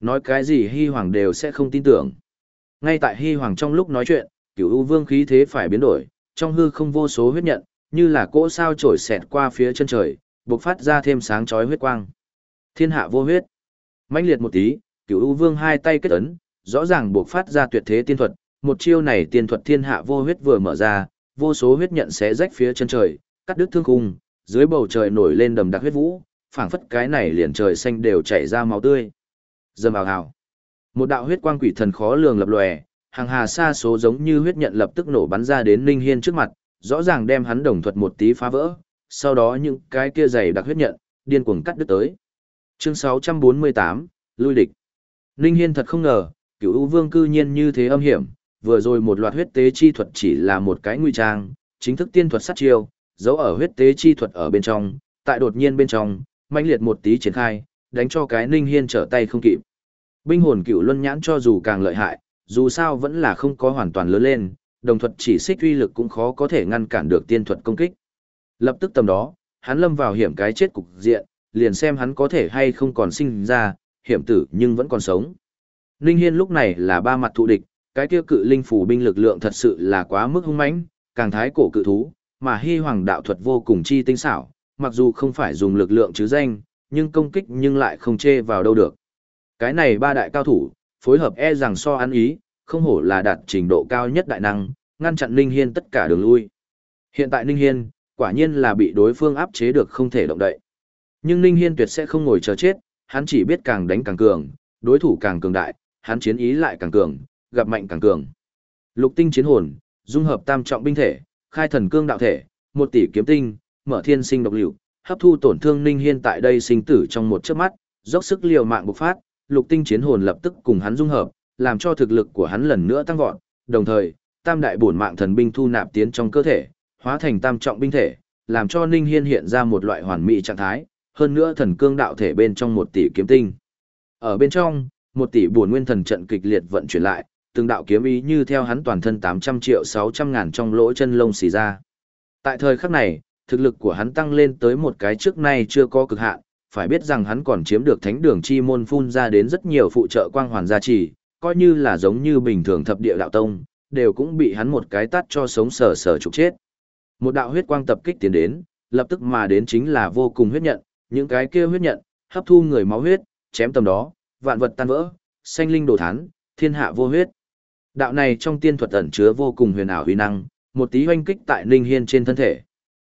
Nói cái gì Hy Hoàng đều sẽ không tin tưởng. Ngay tại Hy Hoàng trong lúc nói chuyện, cửu u vương khí thế phải biến đổi, trong hư không vô số huyết nhận, như là cỗ sao trổi xẹt qua phía chân trời, bộc phát ra thêm sáng chói huyết quang. Thiên hạ vô huyết. mãnh liệt một tí, cửu u vương hai tay kết ấn, rõ ràng bộc phát ra tuyệt thế tiên thuật, một chiêu này tiên thuật thiên hạ vô huyết vừa mở ra, vô số huyết nhận xé rách phía chân trời, cắt đứt thương khung, dưới bầu trời nổi lên đầm đặc huyết vũ, phảng phất cái này liền trời xanh đều chảy ra máu tươi. Dầm ào ào. Một đạo huyết quang quỷ thần khó lường lập lòe, hàng hà xa số giống như huyết nhận lập tức nổ bắn ra đến Ninh Hiên trước mặt, rõ ràng đem hắn đồng thuật một tí phá vỡ, sau đó những cái kia dày đặc huyết nhận, điên cuồng cắt đứt tới. Chương 648, lui địch. Ninh Hiên thật không ngờ, cửu U Vương cư nhiên như thế âm hiểm, vừa rồi một loạt huyết tế chi thuật chỉ là một cái nguy trang, chính thức tiên thuật sát chiêu, giấu ở huyết tế chi thuật ở bên trong, tại đột nhiên bên trong, mãnh liệt một tí triển khai, đánh cho cái Ninh Hiên trở tay không kịp. Binh hồn cựu luân nhãn cho dù càng lợi hại, dù sao vẫn là không có hoàn toàn lớn lên, đồng thuật chỉ xích uy lực cũng khó có thể ngăn cản được tiên thuật công kích. Lập tức tầm đó, hắn lâm vào hiểm cái chết cục diện, liền xem hắn có thể hay không còn sinh ra, hiểm tử nhưng vẫn còn sống. Ninh Hiên lúc này là ba mặt thụ địch, cái kia cự linh phủ binh lực lượng thật sự là quá mức hung mãnh, càng thái cổ cự thú, mà hy hoàng đạo thuật vô cùng chi tinh xảo, mặc dù không phải dùng lực lượng chứ danh, nhưng công kích nhưng lại không chê vào đâu được. Cái này ba đại cao thủ, phối hợp e rằng so ăn ý, không hổ là đạt trình độ cao nhất đại năng, ngăn chặn Ninh Hiên tất cả đường lui. Hiện tại Ninh Hiên, quả nhiên là bị đối phương áp chế được không thể động đậy. Nhưng Ninh Hiên tuyệt sẽ không ngồi chờ chết, hắn chỉ biết càng đánh càng cường, đối thủ càng cường đại, hắn chiến ý lại càng cường, gặp mạnh càng cường. Lục tinh chiến hồn, dung hợp tam trọng binh thể, khai thần cương đạo thể, một tỷ kiếm tinh, mở thiên sinh độc liệu, hấp thu tổn thương Ninh Hiên tại đây sinh tử trong một chớp mắt, dốc sức liều mạng bộc phát, lục tinh chiến hồn lập tức cùng hắn dung hợp, làm cho thực lực của hắn lần nữa tăng vọt, đồng thời, tam đại bổn mạng thần binh thu nạp tiến trong cơ thể, hóa thành tam trọng binh thể, làm cho Ninh Hiên hiện ra một loại hoàn mỹ trạng thái, hơn nữa thần cương đạo thể bên trong một tỷ kiếm tinh. Ở bên trong, một tỷ bổn nguyên thần trận kịch liệt vận chuyển lại, từng đạo kiếm ý như theo hắn toàn thân 800 triệu 600 ngàn trong lỗ chân lông xì ra. Tại thời khắc này, thực lực của hắn tăng lên tới một cái trước nay chưa có cực hạn, phải biết rằng hắn còn chiếm được thánh đường chi môn phun ra đến rất nhiều phụ trợ quang hoàn gia trì, coi như là giống như bình thường thập địa đạo tông, đều cũng bị hắn một cái tắt cho sống sờ sờ trục chết. Một đạo huyết quang tập kích tiến đến, lập tức mà đến chính là vô cùng huyết nhận, những cái kia huyết nhận, hấp thu người máu huyết, chém tầm đó, vạn vật tan vỡ, sanh linh đổ thán, thiên hạ vô huyết. Đạo này trong tiên thuật ẩn chứa vô cùng huyền ảo huy năng, một tí hoanh kích tại Ninh Hiên trên thân thể.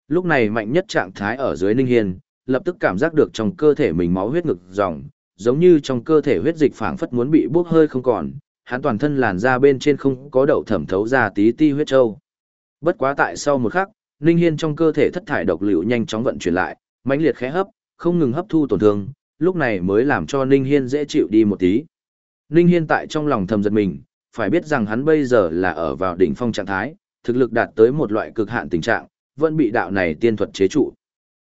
Lúc này mạnh nhất trạng thái ở dưới Ninh Hiên, lập tức cảm giác được trong cơ thể mình máu huyết ngực dòng, giống như trong cơ thể huyết dịch phảng phất muốn bị bốc hơi không còn, hắn toàn thân làn da bên trên không có đậu thẩm thấu ra tí ti huyết châu. Bất quá tại sau một khắc, Ninh Hiên trong cơ thể thất thải độc liệu nhanh chóng vận chuyển lại, mãnh liệt khẽ hấp, không ngừng hấp thu tổn thương, lúc này mới làm cho Ninh Hiên dễ chịu đi một tí. Ninh Hiên tại trong lòng thầm giật mình, phải biết rằng hắn bây giờ là ở vào đỉnh phong trạng thái, thực lực đạt tới một loại cực hạn tình trạng, vẫn bị đạo này tiên thuật chế trụ.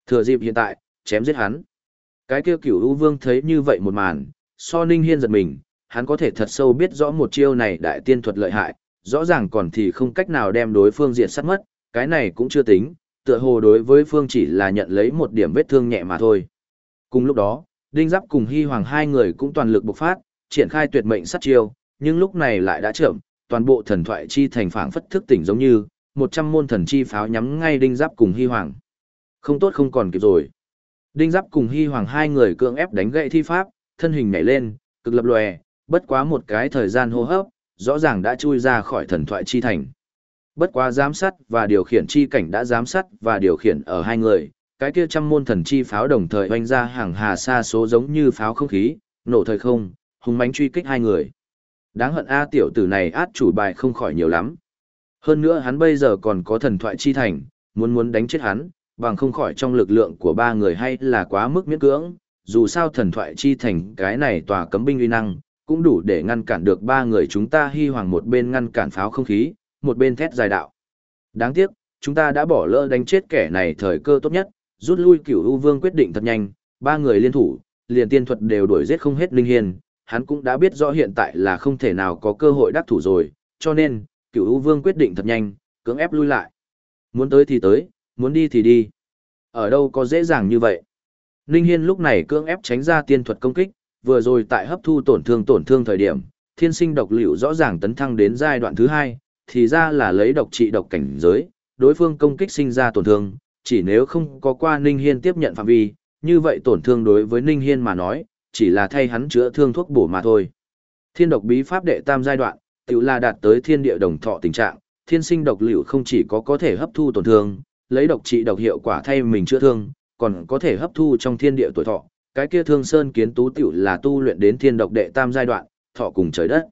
Thừa dịp hiện tại, chém giết hắn. Cái kia cửu u vương thấy như vậy một màn, so ninh hiên giật mình, hắn có thể thật sâu biết rõ một chiêu này đại tiên thuật lợi hại, rõ ràng còn thì không cách nào đem đối phương diệt sát mất, cái này cũng chưa tính, tựa hồ đối với phương chỉ là nhận lấy một điểm vết thương nhẹ mà thôi. Cùng lúc đó, Đinh Giáp cùng Hy Hoàng hai người cũng toàn lực bộc phát, triển khai tuyệt mệnh sát chiêu, nhưng lúc này lại đã chậm, toàn bộ thần thoại chi thành phảng phất thức tỉnh giống như, một trăm môn thần chi pháo nhắm ngay Đinh Giáp cùng Hy Hoàng. Không tốt không còn kịp rồi. Đinh Giáp cùng Hy Hoàng hai người cưỡng ép đánh gậy thi pháp, thân hình nhảy lên, cực lập lòe, bất quá một cái thời gian hô hấp, rõ ràng đã chui ra khỏi thần thoại chi thành. Bất quá giám sát và điều khiển chi cảnh đã giám sát và điều khiển ở hai người, cái kia trăm môn thần chi pháo đồng thời oanh ra hàng hà xa số giống như pháo không khí, nổ thời không, hùng mãnh truy kích hai người. Đáng hận A tiểu tử này át chủ bài không khỏi nhiều lắm. Hơn nữa hắn bây giờ còn có thần thoại chi thành, muốn muốn đánh chết hắn, bằng không khỏi trong lực lượng của ba người hay là quá mức miễn cưỡng, dù sao thần thoại chi thành cái này tòa cấm binh uy năng, cũng đủ để ngăn cản được ba người chúng ta hy hoàng một bên ngăn cản pháo không khí, một bên thét dài đạo. Đáng tiếc, chúng ta đã bỏ lỡ đánh chết kẻ này thời cơ tốt nhất, rút lui cửu u vương quyết định thật nhanh, ba người liên thủ, liền tiên thuật đều đuổi giết không hết linh hiền, hắn cũng đã biết rõ hiện tại là không thể nào có cơ hội đắc thủ rồi, cho nên, cửu u vương quyết định thật nhanh, cưỡng ép lui lại. Muốn tới thì tới, muốn đi thì đi. Ở đâu có dễ dàng như vậy? Ninh Hiên lúc này cưỡng ép tránh ra tiên thuật công kích, vừa rồi tại hấp thu tổn thương tổn thương thời điểm, thiên sinh độc liệu rõ ràng tấn thăng đến giai đoạn thứ hai, thì ra là lấy độc trị độc cảnh giới, đối phương công kích sinh ra tổn thương, chỉ nếu không có qua Ninh Hiên tiếp nhận phạm vi, như vậy tổn thương đối với Ninh Hiên mà nói, chỉ là thay hắn chữa thương thuốc bổ mà thôi. Thiên độc bí pháp đệ tam giai đoạn, tự là đạt tới thiên địa đồng thọ tình trạng, thiên sinh độc liệu không chỉ có có thể hấp thu tổn thương, lấy độc trị độc hiệu quả thay mình chữa thương, còn có thể hấp thu trong thiên địa tuổi thọ. Cái kia thương sơn kiến tú tiểu là tu luyện đến thiên độc đệ tam giai đoạn, thọ cùng trời đất.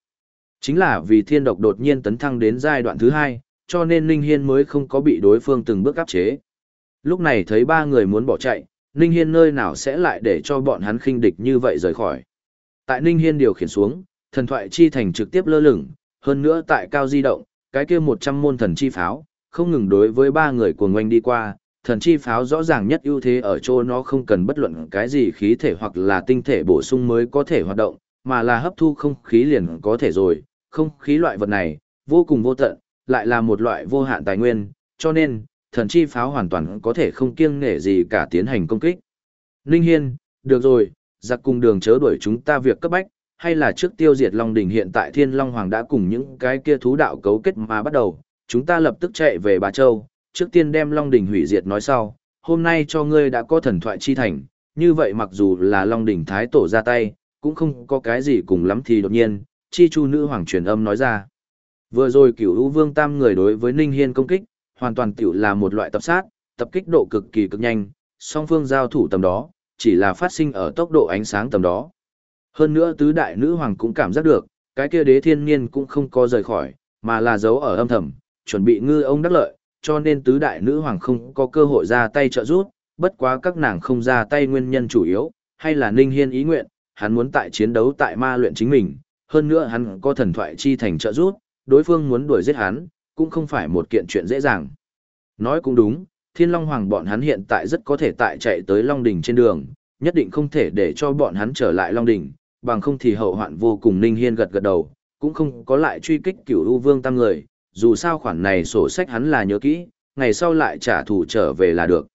Chính là vì thiên độc đột nhiên tấn thăng đến giai đoạn thứ hai, cho nên Ninh Hiên mới không có bị đối phương từng bước áp chế. Lúc này thấy ba người muốn bỏ chạy, Ninh Hiên nơi nào sẽ lại để cho bọn hắn khinh địch như vậy rời khỏi. Tại Ninh Hiên điều khiển xuống, thần thoại chi thành trực tiếp lơ lửng, hơn nữa tại cao di động, cái kia 100 môn thần chi pháo, không ngừng đối với ba người của ngoanh đi qua, thần chi pháo rõ ràng nhất ưu thế ở chỗ nó không cần bất luận cái gì khí thể hoặc là tinh thể bổ sung mới có thể hoạt động, mà là hấp thu không khí liền có thể rồi, không khí loại vật này, vô cùng vô tận, lại là một loại vô hạn tài nguyên, cho nên, thần chi pháo hoàn toàn có thể không kiêng nể gì cả tiến hành công kích. Ninh Hiên, được rồi, giặc cùng đường chớ đuổi chúng ta việc cấp bách, hay là trước tiêu diệt Long Đỉnh hiện tại Thiên Long Hoàng đã cùng những cái kia thú đạo cấu kết mà bắt đầu, chúng ta lập tức chạy về Bà Châu, trước tiên đem Long Đỉnh hủy diệt nói sau, hôm nay cho ngươi đã có thần thoại chi thành, như vậy mặc dù là Long Đỉnh Thái Tổ ra tay, cũng không có cái gì cùng lắm thì đột nhiên, chi chu nữ hoàng truyền âm nói ra. Vừa rồi cửu u vương tam người đối với Ninh Hiên công kích, hoàn toàn tiểu là một loại tập sát, tập kích độ cực kỳ cực nhanh, song phương giao thủ tầm đó, chỉ là phát sinh ở tốc độ ánh sáng tầm đó. Hơn nữa tứ đại nữ hoàng cũng cảm giác được, cái kia đế thiên niên cũng không có rời khỏi, mà là giấu ở âm thầm, chuẩn bị ngư ông đắc lợi, cho nên tứ đại nữ hoàng không có cơ hội ra tay trợ giúp, bất quá các nàng không ra tay nguyên nhân chủ yếu, hay là Ninh Hiên ý nguyện, hắn muốn tại chiến đấu tại ma luyện chính mình, hơn nữa hắn có thần thoại chi thành trợ giúp, đối phương muốn đuổi giết hắn, cũng không phải một kiện chuyện dễ dàng. Nói cũng đúng, Thiên Long Hoàng bọn hắn hiện tại rất có thể tại chạy tới Long Đỉnh trên đường, nhất định không thể để cho bọn hắn trở lại Long Đỉnh, bằng không thì hậu hoạn vô cùng Ninh Hiên gật gật đầu, cũng không có lại truy kích cửu u vương tam người, dù sao khoản này sổ sách hắn là nhớ kỹ, ngày sau lại trả thù trở về là được.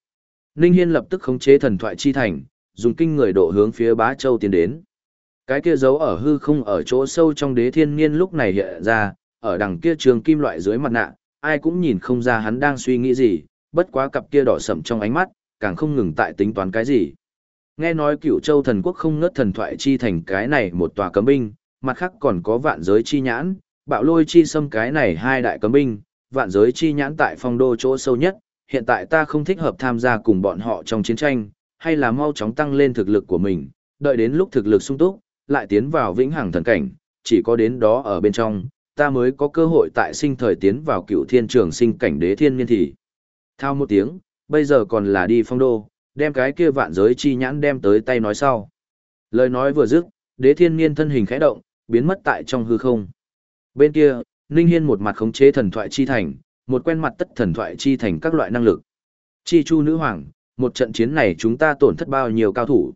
Ninh Hiên lập tức khống chế thần thoại chi thành, dùng kinh người độ hướng phía Bá Châu tiến đến. Cái kia giấu ở hư không ở chỗ sâu trong đế thiên niên lúc này hiện ra, ở đằng kia trường kim loại dưới mặt nạ, ai cũng nhìn không ra hắn đang suy nghĩ gì, bất quá cặp kia đỏ sẫm trong ánh mắt, càng không ngừng tại tính toán cái gì. Nghe nói cựu châu thần quốc không ngớt thần thoại chi thành cái này một tòa cấm binh, mặt khác còn có vạn giới chi nhãn, bạo lôi chi xâm cái này hai đại cấm binh, vạn giới chi nhãn tại phong đô chỗ sâu nhất, hiện tại ta không thích hợp tham gia cùng bọn họ trong chiến tranh, hay là mau chóng tăng lên thực lực của mình, đợi đến lúc thực lực sung túc, lại tiến vào vĩnh hằng thần cảnh, chỉ có đến đó ở bên trong, ta mới có cơ hội tại sinh thời tiến vào cựu thiên trường sinh cảnh đế thiên niên thị. Thao một tiếng, bây giờ còn là đi phong đô, đem cái kia vạn giới chi nhãn đem tới tay nói sau. Lời nói vừa dứt, đế thiên niên thân hình khẽ động, biến mất tại trong hư không. Bên kia, Ninh Hiên một mặt khống chế thần thoại chi thành, một quen mặt tất thần thoại chi thành các loại năng lực. Chi chu nữ hoàng, một trận chiến này chúng ta tổn thất bao nhiêu cao thủ.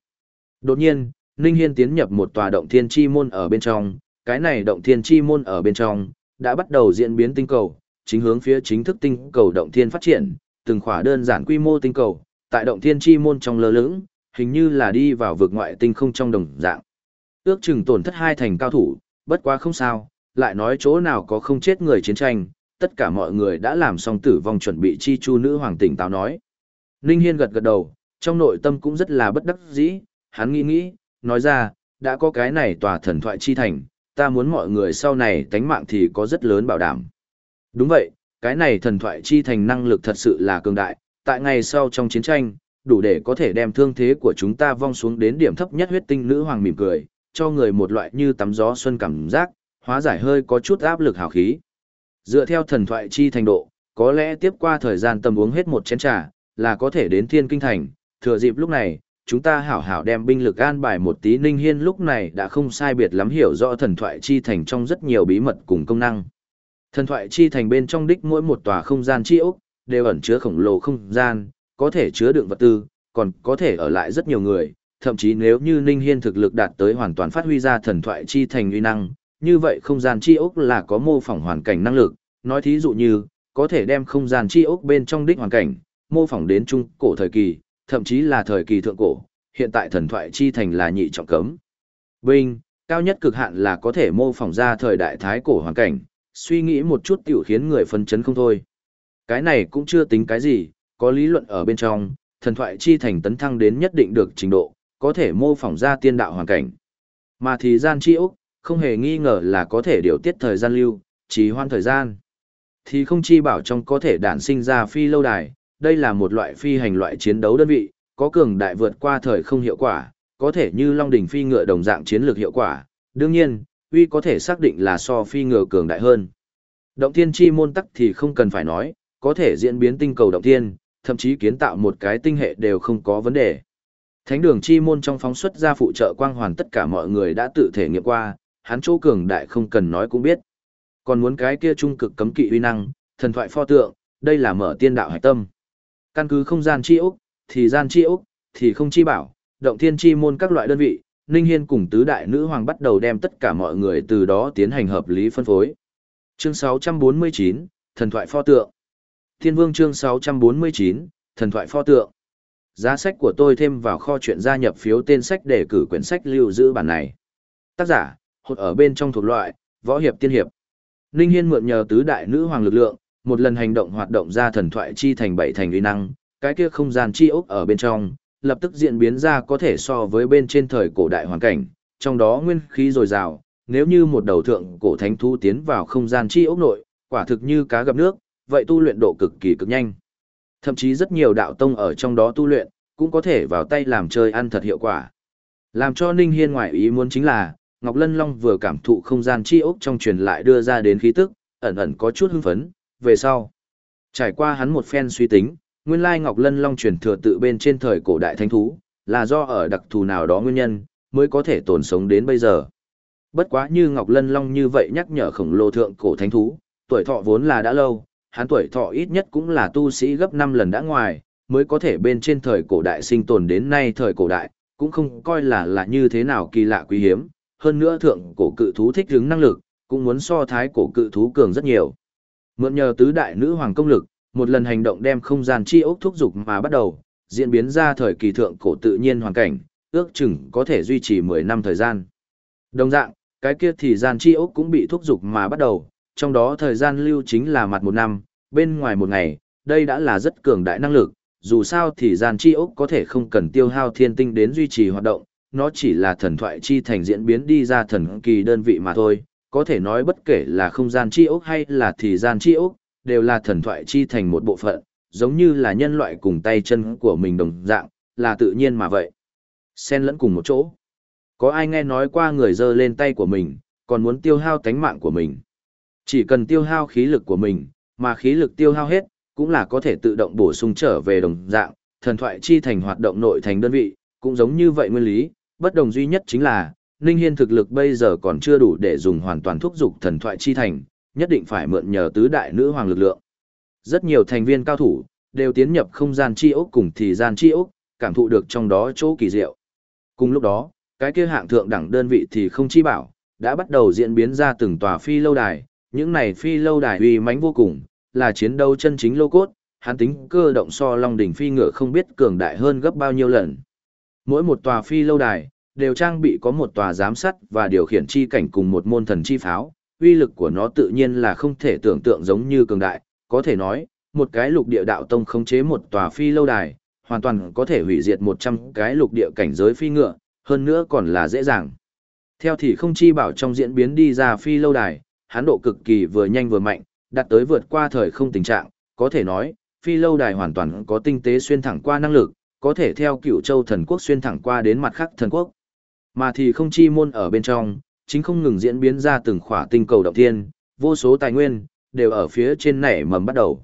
Đột nhiên, Ninh Hiên tiến nhập một tòa động thiên chi môn ở bên trong, cái này động thiên chi môn ở bên trong, đã bắt đầu diễn biến tinh cầu, chính hướng phía chính thức tinh cầu động thiên phát triển, từng khỏa đơn giản quy mô tinh cầu, tại động thiên chi môn trong lơ lửng, hình như là đi vào vực ngoại tinh không trong đồng dạng. Ước chừng tổn thất hai thành cao thủ, bất quá không sao, lại nói chỗ nào có không chết người chiến tranh, tất cả mọi người đã làm xong tử vong chuẩn bị chi chu nữ hoàng tỉnh táo nói. Ninh Hiên gật gật đầu, trong nội tâm cũng rất là bất đắc dĩ, hắn nghĩ nghĩ, nói ra, đã có cái này tòa thần thoại chi thành, ta muốn mọi người sau này tánh mạng thì có rất lớn bảo đảm. Đúng vậy, cái này thần thoại chi thành năng lực thật sự là cường đại, tại ngày sau trong chiến tranh, đủ để có thể đem thương thế của chúng ta vong xuống đến điểm thấp nhất huyết tinh nữ hoàng mỉm cười, cho người một loại như tắm gió xuân cảm giác, hóa giải hơi có chút áp lực hào khí. Dựa theo thần thoại chi thành độ, có lẽ tiếp qua thời gian tầm uống hết một chén trà, là có thể đến thiên kinh thành, thừa dịp lúc này, chúng ta hảo hảo đem binh lực an bài một tí ninh hiên lúc này đã không sai biệt lắm hiểu rõ thần thoại chi thành trong rất nhiều bí mật cùng công năng. Thần thoại chi thành bên trong đích mỗi một tòa không gian chi ốc, đều ẩn chứa khổng lồ không gian, có thể chứa đựng vật tư, còn có thể ở lại rất nhiều người, thậm chí nếu như Ninh Hiên thực lực đạt tới hoàn toàn phát huy ra thần thoại chi thành uy năng, như vậy không gian chi ốc là có mô phỏng hoàn cảnh năng lực, nói thí dụ như, có thể đem không gian chi ốc bên trong đích hoàn cảnh, mô phỏng đến trung cổ thời kỳ, thậm chí là thời kỳ thượng cổ, hiện tại thần thoại chi thành là nhị trọng cấm. Binh, cao nhất cực hạn là có thể mô phỏng ra thời đại thái cổ hoàn cảnh, suy nghĩ một chút tiểu khiến người phân chấn không thôi. Cái này cũng chưa tính cái gì, có lý luận ở bên trong, thần thoại chi thành tấn thăng đến nhất định được trình độ, có thể mô phỏng ra tiên đạo hoàn cảnh. Mà thì gian chi ốc, không hề nghi ngờ là có thể điều tiết thời gian lưu, trì hoãn thời gian. Thì không chi bảo trong có thể đản sinh ra phi lâu đài, đây là một loại phi hành loại chiến đấu đơn vị, có cường đại vượt qua thời không hiệu quả, có thể như Long đỉnh phi ngựa đồng dạng chiến lược hiệu quả. Đương nhiên, uy có thể xác định là so phi ngựa cường đại hơn. Động thiên chi môn tắc thì không cần phải nói, có thể diễn biến tinh cầu động thiên, thậm chí kiến tạo một cái tinh hệ đều không có vấn đề. Thánh đường chi môn trong phóng xuất ra phụ trợ quang hoàn tất cả mọi người đã tự thể nghiệm qua, hắn chỗ cường đại không cần nói cũng biết. Còn muốn cái kia trung cực cấm kỵ uy năng, thần thoại pho tượng, đây là mở tiên đạo hải tâm. Căn cứ không gian chi ốc, thì gian chi ốc, thì không chi bảo, động thiên chi môn các loại đơn vị, Ninh Hiên cùng tứ đại nữ hoàng bắt đầu đem tất cả mọi người từ đó tiến hành hợp lý phân phối. Chương 649, Thần thoại pho tượng. Thiên Vương chương 649, Thần thoại pho tượng. Giá sách của tôi thêm vào kho chuyện gia nhập phiếu tên sách để cử quyển sách lưu giữ bản này. Tác giả, hột ở bên trong thuộc loại, võ hiệp tiên hiệp. Ninh Hiên mượn nhờ tứ đại nữ hoàng lực lượng, một lần hành động hoạt động ra thần thoại chi thành bảy thành uy năng, cái kia không gian chi ốc ở bên trong, lập tức diễn biến ra có thể so với bên trên thời cổ đại hoàn cảnh, trong đó nguyên khí dồi dào, nếu như một đầu thượng cổ thánh thú tiến vào không gian chi ốc nội, quả thực như cá gặp nước, vậy tu luyện độ cực kỳ cực nhanh. Thậm chí rất nhiều đạo tông ở trong đó tu luyện, cũng có thể vào tay làm chơi ăn thật hiệu quả. Làm cho Ninh Hiên ngoại ý muốn chính là, Ngọc Lân Long vừa cảm thụ không gian chi ốc trong truyền lại đưa ra đến khí tức, ẩn ẩn có chút hưng phấn, về sau. Trải qua hắn một phen suy tính, nguyên lai Ngọc Lân Long truyền thừa tự bên trên thời cổ đại thánh thú, là do ở đặc thù nào đó nguyên nhân, mới có thể tồn sống đến bây giờ. Bất quá như Ngọc Lân Long như vậy nhắc nhở khổng lồ thượng cổ thánh thú, tuổi thọ vốn là đã lâu, hắn tuổi thọ ít nhất cũng là tu sĩ gấp 5 lần đã ngoài, mới có thể bên trên thời cổ đại sinh tồn đến nay thời cổ đại, cũng không coi là là như thế nào kỳ lạ quý hiếm, hơn nữa thượng cổ cự thú thích hứng năng lực, cũng muốn so thái cổ cự thú cường rất nhiều. Mượn nhờ tứ đại nữ hoàng công lực, một lần hành động đem không gian chi ốc thúc dục mà bắt đầu, diễn biến ra thời kỳ thượng cổ tự nhiên hoàn cảnh, ước chừng có thể duy trì 10 năm thời gian. Đồng dạng, cái kia thì gian chi ốc cũng bị thúc dục mà bắt đầu, trong đó thời gian lưu chính là mặt một năm, bên ngoài một ngày, đây đã là rất cường đại năng lực, dù sao thì gian chi ốc có thể không cần tiêu hao thiên tinh đến duy trì hoạt động, nó chỉ là thần thoại chi thành diễn biến đi ra thần kỳ đơn vị mà thôi, có thể nói bất kể là không gian chi ốc hay là thì gian chi ốc, đều là thần thoại chi thành một bộ phận, giống như là nhân loại cùng tay chân của mình đồng dạng, là tự nhiên mà vậy. Xen lẫn cùng một chỗ. Có ai nghe nói qua người dơ lên tay của mình, còn muốn tiêu hao tánh mạng của mình. Chỉ cần tiêu hao khí lực của mình, mà khí lực tiêu hao hết, cũng là có thể tự động bổ sung trở về đồng dạng, thần thoại chi thành hoạt động nội thành đơn vị, cũng giống như vậy nguyên lý, bất đồng duy nhất chính là, Ninh Hiên thực lực bây giờ còn chưa đủ để dùng hoàn toàn thúc dục thần thoại chi thành, nhất định phải mượn nhờ tứ đại nữ hoàng lực lượng. Rất nhiều thành viên cao thủ, đều tiến nhập không gian chi ốc cùng thì gian chi ốc, cảm thụ được trong đó chỗ kỳ diệu. Cùng lúc đó, cái kia hạng thượng đẳng đơn vị thì không chi bảo, đã bắt đầu diễn biến ra từng tòa phi lâu đài, những này phi lâu đài uy mãnh vô cùng, là chiến đấu chân chính lô cốt, hắn tính cơ động so long đỉnh phi ngựa không biết cường đại hơn gấp bao nhiêu lần. Mỗi một tòa phi lâu đài, đều trang bị có một tòa giám sát và điều khiển chi cảnh cùng một môn thần chi pháo, uy lực của nó tự nhiên là không thể tưởng tượng giống như cường đại, có thể nói, một cái lục địa đạo tông khống chế một tòa phi lâu đài, hoàn toàn có thể hủy diệt 100 cái lục địa cảnh giới phi ngựa, hơn nữa còn là dễ dàng. Theo thì không chi bảo trong diễn biến đi ra phi lâu đài, hán độ cực kỳ vừa nhanh vừa mạnh, đạt tới vượt qua thời không tình trạng, có thể nói, phi lâu đài hoàn toàn có tinh tế xuyên thẳng qua năng lực, có thể theo cựu châu thần quốc xuyên thẳng qua đến mặt khác thần quốc. Mà thì không chi môn ở bên trong, chính không ngừng diễn biến ra từng khỏa tinh cầu động thiên, vô số tài nguyên, đều ở phía trên nảy mầm bắt đầu.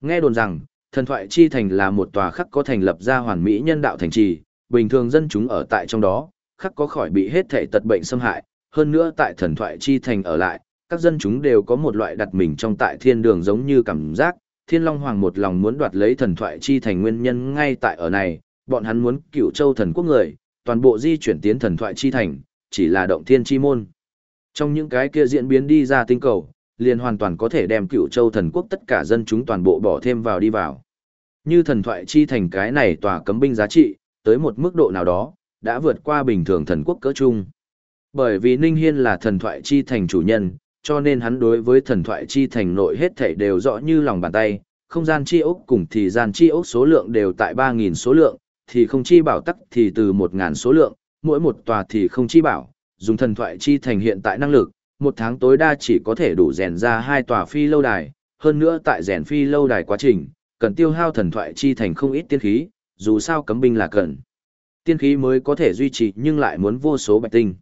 Nghe đồn rằng, thần thoại chi thành là một tòa khắc có thành lập ra hoàn mỹ nhân đạo thành trì, bình thường dân chúng ở tại trong đó, khắc có khỏi bị hết thể tật bệnh xâm hại, hơn nữa tại thần thoại chi thành ở lại, các dân chúng đều có một loại đặt mình trong tại thiên đường giống như cảm giác, thiên long hoàng một lòng muốn đoạt lấy thần thoại chi thành nguyên nhân ngay tại ở này, bọn hắn muốn cựu châu thần quốc người, toàn bộ di chuyển tiến thần thoại chi thành, chỉ là động thiên chi môn. Trong những cái kia diễn biến đi ra tinh cầu, liền hoàn toàn có thể đem cựu châu thần quốc tất cả dân chúng toàn bộ bỏ thêm vào đi vào. Như thần thoại chi thành cái này tòa cấm binh giá trị, tới một mức độ nào đó, đã vượt qua bình thường thần quốc cỡ chung. Bởi vì Ninh Hiên là thần thoại chi thành chủ nhân, cho nên hắn đối với thần thoại chi thành nội hết thảy đều rõ như lòng bàn tay, không gian chi ốc cùng thì gian chi ốc số lượng đều tại 3.000 số lượng, thì không chi bảo tắc thì từ 1.000 số lượng, mỗi một tòa thì không chi bảo, dùng thần thoại chi thành hiện tại năng lực, một tháng tối đa chỉ có thể đủ rèn ra hai tòa phi lâu đài, hơn nữa tại rèn phi lâu đài quá trình, cần tiêu hao thần thoại chi thành không ít tiên khí, dù sao cấm binh là cần. Tiên khí mới có thể duy trì nhưng lại muốn vô số bạch tinh.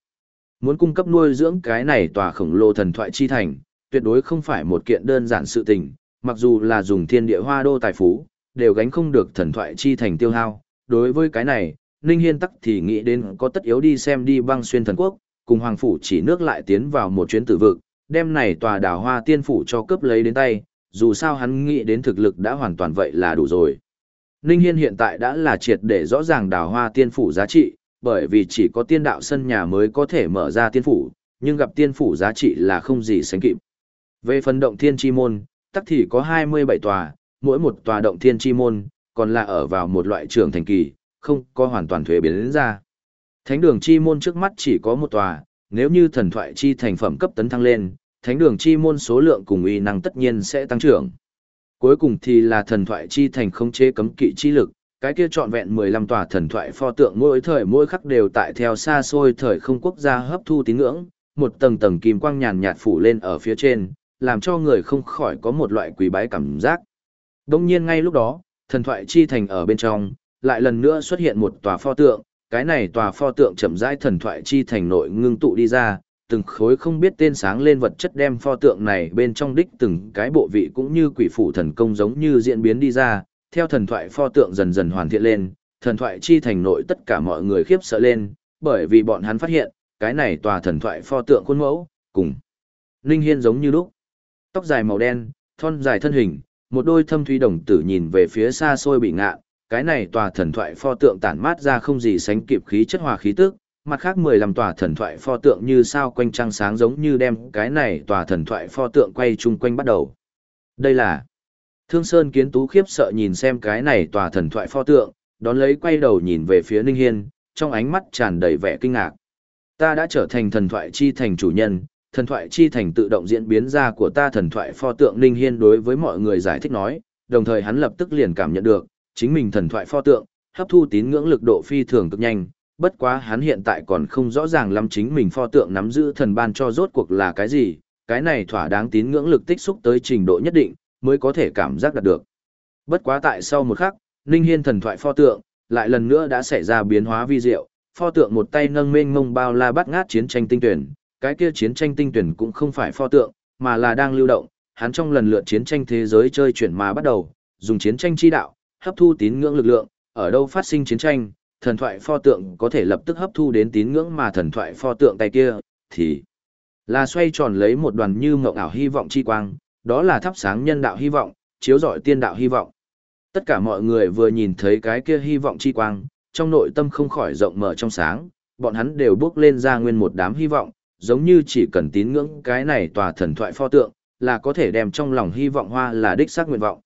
Muốn cung cấp nuôi dưỡng cái này tòa khổng lồ thần thoại chi thành, tuyệt đối không phải một kiện đơn giản sự tình, mặc dù là dùng thiên địa hoa đô tài phú, đều gánh không được thần thoại chi thành tiêu hao. Đối với cái này, Ninh Hiên tắc thì nghĩ đến có tất yếu đi xem đi băng xuyên thần quốc, cùng hoàng phủ chỉ nước lại tiến vào một chuyến tử vực, đem này tòa đào hoa tiên phủ cho cướp lấy đến tay, dù sao hắn nghĩ đến thực lực đã hoàn toàn vậy là đủ rồi. Ninh Hiên hiện tại đã là triệt để rõ ràng đào hoa tiên phủ giá trị, bởi vì chỉ có tiên đạo sân nhà mới có thể mở ra tiên phủ, nhưng gặp tiên phủ giá trị là không gì sánh kịp. Về phần động thiên chi môn, tắc thì có 27 tòa, mỗi một tòa động thiên chi môn, còn là ở vào một loại trường thành kỳ, không có hoàn toàn thuế biến đến ra. Thánh đường chi môn trước mắt chỉ có một tòa, nếu như thần thoại chi thành phẩm cấp tấn thăng lên, thánh đường chi môn số lượng cùng uy năng tất nhiên sẽ tăng trưởng. Cuối cùng thì là thần thoại chi thành khống chế cấm kỵ chi lực, cái kia trọn vẹn 15 tòa thần thoại pho tượng mỗi thời mỗi khắc đều tại theo xa xôi thời không quốc gia hấp thu tín ngưỡng, một tầng tầng kim quang nhàn nhạt phủ lên ở phía trên, làm cho người không khỏi có một loại quý bái cảm giác. Đông nhiên ngay lúc đó, thần thoại chi thành ở bên trong, lại lần nữa xuất hiện một tòa pho tượng, cái này tòa pho tượng chậm rãi thần thoại chi thành nội ngưng tụ đi ra, từng khối không biết tên sáng lên vật chất đem pho tượng này bên trong đích từng cái bộ vị cũng như quỷ phủ thần công giống như diễn biến đi ra, theo thần thoại pho tượng dần dần hoàn thiện lên, thần thoại chi thành nội tất cả mọi người khiếp sợ lên, bởi vì bọn hắn phát hiện, cái này tòa thần thoại pho tượng khuôn mẫu, cùng Linh Hiên giống như lúc. Tóc dài màu đen, thon dài thân hình, một đôi thâm thúy đồng tử nhìn về phía xa xôi bị ngạ, cái này tòa thần thoại pho tượng tản mát ra không gì sánh kịp khí chất hòa khí tức, mặt khác 15 tòa thần thoại pho tượng như sao quanh trăng sáng giống như đem cái này tòa thần thoại pho tượng quay chung quanh bắt đầu. Đây là Thương Sơn kiến tú khiếp sợ nhìn xem cái này tòa thần thoại pho tượng, đón lấy quay đầu nhìn về phía Ninh Hiên, trong ánh mắt tràn đầy vẻ kinh ngạc. Ta đã trở thành thần thoại chi thành chủ nhân, thần thoại chi thành tự động diễn biến ra của ta thần thoại pho tượng Ninh Hiên đối với mọi người giải thích nói, đồng thời hắn lập tức liền cảm nhận được, chính mình thần thoại pho tượng, hấp thu tín ngưỡng lực độ phi thường cực nhanh, bất quá hắn hiện tại còn không rõ ràng lắm chính mình pho tượng nắm giữ thần ban cho rốt cuộc là cái gì, cái này thỏa đáng tín ngưỡng lực tích xúc tới trình độ nhất định, mới có thể cảm giác đạt được. Bất quá tại sau một khắc, Ninh Hiên thần thoại pho tượng, lại lần nữa đã xảy ra biến hóa vi diệu, pho tượng một tay nâng mênh mông bao la bắt ngát chiến tranh tinh tuyển, cái kia chiến tranh tinh tuyển cũng không phải pho tượng, mà là đang lưu động, hắn trong lần lượt chiến tranh thế giới chơi chuyển mà bắt đầu, dùng chiến tranh chi đạo, hấp thu tín ngưỡng lực lượng, ở đâu phát sinh chiến tranh, thần thoại pho tượng có thể lập tức hấp thu đến tín ngưỡng mà thần thoại pho tượng tay kia, thì là xoay tròn lấy một đoàn như mộng ảo hy vọng chi quang, đó là thắp sáng nhân đạo hy vọng, chiếu rọi tiên đạo hy vọng. Tất cả mọi người vừa nhìn thấy cái kia hy vọng chi quang, trong nội tâm không khỏi rộng mở trong sáng, bọn hắn đều bước lên ra nguyên một đám hy vọng, giống như chỉ cần tín ngưỡng cái này tòa thần thoại pho tượng, là có thể đem trong lòng hy vọng hoa là đích xác nguyện vọng.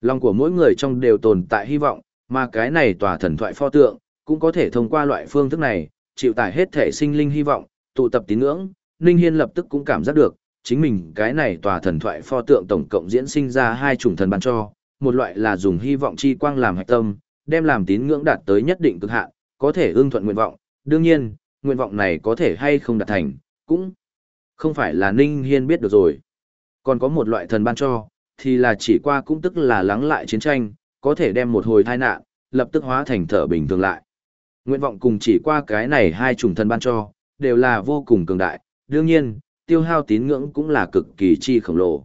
Lòng của mỗi người trong đều tồn tại hy vọng, mà cái này tòa thần thoại pho tượng, cũng có thể thông qua loại phương thức này, chịu tải hết thể sinh linh hy vọng, tụ tập tín ngưỡng, Ninh Hiên lập tức cũng cảm giác được, chính mình cái này tòa thần thoại pho tượng tổng cộng diễn sinh ra hai chủng thần ban cho, một loại là dùng hy vọng chi quang làm hạch tâm, đem làm tín ngưỡng đạt tới nhất định cực hạn, có thể ưng thuận nguyện vọng, đương nhiên, nguyện vọng này có thể hay không đạt thành, cũng không phải là Ninh Hiên biết được rồi. Còn có một loại thần ban cho, thì là chỉ qua cũng tức là lắng lại chiến tranh, có thể đem một hồi tai nạn, lập tức hóa thành thở bình thường lại. Nguyện vọng cùng chỉ qua cái này hai chủng thần ban cho, đều là vô cùng cường đại, đương nhiên, tiêu hao tín ngưỡng cũng là cực kỳ chi khổng lồ.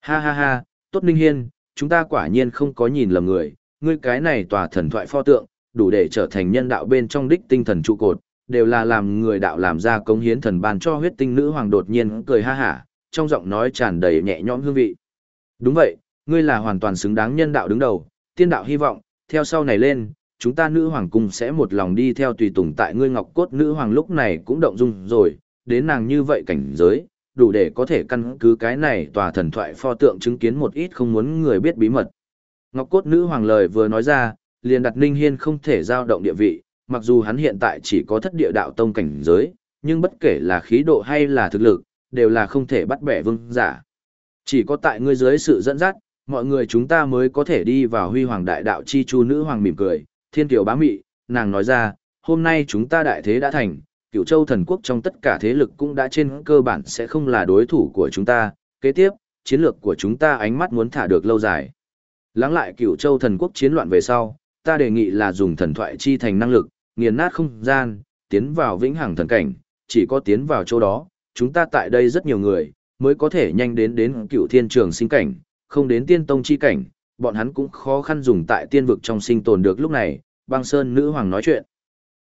Ha ha ha, tốt ninh hiên, chúng ta quả nhiên không có nhìn lầm người, ngươi cái này tòa thần thoại pho tượng, đủ để trở thành nhân đạo bên trong đích tinh thần trụ cột, đều là làm người đạo làm ra công hiến thần ban cho huyết tinh nữ hoàng đột nhiên cười ha hả, trong giọng nói tràn đầy nhẹ nhõm hương vị. Đúng vậy, ngươi là hoàn toàn xứng đáng nhân đạo đứng đầu, tiên đạo hy vọng, theo sau này lên, chúng ta nữ hoàng cung sẽ một lòng đi theo tùy tùng tại ngươi ngọc cốt nữ hoàng lúc này cũng động dung rồi, đến nàng như vậy cảnh giới, đủ để có thể căn cứ cái này tòa thần thoại pho tượng chứng kiến một ít không muốn người biết bí mật. Ngọc cốt nữ hoàng lời vừa nói ra, liền đặt Ninh Hiên không thể giao động địa vị, mặc dù hắn hiện tại chỉ có thất địa đạo tông cảnh giới, nhưng bất kể là khí độ hay là thực lực, đều là không thể bắt bẻ vương giả. Chỉ có tại ngươi dưới sự dẫn dắt, mọi người chúng ta mới có thể đi vào huy hoàng đại đạo chi chu nữ hoàng mỉm cười, thiên tiểu bá mị, nàng nói ra, hôm nay chúng ta đại thế đã thành, cựu châu thần quốc trong tất cả thế lực cũng đã trên cơ bản sẽ không là đối thủ của chúng ta, kế tiếp, chiến lược của chúng ta ánh mắt muốn thả được lâu dài. Lắng lại cựu châu thần quốc chiến loạn về sau, ta đề nghị là dùng thần thoại chi thành năng lực, nghiền nát không gian, tiến vào vĩnh hằng thần cảnh, chỉ có tiến vào chỗ đó, chúng ta tại đây rất nhiều người, mới có thể nhanh đến đến cựu thiên trường sinh cảnh, không đến tiên tông chi cảnh, bọn hắn cũng khó khăn dùng tại tiên vực trong sinh tồn được lúc này, băng sơn nữ hoàng nói chuyện.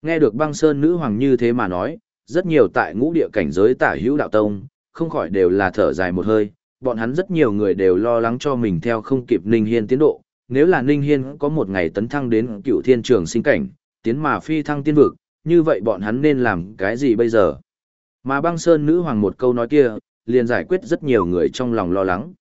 Nghe được băng sơn nữ hoàng như thế mà nói, rất nhiều tại ngũ địa cảnh giới tả hữu đạo tông, không khỏi đều là thở dài một hơi, bọn hắn rất nhiều người đều lo lắng cho mình theo không kịp Ninh Hiên tiến độ, nếu là Ninh Hiên có một ngày tấn thăng đến cựu thiên trường sinh cảnh, tiến mà phi thăng tiên vực, như vậy bọn hắn nên làm cái gì bây giờ? Mà băng sơn nữ hoàng một câu nói kia, liền giải quyết rất nhiều người trong lòng lo lắng.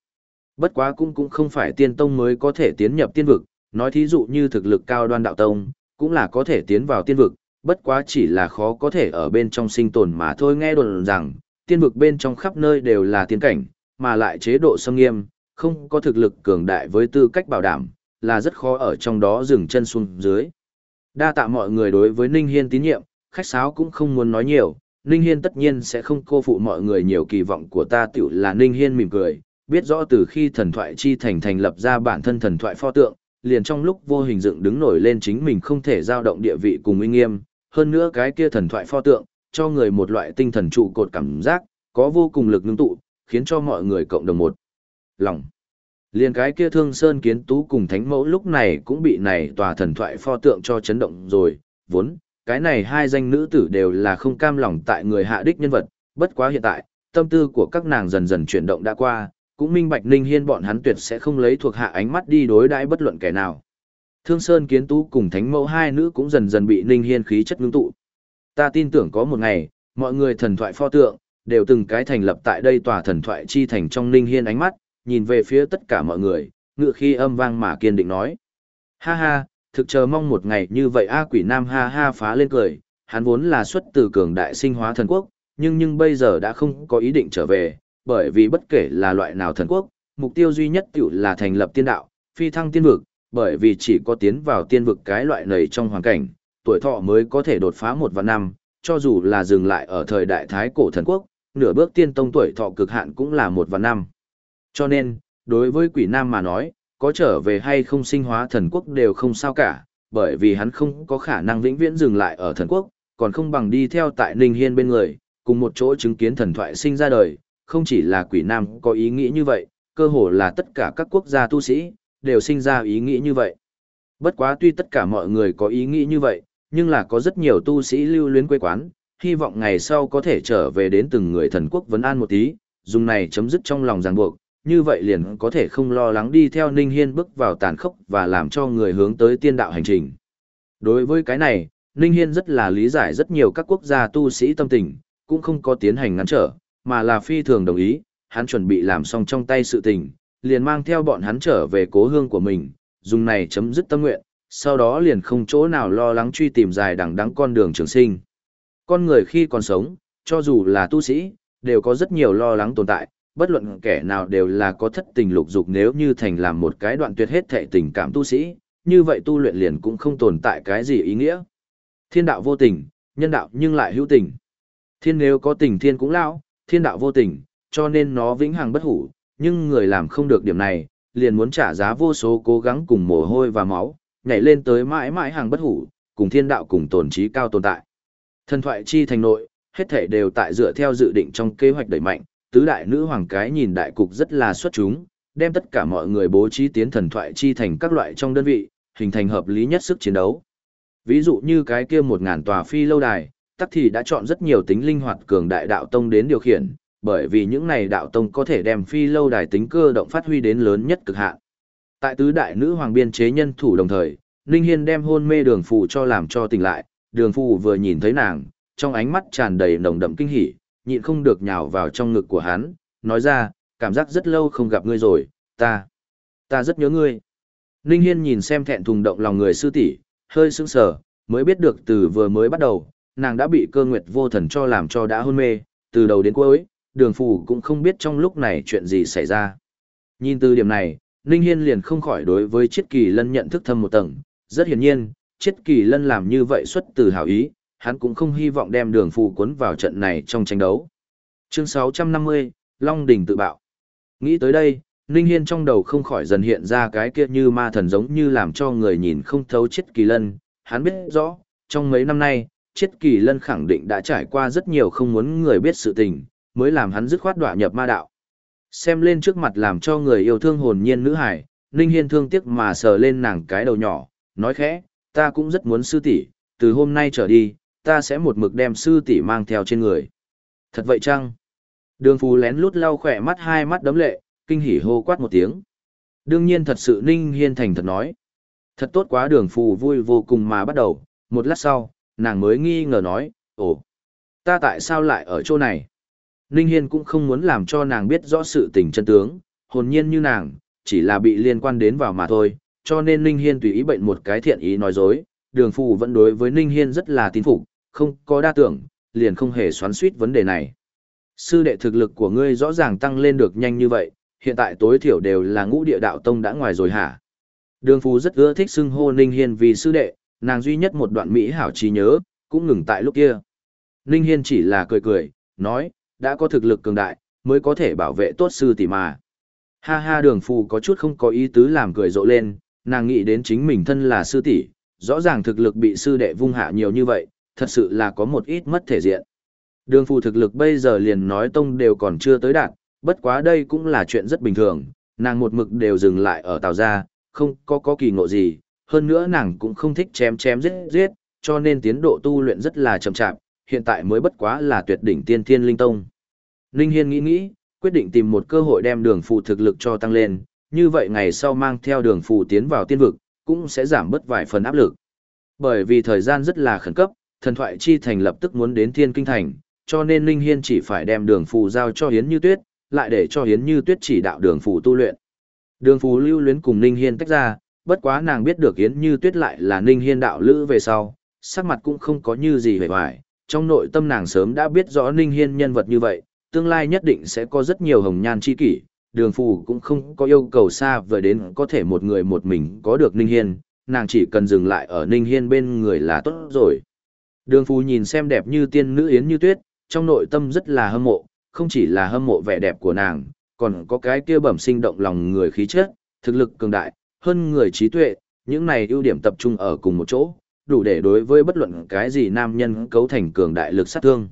Bất quá cũng cũng không phải tiên tông mới có thể tiến nhập tiên vực, nói thí dụ như thực lực cao đoan đạo tông, cũng là có thể tiến vào tiên vực, bất quá chỉ là khó có thể ở bên trong sinh tồn mà thôi nghe đồn rằng, tiên vực bên trong khắp nơi đều là tiên cảnh, mà lại chế độ xâm nghiêm, không có thực lực cường đại với tư cách bảo đảm, là rất khó ở trong đó dừng chân xuống dưới. Đa tạ mọi người đối với Ninh Hiên tín nhiệm, khách sáo cũng không muốn nói nhiều, Ninh Hiên tất nhiên sẽ không cô phụ mọi người nhiều kỳ vọng của ta tiểu là Ninh Hiên mỉm cười, biết rõ từ khi thần thoại chi thành thành lập ra bản thân thần thoại pho tượng, liền trong lúc vô hình dựng đứng nổi lên chính mình không thể giao động địa vị cùng uy nghiêm, hơn nữa cái kia thần thoại pho tượng, cho người một loại tinh thần trụ cột cảm giác, có vô cùng lực ngưng tụ, khiến cho mọi người cộng đồng một lòng. Liền cái kia thương sơn kiến tú cùng thánh mẫu lúc này cũng bị này tòa thần thoại pho tượng cho chấn động rồi, vốn, cái này hai danh nữ tử đều là không cam lòng tại người hạ đích nhân vật, bất quá hiện tại, tâm tư của các nàng dần dần chuyển động đã qua, cũng minh bạch Ninh Hiên bọn hắn tuyệt sẽ không lấy thuộc hạ ánh mắt đi đối đãi bất luận kẻ nào. Thương Sơn Kiến Tú cùng Thánh Mẫu hai nữ cũng dần dần bị Ninh Hiên khí chất ngưng tụ. Ta tin tưởng có một ngày, mọi người thần thoại pho tượng, đều từng cái thành lập tại đây tòa thần thoại chi thành trong Ninh Hiên ánh mắt, nhìn về phía tất cả mọi người, ngựa khi âm vang mà kiên định nói. Ha ha, thực chờ mong một ngày như vậy A quỷ nam ha ha phá lên cười, hắn vốn là xuất từ cường đại sinh hóa thần quốc, nhưng nhưng bây giờ đã không có ý định trở về, bởi vì bất kể là loại nào thần quốc, mục tiêu duy nhất tiểu là thành lập tiên đạo, phi thăng tiên vực, bởi vì chỉ có tiến vào tiên vực cái loại này trong hoàn cảnh, tuổi thọ mới có thể đột phá một vạn năm, cho dù là dừng lại ở thời đại thái cổ thần quốc, nửa bước tiên tông tuổi thọ cực hạn cũng là một vạn năm. Cho nên, đối với quỷ nam mà nói, có trở về hay không sinh hóa thần quốc đều không sao cả, bởi vì hắn không có khả năng vĩnh viễn dừng lại ở thần quốc, còn không bằng đi theo tại Ninh Hiên bên người, cùng một chỗ chứng kiến thần thoại sinh ra đời, không chỉ là quỷ nam có ý nghĩ như vậy, cơ hồ là tất cả các quốc gia tu sĩ, đều sinh ra ý nghĩ như vậy. Bất quá tuy tất cả mọi người có ý nghĩ như vậy, nhưng là có rất nhiều tu sĩ lưu luyến quê quán, hy vọng ngày sau có thể trở về đến từng người thần quốc vấn an một tí, dùng này chấm dứt trong lòng ràng buộc, như vậy liền có thể không lo lắng đi theo Ninh Hiên bước vào tàn khốc và làm cho người hướng tới tiên đạo hành trình. Đối với cái này, Ninh Hiên rất là lý giải rất nhiều các quốc gia tu sĩ tâm tình, cũng không có tiến hành ngăn trở, mà là phi thường đồng ý, hắn chuẩn bị làm xong trong tay sự tình, liền mang theo bọn hắn trở về cố hương của mình, dùng này chấm dứt tâm nguyện, sau đó liền không chỗ nào lo lắng truy tìm dài đằng đắng con đường trường sinh. Con người khi còn sống, cho dù là tu sĩ, đều có rất nhiều lo lắng tồn tại, bất luận kẻ nào đều là có thất tình lục dục nếu như thành làm một cái đoạn tuyệt hết thệ tình cảm tu sĩ, như vậy tu luyện liền cũng không tồn tại cái gì ý nghĩa. Thiên đạo vô tình, nhân đạo nhưng lại hữu tình. Thiên nếu có tình thiên cũng lão, thiên đạo vô tình, cho nên nó vĩnh hằng bất hủ, nhưng người làm không được điểm này, liền muốn trả giá vô số cố gắng cùng mồ hôi và máu, nhảy lên tới mãi mãi hàng bất hủ, cùng thiên đạo cùng tồn trí cao tồn tại. Thần thoại chi thành nội, hết thể đều tại dựa theo dự định trong kế hoạch đẩy mạnh, tứ đại nữ hoàng cái nhìn đại cục rất là xuất chúng, đem tất cả mọi người bố trí tiến thần thoại chi thành các loại trong đơn vị, hình thành hợp lý nhất sức chiến đấu. Ví dụ như cái kia một ngàn tòa phi lâu đài, tắc thì đã chọn rất nhiều tính linh hoạt cường đại đạo tông đến điều khiển, bởi vì những này đạo tông có thể đem phi lâu đài tính cơ động phát huy đến lớn nhất cực hạn. Tại tứ đại nữ hoàng biên chế nhân thủ đồng thời, Ninh Hiên đem hôn mê đường phù cho làm cho tỉnh lại, đường phù vừa nhìn thấy nàng, trong ánh mắt tràn đầy nồng đậm kinh hỉ, nhịn không được nhào vào trong ngực của hắn, nói ra, cảm giác rất lâu không gặp ngươi rồi, ta, ta rất nhớ ngươi. Ninh Hiên nhìn xem thẹn thùng động lòng người sư tỷ, hơi sững sờ, mới biết được từ vừa mới bắt đầu, nàng đã bị cơ nguyệt vô thần cho làm cho đã hôn mê, từ đầu đến cuối, đường phù cũng không biết trong lúc này chuyện gì xảy ra. Nhìn từ điểm này, Ninh Hiên liền không khỏi đối với Chiết Kỳ Lân nhận thức thâm một tầng, rất hiển nhiên, Chiết Kỳ Lân làm như vậy xuất từ hảo ý, hắn cũng không hy vọng đem đường phù cuốn vào trận này trong tranh đấu. Chương 650, Long Đình tự bạo. Nghĩ tới đây, Ninh Hiên trong đầu không khỏi dần hiện ra cái kia như ma thần giống như làm cho người nhìn không thấu Chiết Kỳ Lân, hắn biết rõ, trong mấy năm nay, Chiết Kỳ Lân khẳng định đã trải qua rất nhiều không muốn người biết sự tình, mới làm hắn dứt khoát đọa nhập ma đạo. Xem lên trước mặt làm cho người yêu thương hồn nhiên nữ hải, Ninh Hiên thương tiếc mà sờ lên nàng cái đầu nhỏ, nói khẽ, ta cũng rất muốn sư tỷ, từ hôm nay trở đi, ta sẽ một mực đem sư tỷ mang theo trên người. Thật vậy chăng? Đường phù lén lút lau khỏe mắt hai mắt đấm lệ, kinh hỉ hô quát một tiếng. Đương nhiên thật sự Ninh Hiên thành thật nói. Thật tốt quá đường phù vui vô cùng mà bắt đầu, một lát sau, nàng mới nghi ngờ nói, ồ, ta tại sao lại ở chỗ này? Ninh Hiên cũng không muốn làm cho nàng biết rõ sự tình chân tướng, hồn nhiên như nàng, chỉ là bị liên quan đến vào mà thôi, cho nên Ninh Hiên tùy ý bệnh một cái thiện ý nói dối, đường phù vẫn đối với Ninh Hiên rất là tín phục, không có đa tưởng, liền không hề xoắn suýt vấn đề này. Sư đệ thực lực của ngươi rõ ràng tăng lên được nhanh như vậy, hiện tại tối thiểu đều là ngũ địa đạo tông đã ngoài rồi hả? Đường phù rất ưa thích xưng hô Ninh Hiên vì sư đệ, nàng duy nhất một đoạn Mỹ hảo trí nhớ, cũng ngừng tại lúc kia. Ninh Hiên chỉ là cười cười, nói, đã có thực lực cường đại, mới có thể bảo vệ tốt sư tỷ mà. Ha ha đường phù có chút không có ý tứ làm cười rộ lên, nàng nghĩ đến chính mình thân là sư tỷ, rõ ràng thực lực bị sư đệ vung hạ nhiều như vậy, thật sự là có một ít mất thể diện. Đường phù thực lực bây giờ liền nói tông đều còn chưa tới đạt, bất quá đây cũng là chuyện rất bình thường, nàng một mực đều dừng lại ở tàu gia, không có có kỳ ngộ gì, hơn nữa nàng cũng không thích chém chém giết giết, cho nên tiến độ tu luyện rất là chậm chạp, hiện tại mới bất quá là tuyệt đỉnh tiên thiên linh tông. Ninh Hiên nghĩ nghĩ, quyết định tìm một cơ hội đem đường phù thực lực cho tăng lên, như vậy ngày sau mang theo đường phù tiến vào tiên vực, cũng sẽ giảm bớt vài phần áp lực. Bởi vì thời gian rất là khẩn cấp, thần thoại chi thành lập tức muốn đến thiên kinh thành, cho nên Ninh Hiên chỉ phải đem đường phù giao cho Hiến Như Tuyết, lại để cho Hiến Như Tuyết chỉ đạo đường phù tu luyện. Đường phù lưu luyến cùng Ninh Hiên tách ra, bất quá nàng biết được Hiến Như Tuyết lại là Ninh Hiên đạo lữ về sau, sắc mặt cũng không có như gì vẻ vải trong nội tâm nàng sớm đã biết rõ Ninh Hiên nhân vật như vậy, tương lai nhất định sẽ có rất nhiều hồng nhan chi kỷ, đường phù cũng không có yêu cầu xa vời đến có thể một người một mình có được Ninh Hiên, nàng chỉ cần dừng lại ở Ninh Hiên bên người là tốt rồi. Đường phù nhìn xem đẹp như tiên nữ yến như tuyết, trong nội tâm rất là hâm mộ, không chỉ là hâm mộ vẻ đẹp của nàng, còn có cái kia bẩm sinh động lòng người khí chất, thực lực cường đại, hơn người trí tuệ, những này ưu điểm tập trung ở cùng một chỗ, đủ để đối với bất luận cái gì nam nhân cấu thành cường đại lực sát thương.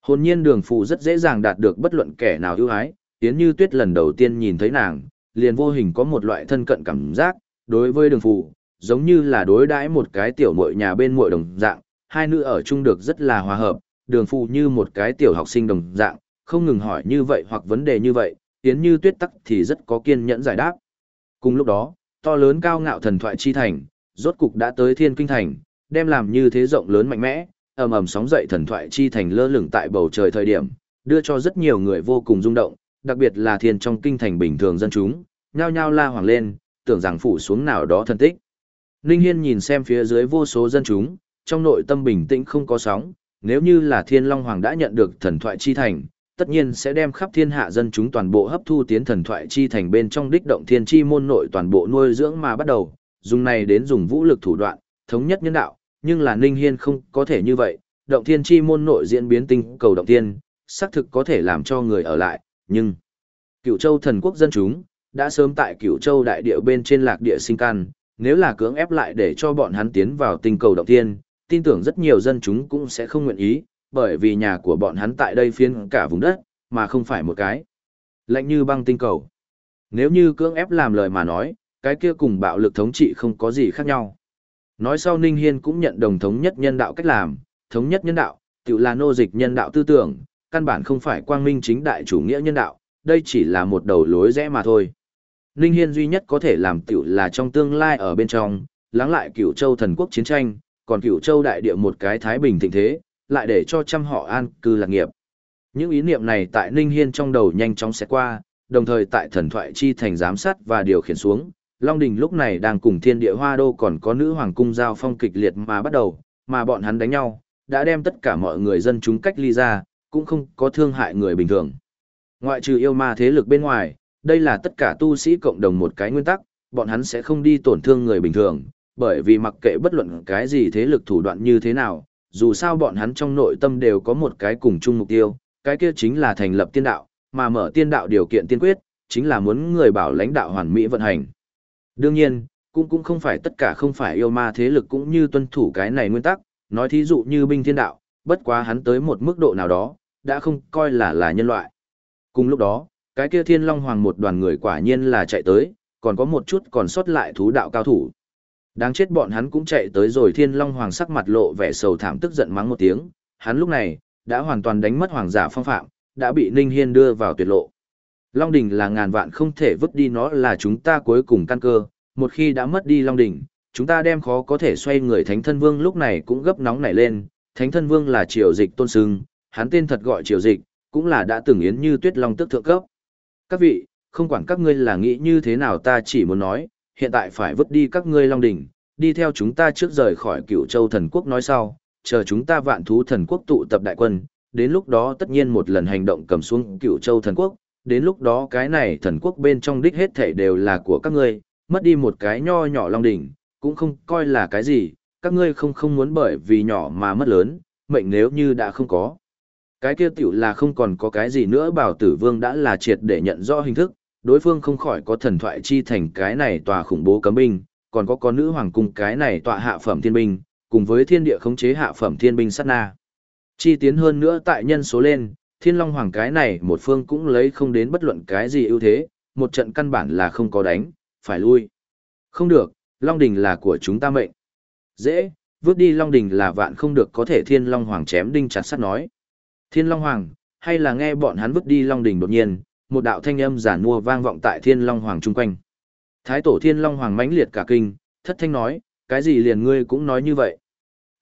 Hồn nhiên đường phù rất dễ dàng đạt được bất luận kẻ nào ưu ái, Yến Như Tuyết lần đầu tiên nhìn thấy nàng, liền vô hình có một loại thân cận cảm giác, đối với đường phù, giống như là đối đãi một cái tiểu muội nhà bên muội đồng dạng, hai nữ ở chung được rất là hòa hợp, đường phù như một cái tiểu học sinh đồng dạng, không ngừng hỏi như vậy hoặc vấn đề như vậy, Yến Như Tuyết tắc thì rất có kiên nhẫn giải đáp. Cùng lúc đó, to lớn cao ngạo thần thoại chi thành, rốt cục đã tới thiên kinh thành, đem làm như thế rộng lớn mạnh mẽ, ầm ầm sóng dậy thần thoại chi thành lơ lửng tại bầu trời thời điểm, đưa cho rất nhiều người vô cùng rung động, đặc biệt là thiên trong kinh thành bình thường dân chúng, nhao nhao la hoàng lên, tưởng rằng phủ xuống nào đó thân tích. Ninh Hiên nhìn xem phía dưới vô số dân chúng, trong nội tâm bình tĩnh không có sóng, nếu như là thiên long hoàng đã nhận được thần thoại chi thành, tất nhiên sẽ đem khắp thiên hạ dân chúng toàn bộ hấp thu tiến thần thoại chi thành bên trong đích động thiên chi môn nội toàn bộ nuôi dưỡng mà bắt đầu, dùng này đến dùng vũ lực thủ đoạn, thống nhất nhân đạo, nhưng là Ninh Hiên không có thể như vậy, động thiên chi môn nội diễn biến tinh cầu động thiên, xác thực có thể làm cho người ở lại, nhưng Cửu châu thần quốc dân chúng, đã sớm tại Cửu châu đại địa bên trên lạc địa sinh căn, nếu là cưỡng ép lại để cho bọn hắn tiến vào tinh cầu động thiên, tin tưởng rất nhiều dân chúng cũng sẽ không nguyện ý, bởi vì nhà của bọn hắn tại đây phiên cả vùng đất, mà không phải một cái. Lạnh như băng tinh cầu. Nếu như cưỡng ép làm lời mà nói, cái kia cùng bạo lực thống trị không có gì khác nhau. Nói sau Ninh Hiên cũng nhận đồng thống nhất nhân đạo cách làm, thống nhất nhân đạo, tự là nô dịch nhân đạo tư tưởng, căn bản không phải quang minh chính đại chủ nghĩa nhân đạo, đây chỉ là một đầu lối rẽ mà thôi. Ninh Hiên duy nhất có thể làm tiểu là trong tương lai ở bên trong, lắng lại cửu châu thần quốc chiến tranh, còn cửu châu đại địa một cái thái bình thịnh thế, lại để cho trăm họ an cư lạc nghiệp. Những ý niệm này tại Ninh Hiên trong đầu nhanh chóng sẽ qua, đồng thời tại thần thoại chi thành giám sát và điều khiển xuống, Long Đình lúc này đang cùng thiên địa hoa đô còn có nữ hoàng cung giao phong kịch liệt mà bắt đầu, mà bọn hắn đánh nhau, đã đem tất cả mọi người dân chúng cách ly ra, cũng không có thương hại người bình thường. Ngoại trừ yêu ma thế lực bên ngoài, đây là tất cả tu sĩ cộng đồng một cái nguyên tắc, bọn hắn sẽ không đi tổn thương người bình thường, bởi vì mặc kệ bất luận cái gì thế lực thủ đoạn như thế nào, dù sao bọn hắn trong nội tâm đều có một cái cùng chung mục tiêu, cái kia chính là thành lập tiên đạo, mà mở tiên đạo điều kiện tiên quyết, chính là muốn người bảo lãnh đạo hoàn mỹ vận hành. Đương nhiên, cũng cũng không phải tất cả không phải yêu ma thế lực cũng như tuân thủ cái này nguyên tắc, nói thí dụ như binh thiên đạo, bất quá hắn tới một mức độ nào đó, đã không coi là là nhân loại. Cùng lúc đó, cái kia thiên long hoàng một đoàn người quả nhiên là chạy tới, còn có một chút còn sót lại thú đạo cao thủ. Đáng chết bọn hắn cũng chạy tới rồi thiên long hoàng sắc mặt lộ vẻ sầu thảm tức giận mắng một tiếng, hắn lúc này, đã hoàn toàn đánh mất hoàng giả phong phạm, đã bị Ninh Hiên đưa vào tuyệt lộ. Long đỉnh là ngàn vạn không thể vứt đi nó là chúng ta cuối cùng căn cơ, một khi đã mất đi Long đỉnh, chúng ta đem khó có thể xoay người Thánh Thân Vương lúc này cũng gấp nóng nảy lên, Thánh Thân Vương là triều dịch tôn sưng, hắn tên thật gọi triều dịch, cũng là đã từng yến như tuyết long tức thượng cấp. Các vị, không quản các ngươi là nghĩ như thế nào ta chỉ muốn nói, hiện tại phải vứt đi các ngươi long đỉnh, đi theo chúng ta trước rời khỏi Cửu châu thần quốc nói sau, chờ chúng ta vạn thú thần quốc tụ tập đại quân, đến lúc đó tất nhiên một lần hành động cầm xuống Cửu châu thần quốc, đến lúc đó cái này thần quốc bên trong đích hết thể đều là của các ngươi, mất đi một cái nho nhỏ long đỉnh, cũng không coi là cái gì, các ngươi không không muốn bởi vì nhỏ mà mất lớn, mệnh nếu như đã không có. Cái kia tiểu là không còn có cái gì nữa bảo tử vương đã là triệt để nhận rõ hình thức, đối phương không khỏi có thần thoại chi thành cái này tòa khủng bố cấm binh, còn có có nữ hoàng cung cái này tọa hạ phẩm thiên binh, cùng với thiên địa khống chế hạ phẩm thiên binh sát na. Chi tiến hơn nữa tại nhân số lên, thiên long hoàng cái này một phương cũng lấy không đến bất luận cái gì ưu thế, một trận căn bản là không có đánh, phải lui. Không được, long đình là của chúng ta mệnh. Dễ, vứt đi long đình là vạn không được có thể thiên long hoàng chém đinh chặt sắt nói. Thiên long hoàng, hay là nghe bọn hắn vứt đi long đình đột nhiên, một đạo thanh âm giả mua vang vọng tại thiên long hoàng chung quanh. Thái tổ thiên long hoàng mãnh liệt cả kinh, thất thanh nói, cái gì liền ngươi cũng nói như vậy.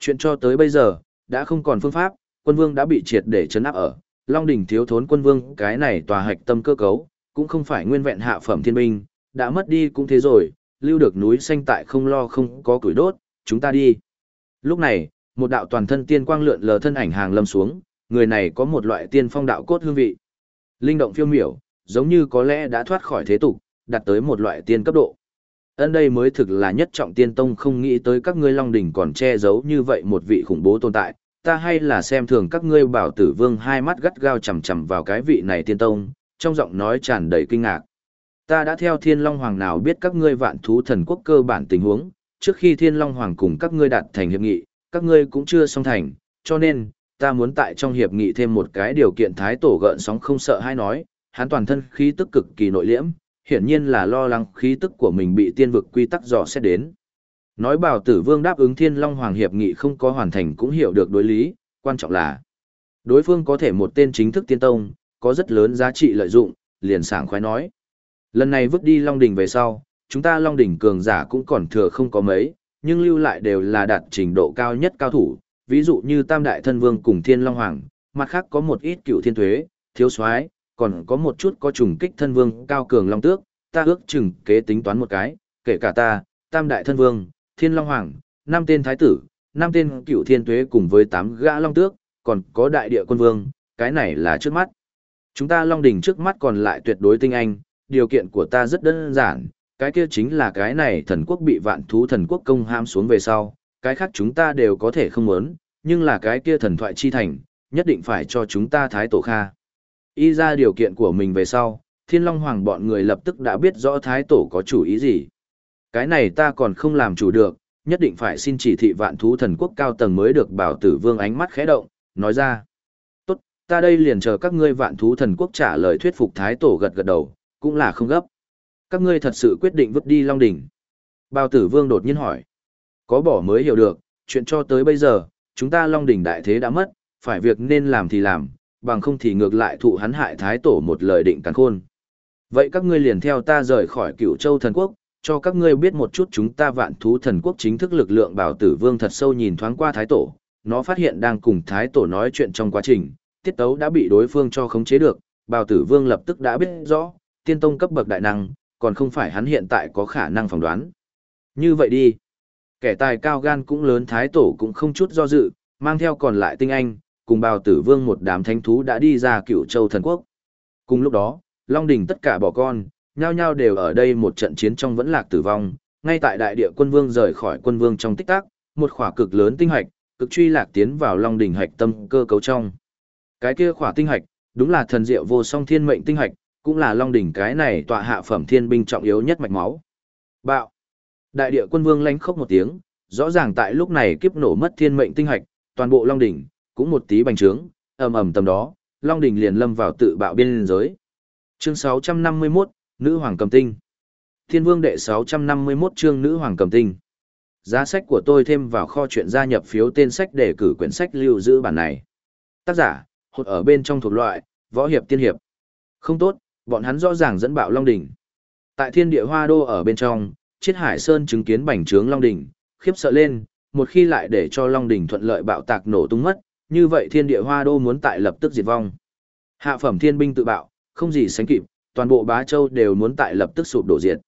Chuyện cho tới bây giờ, đã không còn phương pháp, quân vương đã bị triệt để chấn áp ở, Long đỉnh thiếu thốn quân vương cái này tòa hạch tâm cơ cấu, cũng không phải nguyên vẹn hạ phẩm thiên binh, đã mất đi cũng thế rồi, lưu được núi xanh tại không lo không có củi đốt, chúng ta đi. Lúc này, một đạo toàn thân tiên quang lượn lờ thân ảnh hàng lâm xuống, người này có một loại tiên phong đạo cốt hương vị. Linh động phiêu miểu, giống như có lẽ đã thoát khỏi thế tục, đạt tới một loại tiên cấp độ. Ân đây mới thực là nhất trọng tiên tông không nghĩ tới các ngươi long đỉnh còn che giấu như vậy một vị khủng bố tồn tại, ta hay là xem thường các ngươi bảo tử vương hai mắt gắt gao chằm chằm vào cái vị này tiên tông, trong giọng nói tràn đầy kinh ngạc. Ta đã theo thiên long hoàng nào biết các ngươi vạn thú thần quốc cơ bản tình huống, trước khi thiên long hoàng cùng các ngươi đạt thành hiệp nghị, các ngươi cũng chưa xong thành, cho nên, ta muốn tại trong hiệp nghị thêm một cái điều kiện thái tổ gợn sóng không sợ hay nói, hắn toàn thân khí tức cực kỳ nội liễm, hiển nhiên là lo lắng khí tức của mình bị tiên vực quy tắc dò xét đến. Nói bảo tử vương đáp ứng thiên long hoàng hiệp nghị không có hoàn thành cũng hiểu được đối lý, quan trọng là đối phương có thể một tên chính thức tiên tông, có rất lớn giá trị lợi dụng, liền sảng khoái nói. Lần này vứt đi long đỉnh về sau, chúng ta long đỉnh cường giả cũng còn thừa không có mấy, nhưng lưu lại đều là đạt trình độ cao nhất cao thủ, ví dụ như Tam Đại Thân Vương cùng Thiên Long Hoàng, mặt khác có một ít cựu thiên thuế, thiếu soái còn có một chút có trùng kích thân vương cao cường long tước, ta ước chừng kế tính toán một cái, kể cả ta, Tam Đại Thân Vương, Thiên Long Hoàng, năm tên thái tử, năm tên cựu thiên tuế cùng với tám gã long tước, còn có đại địa quân vương, cái này là trước mắt. Chúng ta long đỉnh trước mắt còn lại tuyệt đối tinh anh, điều kiện của ta rất đơn giản, cái kia chính là cái này thần quốc bị vạn thú thần quốc công ham xuống về sau, cái khác chúng ta đều có thể không muốn, nhưng là cái kia thần thoại chi thành, nhất định phải cho chúng ta thái tổ kha. Y ra điều kiện của mình về sau, thiên long hoàng bọn người lập tức đã biết rõ thái tổ có chủ ý gì. Cái này ta còn không làm chủ được, nhất định phải xin chỉ thị vạn thú thần quốc cao tầng mới được bảo tử vương ánh mắt khẽ động, nói ra. Tốt, ta đây liền chờ các ngươi vạn thú thần quốc trả lời thuyết phục thái tổ gật gật đầu, cũng là không gấp. Các ngươi thật sự quyết định vứt đi Long Đỉnh. Bảo tử vương đột nhiên hỏi. Có bỏ mới hiểu được, chuyện cho tới bây giờ, chúng ta Long Đỉnh đại thế đã mất, phải việc nên làm thì làm, bằng không thì ngược lại thụ hắn hại thái tổ một lời định cắn khôn. Vậy các ngươi liền theo ta rời khỏi cựu châu thần quốc, cho các ngươi biết một chút chúng ta vạn thú thần quốc chính thức lực lượng bảo tử vương thật sâu nhìn thoáng qua thái tổ, nó phát hiện đang cùng thái tổ nói chuyện trong quá trình, tiết tấu đã bị đối phương cho khống chế được, bảo tử vương lập tức đã biết rõ, tiên tông cấp bậc đại năng, còn không phải hắn hiện tại có khả năng phỏng đoán. Như vậy đi, kẻ tài cao gan cũng lớn thái tổ cũng không chút do dự, mang theo còn lại tinh anh, cùng bào tử vương một đám thánh thú đã đi ra cựu châu thần quốc. Cùng lúc đó, Long Đình tất cả bỏ con, nhao nhao đều ở đây một trận chiến trong vẫn lạc tử vong, ngay tại đại địa quân vương rời khỏi quân vương trong tích tắc, một khỏa cực lớn tinh hạch, cực truy lạc tiến vào Long Đỉnh hạch tâm cơ cấu trong. Cái kia khỏa tinh hạch, đúng là thần diệu vô song thiên mệnh tinh hạch, cũng là Long Đỉnh cái này tọa hạ phẩm thiên binh trọng yếu nhất mạch máu. Bạo. Đại địa quân vương lánh khốc một tiếng, rõ ràng tại lúc này kiếp nổ mất thiên mệnh tinh hạch, toàn bộ Long Đỉnh, cũng một tí bành trướng, ầm ầm tầm đó, Long Đỉnh liền lâm vào tự bạo biên giới. Chương 651, Nữ Hoàng Cầm Tinh. Thiên Vương đệ 651 chương Nữ Hoàng Cầm Tinh. Giá sách của tôi thêm vào kho chuyện gia nhập phiếu tên sách để cử quyển sách lưu giữ bản này. Tác giả, hột ở bên trong thuộc loại, võ hiệp tiên hiệp. Không tốt, bọn hắn rõ ràng dẫn bạo Long Đỉnh. Tại thiên địa hoa đô ở bên trong, Chiết Hải Sơn chứng kiến bành trướng Long Đỉnh, khiếp sợ lên, một khi lại để cho Long Đỉnh thuận lợi bạo tạc nổ tung mất, như vậy thiên địa hoa đô muốn tại lập tức diệt vong. Hạ phẩm thiên binh tự bạo, không gì sánh kịp, toàn bộ bá châu đều muốn tại lập tức sụp đổ diệt.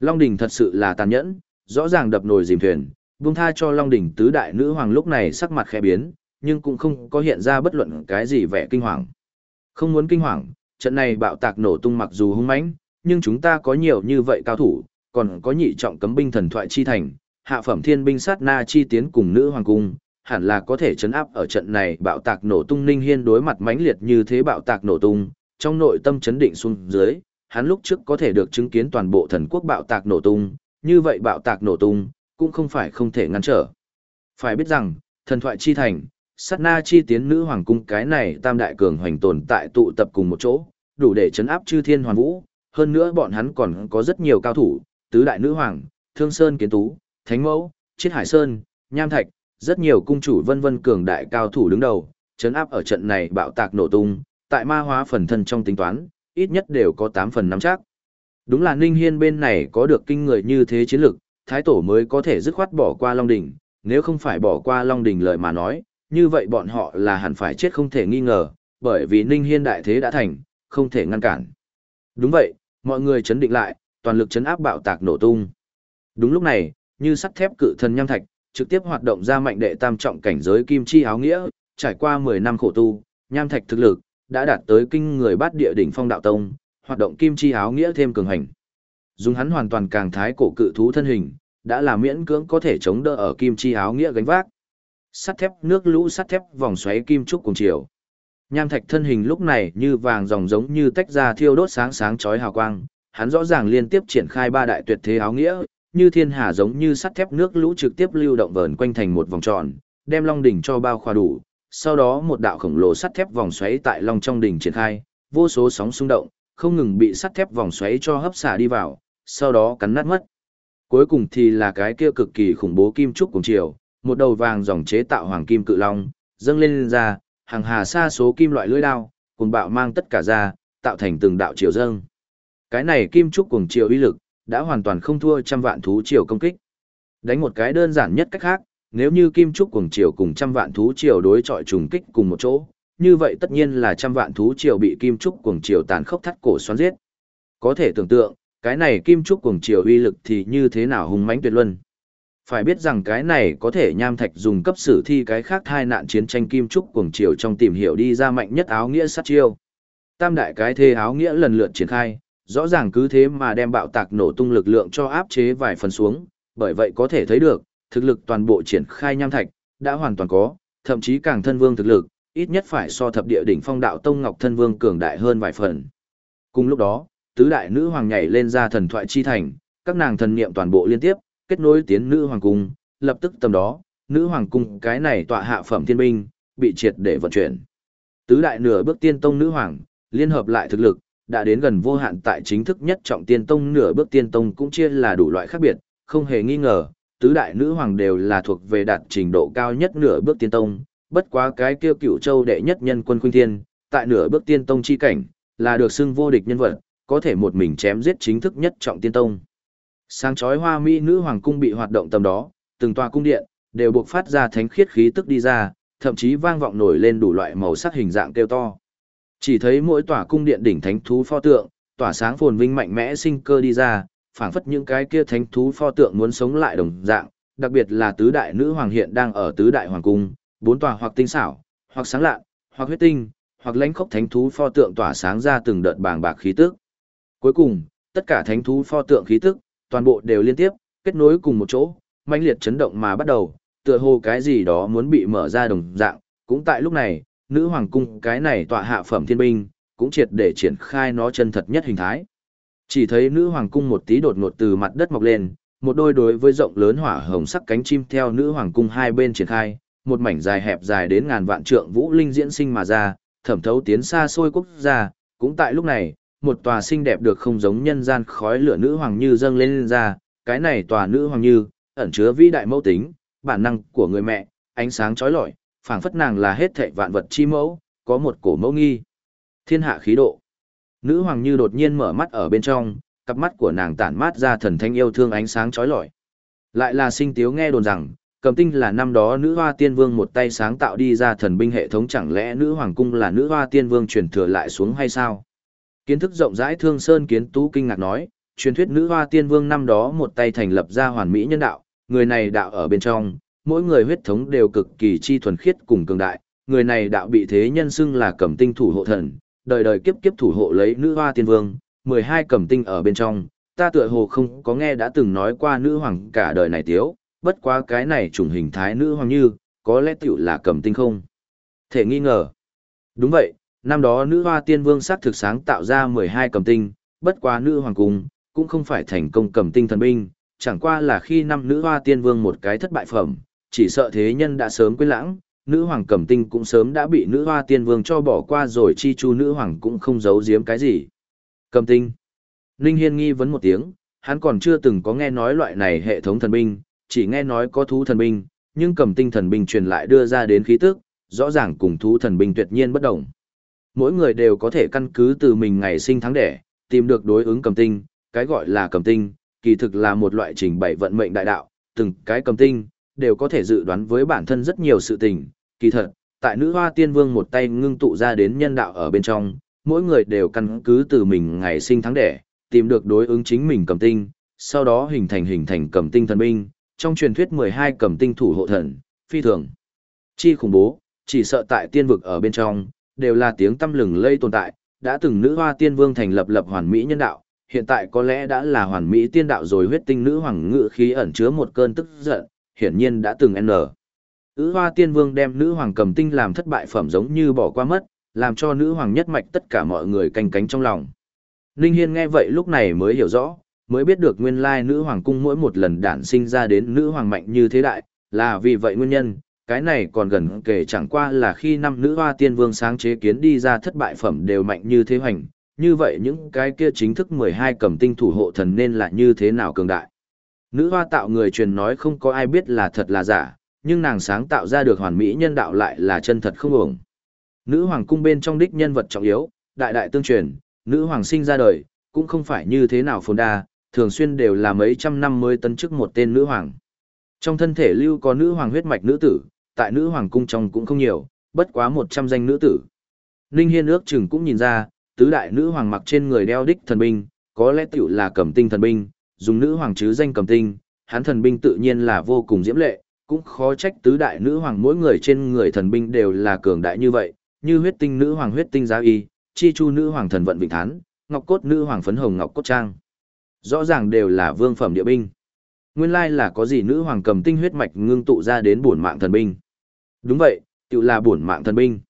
Long Đỉnh thật sự là tàn nhẫn, rõ ràng đập nồi dìm thuyền, buông tha cho Long Đỉnh tứ đại nữ hoàng lúc này sắc mặt khẽ biến, nhưng cũng không có hiện ra bất luận cái gì vẻ kinh hoàng. Không muốn kinh hoàng, trận này bạo tạc nổ tung mặc dù hung mãnh, nhưng chúng ta có nhiều như vậy cao thủ, còn có nhị trọng cấm binh thần thoại chi thành, hạ phẩm thiên binh sát na chi tiến cùng nữ hoàng cung, hẳn là có thể chấn áp ở trận này bạo tạc nổ tung Ninh Hiên đối mặt mãnh liệt như thế bạo tạc nổ tung, trong nội tâm chấn định xuống dưới, hắn lúc trước có thể được chứng kiến toàn bộ thần quốc bạo tạc nổ tung, như vậy bạo tạc nổ tung, cũng không phải không thể ngăn trở. Phải biết rằng, thần thoại chi thành, sát na chi tiến nữ hoàng cung cái này tam đại cường hoành tồn tại tụ tập cùng một chỗ, đủ để chấn áp chư thiên hoàn vũ, hơn nữa bọn hắn còn có rất nhiều cao thủ, tứ đại nữ hoàng, thương sơn kiến tú, thánh mẫu, chiết hải sơn, nham thạch, rất nhiều cung chủ vân vân cường đại cao thủ đứng đầu, chấn áp ở trận này bạo tạc nổ tung, tại ma hóa phần thân trong tính toán, ít nhất đều có 8 phần nắm chắc. Đúng là Ninh Hiên bên này có được kinh người như thế chiến lực, Thái Tổ mới có thể dứt khoát bỏ qua Long Đỉnh, nếu không phải bỏ qua Long Đỉnh lời mà nói, như vậy bọn họ là hẳn phải chết không thể nghi ngờ, bởi vì Ninh Hiên đại thế đã thành, không thể ngăn cản. Đúng vậy, mọi người chấn định lại, toàn lực chấn áp bạo tạc nổ tung. Đúng lúc này, như sắt thép cự thần nham thạch, trực tiếp hoạt động ra mạnh đệ tam trọng cảnh giới kim chi áo nghĩa, trải qua 10 năm khổ tu, nham thạch thực lực đã đạt tới kinh người bát địa đỉnh phong đạo tông, hoạt động kim chi áo nghĩa thêm cường hành. Dùng hắn hoàn toàn càng thái cổ cự thú thân hình, đã là miễn cưỡng có thể chống đỡ ở kim chi áo nghĩa gánh vác. Sắt thép nước lũ sắt thép vòng xoáy kim trúc cùng chiều. Nham thạch thân hình lúc này như vàng dòng giống như tách ra thiêu đốt sáng sáng chói hào quang, hắn rõ ràng liên tiếp triển khai ba đại tuyệt thế áo nghĩa, như thiên hà giống như sắt thép nước lũ trực tiếp lưu động vờn quanh thành một vòng tròn, đem long đỉnh cho bao khoa đủ. Sau đó một đạo khổng lồ sắt thép vòng xoáy tại lòng trong đỉnh triển khai, vô số sóng xung động, không ngừng bị sắt thép vòng xoáy cho hấp xả đi vào, sau đó cắn nát mất. Cuối cùng thì là cái kia cực kỳ khủng bố kim trúc cùng chiều, một đầu vàng dòng chế tạo hoàng kim cự long, dâng lên, lên ra, hàng hà xa số kim loại lưỡi đao, cùng bạo mang tất cả ra, tạo thành từng đạo chiều dâng. Cái này kim trúc cùng chiều uy lực, đã hoàn toàn không thua trăm vạn thú triều công kích. Đánh một cái đơn giản nhất cách khác, nếu như kim trúc Cuồng triều cùng trăm vạn thú triều đối chọi trùng kích cùng một chỗ, như vậy tất nhiên là trăm vạn thú triều bị kim trúc Cuồng triều tàn khốc thắt cổ xoắn giết. Có thể tưởng tượng, cái này kim trúc Cuồng triều uy lực thì như thế nào hùng mãnh tuyệt luân. Phải biết rằng cái này có thể nham thạch dùng cấp sử thi cái khác thai nạn chiến tranh kim trúc cuồng triều trong tìm hiểu đi ra mạnh nhất áo nghĩa sát chiêu. Tam đại cái thê áo nghĩa lần lượt triển khai, rõ ràng cứ thế mà đem bạo tạc nổ tung lực lượng cho áp chế vài phần xuống, bởi vậy có thể thấy được, thực lực toàn bộ triển khai nham thạch, đã hoàn toàn có, thậm chí càng thân vương thực lực, ít nhất phải so thập địa đỉnh phong đạo tông ngọc thân vương cường đại hơn vài phần. Cùng lúc đó, tứ đại nữ hoàng nhảy lên ra thần thoại chi thành, các nàng thần niệm toàn bộ liên tiếp, kết nối tiến nữ hoàng cung, lập tức tầm đó, nữ hoàng cung cái này tọa hạ phẩm thiên binh, bị triệt để vận chuyển. Tứ đại nửa bước tiên tông nữ hoàng, liên hợp lại thực lực, đã đến gần vô hạn tại chính thức nhất trọng tiên tông nửa bước tiên tông cũng chia là đủ loại khác biệt, không hề nghi ngờ, tứ đại nữ hoàng đều là thuộc về đạt trình độ cao nhất nửa bước tiên tông, bất quá cái kia cửu châu đệ nhất nhân quân khuynh thiên, tại nửa bước tiên tông chi cảnh, là được xưng vô địch nhân vật, có thể một mình chém giết chính thức nhất trọng tiên tông. Sáng chói hoa mỹ nữ hoàng cung bị hoạt động tầm đó, từng tòa cung điện, đều buộc phát ra thánh khiết khí tức đi ra, thậm chí vang vọng nổi lên đủ loại màu sắc hình dạng kêu to. Chỉ thấy mỗi tòa cung điện đỉnh thánh thú pho tượng, tỏa sáng phồn vinh mạnh mẽ sinh cơ đi ra, phảng phất những cái kia thánh thú pho tượng muốn sống lại đồng dạng, đặc biệt là tứ đại nữ hoàng hiện đang ở tứ đại hoàng cung, Bốn tòa hoặc tinh xảo, hoặc sáng lạ, hoặc huyết tinh, hoặc lãnh khốc thánh thú pho tượng tỏa sáng ra từng đợt bàng bạc khí tức. Cuối cùng, tất cả thánh thú pho tượng khí tức, toàn bộ đều liên tiếp, kết nối cùng một chỗ, mãnh liệt chấn động mà bắt đầu, tựa hồ cái gì đó muốn bị mở ra đồng dạng, cũng tại lúc này, nữ hoàng cung cái này tọa hạ phẩm thiên binh, cũng triệt để triển khai nó chân thật nhất hình thái. Chỉ thấy nữ hoàng cung một tí đột ngột từ mặt đất mọc lên, một đôi đối với rộng lớn hỏa hồng sắc cánh chim theo nữ hoàng cung hai bên triển khai, một mảnh dài hẹp dài đến ngàn vạn trượng vũ linh diễn sinh mà ra, thẩm thấu tiến xa xôi quốc gia, cũng tại lúc này, một tòa xinh đẹp được không giống nhân gian khói lửa nữ hoàng như dâng lên, lên ra, cái này tòa nữ hoàng như, ẩn chứa vĩ đại mẫu tính, bản năng của người mẹ, ánh sáng chói lọi, phảng phất nàng là hết thảy vạn vật chi mẫu, có một cổ mẫu nghi. Thiên hạ khí độ. Nữ hoàng như đột nhiên mở mắt ở bên trong, cặp mắt của nàng tản mát ra thần thanh yêu thương ánh sáng chói lọi. Lại là sinh tiếu nghe đồn rằng, cầm tinh là năm đó nữ hoa tiên vương một tay sáng tạo đi ra thần binh hệ thống chẳng lẽ nữ hoàng cung là nữ hoa tiên vương truyền thừa lại xuống hay sao? Kiến thức rộng rãi thương sơn kiến tú kinh ngạc nói, truyền thuyết nữ hoa tiên vương năm đó một tay thành lập ra hoàn mỹ nhân đạo, người này đạo ở bên trong, mỗi người huyết thống đều cực kỳ chi thuần khiết cùng cường đại, người này đạo bị thế nhân xưng là cẩm tinh thủ hộ thần, đời đời kiếp kiếp thủ hộ lấy nữ hoa tiên vương, 12 cẩm tinh ở bên trong, ta tựa hồ không có nghe đã từng nói qua nữ hoàng cả đời này tiếu, bất quá cái này trùng hình thái nữ hoàng như, có lẽ tiểu là cẩm tinh không. Thể nghi ngờ. Đúng vậy, năm đó nữ hoa tiên vương sát thực sáng tạo ra 12 cẩm tinh, bất quá nữ hoàng cung, cũng không phải thành công cẩm tinh thần binh, chẳng qua là khi năm nữ hoa tiên vương một cái thất bại phẩm, chỉ sợ thế nhân đã sớm quên lãng, nữ hoàng cẩm tinh cũng sớm đã bị nữ hoa tiên vương cho bỏ qua rồi chi chu nữ hoàng cũng không giấu giếm cái gì. Cẩm tinh. Ninh Hiên nghi vấn một tiếng, hắn còn chưa từng có nghe nói loại này hệ thống thần binh, chỉ nghe nói có thú thần binh, nhưng cẩm tinh thần binh truyền lại đưa ra đến khí tức, rõ ràng cùng thú thần binh tuyệt nhiên bất động Mỗi người đều có thể căn cứ từ mình ngày sinh tháng đẻ, tìm được đối ứng cẩm tinh, cái gọi là cẩm tinh, kỳ thực là một loại trình bày vận mệnh đại đạo, từng cái cẩm tinh, đều có thể dự đoán với bản thân rất nhiều sự tình, kỳ thật, tại nữ hoa tiên vương một tay ngưng tụ ra đến nhân đạo ở bên trong, mỗi người đều căn cứ từ mình ngày sinh tháng đẻ, tìm được đối ứng chính mình cầm tinh, sau đó hình thành hình thành cầm tinh thần binh, trong truyền thuyết 12 cầm tinh thủ hộ thần, phi thường. Chi khủng bố, chỉ sợ tại tiên vực ở bên trong, đều là tiếng tâm lừng lây tồn tại, đã từng nữ hoa tiên vương thành lập lập hoàn mỹ nhân đạo, hiện tại có lẽ đã là hoàn mỹ tiên đạo rồi huyết tinh nữ hoàng ngự khí ẩn chứa một cơn tức giận, hiển nhiên đã từng n. Ứ hoa tiên vương đem nữ hoàng cầm tinh làm thất bại phẩm giống như bỏ qua mất, làm cho nữ hoàng nhất mạch tất cả mọi người canh cánh trong lòng. Ninh Hiên nghe vậy lúc này mới hiểu rõ, mới biết được nguyên lai nữ hoàng cung mỗi một lần đản sinh ra đến nữ hoàng mạnh như thế đại, là vì vậy nguyên nhân, cái này còn gần kể chẳng qua là khi năm nữ hoa tiên vương sáng chế kiến đi ra thất bại phẩm đều mạnh như thế hoành, như vậy những cái kia chính thức 12 cầm tinh thủ hộ thần nên là như thế nào cường đại. Nữ hoa tạo người truyền nói không có ai biết là thật là giả, nhưng nàng sáng tạo ra được hoàn mỹ nhân đạo lại là chân thật không ổng. Nữ hoàng cung bên trong đích nhân vật trọng yếu, đại đại tương truyền, nữ hoàng sinh ra đời, cũng không phải như thế nào phồn đa, thường xuyên đều là mấy trăm năm mới tấn chức một tên nữ hoàng. Trong thân thể lưu có nữ hoàng huyết mạch nữ tử, tại nữ hoàng cung trong cũng không nhiều, bất quá 100 danh nữ tử. Ninh Hiên ước chừng cũng nhìn ra, tứ đại nữ hoàng mặc trên người đeo đích thần binh, có lẽ tiểu là cẩm tinh thần binh, dùng nữ hoàng chứ danh cầm tinh, hắn thần binh tự nhiên là vô cùng diễm lệ, cũng khó trách tứ đại nữ hoàng mỗi người trên người thần binh đều là cường đại như vậy, như huyết tinh nữ hoàng huyết tinh giá y, chi chu nữ hoàng thần vận vịnh thán, ngọc cốt nữ hoàng phấn hồng ngọc cốt trang. Rõ ràng đều là vương phẩm địa binh. Nguyên lai là có gì nữ hoàng cầm tinh huyết mạch ngưng tụ ra đến bổn mạng thần binh. Đúng vậy, tự là bổn mạng thần binh.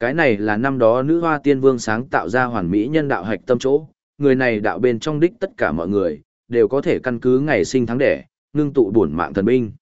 Cái này là năm đó nữ hoa tiên vương sáng tạo ra hoàn mỹ nhân đạo hạch tâm chỗ, người này đạo bên trong đích tất cả mọi người, đều có thể căn cứ ngày sinh tháng đẻ, ngưng tụ bổn mạng thần binh.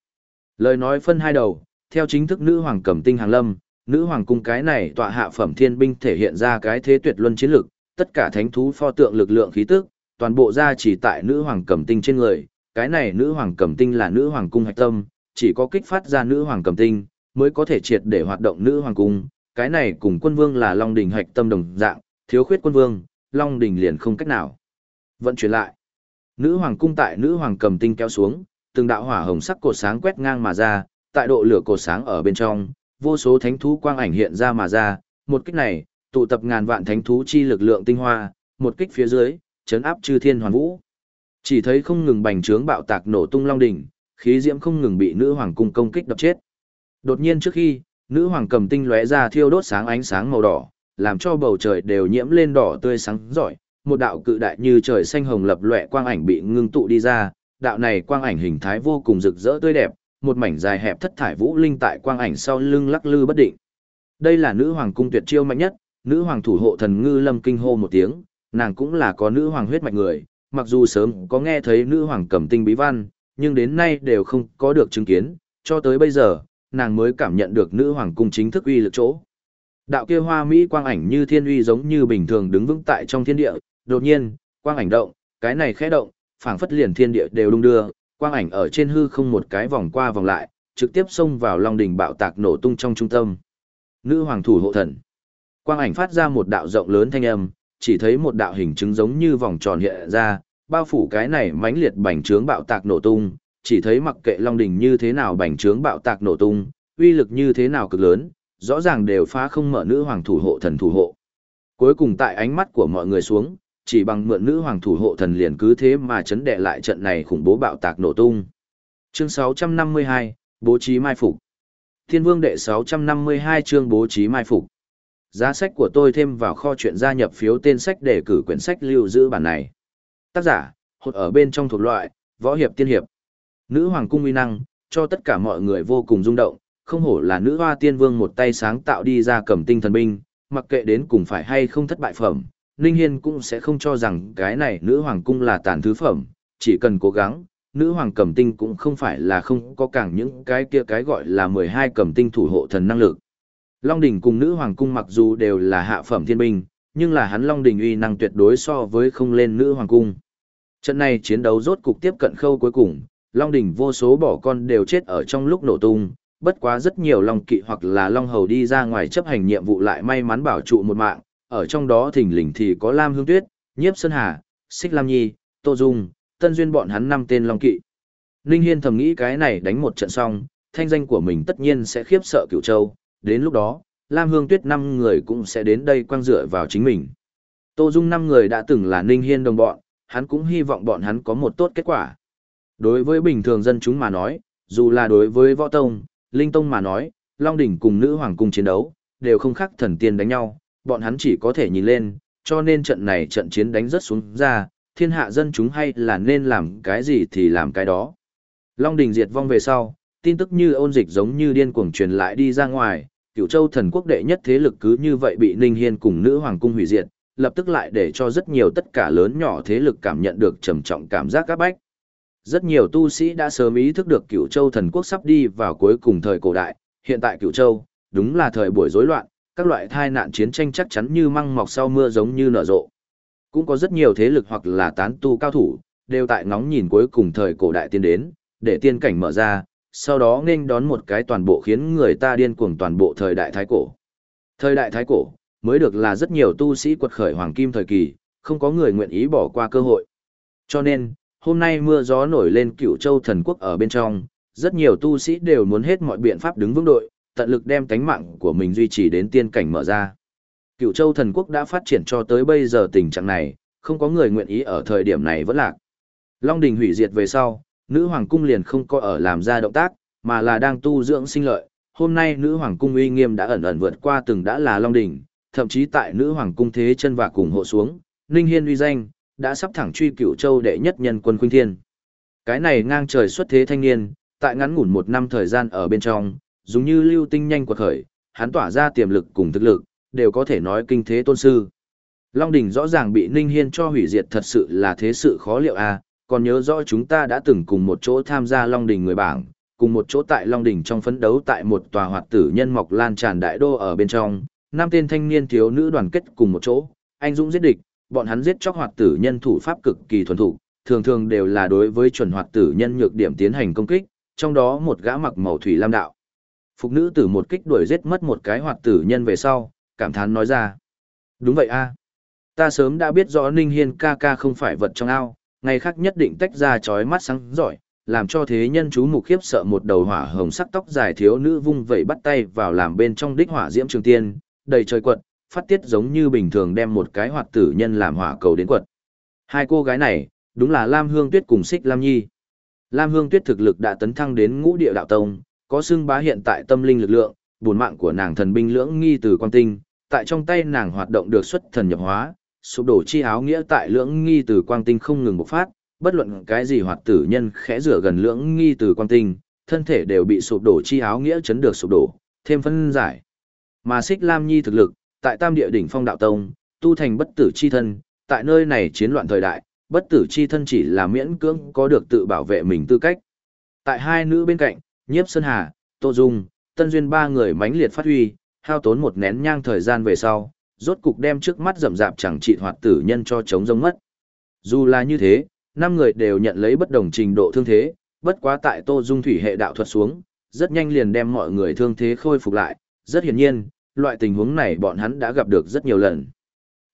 Lời nói phân hai đầu, theo chính thức nữ hoàng cẩm tinh hàng lâm, nữ hoàng cung cái này tọa hạ phẩm thiên binh thể hiện ra cái thế tuyệt luân chiến lực, tất cả thánh thú pho tượng lực lượng khí tức, toàn bộ ra chỉ tại nữ hoàng cẩm tinh trên người, cái này nữ hoàng cẩm tinh là nữ hoàng cung hạch tâm, chỉ có kích phát ra nữ hoàng cẩm tinh mới có thể triệt để hoạt động nữ hoàng cung, cái này cùng quân vương là long đỉnh hạch tâm đồng dạng, thiếu khuyết quân vương, long đỉnh liền không cách nào. Vận chuyển lại. Nữ hoàng cung tại nữ hoàng cầm tinh kéo xuống, từng đạo hỏa hồng sắc cột sáng quét ngang mà ra, tại độ lửa cột sáng ở bên trong, vô số thánh thú quang ảnh hiện ra mà ra, một kích này, tụ tập ngàn vạn thánh thú chi lực lượng tinh hoa, một kích phía dưới, chấn áp chư thiên hoàn vũ. Chỉ thấy không ngừng bành trướng bạo tạc nổ tung long đỉnh, khí diễm không ngừng bị nữ hoàng cung công kích đập chết. Đột nhiên trước khi, nữ hoàng cầm tinh lóe ra thiêu đốt sáng ánh sáng màu đỏ, làm cho bầu trời đều nhiễm lên đỏ tươi sáng giỏi, một đạo cự đại như trời xanh hồng lập lòe quang ảnh bị ngưng tụ đi ra, đạo này quang ảnh hình thái vô cùng rực rỡ tươi đẹp, một mảnh dài hẹp thất thải vũ linh tại quang ảnh sau lưng lắc lư bất định. Đây là nữ hoàng cung tuyệt chiêu mạnh nhất, nữ hoàng thủ hộ thần ngư lâm kinh hô một tiếng, nàng cũng là có nữ hoàng huyết mạch người, mặc dù sớm có nghe thấy nữ hoàng cầm tinh bí văn, nhưng đến nay đều không có được chứng kiến, cho tới bây giờ, nàng mới cảm nhận được nữ hoàng cung chính thức uy lực chỗ. Đạo kia hoa mỹ quang ảnh như thiên uy giống như bình thường đứng vững tại trong thiên địa, đột nhiên, quang ảnh động, cái này khẽ động, phảng phất liền thiên địa đều đung đưa, quang ảnh ở trên hư không một cái vòng qua vòng lại, trực tiếp xông vào long đỉnh bạo tạc nổ tung trong trung tâm. Nữ hoàng thủ hộ thần. Quang ảnh phát ra một đạo rộng lớn thanh âm, chỉ thấy một đạo hình chứng giống như vòng tròn hiện ra, bao phủ cái này mãnh liệt bành trướng bạo tạc nổ tung, chỉ thấy mặc kệ long đỉnh như thế nào bành trướng bạo tạc nổ tung, uy lực như thế nào cực lớn, rõ ràng đều phá không mở nữ hoàng thủ hộ thần thủ hộ. Cuối cùng tại ánh mắt của mọi người xuống, chỉ bằng mượn nữ hoàng thủ hộ thần liền cứ thế mà chấn đệ lại trận này khủng bố bạo tạc nổ tung. Chương 652, bố trí mai phục. Thiên Vương đệ 652 chương bố trí mai phục. Giá sách của tôi thêm vào kho chuyện gia nhập phiếu tên sách để cử quyển sách lưu giữ bản này. Tác giả, hột ở bên trong thuộc loại, võ hiệp tiên hiệp. Nữ hoàng cung uy năng, cho tất cả mọi người vô cùng rung động, không hổ là nữ hoa tiên vương một tay sáng tạo đi ra cầm tinh thần binh, mặc kệ đến cùng phải hay không thất bại phẩm, Ninh Hiên cũng sẽ không cho rằng cái này nữ hoàng cung là tàn thứ phẩm, chỉ cần cố gắng, nữ hoàng cầm tinh cũng không phải là không có càng những cái kia cái gọi là 12 cầm tinh thủ hộ thần năng lực. Long đỉnh cùng nữ hoàng cung mặc dù đều là hạ phẩm thiên binh, nhưng là hắn Long đỉnh uy năng tuyệt đối so với không lên nữ hoàng cung. Trận này chiến đấu rốt cục tiếp cận khâu cuối cùng, Long đỉnh vô số bỏ con đều chết ở trong lúc nổ tung, bất quá rất nhiều Long kỵ hoặc là Long hầu đi ra ngoài chấp hành nhiệm vụ lại may mắn bảo trụ một mạng, ở trong đó thình lình thì có Lam Hương Tuyết, Nhiếp Sơn Hà, Xích Lam Nhi, Tô Dung, Tân Duyên bọn hắn năm tên Long Kỵ. Ninh Hiên thầm nghĩ cái này đánh một trận xong, thanh danh của mình tất nhiên sẽ khiếp sợ Cửu Châu, đến lúc đó, Lam Hương Tuyết năm người cũng sẽ đến đây quang dựa vào chính mình. Tô Dung năm người đã từng là Ninh Hiên đồng bọn, hắn cũng hy vọng bọn hắn có một tốt kết quả. Đối với bình thường dân chúng mà nói, dù là đối với võ tông, linh tông mà nói, Long đỉnh cùng nữ hoàng cung chiến đấu, đều không khác thần tiên đánh nhau, bọn hắn chỉ có thể nhìn lên, cho nên trận này trận chiến đánh rất xuống ra, thiên hạ dân chúng hay là nên làm cái gì thì làm cái đó. Long đình diệt vong về sau, tin tức như ôn dịch giống như điên cuồng truyền lại đi ra ngoài, Cửu châu thần quốc đệ nhất thế lực cứ như vậy bị Ninh Hiên cùng nữ hoàng cung hủy diệt, lập tức lại để cho rất nhiều tất cả lớn nhỏ thế lực cảm nhận được trầm trọng cảm giác các bách. Rất nhiều tu sĩ đã sớm ý thức được Cửu châu thần quốc sắp đi vào cuối cùng thời cổ đại, hiện tại Cửu châu, đúng là thời buổi rối loạn, các loại thai nạn chiến tranh chắc chắn như măng mọc sau mưa giống như nở rộ. Cũng có rất nhiều thế lực hoặc là tán tu cao thủ, đều tại ngóng nhìn cuối cùng thời cổ đại tiên đến, để tiên cảnh mở ra, sau đó nên đón một cái toàn bộ khiến người ta điên cuồng toàn bộ thời đại thái cổ. Thời đại thái cổ, mới được là rất nhiều tu sĩ quật khởi hoàng kim thời kỳ, không có người nguyện ý bỏ qua cơ hội. Cho nên, hôm nay mưa gió nổi lên cựu châu thần quốc ở bên trong, rất nhiều tu sĩ đều muốn hết mọi biện pháp đứng vững đội, tận lực đem tánh mạng của mình duy trì đến tiên cảnh mở ra. Cựu châu thần quốc đã phát triển cho tới bây giờ tình trạng này, không có người nguyện ý ở thời điểm này vẫn lạc. Long đình hủy diệt về sau, nữ hoàng cung liền không có ở làm ra động tác, mà là đang tu dưỡng sinh lợi. Hôm nay nữ hoàng cung uy nghiêm đã ẩn ẩn vượt qua từng đã là Long đình, thậm chí tại nữ hoàng cung thế chân và cùng hộ xuống, Ninh Hiên uy danh, đã sắp thẳng truy cựu châu đệ nhất nhân quân khuynh thiên. Cái này ngang trời xuất thế thanh niên, tại ngắn ngủn một năm thời gian ở bên trong, dùng như lưu tinh nhanh quật khởi, hắn tỏa ra tiềm lực cùng thực lực, đều có thể nói kinh thế tôn sư. Long đỉnh rõ ràng bị Ninh Hiên cho hủy diệt thật sự là thế sự khó liệu a, à, còn nhớ rõ chúng ta đã từng cùng một chỗ tham gia Long đỉnh người bảng, cùng một chỗ tại Long đỉnh trong phấn đấu tại một tòa hoạt tử nhân mọc lan tràn đại đô ở bên trong, năm tên thanh niên thiếu nữ đoàn kết cùng một chỗ, anh dũng giết địch, bọn hắn giết chóc hoạt tử nhân thủ pháp cực kỳ thuần thục, thường thường đều là đối với chuẩn hoạt tử nhân nhược điểm tiến hành công kích, trong đó một gã mặc màu thủy lam đạo, Phục nữ tử một kích đuổi giết mất một cái hoạt tử nhân về sau, cảm thán nói ra. Đúng vậy a Ta sớm đã biết rõ Ninh Hiên ca ca không phải vật trong ao, ngày khác nhất định tách ra chói mắt sáng giỏi, làm cho thế nhân chú mục khiếp sợ một đầu hỏa hồng sắc tóc dài thiếu nữ vung vẩy bắt tay vào làm bên trong đích hỏa diễm trường tiên, đầy trời quật, phát tiết giống như bình thường đem một cái hoạt tử nhân làm hỏa cầu đến quật. Hai cô gái này, đúng là Lam Hương Tuyết cùng Xích Lam Nhi. Lam Hương Tuyết thực lực đã tấn thăng đến ngũ địa đạo tông, có xưng bá hiện tại tâm linh lực lượng, buồn mạng của nàng thần binh lưỡng nghi từ quang tinh, tại trong tay nàng hoạt động được xuất thần nhập hóa, sụp đổ chi áo nghĩa tại lưỡng nghi từ quang tinh không ngừng bộc phát, bất luận cái gì hoạt tử nhân khẽ rửa gần lưỡng nghi từ quang tinh, thân thể đều bị sụp đổ chi áo nghĩa chấn được sụp đổ, thêm phân giải. Mà Xích Lam Nhi thực lực, tại Tam Địa đỉnh Phong đạo tông, tu thành bất tử chi thân, tại nơi này chiến loạn thời đại, bất tử chi thân chỉ là miễn cưỡng có được tự bảo vệ mình tư cách. Tại hai nữ bên cạnh, Nhiếp Sơn Hà, Tô Dung, Tân Duyên ba người mãnh liệt phát huy, hao tốn một nén nhang thời gian về sau, rốt cục đem trước mắt rậm rạp chẳng trị hoạt tử nhân cho chống rông mất. Dù là như thế, năm người đều nhận lấy bất đồng trình độ thương thế, bất quá tại Tô Dung thủy hệ đạo thuật xuống, rất nhanh liền đem mọi người thương thế khôi phục lại, rất hiển nhiên, loại tình huống này bọn hắn đã gặp được rất nhiều lần.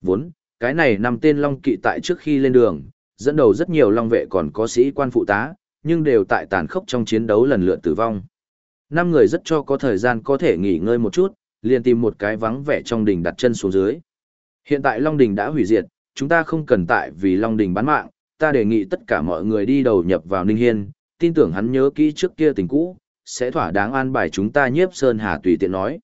Vốn, cái này nằm tên Long Kỵ tại trước khi lên đường, dẫn đầu rất nhiều Long vệ còn có sĩ quan phụ tá, nhưng đều tại tàn khốc trong chiến đấu lần lượt tử vong. Năm người rất cho có thời gian có thể nghỉ ngơi một chút, liền tìm một cái vắng vẻ trong đình đặt chân xuống dưới. Hiện tại Long Đình đã hủy diệt, chúng ta không cần tại vì Long Đình bán mạng, ta đề nghị tất cả mọi người đi đầu nhập vào Ninh Hiên, tin tưởng hắn nhớ kỹ trước kia tình cũ, sẽ thỏa đáng an bài chúng ta nhiếp Sơn Hà tùy tiện nói.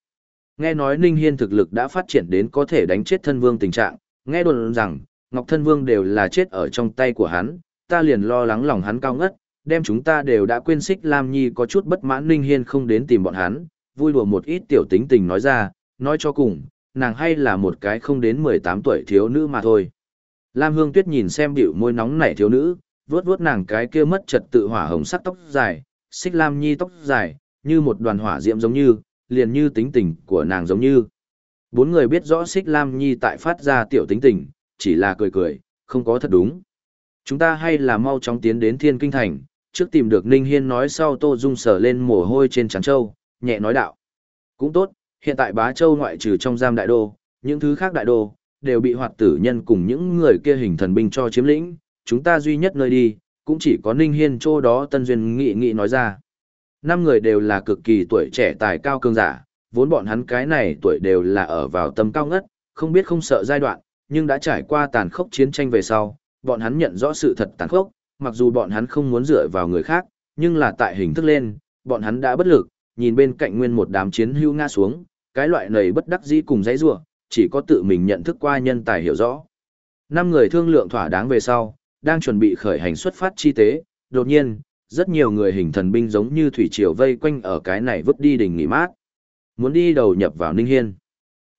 Nghe nói Ninh Hiên thực lực đã phát triển đến có thể đánh chết thân vương tình trạng, nghe đồn rằng, Ngọc thân vương đều là chết ở trong tay của hắn, ta liền lo lắng lòng hắn cao ngất, đem chúng ta đều đã quên xích Lam Nhi có chút bất mãn Ninh Hiên không đến tìm bọn hắn, vui đùa một ít tiểu tính tình nói ra, nói cho cùng, nàng hay là một cái không đến 18 tuổi thiếu nữ mà thôi. Lam Hương Tuyết nhìn xem biểu môi nóng nảy thiếu nữ, vuốt vuốt nàng cái kia mất trật tự hỏa hồng sắc tóc dài, xích Lam Nhi tóc dài, như một đoàn hỏa diễm giống như, liền như tính tình của nàng giống như. Bốn người biết rõ xích Lam Nhi tại phát ra tiểu tính tình, chỉ là cười cười, không có thật đúng. Chúng ta hay là mau chóng tiến đến Thiên Kinh Thành, trước tìm được Ninh Hiên nói sau Tô Dung sở lên mồ hôi trên trán châu, nhẹ nói đạo. Cũng tốt, hiện tại bá châu ngoại trừ trong giam đại đô, những thứ khác đại đô, đều bị hoạt tử nhân cùng những người kia hình thần binh cho chiếm lĩnh, chúng ta duy nhất nơi đi, cũng chỉ có Ninh Hiên chỗ đó Tân Duyên nghị nghị nói ra. Năm người đều là cực kỳ tuổi trẻ tài cao cường giả, vốn bọn hắn cái này tuổi đều là ở vào tầm cao ngất, không biết không sợ giai đoạn, nhưng đã trải qua tàn khốc chiến tranh về sau, bọn hắn nhận rõ sự thật tàn khốc, mặc dù bọn hắn không muốn dựa vào người khác, nhưng là tại hình thức lên, bọn hắn đã bất lực, nhìn bên cạnh nguyên một đám chiến hưu ngã xuống, cái loại này bất đắc dĩ cùng dãy rủa, chỉ có tự mình nhận thức qua nhân tài hiểu rõ. Năm người thương lượng thỏa đáng về sau, đang chuẩn bị khởi hành xuất phát chi tế, đột nhiên, rất nhiều người hình thần binh giống như thủy triều vây quanh ở cái này vứt đi đỉnh nghỉ mát. Muốn đi đầu nhập vào Ninh Hiên.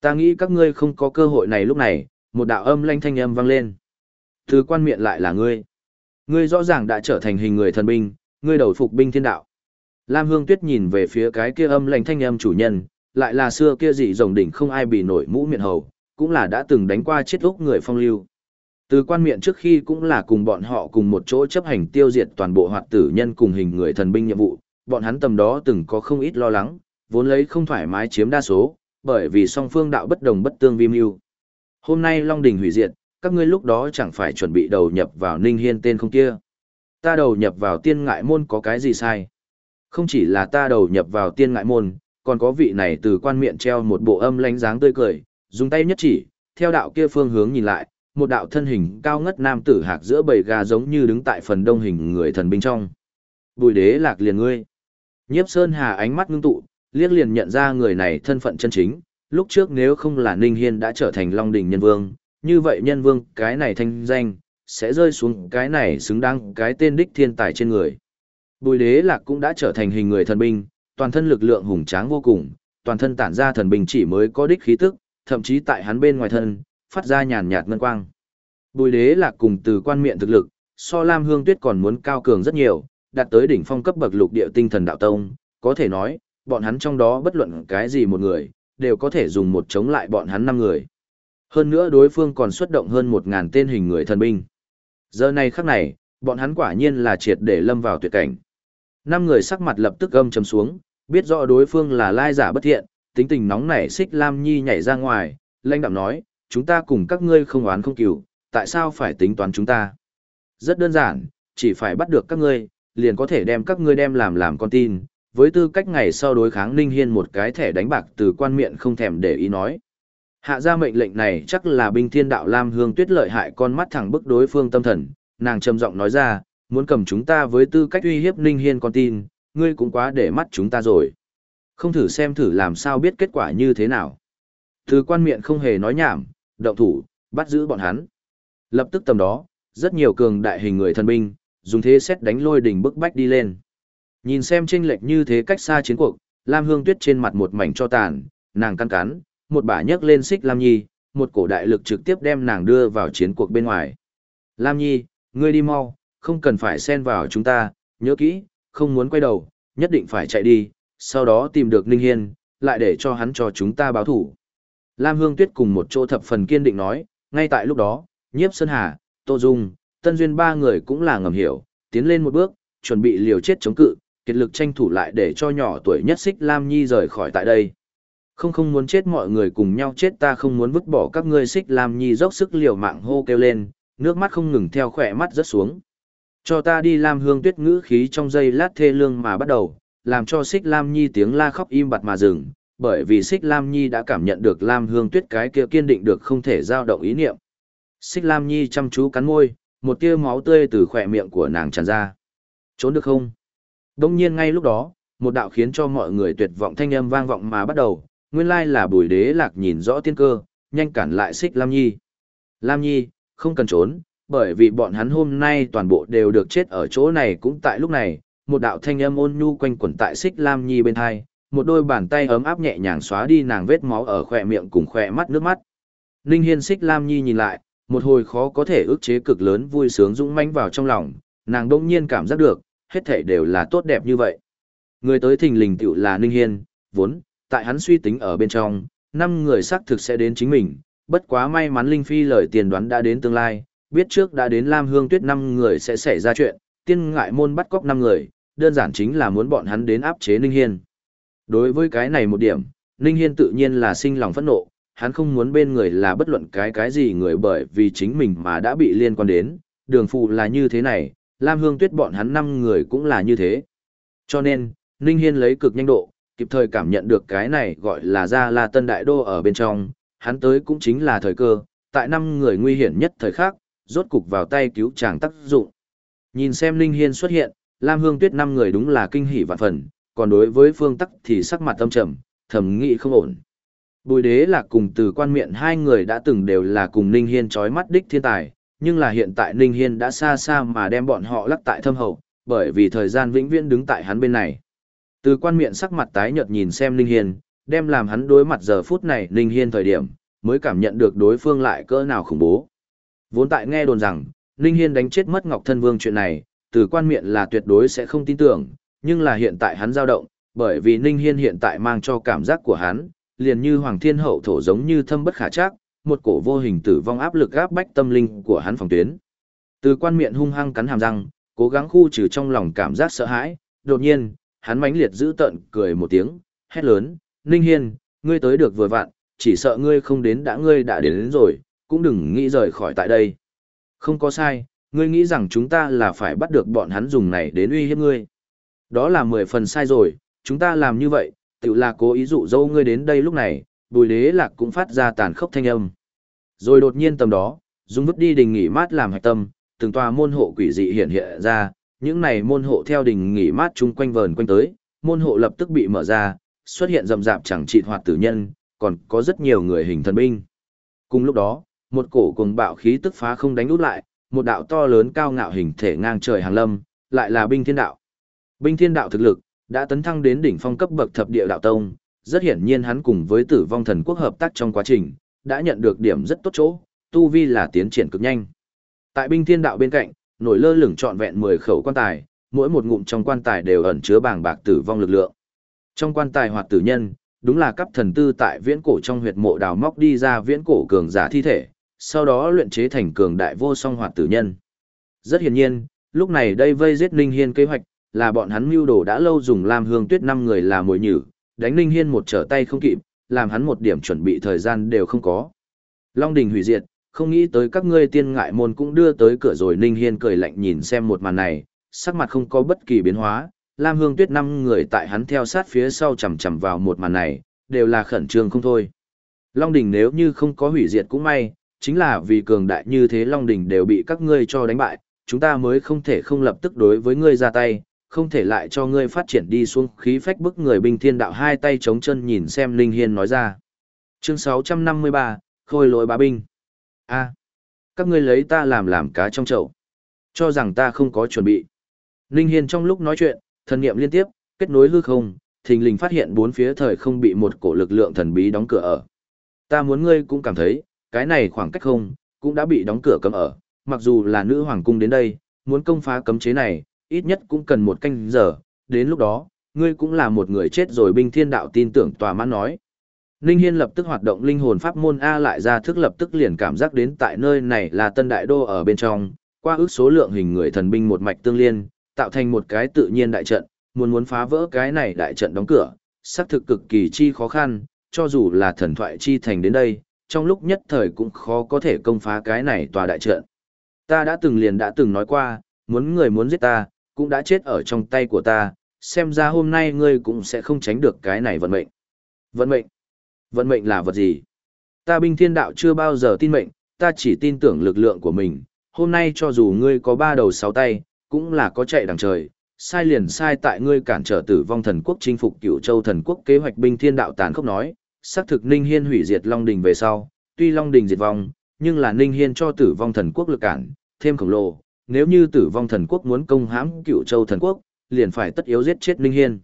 Ta nghĩ các ngươi không có cơ hội này lúc này, một đạo âm lanh thanh âm vang lên. Thứ quan miệng lại là ngươi. Ngươi rõ ràng đã trở thành hình người thần binh, ngươi đầu phục binh thiên đạo. Lam Hương Tuyết nhìn về phía cái kia âm lành thanh âm chủ nhân, lại là xưa kia dị rồng đỉnh không ai bị nổi mũ miệng hầu, cũng là đã từng đánh qua chết úc người phong lưu. Từ quan miệng trước khi cũng là cùng bọn họ cùng một chỗ chấp hành tiêu diệt toàn bộ hoạt tử nhân cùng hình người thần binh nhiệm vụ, bọn hắn tầm đó từng có không ít lo lắng, vốn lấy không thoải mái chiếm đa số, bởi vì song phương đạo bất đồng bất tương vi mưu. Hôm nay Long Đình hủy diệt, các ngươi lúc đó chẳng phải chuẩn bị đầu nhập vào Ninh Hiên tên không kia. Ta đầu nhập vào tiên ngại môn có cái gì sai? Không chỉ là ta đầu nhập vào tiên ngại môn, còn có vị này từ quan miệng treo một bộ âm lánh dáng tươi cười, dùng tay nhất chỉ, theo đạo kia phương hướng nhìn lại, một đạo thân hình cao ngất nam tử hạc giữa bầy gà giống như đứng tại phần đông hình người thần binh trong. Bùi đế lạc liền ngươi. Nhiếp Sơn Hà ánh mắt ngưng tụ, liếc liền nhận ra người này thân phận chân chính, lúc trước nếu không là Ninh Hiên đã trở thành Long Đỉnh Nhân Vương, như vậy Nhân Vương cái này thanh danh, sẽ rơi xuống cái này xứng đáng cái tên đích thiên tài trên người. Bùi đế lạc cũng đã trở thành hình người thần binh, toàn thân lực lượng hùng tráng vô cùng, toàn thân tản ra thần binh chỉ mới có đích khí tức, thậm chí tại hắn bên ngoài thân, phát ra nhàn nhạt ngân quang. Bùi đế lạc cùng từ quan miệng thực lực, so Lam Hương Tuyết còn muốn cao cường rất nhiều, đạt tới đỉnh phong cấp bậc lục địa tinh thần đạo tông, có thể nói, bọn hắn trong đó bất luận cái gì một người, đều có thể dùng một chống lại bọn hắn năm người. Hơn nữa đối phương còn xuất động hơn một ngàn tên hình người thần binh. Giờ này khắc này, bọn hắn quả nhiên là triệt để lâm vào tuyệt cảnh. Năm người sắc mặt lập tức gâm chấm xuống, biết rõ đối phương là lai giả bất thiện, tính tình nóng nảy xích Lam Nhi nhảy ra ngoài, lãnh đạm nói, chúng ta cùng các ngươi không oán không cừu, tại sao phải tính toán chúng ta? Rất đơn giản, chỉ phải bắt được các ngươi, liền có thể đem các ngươi đem làm làm con tin, với tư cách ngày sau đối kháng Ninh Hiên một cái thẻ đánh bạc từ quan miệng không thèm để ý nói. Hạ ra mệnh lệnh này chắc là binh thiên đạo Lam Hương Tuyết lợi hại con mắt thẳng bức đối phương tâm thần, nàng trầm giọng nói ra, muốn cầm chúng ta với tư cách uy hiếp Ninh Hiên con tin, ngươi cũng quá để mắt chúng ta rồi. Không thử xem thử làm sao biết kết quả như thế nào. Thứ quan miệng không hề nói nhảm, động thủ, bắt giữ bọn hắn. Lập tức tầm đó, rất nhiều cường đại hình người thân binh, dùng thế xét đánh lôi đỉnh bức bách đi lên. Nhìn xem chênh lệch như thế cách xa chiến cuộc, Lam Hương Tuyết trên mặt một mảnh cho tàn, nàng căn cắn, một bả nhấc lên xích Lam Nhi, một cổ đại lực trực tiếp đem nàng đưa vào chiến cuộc bên ngoài. Lam Nhi, ngươi đi mau, không cần phải xen vào chúng ta, nhớ kỹ, không muốn quay đầu, nhất định phải chạy đi, sau đó tìm được Ninh Hiên, lại để cho hắn cho chúng ta báo thủ. Lam Hương Tuyết cùng một chỗ thập phần kiên định nói, ngay tại lúc đó, Nhiếp Sơn Hà, Tô Dung, Tân Duyên ba người cũng là ngầm hiểu, tiến lên một bước, chuẩn bị liều chết chống cự, kiệt lực tranh thủ lại để cho nhỏ tuổi nhất xích Lam Nhi rời khỏi tại đây. Không không muốn chết mọi người cùng nhau chết ta không muốn vứt bỏ các ngươi xích Lam Nhi dốc sức liều mạng hô kêu lên, nước mắt không ngừng theo khỏe mắt rớt xuống. Cho ta đi Lam Hương Tuyết ngữ khí trong giây lát thê lương mà bắt đầu, làm cho xích Lam Nhi tiếng la khóc im bặt mà dừng, bởi vì xích Lam Nhi đã cảm nhận được Lam Hương Tuyết cái kia kiên định được không thể dao động ý niệm. Xích Lam Nhi chăm chú cắn môi, một tia máu tươi từ khỏe miệng của nàng tràn ra. Trốn được không? Đông nhiên ngay lúc đó, một đạo khiến cho mọi người tuyệt vọng thanh âm vang vọng mà bắt đầu, nguyên lai là bùi đế lạc nhìn rõ tiên cơ, nhanh cản lại xích Lam Nhi. Lam Nhi, không cần trốn, bởi vì bọn hắn hôm nay toàn bộ đều được chết ở chỗ này cũng tại lúc này, một đạo thanh âm ôn nhu quanh quẩn tại xích Lam Nhi bên hai, một đôi bàn tay ấm áp nhẹ nhàng xóa đi nàng vết máu ở khỏe miệng cùng khỏe mắt nước mắt. Ninh Hiên xích Lam Nhi nhìn lại, một hồi khó có thể ức chế cực lớn vui sướng dũng mãnh vào trong lòng, nàng đông nhiên cảm giác được, hết thảy đều là tốt đẹp như vậy. Người tới thình lình tiểu là Ninh Hiên, vốn, tại hắn suy tính ở bên trong, năm người xác thực sẽ đến chính mình, bất quá may mắn Linh Phi lời tiền đoán đã đến tương lai, biết trước đã đến Lam Hương Tuyết năm người sẽ xảy ra chuyện, tiên ngại môn bắt cóc năm người, đơn giản chính là muốn bọn hắn đến áp chế Ninh Hiên. Đối với cái này một điểm, Ninh Hiên tự nhiên là sinh lòng phẫn nộ, hắn không muốn bên người là bất luận cái cái gì người bởi vì chính mình mà đã bị liên quan đến, đường phụ là như thế này, Lam Hương Tuyết bọn hắn năm người cũng là như thế. Cho nên, Ninh Hiên lấy cực nhanh độ, kịp thời cảm nhận được cái này gọi là ra là tân đại đô ở bên trong, hắn tới cũng chính là thời cơ, tại năm người nguy hiểm nhất thời khắc, rốt cục vào tay cứu chàng tác dụng. Nhìn xem linh Hiên xuất hiện, Lam Hương Tuyết năm người đúng là kinh hỉ vạn phần, còn đối với Phương Tắc thì sắc mặt tâm trầm, thầm nghĩ không ổn. Bùi đế là cùng từ quan miệng hai người đã từng đều là cùng Ninh Hiên chói mắt đích thiên tài, nhưng là hiện tại Ninh Hiên đã xa xa mà đem bọn họ lắc tại thâm hậu, bởi vì thời gian vĩnh viễn đứng tại hắn bên này. Từ quan miệng sắc mặt tái nhợt nhìn xem Ninh Hiên, đem làm hắn đối mặt giờ phút này Ninh Hiên thời điểm, mới cảm nhận được đối phương lại cỡ nào khủng bố. Vốn tại nghe đồn rằng, Ninh Hiên đánh chết mất Ngọc Thân Vương chuyện này, từ quan miệng là tuyệt đối sẽ không tin tưởng, nhưng là hiện tại hắn dao động, bởi vì Ninh Hiên hiện tại mang cho cảm giác của hắn, liền như Hoàng Thiên Hậu thổ giống như thâm bất khả trắc, một cổ vô hình tử vong áp lực áp bách tâm linh của hắn phòng tuyến. Từ quan miệng hung hăng cắn hàm răng, cố gắng khu trừ trong lòng cảm giác sợ hãi, đột nhiên, hắn mãnh liệt giữ tận cười một tiếng, hét lớn, Ninh Hiên, ngươi tới được vừa vặn, chỉ sợ ngươi không đến đã ngươi đã đến, đến rồi, cũng đừng nghĩ rời khỏi tại đây. Không có sai, ngươi nghĩ rằng chúng ta là phải bắt được bọn hắn dùng này đến uy hiếp ngươi. Đó là mười phần sai rồi, chúng ta làm như vậy, tự là cố ý dụ dâu ngươi đến đây lúc này, bùi đế lạc cũng phát ra tàn khốc thanh âm. Rồi đột nhiên tầm đó, dùng vứt đi đình nghỉ mát làm hạch tâm, từng tòa môn hộ quỷ dị hiện hiện ra, những này môn hộ theo đình nghỉ mát chung quanh vờn quanh tới, môn hộ lập tức bị mở ra, xuất hiện rầm rạp chẳng trị hoạt tử nhân, còn có rất nhiều người hình thần binh. Cùng lúc đó, một cổ cùng bạo khí tức phá không đánh út lại, một đạo to lớn cao ngạo hình thể ngang trời hàng lâm, lại là binh thiên đạo. Binh thiên đạo thực lực, đã tấn thăng đến đỉnh phong cấp bậc thập địa đạo tông, rất hiển nhiên hắn cùng với tử vong thần quốc hợp tác trong quá trình, đã nhận được điểm rất tốt chỗ, tu vi là tiến triển cực nhanh. Tại binh thiên đạo bên cạnh, nổi lơ lửng trọn vẹn 10 khẩu quan tài, mỗi một ngụm trong quan tài đều ẩn chứa bảng bạc tử vong lực lượng. Trong quan tài hoạt tử nhân, đúng là cấp thần tư tại viễn cổ trong huyệt mộ đào móc đi ra viễn cổ cường giả thi thể, sau đó luyện chế thành cường đại vô song hoạt tử nhân. Rất hiển nhiên, lúc này đây vây giết Ninh Hiên kế hoạch, là bọn hắn mưu đồ đã lâu dùng Lam Hương Tuyết năm người là mồi nhử, đánh Ninh Hiên một trở tay không kịp, làm hắn một điểm chuẩn bị thời gian đều không có. Long đình hủy diệt, không nghĩ tới các ngươi tiên ngại môn cũng đưa tới cửa rồi Ninh Hiên cười lạnh nhìn xem một màn này, sắc mặt không có bất kỳ biến hóa, Lam Hương Tuyết năm người tại hắn theo sát phía sau chầm chầm vào một màn này, đều là khẩn trương không thôi. Long đỉnh nếu như không có hủy diệt cũng may, chính là vì cường đại như thế Long đỉnh đều bị các ngươi cho đánh bại, chúng ta mới không thể không lập tức đối với ngươi ra tay, không thể lại cho ngươi phát triển đi xuống khí phách bức người binh thiên đạo hai tay chống chân nhìn xem Linh Hiên nói ra. Chương 653, Khôi lỗi bá binh a các ngươi lấy ta làm làm cá trong chậu. Cho rằng ta không có chuẩn bị. Linh Hiên trong lúc nói chuyện, thần niệm liên tiếp, kết nối hư không, thình lình phát hiện bốn phía thời không bị một cổ lực lượng thần bí đóng cửa ở. Ta muốn ngươi cũng cảm thấy, cái này khoảng cách không, cũng đã bị đóng cửa cấm ở, mặc dù là nữ hoàng cung đến đây, muốn công phá cấm chế này, ít nhất cũng cần một canh giờ, đến lúc đó, ngươi cũng là một người chết rồi binh thiên đạo tin tưởng tòa mãn nói. Ninh Hiên lập tức hoạt động linh hồn pháp môn A lại ra thức lập tức liền cảm giác đến tại nơi này là tân đại đô ở bên trong, qua ước số lượng hình người thần binh một mạch tương liên, tạo thành một cái tự nhiên đại trận, muốn muốn phá vỡ cái này đại trận đóng cửa, xác thực cực kỳ chi khó khăn, cho dù là thần thoại chi thành đến đây, trong lúc nhất thời cũng khó có thể công phá cái này tòa đại trận. Ta đã từng liền đã từng nói qua, muốn người muốn giết ta, cũng đã chết ở trong tay của ta, xem ra hôm nay ngươi cũng sẽ không tránh được cái này vận mệnh. Vận mệnh? Vận mệnh là vật gì? Ta binh thiên đạo chưa bao giờ tin mệnh, ta chỉ tin tưởng lực lượng của mình, hôm nay cho dù ngươi có ba đầu sáu tay, cũng là có chạy đằng trời, sai liền sai tại ngươi cản trở tử vong thần quốc chinh phục cựu châu thần quốc kế hoạch binh thiên đạo tàn khốc nói, xác thực Ninh Hiên hủy diệt Long Đình về sau, tuy Long Đình diệt vong, nhưng là Ninh Hiên cho tử vong thần quốc lực cản, thêm khổng lồ, nếu như tử vong thần quốc muốn công hãm cựu châu thần quốc, liền phải tất yếu giết chết Ninh Hiên.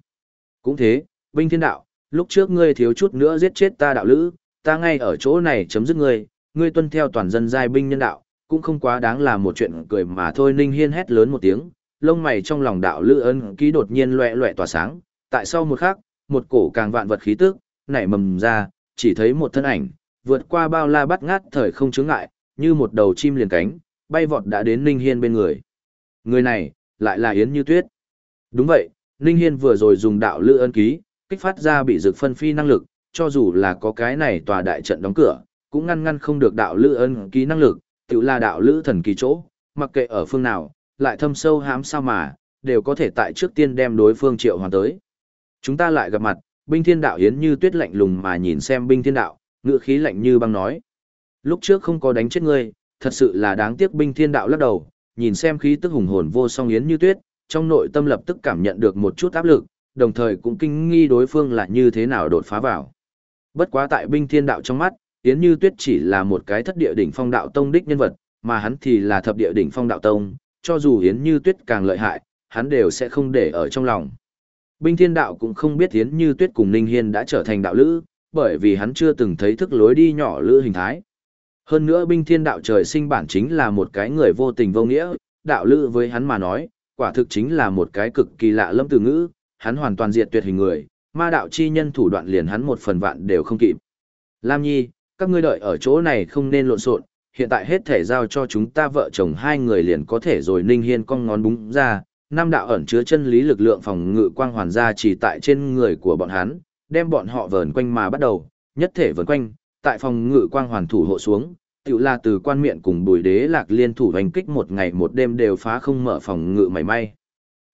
Cũng thế, binh thiên đạo, lúc trước ngươi thiếu chút nữa giết chết ta đạo lữ, ta ngay ở chỗ này chấm dứt ngươi, ngươi tuân theo toàn dân giai binh nhân đạo, cũng không quá đáng là một chuyện cười mà thôi Ninh Hiên hét lớn một tiếng, lông mày trong lòng đạo lữ ân ký đột nhiên loẹ loẹ tỏa sáng, tại sau một khắc, một cổ càng vạn vật khí tức, nảy mầm ra, chỉ thấy một thân ảnh, vượt qua bao la bắt ngát thời không chướng ngại, như một đầu chim liền cánh, bay vọt đã đến Ninh Hiên bên người. Người này, lại là Yến Như Tuyết. Đúng vậy, Ninh Hiên vừa rồi dùng đạo lữ ân ký, kích phát ra bị dược phân phi năng lực, cho dù là có cái này tòa đại trận đóng cửa, cũng ngăn ngăn không được đạo lữ ân ký năng lực, tự là đạo lữ thần kỳ chỗ, mặc kệ ở phương nào, lại thâm sâu hám sao mà, đều có thể tại trước tiên đem đối phương triệu hoàn tới. Chúng ta lại gặp mặt, binh thiên đạo Yến Như Tuyết lạnh lùng mà nhìn xem binh thiên đạo, ngựa khí lạnh như băng nói. Lúc trước không có đánh chết ngươi, thật sự là đáng tiếc binh thiên đạo lắc đầu, nhìn xem khí tức hùng hồn vô song Yến Như Tuyết, trong nội tâm lập tức cảm nhận được một chút áp lực, đồng thời cũng kinh nghi đối phương là như thế nào đột phá vào. Bất quá tại binh thiên đạo trong mắt, Yến Như Tuyết chỉ là một cái thất địa đỉnh phong đạo tông đích nhân vật, mà hắn thì là thập địa đỉnh phong đạo tông, cho dù Yến Như Tuyết càng lợi hại, hắn đều sẽ không để ở trong lòng. Binh thiên đạo cũng không biết Yến Như Tuyết cùng Ninh Hiên đã trở thành đạo lữ, bởi vì hắn chưa từng thấy thức lối đi nhỏ lữ hình thái. Hơn nữa binh thiên đạo trời sinh bản chính là một cái người vô tình vô nghĩa, đạo lữ với hắn mà nói, quả thực chính là một cái cực kỳ lạ lâm từ ngữ, hắn hoàn toàn diệt tuyệt hình người, ma đạo chi nhân thủ đoạn liền hắn một phần vạn đều không kịp. Lam Nhi, các ngươi đợi ở chỗ này không nên lộn xộn, hiện tại hết thể giao cho chúng ta vợ chồng hai người liền có thể rồi Ninh Hiên cong ngón búng ra, năm đạo ẩn chứa chân lý lực lượng phòng ngự quang hoàn ra chỉ tại trên người của bọn hắn, đem bọn họ vờn quanh mà bắt đầu, nhất thể vờn quanh, tại phòng ngự quang hoàn thủ hộ xuống, tự là từ quan miện cùng bùi đế lạc liên thủ hành kích một ngày một đêm đều phá không mở phòng ngự mảy may.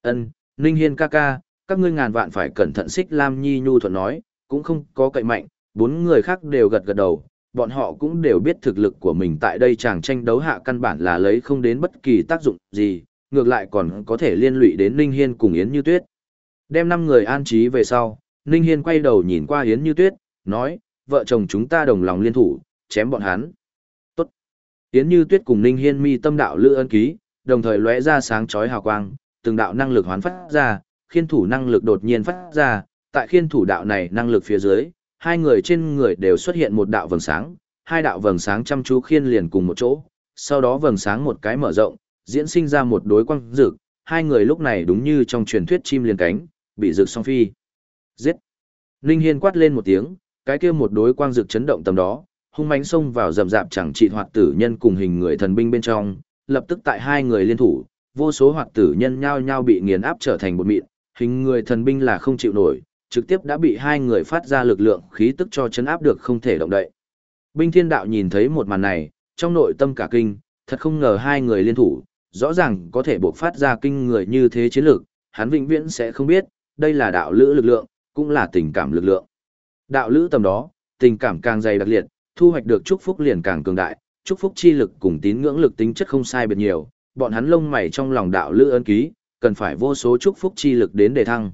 Ân, Ninh Hiên ca ca, các ngươi ngàn vạn phải cẩn thận xích Lam Nhi Nhu thuận nói, cũng không có cậy mạnh, bốn người khác đều gật gật đầu, bọn họ cũng đều biết thực lực của mình tại đây chàng tranh đấu hạ căn bản là lấy không đến bất kỳ tác dụng gì, ngược lại còn có thể liên lụy đến Ninh Hiên cùng Yến Như Tuyết. Đem năm người an trí về sau, Ninh Hiên quay đầu nhìn qua Yến Như Tuyết, nói, vợ chồng chúng ta đồng lòng liên thủ, chém bọn hắn. Tốt. Yến Như Tuyết cùng Ninh Hiên mi tâm đạo lữ ân ký, đồng thời lóe ra sáng chói hào quang, từng đạo năng lực hoán phát ra, khiên thủ năng lực đột nhiên phát ra, tại khiên thủ đạo này năng lực phía dưới, hai người trên người đều xuất hiện một đạo vầng sáng, hai đạo vầng sáng chăm chú khiên liền cùng một chỗ, sau đó vầng sáng một cái mở rộng, diễn sinh ra một đối quang dực. hai người lúc này đúng như trong truyền thuyết chim liền cánh, bị dực song phi. Giết! Linh Hiên quát lên một tiếng, cái kia một đối quang dực chấn động tầm đó, hung mãnh xông vào rầm rạp chẳng trị hoạt tử nhân cùng hình người thần binh bên trong, lập tức tại hai người liên thủ, vô số hoạt tử nhân nhao nhao bị nghiền áp trở thành bột mịn, hình người thần binh là không chịu nổi, trực tiếp đã bị hai người phát ra lực lượng khí tức cho chấn áp được không thể động đậy. Binh thiên đạo nhìn thấy một màn này, trong nội tâm cả kinh, thật không ngờ hai người liên thủ, rõ ràng có thể buộc phát ra kinh người như thế chiến lược, hắn vĩnh viễn sẽ không biết, đây là đạo lữ lực lượng, cũng là tình cảm lực lượng. Đạo lữ tầm đó, tình cảm càng dày đặc liệt, thu hoạch được chúc phúc liền càng cường đại, chúc phúc chi lực cùng tín ngưỡng lực tính chất không sai biệt nhiều, bọn hắn lông mày trong lòng đạo lữ ân ký, cần phải vô số chúc phúc chi lực đến để thăng.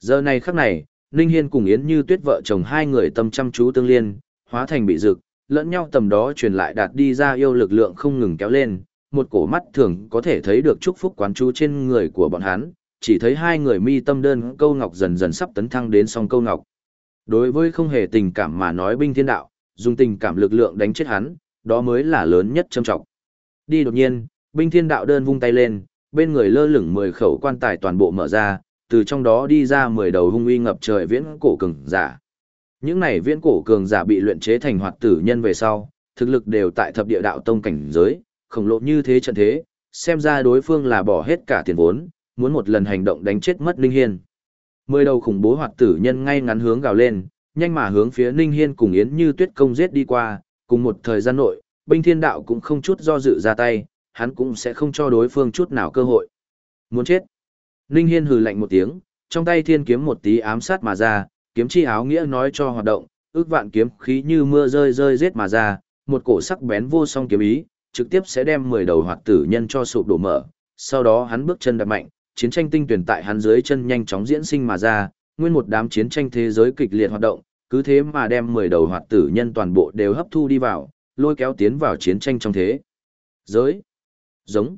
Giờ này khắc này, Ninh Hiên cùng Yến Như Tuyết vợ chồng hai người tâm chăm chú tương liên, hóa thành bị dược, lẫn nhau tầm đó truyền lại đạt đi ra yêu lực lượng không ngừng kéo lên, một cổ mắt thường có thể thấy được chúc phúc quán chú trên người của bọn hắn, chỉ thấy hai người mi tâm đơn câu ngọc dần dần sắp tấn thăng đến song câu ngọc. Đối với không hề tình cảm mà nói binh thiên đạo, dùng tình cảm lực lượng đánh chết hắn, đó mới là lớn nhất trâm trọng. Đi đột nhiên, binh thiên đạo đơn vung tay lên, bên người lơ lửng 10 khẩu quan tài toàn bộ mở ra, từ trong đó đi ra 10 đầu hung uy ngập trời viễn cổ cường giả. Những này viễn cổ cường giả bị luyện chế thành hoạt tử nhân về sau, thực lực đều tại thập địa đạo tông cảnh giới, khổng lồ như thế trận thế, xem ra đối phương là bỏ hết cả tiền vốn, muốn một lần hành động đánh chết mất Ninh Hiên. Mười đầu khủng bố hoạt tử nhân ngay ngắn hướng gào lên, nhanh mà hướng phía Ninh Hiên cùng Yến Như Tuyết công giết đi qua, cùng một thời gian nội, binh thiên đạo cũng không chút do dự ra tay, hắn cũng sẽ không cho đối phương chút nào cơ hội. Muốn chết. Ninh Hiên hừ lạnh một tiếng, trong tay thiên kiếm một tí ám sát mà ra, kiếm chi áo nghĩa nói cho hoạt động, ước vạn kiếm khí như mưa rơi rơi rết mà ra, một cổ sắc bén vô song kiếm ý, trực tiếp sẽ đem 10 đầu hoạt tử nhân cho sụp đổ mở. Sau đó hắn bước chân đạp mạnh, chiến tranh tinh tuyển tại hắn dưới chân nhanh chóng diễn sinh mà ra, nguyên một đám chiến tranh thế giới kịch liệt hoạt động, cứ thế mà đem 10 đầu hoạt tử nhân toàn bộ đều hấp thu đi vào, lôi kéo tiến vào chiến tranh trong thế. Giới. Giống.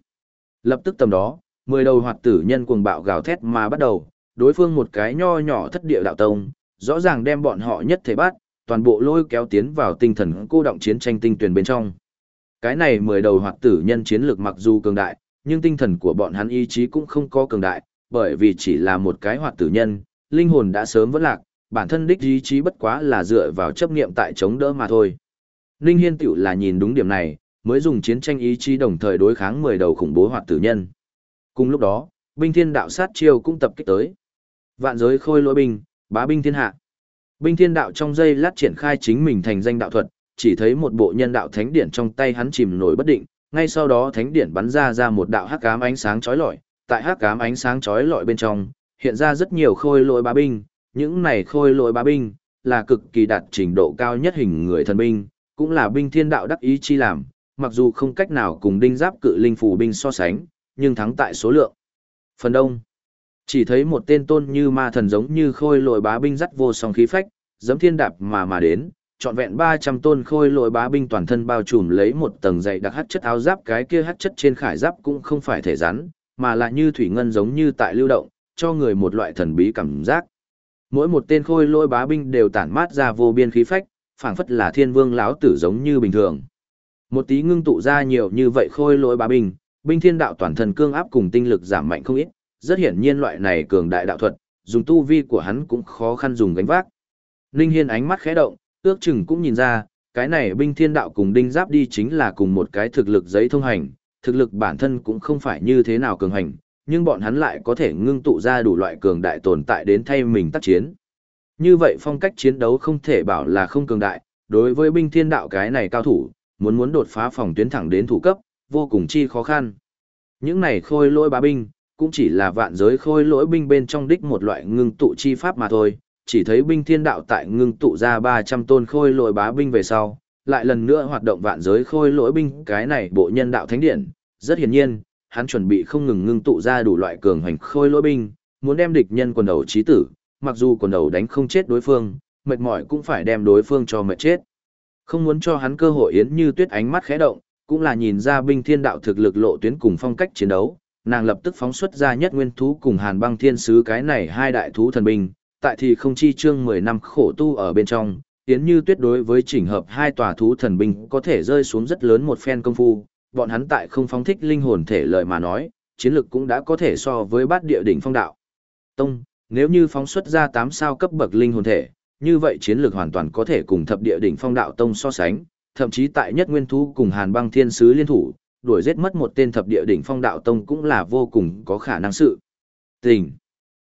Lập tức tầm đó, 10 đầu hoạt tử nhân cuồng bạo gào thét mà bắt đầu, đối phương một cái nho nhỏ thất địa đạo tông, rõ ràng đem bọn họ nhất thể bắt, toàn bộ lôi kéo tiến vào tinh thần cô động chiến tranh tinh tuyển bên trong. Cái này 10 đầu hoạt tử nhân chiến lược mặc dù cường đại, nhưng tinh thần của bọn hắn ý chí cũng không có cường đại, bởi vì chỉ là một cái hoạt tử nhân, linh hồn đã sớm vẫn lạc, bản thân đích ý chí bất quá là dựa vào chấp niệm tại chống đỡ mà thôi. Ninh Hiên tiểu là nhìn đúng điểm này, mới dùng chiến tranh ý chí đồng thời đối kháng 10 đầu khủng bố hoạt tử nhân. Cùng lúc đó, binh thiên đạo sát chiêu cũng tập kích tới. Vạn giới khôi lỗi binh, bá binh thiên hạ. Binh thiên đạo trong giây lát triển khai chính mình thành danh đạo thuật, chỉ thấy một bộ nhân đạo thánh điển trong tay hắn chìm nổi bất định, ngay sau đó thánh điển bắn ra ra một đạo hắc ám ánh sáng chói lọi, tại hắc ám ánh sáng chói lọi bên trong, hiện ra rất nhiều khôi lỗi bá binh, những này khôi lỗi bá binh là cực kỳ đạt trình độ cao nhất hình người thần binh, cũng là binh thiên đạo đắc ý chi làm, mặc dù không cách nào cùng đinh giáp cự linh phủ binh so sánh, nhưng thắng tại số lượng. Phần đông, chỉ thấy một tên tôn như ma thần giống như khôi lội bá binh dắt vô song khí phách, giẫm thiên đạp mà mà đến, trọn vẹn 300 tôn khôi lội bá binh toàn thân bao trùm lấy một tầng dày đặc hắc chất áo giáp cái kia hắc chất trên khải giáp cũng không phải thể rắn, mà là như thủy ngân giống như tại lưu động, cho người một loại thần bí cảm giác. Mỗi một tên khôi lôi bá binh đều tản mát ra vô biên khí phách, phảng phất là thiên vương lão tử giống như bình thường. Một tí ngưng tụ ra nhiều như vậy khôi lỗi bá binh, binh thiên đạo toàn thân cương áp cùng tinh lực giảm mạnh không ít, rất hiển nhiên loại này cường đại đạo thuật, dùng tu vi của hắn cũng khó khăn dùng gánh vác. Linh Hiên ánh mắt khẽ động, ước chừng cũng nhìn ra, cái này binh thiên đạo cùng đinh giáp đi chính là cùng một cái thực lực giấy thông hành, thực lực bản thân cũng không phải như thế nào cường hành, nhưng bọn hắn lại có thể ngưng tụ ra đủ loại cường đại tồn tại đến thay mình tác chiến. Như vậy phong cách chiến đấu không thể bảo là không cường đại, đối với binh thiên đạo cái này cao thủ, muốn muốn đột phá phòng tuyến thẳng đến thủ cấp, vô cùng chi khó khăn. Những này khôi lỗi bá binh, cũng chỉ là vạn giới khôi lỗi binh bên trong đích một loại ngưng tụ chi pháp mà thôi, chỉ thấy binh thiên đạo tại ngưng tụ ra 300 tôn khôi lỗi bá binh về sau, lại lần nữa hoạt động vạn giới khôi lỗi binh cái này bộ nhân đạo thánh điện, rất hiển nhiên, hắn chuẩn bị không ngừng ngưng tụ ra đủ loại cường hành khôi lỗi binh, muốn đem địch nhân quần đầu chí tử, mặc dù quần đầu đánh không chết đối phương, mệt mỏi cũng phải đem đối phương cho mệt chết. Không muốn cho hắn cơ hội yến như tuyết ánh mắt khẽ động, cũng là nhìn ra binh thiên đạo thực lực lộ tuyến cùng phong cách chiến đấu, nàng lập tức phóng xuất ra nhất nguyên thú cùng hàn băng thiên sứ cái này hai đại thú thần binh, tại thì không chi chương 10 năm khổ tu ở bên trong, yến như tuyết đối với chỉnh hợp hai tòa thú thần binh có thể rơi xuống rất lớn một phen công phu, bọn hắn tại không phóng thích linh hồn thể lời mà nói, chiến lực cũng đã có thể so với bát địa đỉnh phong đạo. Tông, nếu như phóng xuất ra 8 sao cấp bậc linh hồn thể, như vậy chiến lược hoàn toàn có thể cùng thập địa đỉnh phong đạo tông so sánh, thậm chí tại nhất nguyên thú cùng Hàn Băng Thiên sứ liên thủ, đuổi giết mất một tên thập địa đỉnh phong đạo tông cũng là vô cùng có khả năng sự. Tình.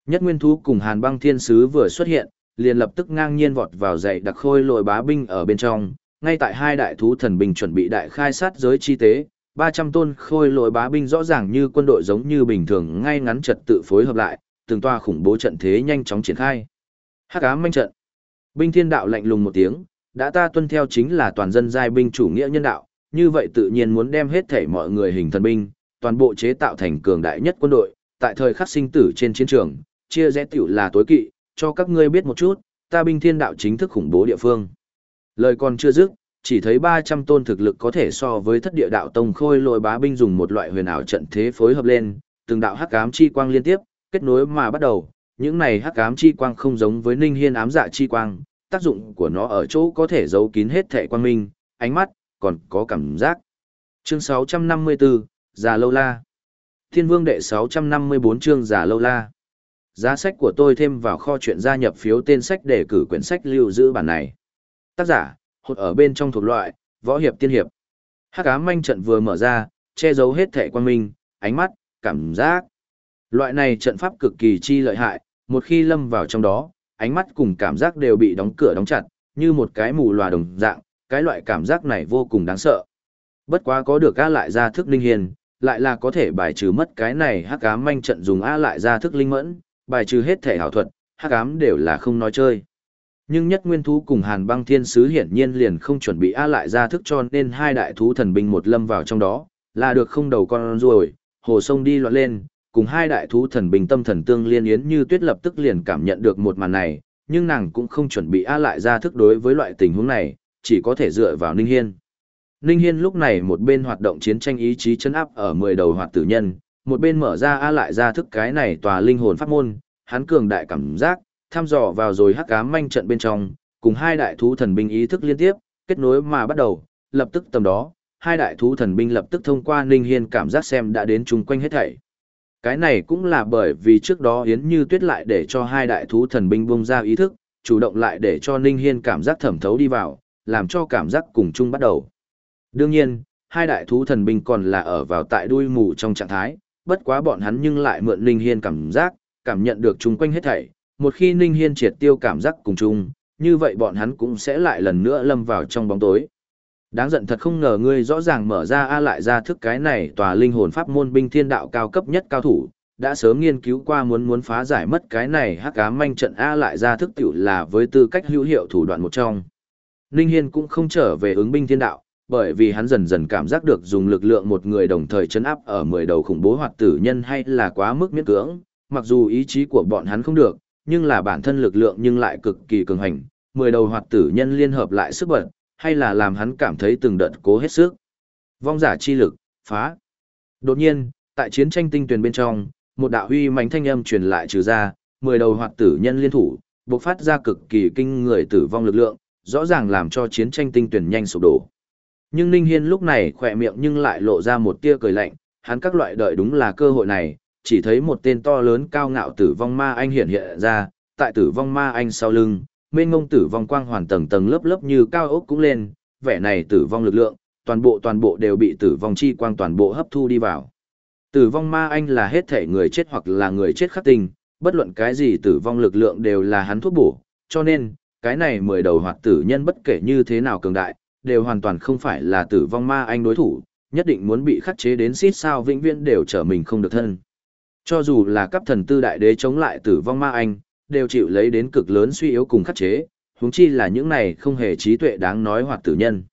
Nhất nguyên thú cùng Hàn Băng Thiên sứ vừa xuất hiện, liền lập tức ngang nhiên vọt vào dãy đặc khôi lội bá binh ở bên trong, ngay tại hai đại thú thần binh chuẩn bị đại khai sát giới chi tế, 300 tôn khôi lội bá binh rõ ràng như quân đội giống như bình thường ngay ngắn trật tự phối hợp lại, từng toa khủng bố trận thế nhanh chóng triển khai. Hắc ám manh trận. Binh thiên đạo lạnh lùng một tiếng, đã ta tuân theo chính là toàn dân giai binh chủ nghĩa nhân đạo, như vậy tự nhiên muốn đem hết thể mọi người hình thần binh, toàn bộ chế tạo thành cường đại nhất quân đội, tại thời khắc sinh tử trên chiến trường, chia rẽ tiểu là tối kỵ, cho các ngươi biết một chút, ta binh thiên đạo chính thức khủng bố địa phương. Lời còn chưa dứt, chỉ thấy 300 tôn thực lực có thể so với thất địa đạo tông khôi lôi bá binh dùng một loại huyền ảo trận thế phối hợp lên, từng đạo hắc ám chi quang liên tiếp, kết nối mà bắt đầu, những này hắc ám chi quang không giống với Ninh Hiên ám dạ chi quang, tác dụng của nó ở chỗ có thể giấu kín hết thể quang minh, ánh mắt, còn có cảm giác. Chương 654, Già Lâu La Thiên Vương đệ 654 chương Già Lâu La Giá sách của tôi thêm vào kho chuyện gia nhập phiếu tên sách để cử quyển sách lưu giữ bản này. Tác giả, hột ở bên trong thuộc loại, võ hiệp tiên hiệp. Hắc ám manh trận vừa mở ra, che giấu hết thể quang minh, ánh mắt, cảm giác. Loại này trận pháp cực kỳ chi lợi hại, một khi lâm vào trong đó, ánh mắt cùng cảm giác đều bị đóng cửa đóng chặt, như một cái mù lòa đồng dạng, cái loại cảm giác này vô cùng đáng sợ. Bất quá có được A lại ra thức linh hiền, lại là có thể bài trừ mất cái này hắc ám manh trận dùng A lại ra thức linh mẫn, bài trừ hết thể hảo thuật, hắc ám đều là không nói chơi. Nhưng nhất nguyên thú cùng hàn băng thiên sứ hiển nhiên liền không chuẩn bị A lại ra thức cho nên hai đại thú thần binh một lâm vào trong đó, là được không đầu con ruồi, hồ sông đi loạn lên, cùng hai đại thú thần bình tâm thần tương liên yến như tuyết lập tức liền cảm nhận được một màn này, nhưng nàng cũng không chuẩn bị A lại ra thức đối với loại tình huống này, chỉ có thể dựa vào Ninh Hiên. Ninh Hiên lúc này một bên hoạt động chiến tranh ý chí chấn áp ở 10 đầu hoạt tử nhân, một bên mở ra A lại ra thức cái này tòa linh hồn pháp môn, hắn cường đại cảm giác, thăm dò vào rồi hắc ám manh trận bên trong, cùng hai đại thú thần binh ý thức liên tiếp, kết nối mà bắt đầu, lập tức tầm đó, hai đại thú thần binh lập tức thông qua Ninh Hiên cảm giác xem đã đến chung quanh hết thảy. Cái này cũng là bởi vì trước đó Yến Như Tuyết lại để cho hai đại thú thần binh bung ra ý thức, chủ động lại để cho Ninh Hiên cảm giác thẩm thấu đi vào, làm cho cảm giác cùng chung bắt đầu. Đương nhiên, hai đại thú thần binh còn là ở vào tại đuôi mù trong trạng thái, bất quá bọn hắn nhưng lại mượn Ninh Hiên cảm giác, cảm nhận được chung quanh hết thảy, một khi Ninh Hiên triệt tiêu cảm giác cùng chung, như vậy bọn hắn cũng sẽ lại lần nữa lâm vào trong bóng tối. Đáng giận thật không ngờ ngươi rõ ràng mở ra A lại ra thức cái này tòa linh hồn pháp môn binh thiên đạo cao cấp nhất cao thủ, đã sớm nghiên cứu qua muốn muốn phá giải mất cái này hắc ám manh trận A lại ra thức tiểu là với tư cách hữu hiệu thủ đoạn một trong. Ninh Hiên cũng không trở về ứng binh thiên đạo, bởi vì hắn dần dần cảm giác được dùng lực lượng một người đồng thời chấn áp ở mười đầu khủng bố hoạt tử nhân hay là quá mức miễn cưỡng, mặc dù ý chí của bọn hắn không được, nhưng là bản thân lực lượng nhưng lại cực kỳ cường hành, mười đầu hoạt tử nhân liên hợp lại sức bật, hay là làm hắn cảm thấy từng đợt cố hết sức. Vong giả chi lực, phá. Đột nhiên, tại chiến tranh tinh tuyển bên trong, một đạo huy mảnh thanh âm truyền lại trừ ra, mười đầu hoạt tử nhân liên thủ, bộc phát ra cực kỳ kinh người tử vong lực lượng, rõ ràng làm cho chiến tranh tinh tuyển nhanh sụp đổ. Nhưng Ninh Hiên lúc này khỏe miệng nhưng lại lộ ra một tia cười lạnh, hắn các loại đợi đúng là cơ hội này, chỉ thấy một tên to lớn cao ngạo tử vong ma anh hiện hiện ra, tại tử vong ma anh sau lưng, mênh ngông tử vong quang hoàn tầng tầng lớp lớp như cao ốc cũng lên, vẻ này tử vong lực lượng, toàn bộ toàn bộ đều bị tử vong chi quang toàn bộ hấp thu đi vào. Tử vong ma anh là hết thể người chết hoặc là người chết khắc tình, bất luận cái gì tử vong lực lượng đều là hắn thuốc bổ, cho nên, cái này mười đầu hoạt tử nhân bất kể như thế nào cường đại, đều hoàn toàn không phải là tử vong ma anh đối thủ, nhất định muốn bị khắc chế đến xít sao vĩnh viễn đều trở mình không được thân. Cho dù là cấp thần tư đại đế chống lại tử vong ma anh, đều chịu lấy đến cực lớn suy yếu cùng khắc chế, huống chi là những này không hề trí tuệ đáng nói hoặc tử nhân.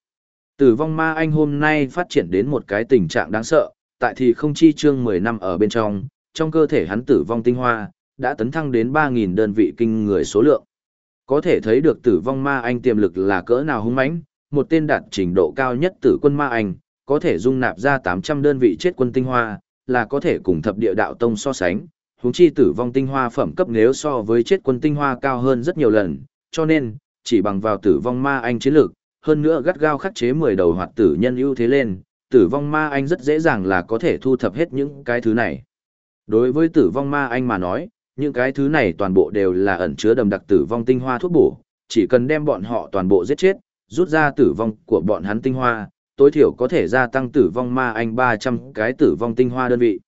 Tử vong ma anh hôm nay phát triển đến một cái tình trạng đáng sợ, tại thì không chi chương 10 năm ở bên trong, trong cơ thể hắn tử vong tinh hoa, đã tấn thăng đến 3.000 đơn vị kinh người số lượng. Có thể thấy được tử vong ma anh tiềm lực là cỡ nào hung mãnh, một tên đạt trình độ cao nhất tử quân ma anh, có thể dung nạp ra 800 đơn vị chết quân tinh hoa, là có thể cùng thập địa đạo tông so sánh, huống chi tử vong tinh hoa phẩm cấp nếu so với chết quân tinh hoa cao hơn rất nhiều lần, cho nên, chỉ bằng vào tử vong ma anh chiến lược, hơn nữa gắt gao khắc chế 10 đầu hoạt tử nhân ưu thế lên, tử vong ma anh rất dễ dàng là có thể thu thập hết những cái thứ này. Đối với tử vong ma anh mà nói, những cái thứ này toàn bộ đều là ẩn chứa đầm đặc tử vong tinh hoa thuốc bổ, chỉ cần đem bọn họ toàn bộ giết chết, rút ra tử vong của bọn hắn tinh hoa, tối thiểu có thể gia tăng tử vong ma anh 300 cái tử vong tinh hoa đơn vị.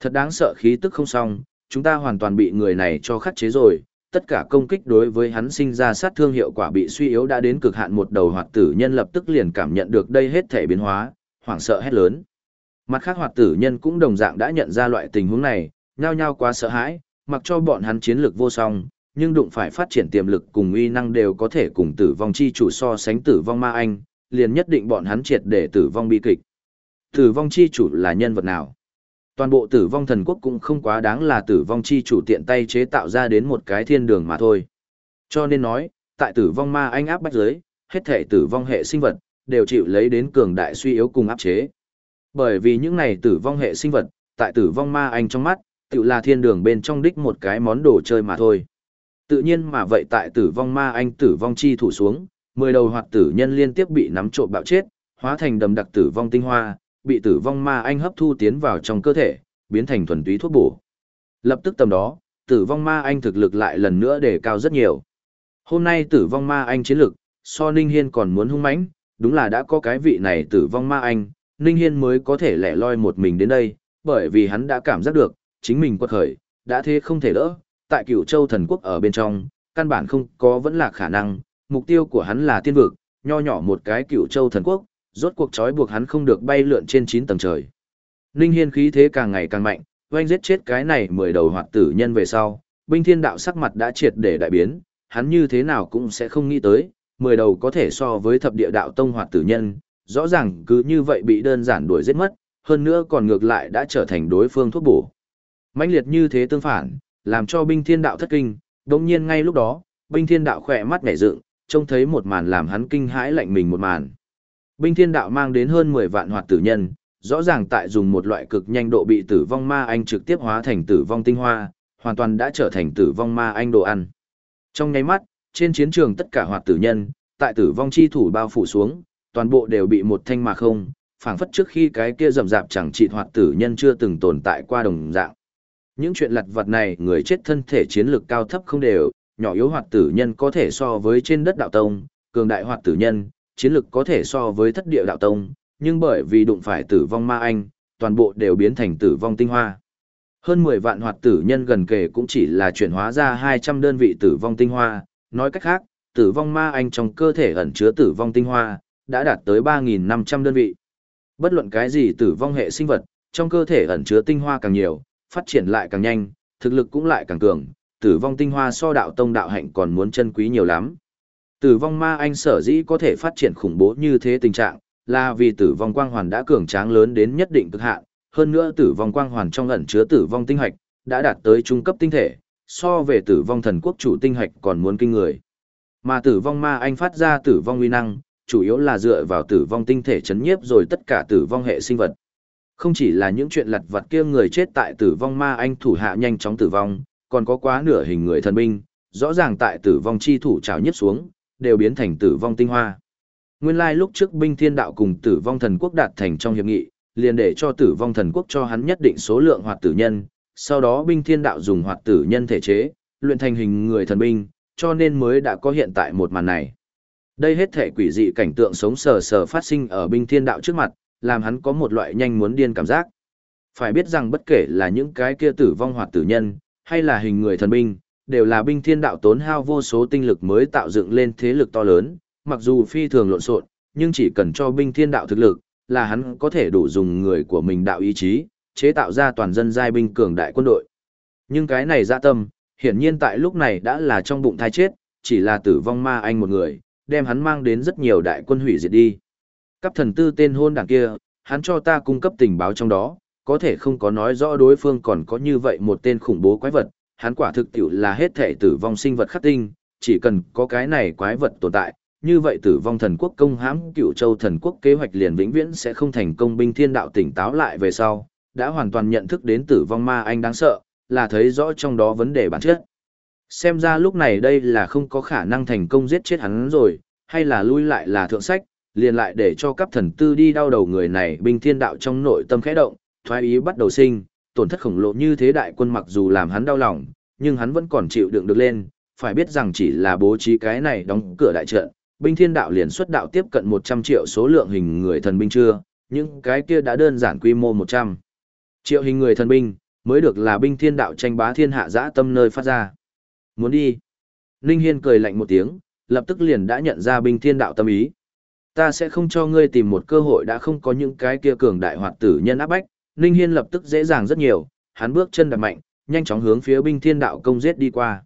Thật đáng sợ khí tức không xong, chúng ta hoàn toàn bị người này cho khắc chế rồi, tất cả công kích đối với hắn sinh ra sát thương hiệu quả bị suy yếu đã đến cực hạn một đầu hoạt tử nhân lập tức liền cảm nhận được đây hết thể biến hóa, hoảng sợ hét lớn. Mặt khác hoạt tử nhân cũng đồng dạng đã nhận ra loại tình huống này, nhao nhao quá sợ hãi, mặc cho bọn hắn chiến lược vô song, nhưng đụng phải phát triển tiềm lực cùng uy năng đều có thể cùng tử vong chi chủ so sánh tử vong ma anh, liền nhất định bọn hắn triệt để tử vong bi kịch. Tử vong chi chủ là nhân vật nào? Toàn bộ tử vong thần quốc cũng không quá đáng là tử vong chi chủ tiện tay chế tạo ra đến một cái thiên đường mà thôi. Cho nên nói, tại tử vong ma anh áp bách giới, hết thể tử vong hệ sinh vật, đều chịu lấy đến cường đại suy yếu cùng áp chế. Bởi vì những này tử vong hệ sinh vật, tại tử vong ma anh trong mắt, tự là thiên đường bên trong đích một cái món đồ chơi mà thôi. Tự nhiên mà vậy tại tử vong ma anh tử vong chi thủ xuống, mười đầu hoạt tử nhân liên tiếp bị nắm trộm bạo chết, hóa thành đầm đặc tử vong tinh hoa, bị tử vong ma anh hấp thu tiến vào trong cơ thể, biến thành thuần túy thuốc bổ. Lập tức tầm đó, tử vong ma anh thực lực lại lần nữa đề cao rất nhiều. Hôm nay tử vong ma anh chiến lực, so Ninh Hiên còn muốn hung mãnh, đúng là đã có cái vị này tử vong ma anh, Ninh Hiên mới có thể lẻ loi một mình đến đây, bởi vì hắn đã cảm giác được, chính mình quật khởi, đã thế không thể đỡ, tại cửu châu thần quốc ở bên trong, căn bản không có vẫn là khả năng, mục tiêu của hắn là tiên vực, nho nhỏ một cái cửu châu thần quốc, rốt cuộc trói buộc hắn không được bay lượn trên 9 tầng trời. Ninh Hiên khí thế càng ngày càng mạnh, oanh giết chết cái này mười đầu hoạt tử nhân về sau, binh thiên đạo sắc mặt đã triệt để đại biến, hắn như thế nào cũng sẽ không nghĩ tới, mười đầu có thể so với thập địa đạo tông hoạt tử nhân, rõ ràng cứ như vậy bị đơn giản đuổi giết mất, hơn nữa còn ngược lại đã trở thành đối phương thuốc bổ. mãnh liệt như thế tương phản, làm cho binh thiên đạo thất kinh, đồng nhiên ngay lúc đó, binh thiên đạo khỏe mắt nhảy dựng, trông thấy một màn làm hắn kinh hãi lạnh mình một màn. Binh thiên đạo mang đến hơn 10 vạn hoạt tử nhân, rõ ràng tại dùng một loại cực nhanh độ bị tử vong ma anh trực tiếp hóa thành tử vong tinh hoa, hoàn toàn đã trở thành tử vong ma anh đồ ăn. Trong nháy mắt, trên chiến trường tất cả hoạt tử nhân, tại tử vong chi thủ bao phủ xuống, toàn bộ đều bị một thanh mà không, phảng phất trước khi cái kia rầm rạp chẳng trị hoạt tử nhân chưa từng tồn tại qua đồng dạng. Những chuyện lặt vặt này người chết thân thể chiến lực cao thấp không đều, nhỏ yếu hoạt tử nhân có thể so với trên đất đạo tông, cường đại hoạt tử nhân, chiến lực có thể so với thất địa đạo tông, nhưng bởi vì đụng phải tử vong ma anh, toàn bộ đều biến thành tử vong tinh hoa. Hơn 10 vạn hoạt tử nhân gần kề cũng chỉ là chuyển hóa ra 200 đơn vị tử vong tinh hoa, nói cách khác, tử vong ma anh trong cơ thể ẩn chứa tử vong tinh hoa, đã đạt tới 3.500 đơn vị. Bất luận cái gì tử vong hệ sinh vật, trong cơ thể ẩn chứa tinh hoa càng nhiều, phát triển lại càng nhanh, thực lực cũng lại càng cường, tử vong tinh hoa so đạo tông đạo hạnh còn muốn chân quý nhiều lắm. Tử vong ma anh sở dĩ có thể phát triển khủng bố như thế tình trạng, là vì tử vong quang hoàn đã cường tráng lớn đến nhất định cực hạn, hơn nữa tử vong quang hoàn trong ẩn chứa tử vong tinh hạch, đã đạt tới trung cấp tinh thể, so về tử vong thần quốc chủ tinh hạch còn muốn kinh người. Mà tử vong ma anh phát ra tử vong uy năng, chủ yếu là dựa vào tử vong tinh thể chấn nhiếp rồi tất cả tử vong hệ sinh vật. Không chỉ là những chuyện lặt vặt kia người chết tại tử vong ma anh thủ hạ nhanh chóng tử vong, còn có quá nửa hình người thần binh, rõ ràng tại tử vong chi thủ trào nhất xuống, đều biến thành tử vong tinh hoa. Nguyên lai lúc trước binh thiên đạo cùng tử vong thần quốc đạt thành trong hiệp nghị, liền để cho tử vong thần quốc cho hắn nhất định số lượng hoạt tử nhân, sau đó binh thiên đạo dùng hoạt tử nhân thể chế, luyện thành hình người thần binh, cho nên mới đã có hiện tại một màn này. Đây hết thể quỷ dị cảnh tượng sống sờ sờ phát sinh ở binh thiên đạo trước mặt, làm hắn có một loại nhanh muốn điên cảm giác. Phải biết rằng bất kể là những cái kia tử vong hoạt tử nhân, hay là hình người thần binh, đều là binh thiên đạo tốn hao vô số tinh lực mới tạo dựng lên thế lực to lớn, mặc dù phi thường lộn xộn, nhưng chỉ cần cho binh thiên đạo thực lực, là hắn có thể đủ dùng người của mình đạo ý chí, chế tạo ra toàn dân giai binh cường đại quân đội. Nhưng cái này dạ tâm, hiển nhiên tại lúc này đã là trong bụng thai chết, chỉ là tử vong ma anh một người, đem hắn mang đến rất nhiều đại quân hủy diệt đi. Cấp thần tư tên hôn đảng kia, hắn cho ta cung cấp tình báo trong đó, có thể không có nói rõ đối phương còn có như vậy một tên khủng bố quái vật, hắn quả thực tiểu là hết thể tử vong sinh vật khắc tinh, chỉ cần có cái này quái vật tồn tại, như vậy tử vong thần quốc công hãm cựu châu thần quốc kế hoạch liền vĩnh viễn sẽ không thành công binh thiên đạo tỉnh táo lại về sau, đã hoàn toàn nhận thức đến tử vong ma anh đáng sợ, là thấy rõ trong đó vấn đề bản chất. Xem ra lúc này đây là không có khả năng thành công giết chết hắn rồi, hay là lui lại là thượng sách, liền lại để cho các thần tư đi đau đầu người này binh thiên đạo trong nội tâm khẽ động, thoái ý bắt đầu sinh, tổn thất khổng lồ như thế đại quân mặc dù làm hắn đau lòng, nhưng hắn vẫn còn chịu đựng được lên, phải biết rằng chỉ là bố trí cái này đóng cửa đại trận, binh thiên đạo liền xuất đạo tiếp cận 100 triệu số lượng hình người thần binh chưa, nhưng cái kia đã đơn giản quy mô 100 triệu hình người thần binh, mới được là binh thiên đạo tranh bá thiên hạ dã tâm nơi phát ra. Muốn đi. Ninh Hiên cười lạnh một tiếng, lập tức liền đã nhận ra binh thiên đạo tâm ý. Ta sẽ không cho ngươi tìm một cơ hội đã không có những cái kia cường đại hoạt tử nhân áp bách. Ninh Hiên lập tức dễ dàng rất nhiều, hắn bước chân đạp mạnh, nhanh chóng hướng phía binh thiên đạo công giết đi qua.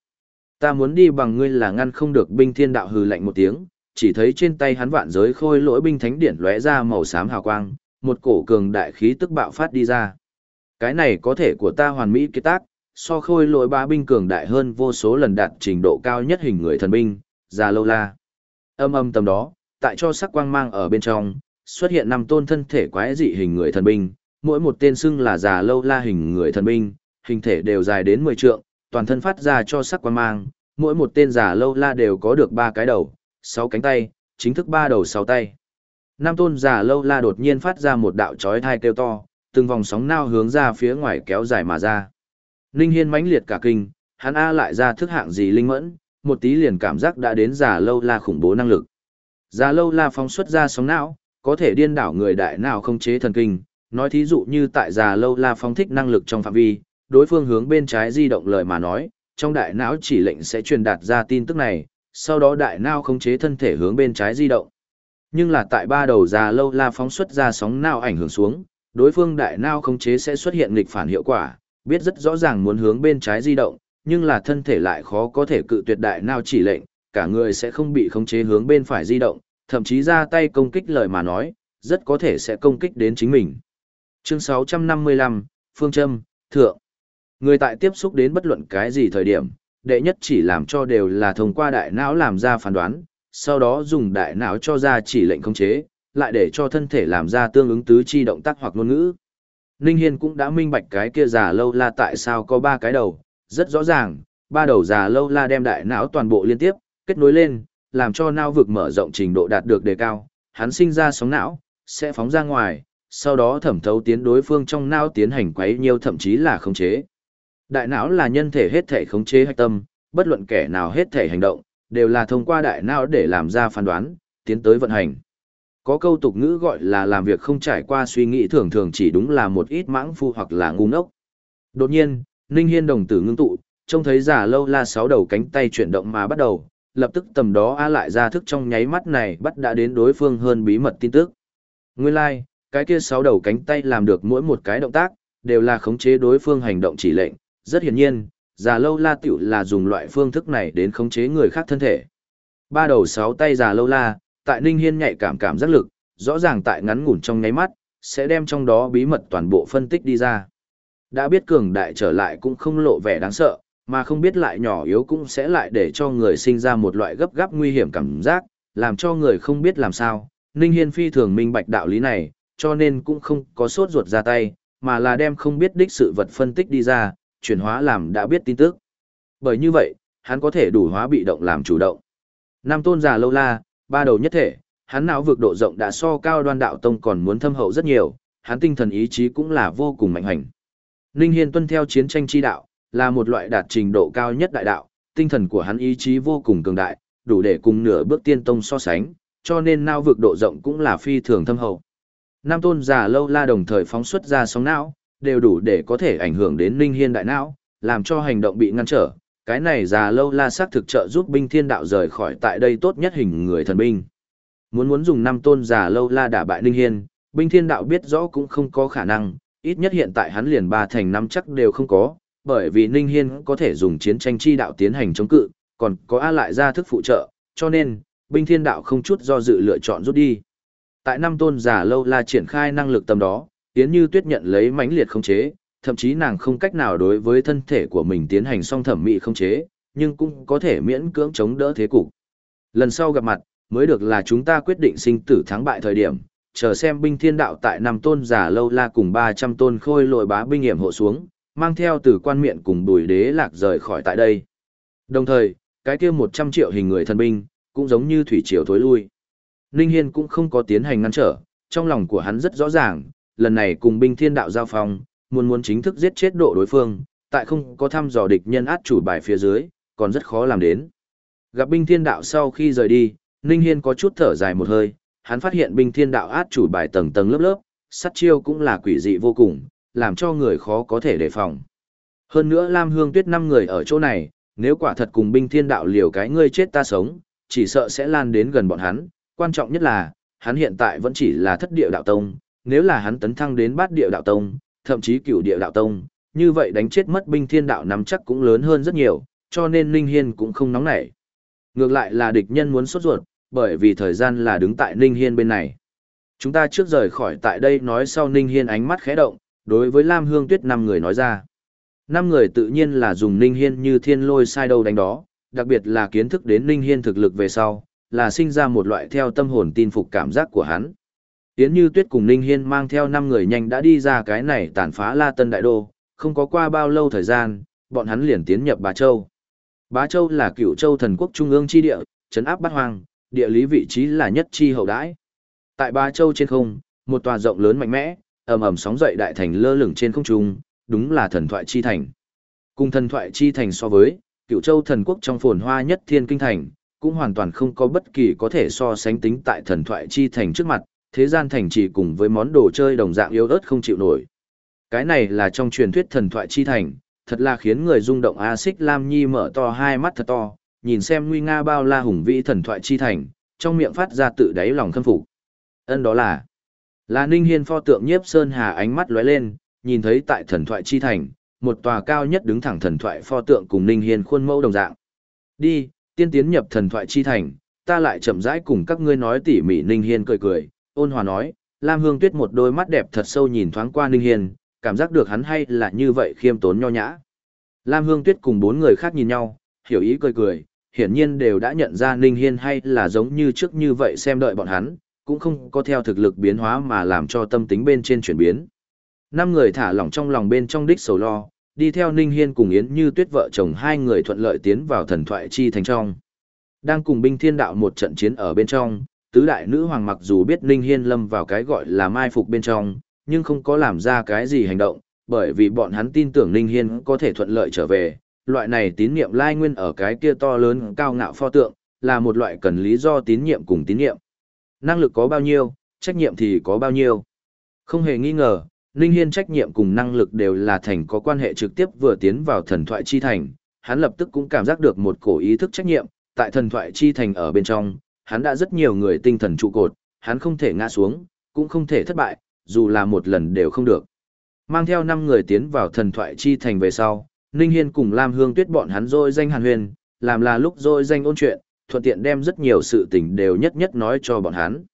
Ta muốn đi bằng ngươi là ngăn không được binh thiên đạo hừ lạnh một tiếng, chỉ thấy trên tay hắn vạn giới khôi lỗi binh thánh điển lóe ra màu xám hào quang, một cổ cường đại khí tức bạo phát đi ra. Cái này có thể của ta hoàn mỹ kết tác, so khôi lỗi ba binh cường đại hơn vô số lần đạt trình độ cao nhất hình người thần binh, già lâu la. Âm âm tầm đó, tại cho sắc quang mang ở bên trong, xuất hiện năm tôn thân thể quái dị hình người thần binh, mỗi một tên xưng là già lâu la hình người thần binh, hình thể đều dài đến 10 trượng, toàn thân phát ra cho sắc quang mang, mỗi một tên già lâu la đều có được ba cái đầu, sáu cánh tay, chính thức ba đầu sáu tay. Nam tôn già lâu la đột nhiên phát ra một đạo chói thai kêu to, từng vòng sóng nao hướng ra phía ngoài kéo dài mà ra. Ninh Hiên mãnh liệt cả kinh, hắn A lại ra thức hạng gì linh mẫn, một tí liền cảm giác đã đến già lâu la khủng bố năng lực. Già lâu la phóng xuất ra sóng não, có thể điên đảo người đại nào không chế thần kinh, nói thí dụ như tại già lâu la phóng thích năng lực trong phạm vi, đối phương hướng bên trái di động lời mà nói, trong đại não chỉ lệnh sẽ truyền đạt ra tin tức này, sau đó đại não khống chế thân thể hướng bên trái di động. Nhưng là tại ba đầu già lâu la phóng xuất ra sóng não ảnh hưởng xuống, đối phương đại não khống chế sẽ xuất hiện nghịch phản hiệu quả, biết rất rõ ràng muốn hướng bên trái di động, nhưng là thân thể lại khó có thể cự tuyệt đại não chỉ lệnh, cả người sẽ không bị khống chế hướng bên phải di động, thậm chí ra tay công kích lời mà nói, rất có thể sẽ công kích đến chính mình. Chương 655, Phương Trâm, Thượng. Người tại tiếp xúc đến bất luận cái gì thời điểm, đệ nhất chỉ làm cho đều là thông qua đại não làm ra phán đoán, sau đó dùng đại não cho ra chỉ lệnh khống chế, lại để cho thân thể làm ra tương ứng tứ chi động tác hoặc ngôn ngữ. Ninh Hiên cũng đã minh bạch cái kia già lâu la tại sao có ba cái đầu, rất rõ ràng, ba đầu già lâu la đem đại não toàn bộ liên tiếp, kết nối lên, làm cho não vực mở rộng trình độ đạt được đề cao, hắn sinh ra sóng não, sẽ phóng ra ngoài, sau đó thẩm thấu tiến đối phương trong não tiến hành quấy nhiều thậm chí là khống chế. Đại não là nhân thể hết thể khống chế hạch tâm, bất luận kẻ nào hết thể hành động, đều là thông qua đại não để làm ra phán đoán, tiến tới vận hành. Có câu tục ngữ gọi là làm việc không trải qua suy nghĩ thường thường chỉ đúng là một ít mãng phu hoặc là ngu ngốc. Đột nhiên, Ninh Hiên đồng tử ngưng tụ, trông thấy giả lâu la sáu đầu cánh tay chuyển động mà bắt đầu, lập tức tầm đó a lại ra thức trong nháy mắt này bắt đã đến đối phương hơn bí mật tin tức. Nguyên lai, like, cái kia sáu đầu cánh tay làm được mỗi một cái động tác, đều là khống chế đối phương hành động chỉ lệnh, rất hiển nhiên, già lâu la tiểu là dùng loại phương thức này đến khống chế người khác thân thể. Ba đầu sáu tay già lâu la, tại Ninh Hiên nhạy cảm cảm giác lực, rõ ràng tại ngắn ngủn trong nháy mắt, sẽ đem trong đó bí mật toàn bộ phân tích đi ra. Đã biết cường đại trở lại cũng không lộ vẻ đáng sợ, mà không biết lại nhỏ yếu cũng sẽ lại để cho người sinh ra một loại gấp gáp nguy hiểm cảm giác, làm cho người không biết làm sao. Ninh Hiên phi thường minh bạch đạo lý này, cho nên cũng không có sốt ruột ra tay, mà là đem không biết đích sự vật phân tích đi ra, chuyển hóa làm đã biết tin tức. Bởi như vậy, hắn có thể đủ hóa bị động làm chủ động. Nam tôn giả lâu la, ba đầu nhất thể, hắn não vực độ rộng đã so cao đoan đạo tông còn muốn thâm hậu rất nhiều, hắn tinh thần ý chí cũng là vô cùng mạnh hành. Ninh Hiên tuân theo chiến tranh chi đạo, là một loại đạt trình độ cao nhất đại đạo, tinh thần của hắn ý chí vô cùng cường đại, đủ để cùng nửa bước tiên tông so sánh, cho nên não vực độ rộng cũng là phi thường thâm hậu. Nam tôn giả lâu la đồng thời phóng xuất ra sóng não, đều đủ để có thể ảnh hưởng đến Ninh Hiên đại não, làm cho hành động bị ngăn trở. Cái này già lâu la sắc thực trợ giúp binh thiên đạo rời khỏi tại đây tốt nhất hình người thần binh. Muốn muốn dùng năm tôn già lâu la đả bại Ninh Hiên, binh thiên đạo biết rõ cũng không có khả năng, ít nhất hiện tại hắn liền ba thành năm chắc đều không có, bởi vì Ninh Hiên có thể dùng chiến tranh chi đạo tiến hành chống cự, còn có A lại ra thức phụ trợ, cho nên, binh thiên đạo không chút do dự lựa chọn rút đi. Tại năm tôn giả lâu la triển khai năng lực tầm đó, Yến Như Tuyết nhận lấy mãnh liệt khống chế, thậm chí nàng không cách nào đối với thân thể của mình tiến hành song thẩm mỹ khống chế, nhưng cũng có thể miễn cưỡng chống đỡ thế cục. Lần sau gặp mặt, mới được là chúng ta quyết định sinh tử thắng bại thời điểm, chờ xem binh thiên đạo tại năm tôn giả lâu la cùng 300 tôn khôi lội bá binh hiểm hộ xuống, mang theo từ quan miệng cùng bùi đế lạc rời khỏi tại đây. Đồng thời, cái kia 100 triệu hình người thần binh, cũng giống như thủy triều thối lui. Ninh Hiên cũng không có tiến hành ngăn trở, trong lòng của hắn rất rõ ràng, lần này cùng binh thiên đạo giao phong, muốn muốn chính thức giết chết độ đối phương, tại không có thăm dò địch nhân át chủ bài phía dưới, còn rất khó làm đến. Gặp binh thiên đạo sau khi rời đi, Ninh Hiên có chút thở dài một hơi, hắn phát hiện binh thiên đạo át chủ bài tầng tầng lớp lớp, sát chiêu cũng là quỷ dị vô cùng, làm cho người khó có thể đề phòng. Hơn nữa Lam Hương Tuyết năm người ở chỗ này, nếu quả thật cùng binh thiên đạo liều cái ngươi chết ta sống, chỉ sợ sẽ lan đến gần bọn hắn, quan trọng nhất là, hắn hiện tại vẫn chỉ là thất địa đạo tông, nếu là hắn tấn thăng đến bát địa đạo tông, thậm chí cửu địa đạo tông, như vậy đánh chết mất binh thiên đạo nắm chắc cũng lớn hơn rất nhiều, cho nên Ninh Hiên cũng không nóng nảy. Ngược lại là địch nhân muốn sốt ruột, bởi vì thời gian là đứng tại Ninh Hiên bên này. Chúng ta trước rời khỏi tại đây nói sau Ninh Hiên ánh mắt khẽ động, đối với Lam Hương Tuyết năm người nói ra. Năm người tự nhiên là dùng Ninh Hiên như thiên lôi sai đâu đánh đó, đặc biệt là kiến thức đến Ninh Hiên thực lực về sau, là sinh ra một loại theo tâm hồn tin phục cảm giác của hắn. Yến Như Tuyết cùng Ninh Hiên mang theo năm người nhanh đã đi ra cái này tàn phá La Tân Đại Đô, không có qua bao lâu thời gian, bọn hắn liền tiến nhập Bá Châu. Bá Châu là cựu châu thần quốc trung ương chi địa, trấn áp bát hoang, địa lý vị trí là nhất chi hậu đãi. Tại Bá Châu trên không, một tòa rộng lớn mạnh mẽ, ầm ầm sóng dậy đại thành lơ lửng trên không trung, đúng là thần thoại chi thành. Cùng thần thoại chi thành so với, cựu châu thần quốc trong phồn hoa nhất thiên kinh thành, cũng hoàn toàn không có bất kỳ có thể so sánh tính tại thần thoại chi thành trước mặt, thế gian thành chỉ cùng với món đồ chơi đồng dạng yếu ớt không chịu nổi. Cái này là trong truyền thuyết thần thoại chi thành, thật là khiến người rung động A Xích Lam Nhi mở to hai mắt thật to, nhìn xem nguy nga bao la hùng vĩ thần thoại chi thành, trong miệng phát ra tự đáy lòng khâm phục. Ân đó là là Ninh Hiên pho tượng nhiếp sơn hà ánh mắt lóe lên, nhìn thấy tại thần thoại chi thành, một tòa cao nhất đứng thẳng thần thoại pho tượng cùng Ninh Hiên khuôn mẫu đồng dạng. Đi, tiên tiến nhập thần thoại chi thành, ta lại chậm rãi cùng các ngươi nói tỉ mỉ Ninh Hiên cười cười, ôn hòa nói, Lam Hương Tuyết một đôi mắt đẹp thật sâu nhìn thoáng qua Ninh Hiên, cảm giác được hắn hay là như vậy khiêm tốn nho nhã. Lam Hương Tuyết cùng bốn người khác nhìn nhau, hiểu ý cười cười, hiển nhiên đều đã nhận ra Ninh Hiên hay là giống như trước như vậy xem đợi bọn hắn, cũng không có theo thực lực biến hóa mà làm cho tâm tính bên trên chuyển biến. Năm người thả lỏng trong lòng bên trong đích sầu lo, đi theo Ninh Hiên cùng Yến Như Tuyết vợ chồng hai người thuận lợi tiến vào thần thoại chi thành trong. Đang cùng binh thiên đạo một trận chiến ở bên trong, tứ đại nữ hoàng mặc dù biết Ninh Hiên lâm vào cái gọi là mai phục bên trong, nhưng không có làm ra cái gì hành động, bởi vì bọn hắn tin tưởng Ninh Hiên có thể thuận lợi trở về. Loại này tín nhiệm lai nguyên ở cái kia to lớn cao ngạo pho tượng, là một loại cần lý do tín nhiệm cùng tín nhiệm. Năng lực có bao nhiêu, trách nhiệm thì có bao nhiêu. Không hề nghi ngờ, Ninh Hiên trách nhiệm cùng năng lực đều là thành có quan hệ trực tiếp vừa tiến vào thần thoại chi thành, hắn lập tức cũng cảm giác được một cổ ý thức trách nhiệm, tại thần thoại chi thành ở bên trong, hắn đã rất nhiều người tinh thần trụ cột, hắn không thể ngã xuống, cũng không thể thất bại, dù là một lần đều không được. Mang theo 5 người tiến vào thần thoại chi thành về sau, Ninh Hiên cùng Lam Hương Tuyết bọn hắn rồi danh hàn huyền, làm là lúc rồi danh ôn chuyện, thuận tiện đem rất nhiều sự tình đều nhất nhất nói cho bọn hắn.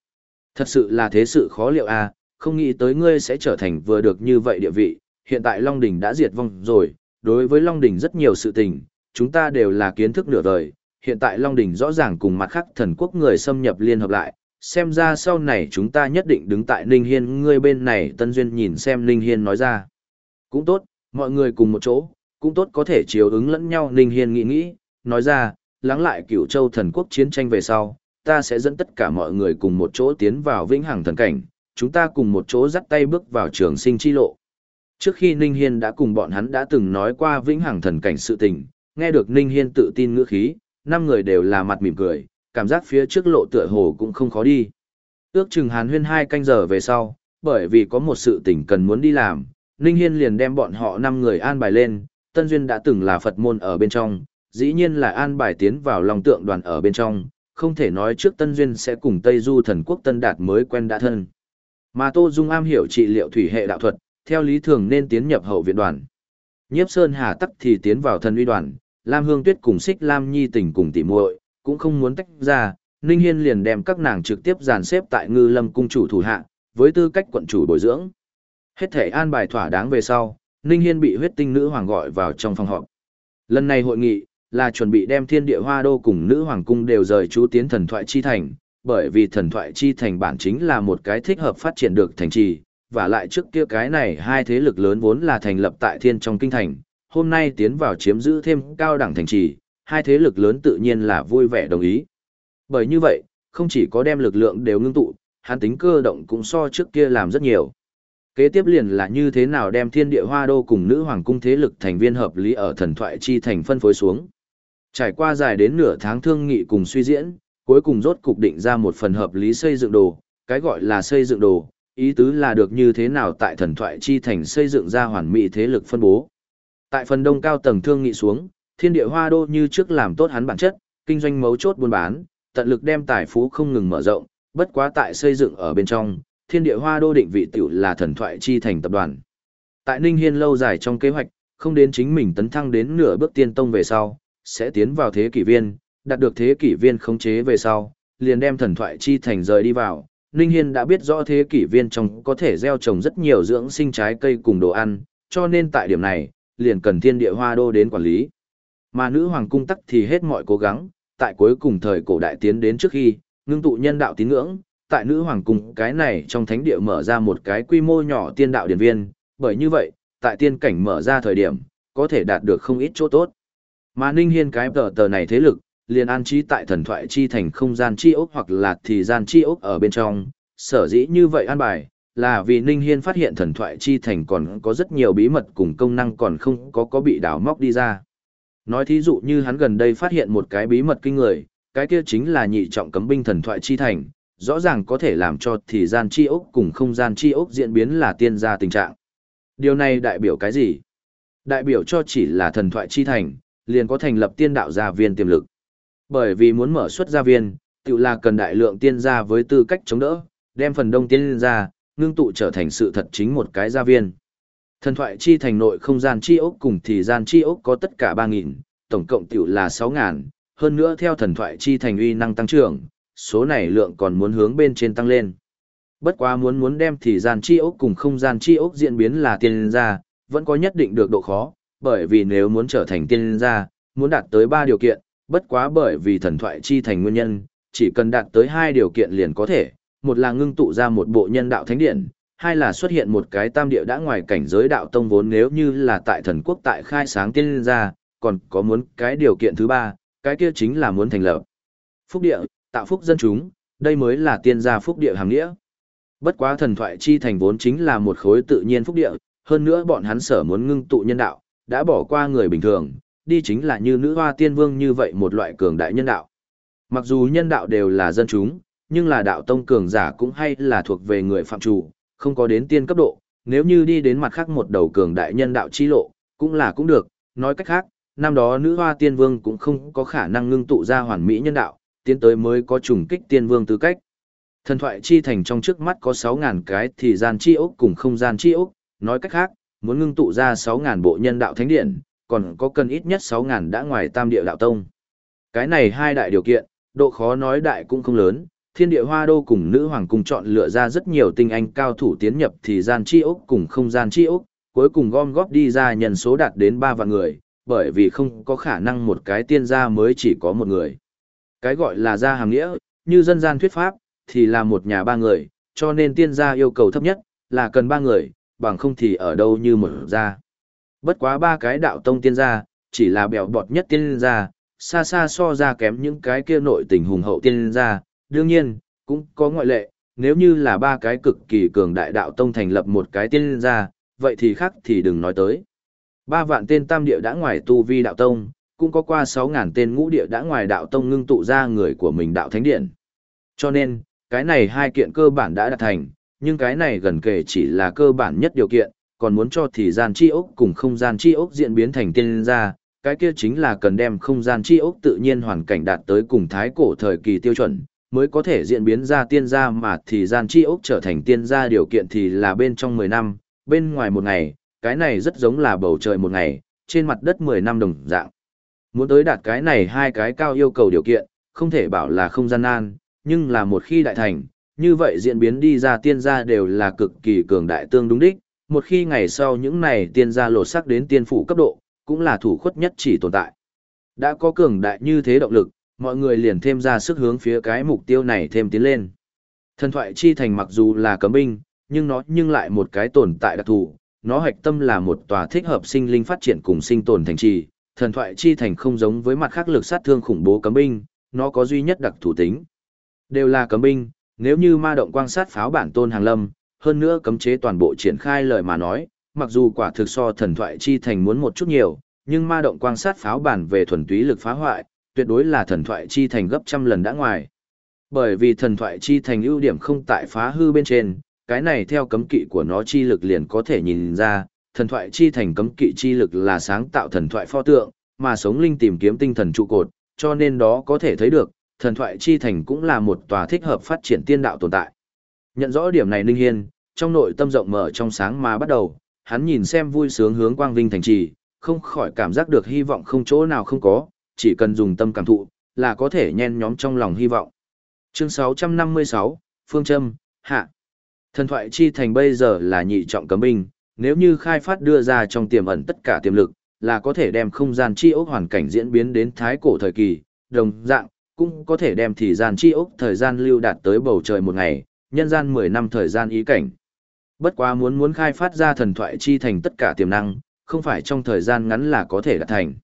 Thật sự là thế sự khó liệu a, à, không nghĩ tới ngươi sẽ trở thành vừa được như vậy địa vị, hiện tại Long Đỉnh đã diệt vong rồi, đối với Long Đỉnh rất nhiều sự tình, chúng ta đều là kiến thức nửa đời, hiện tại Long Đỉnh rõ ràng cùng mặt khác thần quốc người xâm nhập liên hợp lại, xem ra sau này chúng ta nhất định đứng tại Ninh Hiên ngươi bên này Tân Duyên nhìn xem Ninh Hiên nói ra. Cũng tốt, mọi người cùng một chỗ, cũng tốt có thể chiếu ứng lẫn nhau Ninh Hiên nghĩ nghĩ, nói ra, lắng lại cửu châu thần quốc chiến tranh về sau, ta sẽ dẫn tất cả mọi người cùng một chỗ tiến vào vĩnh hằng thần cảnh, chúng ta cùng một chỗ dắt tay bước vào trường sinh chi lộ. Trước khi Ninh Hiên đã cùng bọn hắn đã từng nói qua vĩnh hằng thần cảnh sự tình, nghe được Ninh Hiên tự tin ngữ khí, năm người đều là mặt mỉm cười, cảm giác phía trước lộ tựa hồ cũng không khó đi. Ước chừng hàn huyên hai canh giờ về sau, bởi vì có một sự tình cần muốn đi làm, Ninh Hiên liền đem bọn họ năm người an bài lên, Tân Duyên đã từng là Phật môn ở bên trong, dĩ nhiên là an bài tiến vào lòng tượng đoàn ở bên trong, không thể nói trước Tân Duyên sẽ cùng Tây Du thần quốc Tân Đạt mới quen đã thân. Mà Tô Dung am hiểu trị liệu thủy hệ đạo thuật, theo lý thường nên tiến nhập hậu viện đoàn. Nhiếp Sơn Hà tắc thì tiến vào thần uy đoàn, Lam Hương Tuyết cùng Xích Lam Nhi tình cùng tỉ muội, cũng không muốn tách ra, Ninh Hiên liền đem các nàng trực tiếp dàn xếp tại Ngư Lâm cung chủ thủ hạ, với tư cách quận chủ bồi dưỡng. Hết thể an bài thỏa đáng về sau, Ninh Hiên bị huyết tinh nữ hoàng gọi vào trong phòng họp. Lần này hội nghị là chuẩn bị đem Thiên Địa Hoa Đô cùng nữ hoàng cung đều rời chú tiến thần thoại chi thành, bởi vì thần thoại chi thành bản chính là một cái thích hợp phát triển được thành trì, và lại trước kia cái này hai thế lực lớn vốn là thành lập tại thiên trong kinh thành, hôm nay tiến vào chiếm giữ thêm cao đẳng thành trì, hai thế lực lớn tự nhiên là vui vẻ đồng ý. Bởi như vậy, không chỉ có đem lực lượng đều ngưng tụ, hắn tính cơ động cũng so trước kia làm rất nhiều. Kế tiếp liền là như thế nào đem thiên địa hoa đô cùng nữ hoàng cung thế lực thành viên hợp lý ở thần thoại chi thành phân phối xuống. Trải qua dài đến nửa tháng thương nghị cùng suy diễn, cuối cùng rốt cục định ra một phần hợp lý xây dựng đồ, cái gọi là xây dựng đồ, ý tứ là được như thế nào tại thần thoại chi thành xây dựng ra hoàn mỹ thế lực phân bố. Tại phần đông cao tầng thương nghị xuống, thiên địa hoa đô như trước làm tốt hắn bản chất, kinh doanh mấu chốt buôn bán, tận lực đem tài phú không ngừng mở rộng, bất quá tại xây dựng ở bên trong, thiên địa hoa đô định vị tiểu là thần thoại chi thành tập đoàn. Tại Ninh Hiên lâu dài trong kế hoạch, không đến chính mình tấn thăng đến nửa bước tiên tông về sau, sẽ tiến vào thế kỷ viên, đạt được thế kỷ viên khống chế về sau, liền đem thần thoại chi thành rời đi vào, Ninh Hiên đã biết rõ thế kỷ viên trong có thể gieo trồng rất nhiều dưỡng sinh trái cây cùng đồ ăn, cho nên tại điểm này, liền cần thiên địa hoa đô đến quản lý. Mà nữ hoàng cung tắc thì hết mọi cố gắng, tại cuối cùng thời cổ đại tiến đến trước khi, ngưng tụ nhân đạo tín ngưỡng, tại nữ hoàng cung cái này trong thánh địa mở ra một cái quy mô nhỏ tiên đạo điển viên, bởi như vậy, tại tiên cảnh mở ra thời điểm, có thể đạt được không ít chỗ tốt. Mà Ninh Hiên cái tờ tờ này thế lực, liền an trí tại thần thoại chi thành không gian chi ốc hoặc là thì gian chi ốc ở bên trong, sở dĩ như vậy an bài, là vì Ninh Hiên phát hiện thần thoại chi thành còn có rất nhiều bí mật cùng công năng còn không có có bị đào móc đi ra. Nói thí dụ như hắn gần đây phát hiện một cái bí mật kinh người, cái kia chính là nhị trọng cấm binh thần thoại chi thành, rõ ràng có thể làm cho thì gian chi ốc cùng không gian chi ốc diễn biến là tiên gia tình trạng. Điều này đại biểu cái gì? Đại biểu cho chỉ là thần thoại chi thành, liền có thành lập tiên đạo gia viên tiềm lực. Bởi vì muốn mở xuất gia viên, tự là cần đại lượng tiên gia với tư cách chống đỡ, đem phần đông tiên gia, ngưng tụ trở thành sự thật chính một cái gia viên. Thần thoại chi thành nội không gian chi ốc cùng thì gian chi ốc có tất cả 3.000, tổng cộng tiểu là 6.000, hơn nữa theo thần thoại chi thành uy năng tăng trưởng, số này lượng còn muốn hướng bên trên tăng lên. Bất quá muốn muốn đem thì gian chi ốc cùng không gian chi ốc diễn biến là tiên gia, vẫn có nhất định được độ khó, bởi vì nếu muốn trở thành tiên gia, muốn đạt tới 3 điều kiện, bất quá bởi vì thần thoại chi thành nguyên nhân, chỉ cần đạt tới hai điều kiện liền có thể, một là ngưng tụ ra một bộ nhân đạo thánh điện, hai là xuất hiện một cái tam địa đã ngoài cảnh giới đạo tông vốn nếu như là tại thần quốc tại khai sáng tiên gia, còn có muốn cái điều kiện thứ ba, cái kia chính là muốn thành lập. Phúc địa, tạo phúc dân chúng, đây mới là tiên gia phúc địa hàng nghĩa. Bất quá thần thoại chi thành vốn chính là một khối tự nhiên phúc địa, hơn nữa bọn hắn sở muốn ngưng tụ nhân đạo, đã bỏ qua người bình thường, đi chính là như nữ hoa tiên vương như vậy một loại cường đại nhân đạo. Mặc dù nhân đạo đều là dân chúng, nhưng là đạo tông cường giả cũng hay là thuộc về người phạm chủ, không có đến tiên cấp độ, nếu như đi đến mặt khác một đầu cường đại nhân đạo chi lộ, cũng là cũng được, nói cách khác, năm đó nữ hoa tiên vương cũng không có khả năng ngưng tụ ra hoàn mỹ nhân đạo, tiến tới mới có trùng kích tiên vương tư cách. Thần thoại chi thành trong trước mắt có 6.000 cái thì gian chi ốc cùng không gian chi ốc, nói cách khác, muốn ngưng tụ ra 6.000 bộ nhân đạo thánh điện, còn có cần ít nhất 6.000 đã ngoài tam địa đạo tông. Cái này hai đại điều kiện, độ khó nói đại cũng không lớn, thiên địa hoa đô cùng nữ hoàng cùng chọn lựa ra rất nhiều tinh anh cao thủ tiến nhập thì gian chi ốc cùng không gian chi ốc, cuối cùng gom góp đi ra nhân số đạt đến 3 vạn người, bởi vì không có khả năng một cái tiên gia mới chỉ có một người. Cái gọi là gia hàng nghĩa, như dân gian thuyết pháp, thì là một nhà ba người, cho nên tiên gia yêu cầu thấp nhất, là cần ba người, bằng không thì ở đâu như một gia. Bất quá ba cái đạo tông tiên gia, chỉ là bèo bọt nhất tiên gia, xa xa so ra kém những cái kia nội tình hùng hậu tiên gia, đương nhiên, cũng có ngoại lệ, nếu như là ba cái cực kỳ cường đại đạo tông thành lập một cái tiên gia, vậy thì khác thì đừng nói tới. Ba vạn tên tam địa đã ngoài tu vi đạo tông, cũng có qua sáu ngàn tên ngũ địa đã ngoài đạo tông ngưng tụ ra người của mình đạo thánh điện. Cho nên, cái này hai kiện cơ bản đã đạt thành, nhưng cái này gần kể chỉ là cơ bản nhất điều kiện, còn muốn cho thì gian chi ốc cùng không gian chi ốc diễn biến thành tiên gia, cái kia chính là cần đem không gian chi ốc tự nhiên hoàn cảnh đạt tới cùng thái cổ thời kỳ tiêu chuẩn, mới có thể diễn biến ra tiên gia mà thì gian chi ốc trở thành tiên gia điều kiện thì là bên trong 10 năm, bên ngoài một ngày, cái này rất giống là bầu trời một ngày, trên mặt đất 10 năm đồng dạng. Muốn tới đạt cái này hai cái cao yêu cầu điều kiện, không thể bảo là không gian nan, nhưng là một khi đại thành, như vậy diễn biến đi ra tiên gia đều là cực kỳ cường đại tương đúng đích, một khi ngày sau những này tiên gia lột sắc đến tiên phủ cấp độ, cũng là thủ khuất nhất chỉ tồn tại. Đã có cường đại như thế động lực, mọi người liền thêm ra sức hướng phía cái mục tiêu này thêm tiến lên. Thần thoại chi thành mặc dù là cấm binh, nhưng nó nhưng lại một cái tồn tại đặc thù, nó hạch tâm là một tòa thích hợp sinh linh phát triển cùng sinh tồn thành trì. Thần thoại chi thành không giống với mặt khác lực sát thương khủng bố cấm binh, nó có duy nhất đặc thủ tính. Đều là cấm binh, nếu như ma động quan sát pháo bản tôn hàng lâm, hơn nữa cấm chế toàn bộ triển khai lời mà nói, mặc dù quả thực so thần thoại chi thành muốn một chút nhiều, nhưng ma động quan sát pháo bản về thuần túy lực phá hoại, tuyệt đối là thần thoại chi thành gấp trăm lần đã ngoài. Bởi vì thần thoại chi thành ưu điểm không tại phá hư bên trên, cái này theo cấm kỵ của nó chi lực liền có thể nhìn ra, thần thoại chi thành cấm kỵ chi lực là sáng tạo thần thoại pho tượng, mà sống linh tìm kiếm tinh thần trụ cột, cho nên đó có thể thấy được, thần thoại chi thành cũng là một tòa thích hợp phát triển tiên đạo tồn tại. Nhận rõ điểm này Ninh Hiên, trong nội tâm rộng mở trong sáng mà bắt đầu, hắn nhìn xem vui sướng hướng quang vinh thành trì, không khỏi cảm giác được hy vọng không chỗ nào không có, chỉ cần dùng tâm cảm thụ, là có thể nhen nhóm trong lòng hy vọng. Chương 656, phương châm, hạ. Thần thoại chi thành bây giờ là nhị trọng cấm binh, nếu như khai phát đưa ra trong tiềm ẩn tất cả tiềm lực, là có thể đem không gian chi ốc hoàn cảnh diễn biến đến thái cổ thời kỳ, đồng dạng, cũng có thể đem thì gian chi ốc thời gian lưu đạt tới bầu trời một ngày, nhân gian 10 năm thời gian ý cảnh. Bất quá muốn muốn khai phát ra thần thoại chi thành tất cả tiềm năng, không phải trong thời gian ngắn là có thể đạt thành.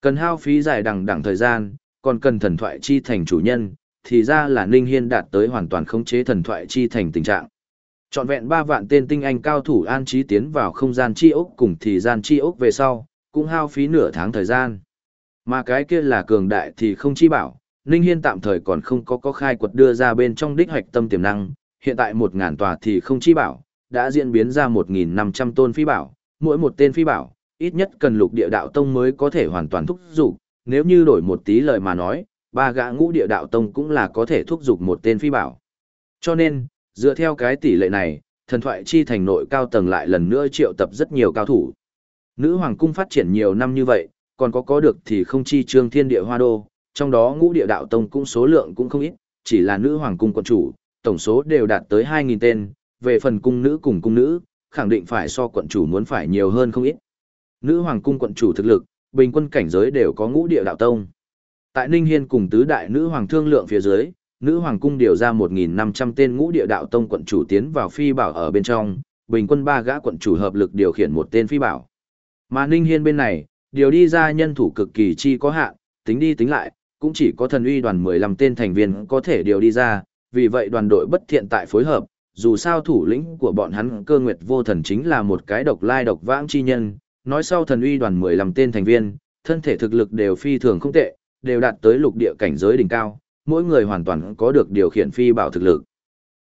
Cần hao phí dài đằng đằng thời gian, còn cần thần thoại chi thành chủ nhân, thì ra là Ninh Hiên đạt tới hoàn toàn khống chế thần thoại chi thành tình trạng. Chọn vẹn 3 vạn tên tinh anh cao thủ an trí tiến vào không gian chi ốc cùng thì gian chi ốc về sau, cũng hao phí nửa tháng thời gian. Mà cái kia là cường đại thì không chi bảo, Ninh Hiên tạm thời còn không có có khai quật đưa ra bên trong đích hoạch tâm tiềm năng, hiện tại 1.000 tòa thì không chi bảo, đã diễn biến ra 1.500 tôn phi bảo, mỗi một tên phi bảo, ít nhất cần lục địa đạo tông mới có thể hoàn toàn thúc dục nếu như đổi một tí lời mà nói, ba gã ngũ địa đạo tông cũng là có thể thúc dục một tên phi bảo. Cho nên, dựa theo cái tỷ lệ này, thần thoại chi thành nội cao tầng lại lần nữa triệu tập rất nhiều cao thủ. Nữ hoàng cung phát triển nhiều năm như vậy, còn có có được thì không chi trương thiên địa hoa đô, trong đó ngũ địa đạo tông cũng số lượng cũng không ít, chỉ là nữ hoàng cung quận chủ, tổng số đều đạt tới 2.000 tên, về phần cung nữ cùng cung nữ, khẳng định phải so quận chủ muốn phải nhiều hơn không ít. Nữ hoàng cung quận chủ thực lực, bình quân cảnh giới đều có ngũ địa đạo tông. Tại Ninh Hiên cùng tứ đại nữ hoàng thương lượng phía dưới, nữ hoàng cung điều ra 1.500 tên ngũ địa đạo tông quận chủ tiến vào phi bảo ở bên trong, bình quân ba gã quận chủ hợp lực điều khiển một tên phi bảo. Mà Ninh Hiên bên này, điều đi ra nhân thủ cực kỳ chi có hạn, tính đi tính lại, cũng chỉ có thần uy đoàn 15 tên thành viên có thể điều đi ra, vì vậy đoàn đội bất thiện tại phối hợp, dù sao thủ lĩnh của bọn hắn cơ nguyệt vô thần chính là một cái độc lai độc vãng chi nhân, nói sau thần uy đoàn 15 tên thành viên, thân thể thực lực đều phi thường không tệ, đều đạt tới lục địa cảnh giới đỉnh cao, mỗi người hoàn toàn có được điều khiển phi bảo thực lực.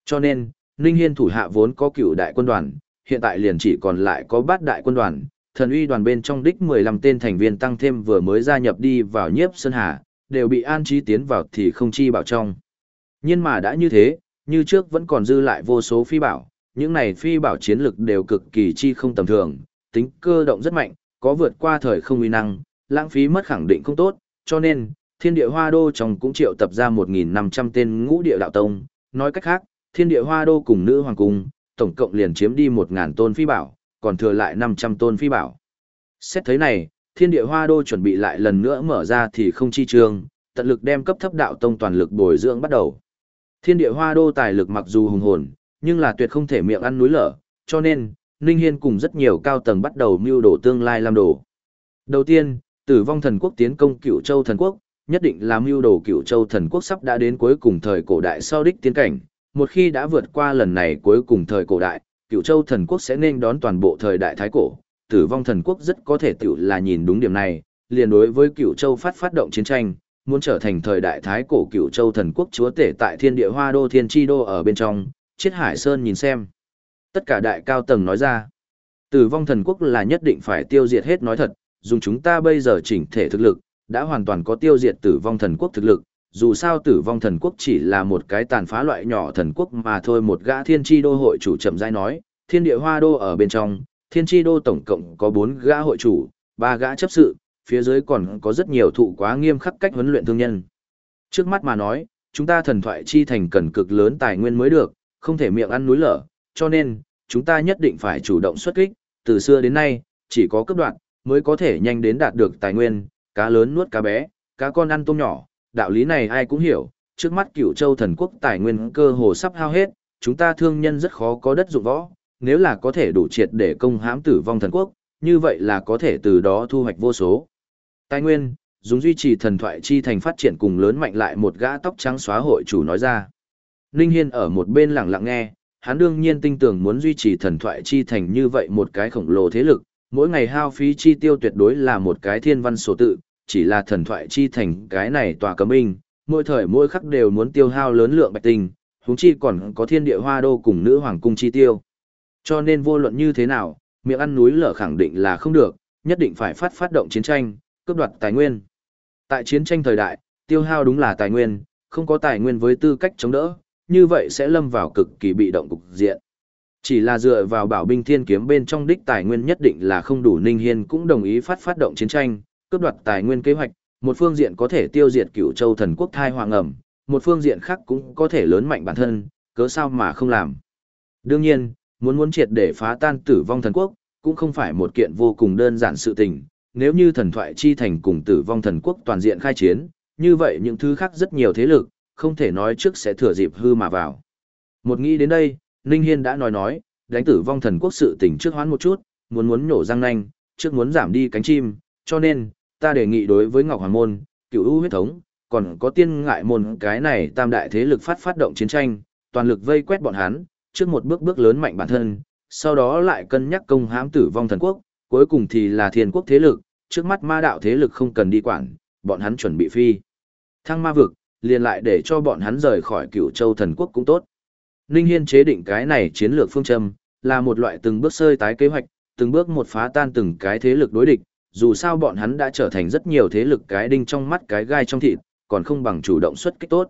Cho nên, Ninh Hiên thủ hạ vốn có cựu đại quân đoàn, hiện tại liền chỉ còn lại có bát đại quân đoàn, thần uy đoàn bên trong đích 15 tên thành viên tăng thêm vừa mới gia nhập đi vào nhiếp sơn hà, đều bị an trí tiến vào thì không chi bảo trong. Nhưng mà đã như thế, như trước vẫn còn dư lại vô số phi bảo, những này phi bảo chiến lực đều cực kỳ chi không tầm thường, tính cơ động rất mạnh, có vượt qua thời không uy năng, lãng phí mất khẳng định không tốt, cho nên, thiên địa hoa đô trong cũng triệu tập ra 1.500 tên ngũ địa đạo tông, nói cách khác, thiên địa hoa đô cùng nữ hoàng cung, tổng cộng liền chiếm đi 1.000 tôn phi bảo, còn thừa lại 500 tôn phi bảo. Xét thấy này, thiên địa hoa đô chuẩn bị lại lần nữa mở ra thì không chi trường, tận lực đem cấp thấp đạo tông toàn lực bồi dưỡng bắt đầu. Thiên địa hoa đô tài lực mặc dù hùng hồn, nhưng là tuyệt không thể miệng ăn núi lở, cho nên, Ninh Hiên cùng rất nhiều cao tầng bắt đầu mưu đồ tương lai làm đồ. Đầu tiên, tử vong thần quốc tiến công cựu châu thần quốc, nhất định là mưu đồ cựu châu thần quốc sắp đã đến cuối cùng thời cổ đại sau đích tiến cảnh. Một khi đã vượt qua lần này cuối cùng thời cổ đại, cựu châu thần quốc sẽ nên đón toàn bộ thời đại thái cổ. Tử vong thần quốc rất có thể tiểu là nhìn đúng điểm này, liền đối với cựu châu phát phát động chiến tranh, muốn trở thành thời đại thái cổ cựu châu thần quốc chúa tể tại thiên địa hoa đô thiên chi đô ở bên trong, chiết hải sơn nhìn xem. Tất cả đại cao tầng nói ra, tử vong thần quốc là nhất định phải tiêu diệt hết nói thật, dùng chúng ta bây giờ chỉnh thể thực lực, đã hoàn toàn có tiêu diệt tử vong thần quốc thực lực, dù sao tử vong thần quốc chỉ là một cái tàn phá loại nhỏ thần quốc mà thôi một gã thiên tri đô hội chủ chậm rãi nói, thiên địa hoa đô ở bên trong, thiên tri đô tổng cộng có 4 gã hội chủ, 3 gã chấp sự, phía dưới còn có rất nhiều thụ quá nghiêm khắc cách huấn luyện thương nhân. Trước mắt mà nói, chúng ta thần thoại chi thành cần cực lớn tài nguyên mới được, không thể miệng ăn núi lở, cho nên, chúng ta nhất định phải chủ động xuất kích, từ xưa đến nay, chỉ có cấp đoạn, mới có thể nhanh đến đạt được tài nguyên, cá lớn nuốt cá bé, cá con ăn tôm nhỏ, đạo lý này ai cũng hiểu, trước mắt cựu châu thần quốc tài nguyên cơ hồ sắp hao hết, chúng ta thương nhân rất khó có đất dụng võ, nếu là có thể đủ triệt để công hãm tử vong thần quốc, như vậy là có thể từ đó thu hoạch vô số. Tài nguyên, dùng duy trì thần thoại chi thành phát triển cùng lớn mạnh lại một gã tóc trắng xóa hội chủ nói ra. Ninh Hiên ở một bên lặng lặng nghe, hắn đương nhiên tin tưởng muốn duy trì thần thoại chi thành như vậy một cái khổng lồ thế lực, mỗi ngày hao phí chi tiêu tuyệt đối là một cái thiên văn số tự, chỉ là thần thoại chi thành cái này tòa cấm binh, mỗi thời mỗi khắc đều muốn tiêu hao lớn lượng bạch tinh, huống chi còn có thiên địa hoa đô cùng nữ hoàng cung chi tiêu. Cho nên vô luận như thế nào, miệng ăn núi lở khẳng định là không được, nhất định phải phát phát động chiến tranh, cướp đoạt tài nguyên. Tại chiến tranh thời đại, tiêu hao đúng là tài nguyên, không có tài nguyên với tư cách chống đỡ, như vậy sẽ lâm vào cực kỳ bị động cục diện. Chỉ là dựa vào bảo binh thiên kiếm bên trong đích tài nguyên nhất định là không đủ Ninh Hiên cũng đồng ý phát phát động chiến tranh, cướp đoạt tài nguyên kế hoạch, một phương diện có thể tiêu diệt cửu châu thần quốc thai hoàng ẩm, một phương diện khác cũng có thể lớn mạnh bản thân, Cớ sao mà không làm? Đương nhiên, muốn muốn triệt để phá tan tử vong thần quốc, cũng không phải một kiện vô cùng đơn giản sự tình. Nếu như thần thoại chi thành cùng tử vong thần quốc toàn diện khai chiến, như vậy những thứ khác rất nhiều thế lực, không thể nói trước sẽ thừa dịp hư mà vào. Một nghĩ đến đây, Ninh Hiên đã nói nói, đánh tử vong thần quốc sự tình trước hoán một chút, muốn muốn nhổ răng nanh, trước muốn giảm đi cánh chim, cho nên, ta đề nghị đối với Ngọc Hoàng Môn, cựu ưu huyết thống, còn có tiên ngại môn cái này tam đại thế lực phát phát động chiến tranh, toàn lực vây quét bọn hắn, trước một bước bước lớn mạnh bản thân, sau đó lại cân nhắc công hãm tử vong thần quốc, cuối cùng thì là thiên quốc thế lực, trước mắt ma đạo thế lực không cần đi quản, bọn hắn chuẩn bị phi. Thăng ma vực, liền lại để cho bọn hắn rời khỏi cựu châu thần quốc cũng tốt. Ninh Hiên chế định cái này chiến lược phương châm, là một loại từng bước sơi tái kế hoạch, từng bước một phá tan từng cái thế lực đối địch, dù sao bọn hắn đã trở thành rất nhiều thế lực cái đinh trong mắt cái gai trong thịt, còn không bằng chủ động xuất kích tốt.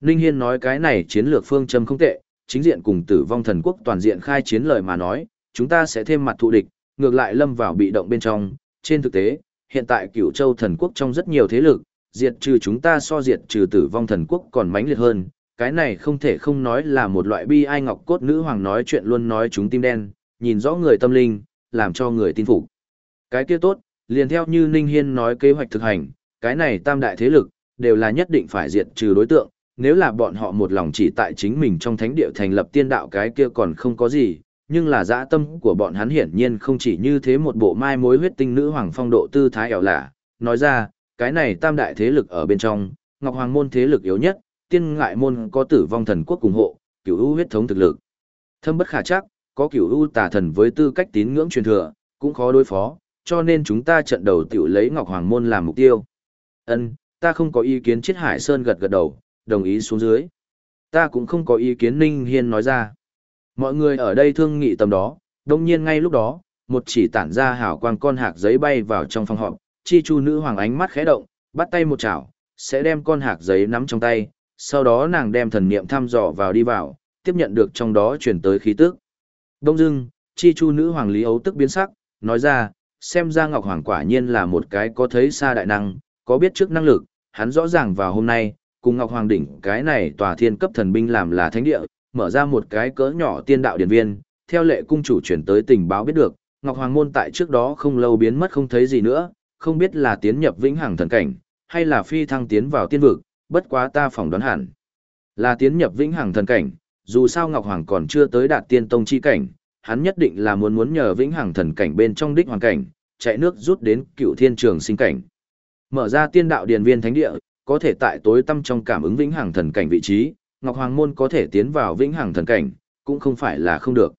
Ninh Hiên nói cái này chiến lược phương châm không tệ, chính diện cùng tử vong thần quốc toàn diện khai chiến lời mà nói, chúng ta sẽ thêm mặt thụ địch, ngược lại lâm vào bị động bên trong. Trên thực tế, hiện tại cửu châu thần quốc trong rất nhiều thế lực, diệt trừ chúng ta so diệt trừ tử vong thần quốc còn mãnh liệt hơn. Cái này không thể không nói là một loại bi ai ngọc cốt nữ hoàng nói chuyện luôn nói chúng tim đen, nhìn rõ người tâm linh, làm cho người tin phục. Cái kia tốt, liền theo như Ninh Hiên nói kế hoạch thực hành, cái này tam đại thế lực, đều là nhất định phải diệt trừ đối tượng, nếu là bọn họ một lòng chỉ tại chính mình trong thánh địa thành lập tiên đạo cái kia còn không có gì, nhưng là dã tâm của bọn hắn hiển nhiên không chỉ như thế một bộ mai mối huyết tinh nữ hoàng phong độ tư thái ẻo lạ, nói ra, cái này tam đại thế lực ở bên trong, Ngọc Hoàng môn thế lực yếu nhất, tiên ngại môn có tử vong thần quốc cùng hộ, cửu u huyết thống thực lực. Thâm bất khả chắc, có cửu u tà thần với tư cách tín ngưỡng truyền thừa, cũng khó đối phó, cho nên chúng ta trận đầu tiểu lấy Ngọc Hoàng môn làm mục tiêu. Ân, ta không có ý kiến chết Hải Sơn gật gật đầu, đồng ý xuống dưới. Ta cũng không có ý kiến Ninh Hiên nói ra. Mọi người ở đây thương nghị tầm đó, đồng nhiên ngay lúc đó, một chỉ tản ra hào quang con hạc giấy bay vào trong phòng họp, chi chu nữ hoàng ánh mắt khẽ động, bắt tay một chảo, sẽ đem con hạc giấy nắm trong tay, sau đó nàng đem thần niệm thăm dò vào đi vào, tiếp nhận được trong đó chuyển tới khí tức. Đông dưng, chi chu nữ hoàng lý ấu tức biến sắc, nói ra, xem ra Ngọc Hoàng quả nhiên là một cái có thấy xa đại năng, có biết trước năng lực, hắn rõ ràng vào hôm nay, cùng Ngọc Hoàng đỉnh cái này tòa thiên cấp thần binh làm là thánh địa, mở ra một cái cỡ nhỏ tiên đạo điện viên, theo lệ cung chủ chuyển tới tình báo biết được, Ngọc Hoàng môn tại trước đó không lâu biến mất không thấy gì nữa, không biết là tiến nhập vĩnh hằng thần cảnh, hay là phi thăng tiến vào tiên vực, bất quá ta phỏng đoán hẳn. Là tiến nhập vĩnh hằng thần cảnh, dù sao Ngọc Hoàng còn chưa tới đạt tiên tông chi cảnh, hắn nhất định là muốn muốn nhờ vĩnh hằng thần cảnh bên trong đích hoàn cảnh, chạy nước rút đến cựu thiên trường sinh cảnh. Mở ra tiên đạo điền viên thánh địa, có thể tại tối tâm trong cảm ứng vĩnh hằng thần cảnh vị trí, Ngọc Hoàng môn có thể tiến vào vĩnh hằng thần cảnh, cũng không phải là không được.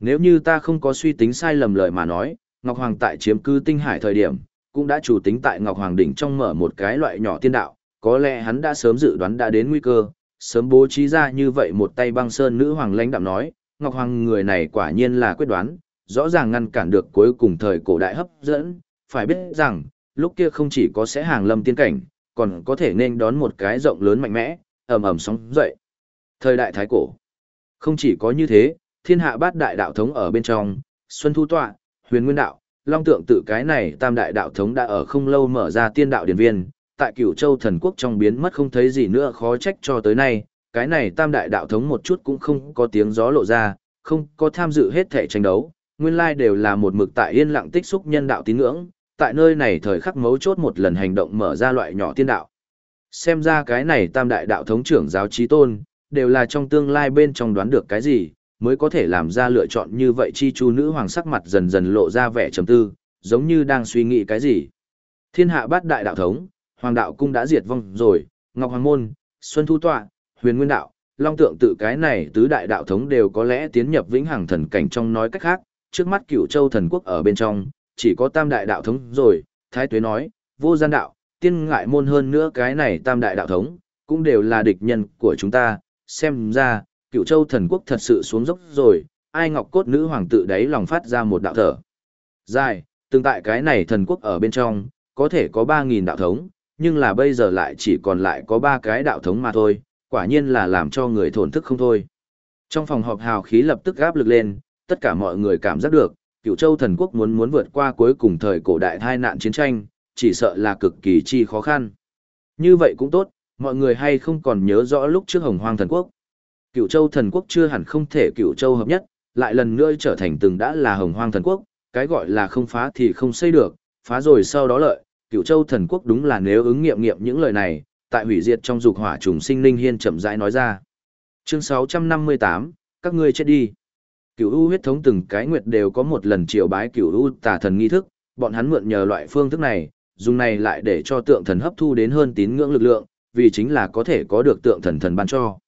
Nếu như ta không có suy tính sai lầm lời mà nói, Ngọc Hoàng tại chiếm cư tinh hải thời điểm, cũng đã chủ tính tại Ngọc Hoàng đỉnh trong mở một cái loại nhỏ tiên đạo, có lẽ hắn đã sớm dự đoán đã đến nguy cơ, sớm bố trí ra như vậy một tay băng sơn nữ hoàng lãnh đạm nói, Ngọc Hoàng người này quả nhiên là quyết đoán, rõ ràng ngăn cản được cuối cùng thời cổ đại hấp dẫn, phải biết rằng, lúc kia không chỉ có sẽ hàng lâm tiên cảnh, còn có thể nên đón một cái rộng lớn mạnh mẽ, ầm ầm sóng dậy. Thời đại thái cổ. Không chỉ có như thế, thiên hạ bát đại đạo thống ở bên trong, Xuân Thu Tọa, Huyền Nguyên Đạo, Long Tượng tự cái này tam đại đạo thống đã ở không lâu mở ra tiên đạo điển viên, tại cửu châu thần quốc trong biến mất không thấy gì nữa khó trách cho tới nay, cái này tam đại đạo thống một chút cũng không có tiếng gió lộ ra, không có tham dự hết thể tranh đấu, nguyên lai đều là một mực tại yên lặng tích xúc nhân đạo tín ngưỡng, tại nơi này thời khắc mấu chốt một lần hành động mở ra loại nhỏ tiên đạo. Xem ra cái này tam đại đạo thống trưởng giáo trí tôn, đều là trong tương lai bên trong đoán được cái gì, mới có thể làm ra lựa chọn như vậy chi chu nữ hoàng sắc mặt dần dần lộ ra vẻ trầm tư, giống như đang suy nghĩ cái gì. Thiên hạ bát đại đạo thống, hoàng đạo cung đã diệt vong rồi, Ngọc Hoàng Môn, Xuân Thu Tọa, Huyền Nguyên Đạo, Long Tượng tự cái này tứ đại đạo thống đều có lẽ tiến nhập vĩnh hằng thần cảnh trong nói cách khác, trước mắt cửu châu thần quốc ở bên trong, chỉ có tam đại đạo thống rồi, Thái Tuế nói, vô gian đạo, tiên ngại môn hơn nữa cái này tam đại đạo thống, cũng đều là địch nhân của chúng ta, xem ra, cựu châu thần quốc thật sự xuống dốc rồi, ai ngọc cốt nữ hoàng tự đấy lòng phát ra một đạo thở. Dài, tương tại cái này thần quốc ở bên trong, có thể có 3.000 đạo thống, nhưng là bây giờ lại chỉ còn lại có 3 cái đạo thống mà thôi, quả nhiên là làm cho người thổn thức không thôi. Trong phòng họp hào khí lập tức gáp lực lên, tất cả mọi người cảm giác được, cựu châu thần quốc muốn muốn vượt qua cuối cùng thời cổ đại tai nạn chiến tranh, chỉ sợ là cực kỳ chi khó khăn. Như vậy cũng tốt, mọi người hay không còn nhớ rõ lúc trước hồng hoang thần quốc. Cựu châu thần quốc chưa hẳn không thể cựu châu hợp nhất, lại lần nữa trở thành từng đã là hồng hoang thần quốc, cái gọi là không phá thì không xây được, phá rồi sau đó lợi, cựu châu thần quốc đúng là nếu ứng nghiệm nghiệm những lời này, tại hủy diệt trong dục hỏa trùng sinh linh hiên chậm rãi nói ra. Chương 658, các ngươi chết đi. Cựu U huyết thống từng cái nguyệt đều có một lần triều bái cựu U tà thần nghi thức, bọn hắn mượn nhờ loại phương thức này, dùng này lại để cho tượng thần hấp thu đến hơn tín ngưỡng lực lượng, vì chính là có thể có được tượng thần thần ban cho.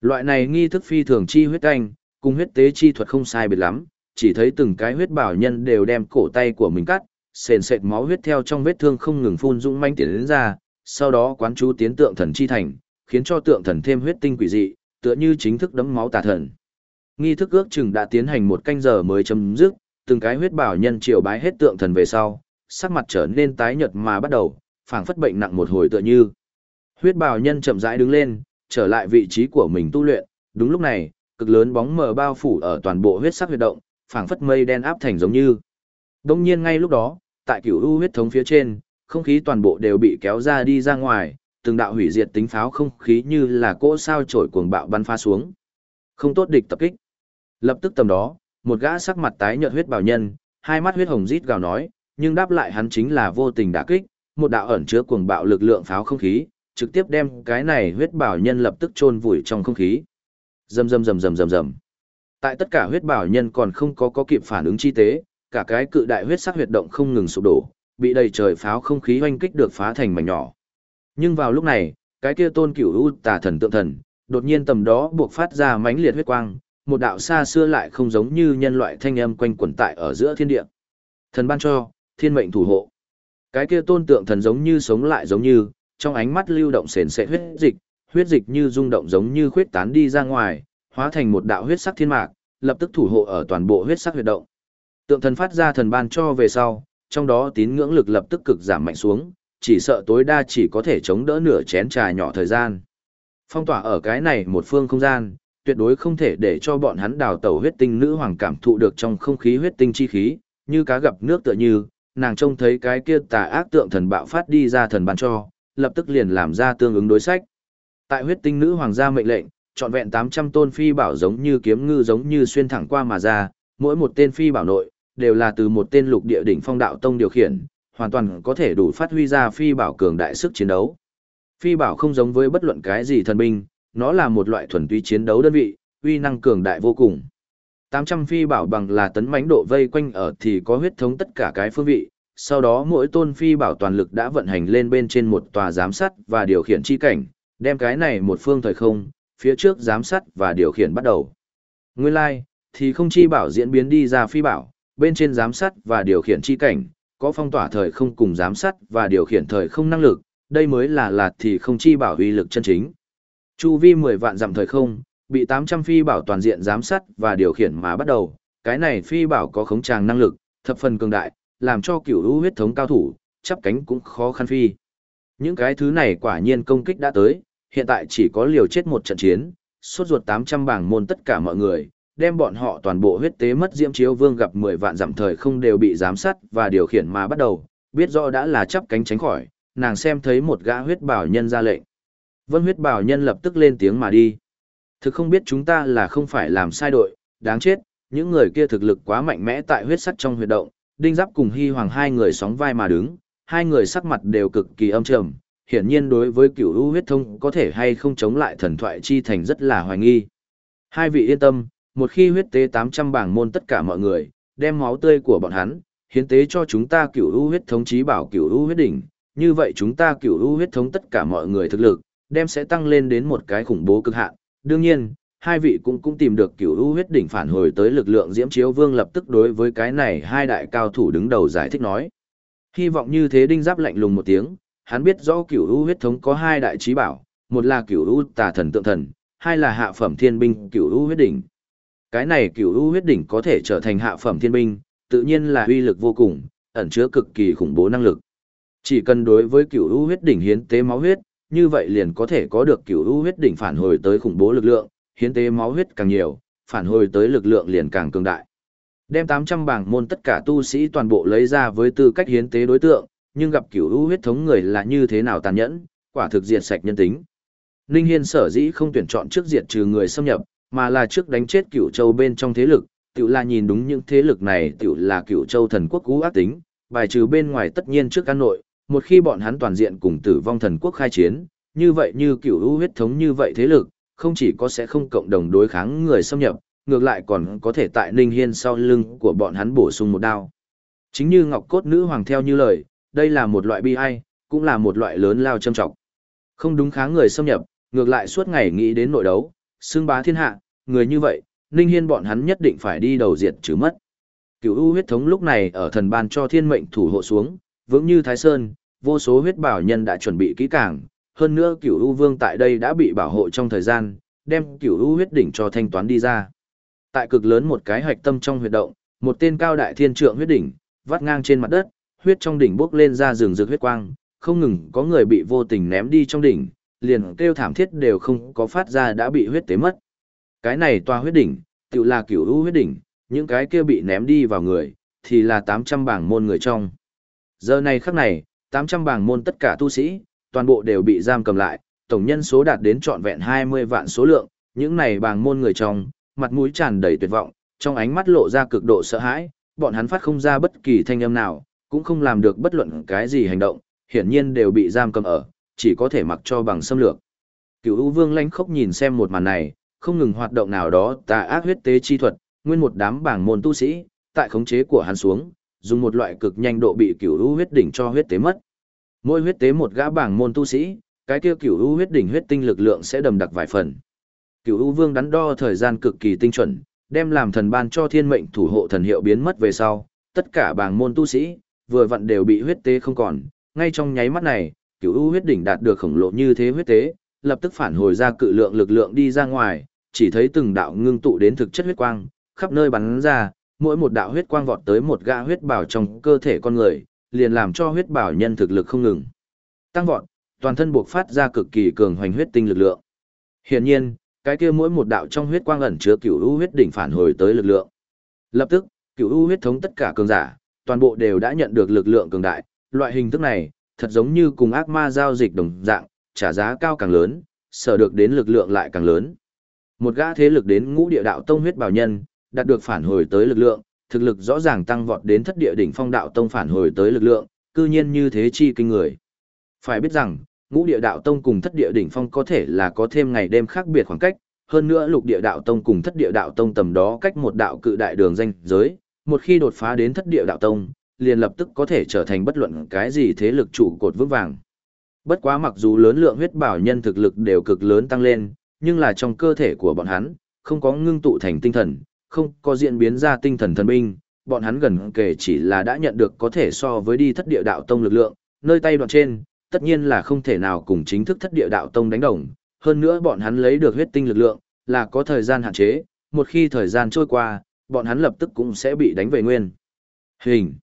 Loại này nghi thức phi thường chi huyết canh, cùng huyết tế chi thuật không sai biệt lắm, chỉ thấy từng cái huyết bảo nhân đều đem cổ tay của mình cắt, sền sệt máu huyết theo trong vết thương không ngừng phun dũng manh tiến đến ra, sau đó quán chú tiến tượng thần chi thành, khiến cho tượng thần thêm huyết tinh quỷ dị, tựa như chính thức đấm máu tà thần. Nghi thức ước chừng đã tiến hành một canh giờ mới chấm dứt, từng cái huyết bảo nhân triều bái hết tượng thần về sau, sắc mặt trở nên tái nhợt mà bắt đầu, phảng phất bệnh nặng một hồi tựa như. Huyết bảo nhân chậm rãi đứng lên, trở lại vị trí của mình tu luyện, đúng lúc này, cực lớn bóng mờ bao phủ ở toàn bộ huyết sắc huyệt động, phảng phất mây đen áp thành giống như. Đông nhiên ngay lúc đó, tại cửu u huyết thống phía trên, không khí toàn bộ đều bị kéo ra đi ra ngoài, từng đạo hủy diệt tính pháo không khí như là cỗ sao trổi cuồng bạo bắn phá xuống. Không tốt địch tập kích. Lập tức tầm đó, một gã sắc mặt tái nhợt huyết bảo nhân, hai mắt huyết hồng rít gào nói, nhưng đáp lại hắn chính là vô tình đả kích, một đạo ẩn chứa cuồng bạo lực lượng pháo không khí, trực tiếp đem cái này huyết bảo nhân lập tức chôn vùi trong không khí. Rầm rầm rầm rầm rầm rầm. Tại tất cả huyết bảo nhân còn không có có kịp phản ứng chi tế, cả cái cự đại huyết sắc huyệt động không ngừng sụp đổ, bị đầy trời pháo không khí oanh kích được phá thành mảnh nhỏ. Nhưng vào lúc này, cái kia tôn cửu u tà thần tượng thần, đột nhiên tầm đó buộc phát ra mãnh liệt huyết quang, một đạo xa xưa lại không giống như nhân loại thanh âm quanh quẩn tại ở giữa thiên địa. Thần ban cho, thiên mệnh thủ hộ. Cái kia tôn tượng thần giống như sống lại giống như, trong ánh mắt lưu động sền sệt huyết dịch, huyết dịch như rung động giống như khuyết tán đi ra ngoài, hóa thành một đạo huyết sắc thiên mạc, lập tức thủ hộ ở toàn bộ huyết sắc huyệt động. Tượng thần phát ra thần ban cho về sau, trong đó tín ngưỡng lực lập tức cực giảm mạnh xuống, chỉ sợ tối đa chỉ có thể chống đỡ nửa chén trà nhỏ thời gian. Phong tỏa ở cái này một phương không gian, tuyệt đối không thể để cho bọn hắn đào tẩu huyết tinh nữ hoàng cảm thụ được trong không khí huyết tinh chi khí, như cá gặp nước tựa như, nàng trông thấy cái kia tà ác tượng thần bạo phát đi ra thần ban cho, lập tức liền làm ra tương ứng đối sách. Tại huyết tinh nữ hoàng gia mệnh lệnh, trọn vẹn 800 tôn phi bảo giống như kiếm ngư giống như xuyên thẳng qua mà ra, mỗi một tên phi bảo nội, đều là từ một tên lục địa đỉnh phong đạo tông điều khiển, hoàn toàn có thể đủ phát huy ra phi bảo cường đại sức chiến đấu. Phi bảo không giống với bất luận cái gì thần binh, nó là một loại thuần túy chiến đấu đơn vị, uy năng cường đại vô cùng. 800 phi bảo bằng là tấn mãnh độ vây quanh ở thì có huyết thống tất cả cái phương vị, sau đó mỗi tôn phi bảo toàn lực đã vận hành lên bên trên một tòa giám sát và điều khiển chi cảnh, đem cái này một phương thời không, phía trước giám sát và điều khiển bắt đầu. Nguyên lai, like, thì không chi bảo diễn biến đi ra phi bảo, bên trên giám sát và điều khiển chi cảnh, có phong tỏa thời không cùng giám sát và điều khiển thời không năng lực, đây mới là lạt thì không chi bảo uy lực chân chính. Chu vi 10 vạn dặm thời không, bị 800 phi bảo toàn diện giám sát và điều khiển mà bắt đầu, cái này phi bảo có khống tràng năng lực, thập phần cường đại, làm cho cửu u huyết thống cao thủ, chắp cánh cũng khó khăn phi. Những cái thứ này quả nhiên công kích đã tới, hiện tại chỉ có liều chết một trận chiến, suốt ruột 800 bảng môn tất cả mọi người, đem bọn họ toàn bộ huyết tế mất diễm chiếu vương gặp 10 vạn dặm thời không đều bị giám sát và điều khiển mà bắt đầu, biết rõ đã là chắp cánh tránh khỏi, nàng xem thấy một gã huyết bảo nhân ra lệnh. Vân huyết bảo nhân lập tức lên tiếng mà đi. Thực không biết chúng ta là không phải làm sai đội, đáng chết, những người kia thực lực quá mạnh mẽ tại huyết sắt trong huyệt động, đinh giáp cùng hy hoàng hai người sóng vai mà đứng, hai người sắc mặt đều cực kỳ âm trầm, hiển nhiên đối với cửu u huyết thông có thể hay không chống lại thần thoại chi thành rất là hoài nghi. Hai vị yên tâm, một khi huyết tế 800 bảng môn tất cả mọi người, đem máu tươi của bọn hắn, hiến tế cho chúng ta cửu u huyết thống chí bảo cửu u huyết đỉnh, như vậy chúng ta cửu u huyết thống tất cả mọi người thực lực, đem sẽ tăng lên đến một cái khủng bố cực hạn. Đương nhiên, hai vị cũng cũng tìm được cửu u huyết đỉnh phản hồi tới lực lượng diễm chiếu vương lập tức đối với cái này hai đại cao thủ đứng đầu giải thích nói. Hy vọng như thế đinh giáp lạnh lùng một tiếng, hắn biết rõ cửu u huyết thống có hai đại trí bảo, một là cửu u tà thần tượng thần, hai là hạ phẩm thiên binh cửu u huyết đỉnh. Cái này cửu u huyết đỉnh có thể trở thành hạ phẩm thiên binh, tự nhiên là uy lực vô cùng, ẩn chứa cực kỳ khủng bố năng lực. Chỉ cần đối với cửu u huyết đỉnh hiến tế máu huyết, như vậy liền có thể có được cửu u huyết đỉnh phản hồi tới khủng bố lực lượng, hiến tế máu huyết càng nhiều, phản hồi tới lực lượng liền càng cường đại. Đem 800 bảng môn tất cả tu sĩ toàn bộ lấy ra với tư cách hiến tế đối tượng, nhưng gặp cửu u huyết thống người là như thế nào tàn nhẫn, quả thực diệt sạch nhân tính. Ninh Hiên sở dĩ không tuyển chọn trước diệt trừ người xâm nhập, mà là trước đánh chết cửu châu bên trong thế lực, tiểu là nhìn đúng những thế lực này tiểu là cửu châu thần quốc cũ ác tính, bài trừ bên ngoài tất nhiên trước căn nội, một khi bọn hắn toàn diện cùng tử vong thần quốc khai chiến, như vậy như cựu u huyết thống như vậy thế lực, không chỉ có sẽ không cộng đồng đối kháng người xâm nhập, ngược lại còn có thể tại Ninh Hiên sau lưng của bọn hắn bổ sung một đao. Chính như Ngọc Cốt Nữ Hoàng theo như lời, đây là một loại bi ai, cũng là một loại lớn lao châm trọng. Không đúng kháng người xâm nhập, ngược lại suốt ngày nghĩ đến nội đấu, xương bá thiên hạ, người như vậy, Ninh Hiên bọn hắn nhất định phải đi đầu diệt trừ mất. Cửu U huyết thống lúc này ở thần ban cho thiên mệnh thủ hộ xuống, vững như Thái Sơn, vô số huyết bảo nhân đã chuẩn bị kỹ càng, hơn nữa Cửu U vương tại đây đã bị bảo hộ trong thời gian, đem Cửu U huyết đỉnh cho thanh toán đi ra. Tại cực lớn một cái hạch tâm trong huyệt động, một tên cao đại thiên trượng huyết đỉnh, vắt ngang trên mặt đất, huyết trong đỉnh bốc lên ra rừng rực huyết quang, không ngừng có người bị vô tình ném đi trong đỉnh, liền kêu thảm thiết đều không có phát ra đã bị huyết tế mất. Cái này toa huyết đỉnh, tự là cửu u huyết đỉnh, những cái kia bị ném đi vào người, thì là 800 bảng môn người trong. Giờ này khắc này, 800 bảng môn tất cả tu sĩ, toàn bộ đều bị giam cầm lại, tổng nhân số đạt đến trọn vẹn 20 vạn số lượng, những này bảng môn người trong, mặt mũi tràn đầy tuyệt vọng, trong ánh mắt lộ ra cực độ sợ hãi, bọn hắn phát không ra bất kỳ thanh âm nào, cũng không làm được bất luận cái gì hành động, hiển nhiên đều bị giam cầm ở, chỉ có thể mặc cho bằng xâm lược. Cửu U Vương lanh khốc nhìn xem một màn này, không ngừng hoạt động nào đó tà ác huyết tế chi thuật, nguyên một đám bảng môn tu sĩ, tại khống chế của hắn xuống, dùng một loại cực nhanh độ bị cửu u huyết đỉnh cho huyết tế mất. Mỗi huyết tế một gã bảng môn tu sĩ, cái kia cửu u huyết đỉnh huyết tinh lực lượng sẽ đầm đặc vài phần. Cửu u vương đắn đo thời gian cực kỳ tinh chuẩn, đem làm thần ban cho thiên mệnh thủ hộ thần hiệu biến mất về sau, tất cả bảng môn tu sĩ vừa vặn đều bị huyết tế không còn, ngay trong nháy mắt này, cửu u huyết đỉnh đạt được khổng lồ như thế huyết tế, lập tức phản hồi ra cự lượng lực lượng đi ra ngoài, chỉ thấy từng đạo ngưng tụ đến thực chất huyết quang, khắp nơi bắn ra, mỗi một đạo huyết quang vọt tới một gã huyết bảo trong cơ thể con người, liền làm cho huyết bảo nhân thực lực không ngừng. Tăng vọt, toàn thân buộc phát ra cực kỳ cường hoành huyết tinh lực lượng. Hiển nhiên, cái kia mỗi một đạo trong huyết quang ẩn chứa cửu u huyết đỉnh phản hồi tới lực lượng. Lập tức, cửu u huyết thống tất cả cường giả, toàn bộ đều đã nhận được lực lượng cường đại, loại hình thức này, thật giống như cùng ác ma giao dịch đồng dạng, trả giá cao càng lớn, sở được đến lực lượng lại càng lớn. Một gã thế lực đến ngũ địa đạo tông huyết bảo nhân, đạt được phản hồi tới lực lượng, thực lực rõ ràng tăng vọt đến thất địa đỉnh phong đạo tông phản hồi tới lực lượng, cư nhiên như thế chi kinh người. Phải biết rằng, ngũ địa đạo tông cùng thất địa đỉnh phong có thể là có thêm ngày đêm khác biệt khoảng cách, hơn nữa lục địa đạo tông cùng thất địa đạo tông tầm đó cách một đạo cự đại đường danh giới, một khi đột phá đến thất địa đạo tông, liền lập tức có thể trở thành bất luận cái gì thế lực trụ cột vững vàng. Bất quá mặc dù lớn lượng huyết bảo nhân thực lực đều cực lớn tăng lên, nhưng là trong cơ thể của bọn hắn, không có ngưng tụ thành tinh thần, không có diễn biến ra tinh thần thần binh, bọn hắn gần kể chỉ là đã nhận được có thể so với đi thất địa đạo tông lực lượng, nơi tay đoạn trên, tất nhiên là không thể nào cùng chính thức thất địa đạo tông đánh đồng, hơn nữa bọn hắn lấy được huyết tinh lực lượng, là có thời gian hạn chế, một khi thời gian trôi qua, bọn hắn lập tức cũng sẽ bị đánh về nguyên. Hình.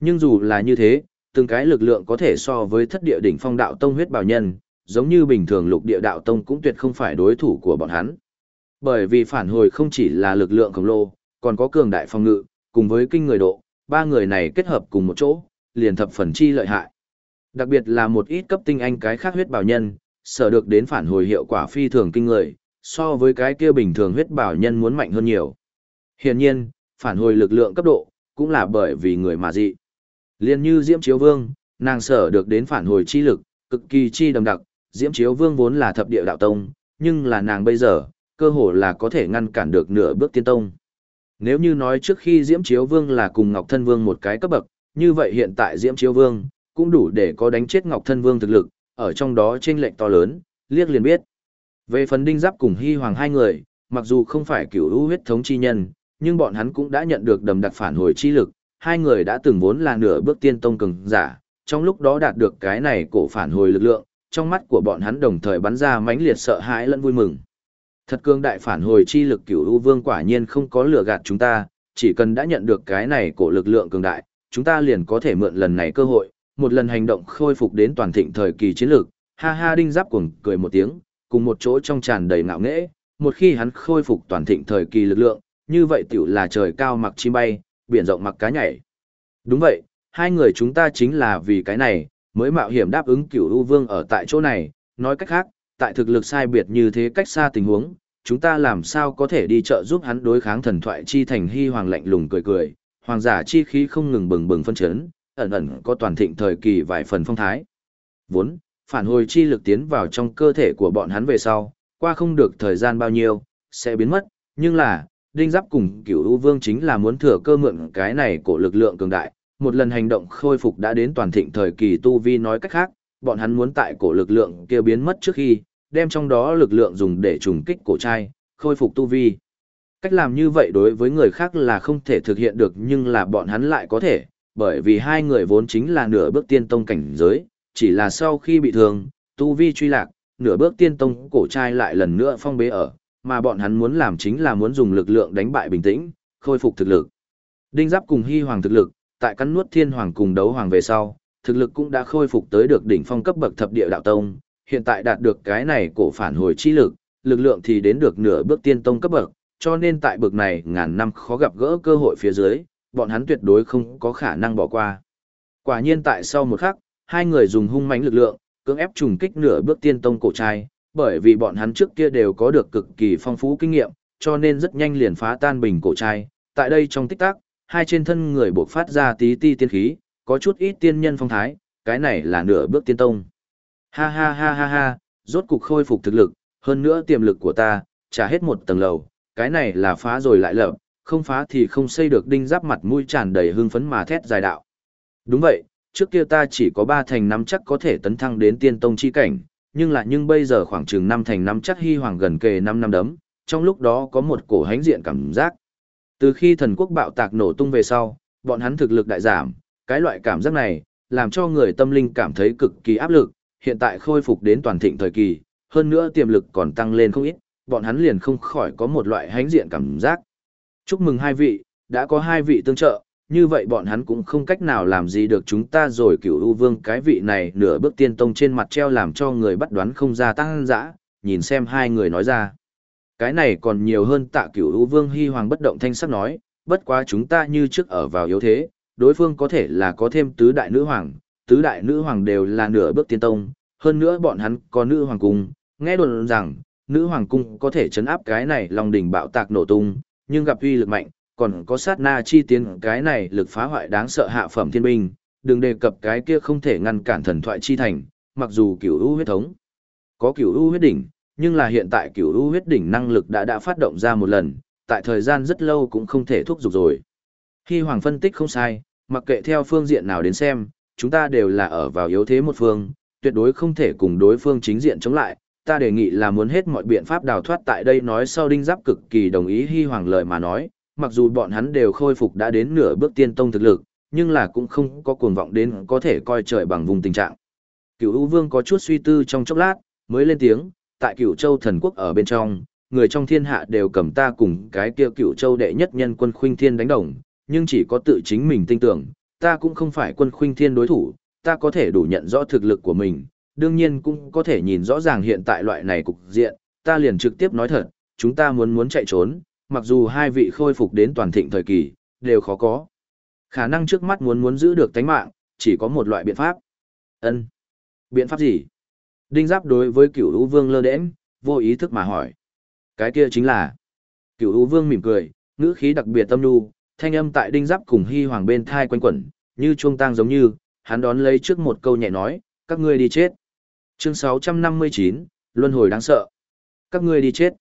Nhưng dù là như thế, từng cái lực lượng có thể so với thất địa đỉnh phong đạo tông huyết bảo nhân, giống như bình thường lục địa đạo tông cũng tuyệt không phải đối thủ của bọn hắn. Bởi vì phản hồi không chỉ là lực lượng khổng lồ, còn có cường đại phong ngự, cùng với kinh người độ, ba người này kết hợp cùng một chỗ, liền thập phần chi lợi hại. Đặc biệt là một ít cấp tinh anh cái khác huyết bảo nhân, sở được đến phản hồi hiệu quả phi thường kinh người, so với cái kia bình thường huyết bảo nhân muốn mạnh hơn nhiều. Hiển nhiên, phản hồi lực lượng cấp độ, cũng là bởi vì người mà dị. Liên như Diễm Chiếu Vương, nàng sở được đến phản hồi chi lực, cực kỳ chi đậm đặc, Diễm Chiếu Vương vốn là thập địa đạo tông, nhưng là nàng bây giờ, cơ hồ là có thể ngăn cản được nửa bước tiên tông. Nếu như nói trước khi Diễm Chiếu Vương là cùng Ngọc Thân Vương một cái cấp bậc, như vậy hiện tại Diễm Chiếu Vương cũng đủ để có đánh chết Ngọc Thân Vương thực lực, ở trong đó chênh lệch to lớn, liếc liền biết. Về phần Đinh Giáp cùng Hy Hoàng hai người, mặc dù không phải cửu u huyết thống chi nhân, nhưng bọn hắn cũng đã nhận được đầm đặc phản hồi chi lực, hai người đã từng vốn là nửa bước tiên tông cường giả, trong lúc đó đạt được cái này cổ phản hồi lực lượng, trong mắt của bọn hắn đồng thời bắn ra mãnh liệt sợ hãi lẫn vui mừng. Thật cương đại phản hồi chi lực cửu u vương quả nhiên không có lừa gạt chúng ta, chỉ cần đã nhận được cái này cổ lực lượng cường đại, chúng ta liền có thể mượn lần này cơ hội, một lần hành động khôi phục đến toàn thịnh thời kỳ chiến lược. Ha ha đinh giáp cuồng cười một tiếng, cùng một chỗ trong tràn đầy ngạo nghễ, một khi hắn khôi phục toàn thịnh thời kỳ lực lượng, như vậy tiểu là trời cao mặc chim bay, biển rộng mặc cá nhảy. Đúng vậy, hai người chúng ta chính là vì cái này, mới mạo hiểm đáp ứng cửu u vương ở tại chỗ này, nói cách khác, tại thực lực sai biệt như thế cách xa tình huống, chúng ta làm sao có thể đi trợ giúp hắn đối kháng thần thoại chi thành hy hoàng lạnh lùng cười cười, hoàng giả chi khí không ngừng bừng bừng phân chấn, ẩn ẩn có toàn thịnh thời kỳ vài phần phong thái. Vốn, phản hồi chi lực tiến vào trong cơ thể của bọn hắn về sau, qua không được thời gian bao nhiêu, sẽ biến mất, nhưng là, Đinh Giáp cùng cửu U Vương chính là muốn thừa cơ mượn cái này của lực lượng cường đại, một lần hành động khôi phục đã đến toàn thịnh thời kỳ Tu Vi nói cách khác, bọn hắn muốn tại cổ lực lượng kia biến mất trước khi, đem trong đó lực lượng dùng để trùng kích cổ trai, khôi phục Tu Vi. Cách làm như vậy đối với người khác là không thể thực hiện được nhưng là bọn hắn lại có thể, bởi vì hai người vốn chính là nửa bước tiên tông cảnh giới, chỉ là sau khi bị thương, Tu Vi truy lạc, nửa bước tiên tông cổ trai lại lần nữa phong bế ở, mà bọn hắn muốn làm chính là muốn dùng lực lượng đánh bại bình tĩnh, khôi phục thực lực. Đinh Giáp cùng Hy Hoàng thực lực, tại cắn nuốt Thiên Hoàng cùng đấu hoàng về sau, thực lực cũng đã khôi phục tới được đỉnh phong cấp bậc thập địa đạo tông, hiện tại đạt được cái này cổ phản hồi chi lực, lực lượng thì đến được nửa bước tiên tông cấp bậc, cho nên tại bậc này ngàn năm khó gặp gỡ cơ hội phía dưới, bọn hắn tuyệt đối không có khả năng bỏ qua. Quả nhiên tại sau một khắc, hai người dùng hung mãnh lực lượng, cưỡng ép trùng kích nửa bước tiên tông cổ trai, bởi vì bọn hắn trước kia đều có được cực kỳ phong phú kinh nghiệm, cho nên rất nhanh liền phá tan bình cổ trai. Tại đây trong tích tắc, hai trên thân người buộc phát ra tí ti tiên khí, có chút ít tiên nhân phong thái, cái này là nửa bước tiên tông. Ha ha ha ha ha, rốt cục khôi phục thực lực, hơn nữa tiềm lực của ta, trả hết một tầng lầu, cái này là phá rồi lại lợp, không phá thì không xây được đinh giáp mặt mũi tràn đầy hưng phấn mà thét dài đạo. Đúng vậy, trước kia ta chỉ có ba thành năm chắc có thể tấn thăng đến tiên tông chi cảnh, nhưng là nhưng bây giờ khoảng chừng năm thành năm chắc hy hoàng gần kề năm năm đấm, trong lúc đó có một cổ hánh diện cảm giác. Từ khi thần quốc bạo tạc nổ tung về sau, bọn hắn thực lực đại giảm, cái loại cảm giác này, làm cho người tâm linh cảm thấy cực kỳ áp lực, hiện tại khôi phục đến toàn thịnh thời kỳ, hơn nữa tiềm lực còn tăng lên không ít, bọn hắn liền không khỏi có một loại hánh diện cảm giác. Chúc mừng hai vị, đã có hai vị tương trợ, như vậy bọn hắn cũng không cách nào làm gì được chúng ta rồi cửu u vương cái vị này nửa bước tiên tông trên mặt treo làm cho người bắt đoán không ra tăng dã, nhìn xem hai người nói ra. Cái này còn nhiều hơn tạ cửu u vương hy hoàng bất động thanh sắc nói, bất quá chúng ta như trước ở vào yếu thế, đối phương có thể là có thêm tứ đại nữ hoàng, tứ đại nữ hoàng đều là nửa bước tiên tông, hơn nữa bọn hắn có nữ hoàng cung, nghe đồn rằng, nữ hoàng cung có thể chấn áp cái này lòng đỉnh bạo tạc nổ tung, nhưng gặp uy lực mạnh, còn có sát na chi tiến cái này lực phá hoại đáng sợ hạ phẩm thiên binh, đừng đề cập cái kia không thể ngăn cản thần thoại chi thành, mặc dù cửu u huyết thống có cửu u huyết đỉnh, nhưng là hiện tại cửu u huyết đỉnh năng lực đã đã phát động ra một lần, tại thời gian rất lâu cũng không thể thúc giục rồi. Khi Hoàng phân tích không sai, mặc kệ theo phương diện nào đến xem, chúng ta đều là ở vào yếu thế một phương, tuyệt đối không thể cùng đối phương chính diện chống lại. Ta đề nghị là muốn hết mọi biện pháp đào thoát tại đây nói sau đinh giáp cực kỳ đồng ý Hy Hoàng lời mà nói, mặc dù bọn hắn đều khôi phục đã đến nửa bước tiên tông thực lực, nhưng là cũng không có cuồng vọng đến có thể coi trời bằng vùng tình trạng. Cửu U Vương có chút suy tư trong chốc lát, mới lên tiếng, tại Cửu Châu thần quốc ở bên trong, người trong thiên hạ đều cầm ta cùng cái kia Cửu Châu đệ nhất nhân quân khuynh thiên đánh đồng, nhưng chỉ có tự chính mình tin tưởng, ta cũng không phải quân khuynh thiên đối thủ, ta có thể đủ nhận rõ thực lực của mình, đương nhiên cũng có thể nhìn rõ ràng hiện tại loại này cục diện, ta liền trực tiếp nói thật, chúng ta muốn muốn chạy trốn, mặc dù hai vị khôi phục đến toàn thịnh thời kỳ, đều khó có. Khả năng trước mắt muốn muốn giữ được tánh mạng, chỉ có một loại biện pháp. ân Biện pháp gì? Đinh Giáp đối với cửu U Vương lơ đễnh, vô ý thức mà hỏi. Cái kia chính là... Cửu U Vương mỉm cười, ngữ khí đặc biệt tâm nhu, thanh âm tại Đinh Giáp cùng Hy Hoàng bên thai quanh quẩn, như chuông tang giống như, hắn đón lấy trước một câu nhẹ nói, các ngươi đi chết. Chương 659, Luân hồi đáng sợ. Các ngươi đi chết.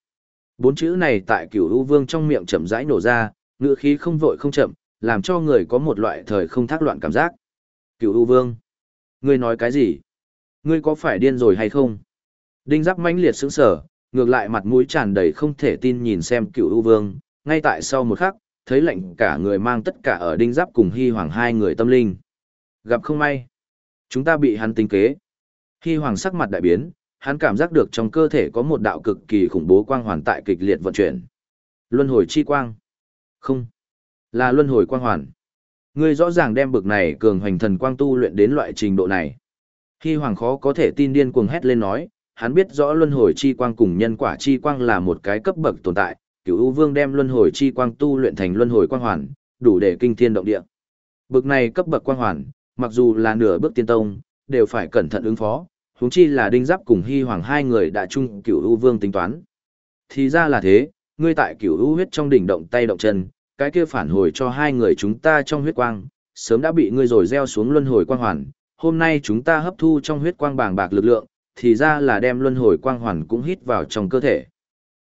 Bốn chữ này tại cửu u vương trong miệng chậm rãi nổ ra, ngữ khí không vội không chậm, làm cho người có một loại thời không thác loạn cảm giác. Cửu u vương, ngươi nói cái gì? Ngươi có phải điên rồi hay không? Đinh giáp mãnh liệt sững sờ, ngược lại mặt mũi tràn đầy không thể tin nhìn xem cửu u vương, ngay tại sau một khắc, thấy lệnh cả người mang tất cả ở đinh giáp cùng hy hoàng hai người tâm linh. Gặp không may. Chúng ta bị hắn tính kế. Hy hoàng sắc mặt đại biến, hắn cảm giác được trong cơ thể có một đạo cực kỳ khủng bố quang hoàn tại kịch liệt vận chuyển. Luân hồi chi quang. Không. Là luân hồi quang hoàn. Ngươi rõ ràng đem bực này cường hoành thần quang tu luyện đến loại trình độ này. Hy hoàng khó có thể tin điên cuồng hét lên nói, hắn biết rõ luân hồi chi quang cùng nhân quả chi quang là một cái cấp bậc tồn tại, cửu u vương đem luân hồi chi quang tu luyện thành luân hồi quang hoàn, đủ để kinh thiên động địa. Bực này cấp bậc quang hoàn, mặc dù là nửa bước tiên tông, đều phải cẩn thận ứng phó, huống chi là đinh giáp cùng hy hoàng hai người đã chung cửu u vương tính toán. Thì ra là thế, ngươi tại cửu u huyết trong đỉnh động tay động chân, cái kia phản hồi cho hai người chúng ta trong huyết quang, sớm đã bị ngươi rồi gieo xuống luân hồi quang hoàn, hôm nay chúng ta hấp thu trong huyết quang bàng bạc lực lượng, thì ra là đem luân hồi quang hoàn cũng hít vào trong cơ thể.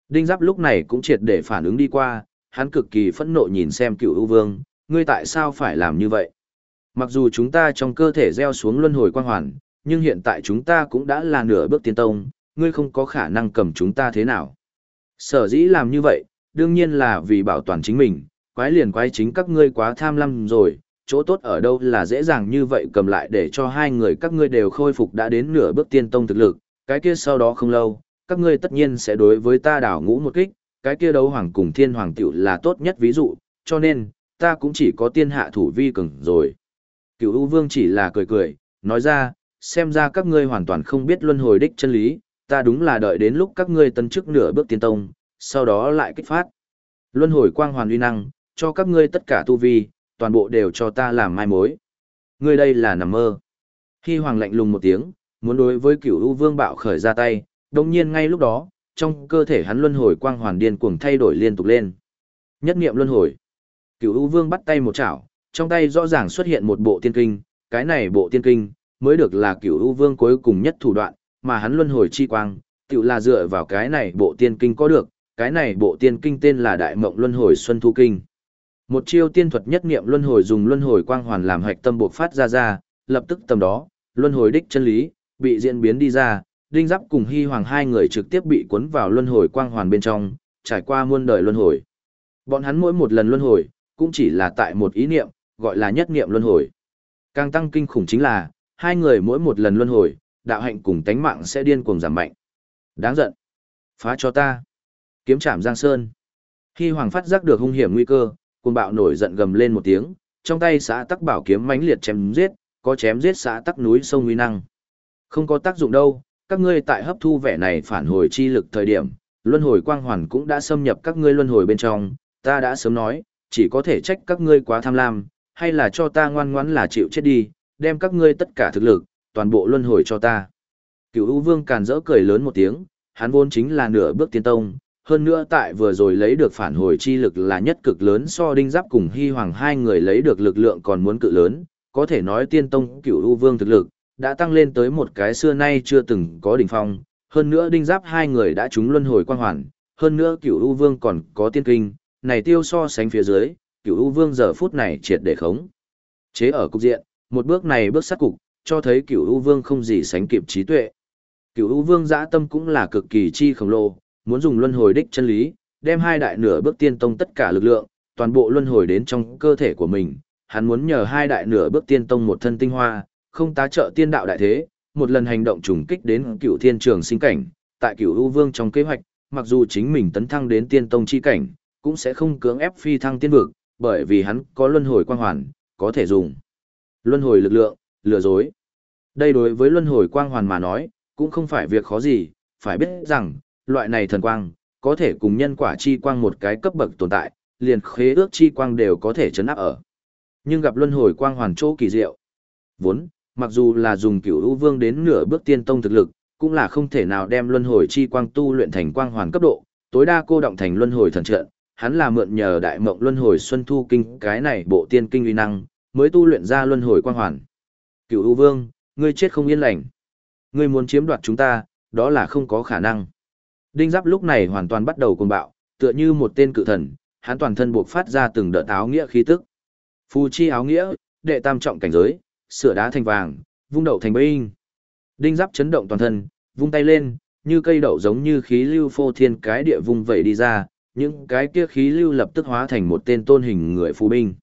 Đinh Giáp lúc này cũng triệt để phản ứng đi qua, hắn cực kỳ phẫn nộ nhìn xem cựu ưu vương, ngươi tại sao phải làm như vậy? Mặc dù chúng ta trong cơ thể gieo xuống luân hồi quang hoàn, nhưng hiện tại chúng ta cũng đã là nửa bước tiến tông, ngươi không có khả năng cầm chúng ta thế nào. Sở dĩ làm như vậy, đương nhiên là vì bảo toàn chính mình, quái liền quái chính các ngươi quá tham lam rồi, chỗ tốt ở đâu là dễ dàng như vậy cầm lại để cho hai người các ngươi đều khôi phục đã đến nửa bước tiên tông thực lực, cái kia sau đó không lâu, các ngươi tất nhiên sẽ đối với ta đảo ngũ một kích, cái kia đấu hoàng cùng thiên hoàng tiểu là tốt nhất ví dụ, cho nên, ta cũng chỉ có tiên hạ thủ vi cường rồi. Cựu U Vương chỉ là cười cười, nói ra, xem ra các ngươi hoàn toàn không biết luân hồi đích chân lý, ta đúng là đợi đến lúc các ngươi tấn chức nửa bước tiên tông, sau đó lại kích phát. Luân hồi quang hoàn uy năng, cho các ngươi tất cả tu vi, toàn bộ đều cho ta làm mai mối. Ngươi đây là nằm mơ. Khi hoàng lạnh lùng một tiếng, muốn đối với cửu u vương bạo khởi ra tay, đồng nhiên ngay lúc đó, trong cơ thể hắn luân hồi quang hoàn điên cuồng thay đổi liên tục lên. Nhất niệm luân hồi. Cửu u vương bắt tay một chảo, trong tay rõ ràng xuất hiện một bộ tiên kinh, cái này bộ tiên kinh mới được là cửu u vương cuối cùng nhất thủ đoạn, mà hắn luân hồi chi quang, tự là dựa vào cái này bộ tiên kinh có được, cái này bộ tiên kinh tên là Đại Mộng Luân Hồi Xuân Thu Kinh. Một chiêu tiên thuật nhất niệm luân hồi dùng luân hồi quang hoàn làm hạch tâm buộc phát ra ra, lập tức tầm đó, luân hồi đích chân lý, bị diễn biến đi ra, đinh giáp cùng hy hoàng hai người trực tiếp bị cuốn vào luân hồi quang hoàn bên trong, trải qua muôn đời luân hồi. Bọn hắn mỗi một lần luân hồi, cũng chỉ là tại một ý niệm, gọi là nhất niệm luân hồi. Càng tăng kinh khủng chính là, hai người mỗi một lần luân hồi, đạo hạnh cùng tánh mạng sẽ điên cuồng giảm mạnh. Đáng giận. Phá cho ta. Kiếm trảm Giang Sơn. Hy Hoàng phát giác được hung hiểm nguy cơ, cuồng bạo nổi giận gầm lên một tiếng, trong tay xã tắc bảo kiếm mãnh liệt chém giết, có chém giết xã tắc núi sông uy năng. Không có tác dụng đâu, các ngươi tại hấp thu vẻ này phản hồi chi lực thời điểm, luân hồi quang hoàn cũng đã xâm nhập các ngươi luân hồi bên trong, ta đã sớm nói, chỉ có thể trách các ngươi quá tham lam, hay là cho ta ngoan ngoãn là chịu chết đi, đem các ngươi tất cả thực lực, toàn bộ luân hồi cho ta. Cửu U Vương càn rỡ cười lớn một tiếng, hắn vốn chính là nửa bước tiên tông, hơn nữa tại vừa rồi lấy được phản hồi chi lực là nhất cực lớn so đinh giáp cùng hy hoàng hai người lấy được lực lượng còn muốn cự lớn, có thể nói tiên tông cửu u vương thực lực, đã tăng lên tới một cái xưa nay chưa từng có đỉnh phong, hơn nữa đinh giáp hai người đã trúng luân hồi quan hoàn, hơn nữa cửu u vương còn có tiên kinh, này tiêu so sánh phía dưới, cửu u vương giờ phút này triệt để khống. Chế ở cục diện, một bước này bước sát cục, cho thấy cửu u vương không gì sánh kịp trí tuệ. Cửu u vương dã tâm cũng là cực kỳ chi khổng lồ, muốn dùng luân hồi đích chân lý, đem hai đại nửa bước tiên tông tất cả lực lượng, toàn bộ luân hồi đến trong cơ thể của mình. Hắn muốn nhờ hai đại nửa bước tiên tông một thân tinh hoa, không tá trợ tiên đạo đại thế, một lần hành động trùng kích đến cựu thiên trường sinh cảnh, tại cựu ưu vương trong kế hoạch, mặc dù chính mình tấn thăng đến tiên tông chi cảnh, cũng sẽ không cưỡng ép phi thăng tiên vực, bởi vì hắn có luân hồi quang hoàn, có thể dùng luân hồi lực lượng, lừa dối. Đây đối với luân hồi quang hoàn mà nói, cũng không phải việc khó gì, phải biết rằng, loại này thần quang, có thể cùng nhân quả chi quang một cái cấp bậc tồn tại, liền khế ước chi quang đều có thể chấn áp ở. Nhưng gặp luân hồi quang hoàn chỗ kỳ diệu. Vốn, mặc dù là dùng cửu u vương đến nửa bước tiên tông thực lực, cũng là không thể nào đem luân hồi chi quang tu luyện thành quang hoàn cấp độ, tối đa cô động thành luân hồi thần trận, hắn là mượn nhờ đại mộng luân hồi xuân thu kinh cái này bộ tiên kinh uy năng, mới tu luyện ra luân hồi quang hoàn. Cửu u vương, ngươi chết không yên lành. Ngươi muốn chiếm đoạt chúng ta, đó là không có khả năng. Đinh Giáp lúc này hoàn toàn bắt đầu cuồng bạo, tựa như một tên cự thần, hắn toàn thân buộc phát ra từng đợt áo nghĩa khí tức. Phù chi áo nghĩa, đệ tam trọng cảnh giới, sửa đá thành vàng, vung đậu thành binh. Đinh Giáp chấn động toàn thân, vung tay lên, như cây đậu giống như khí lưu phô thiên cái địa vung vẩy đi ra, những cái kia khí lưu lập tức hóa thành một tên tôn hình người phù binh.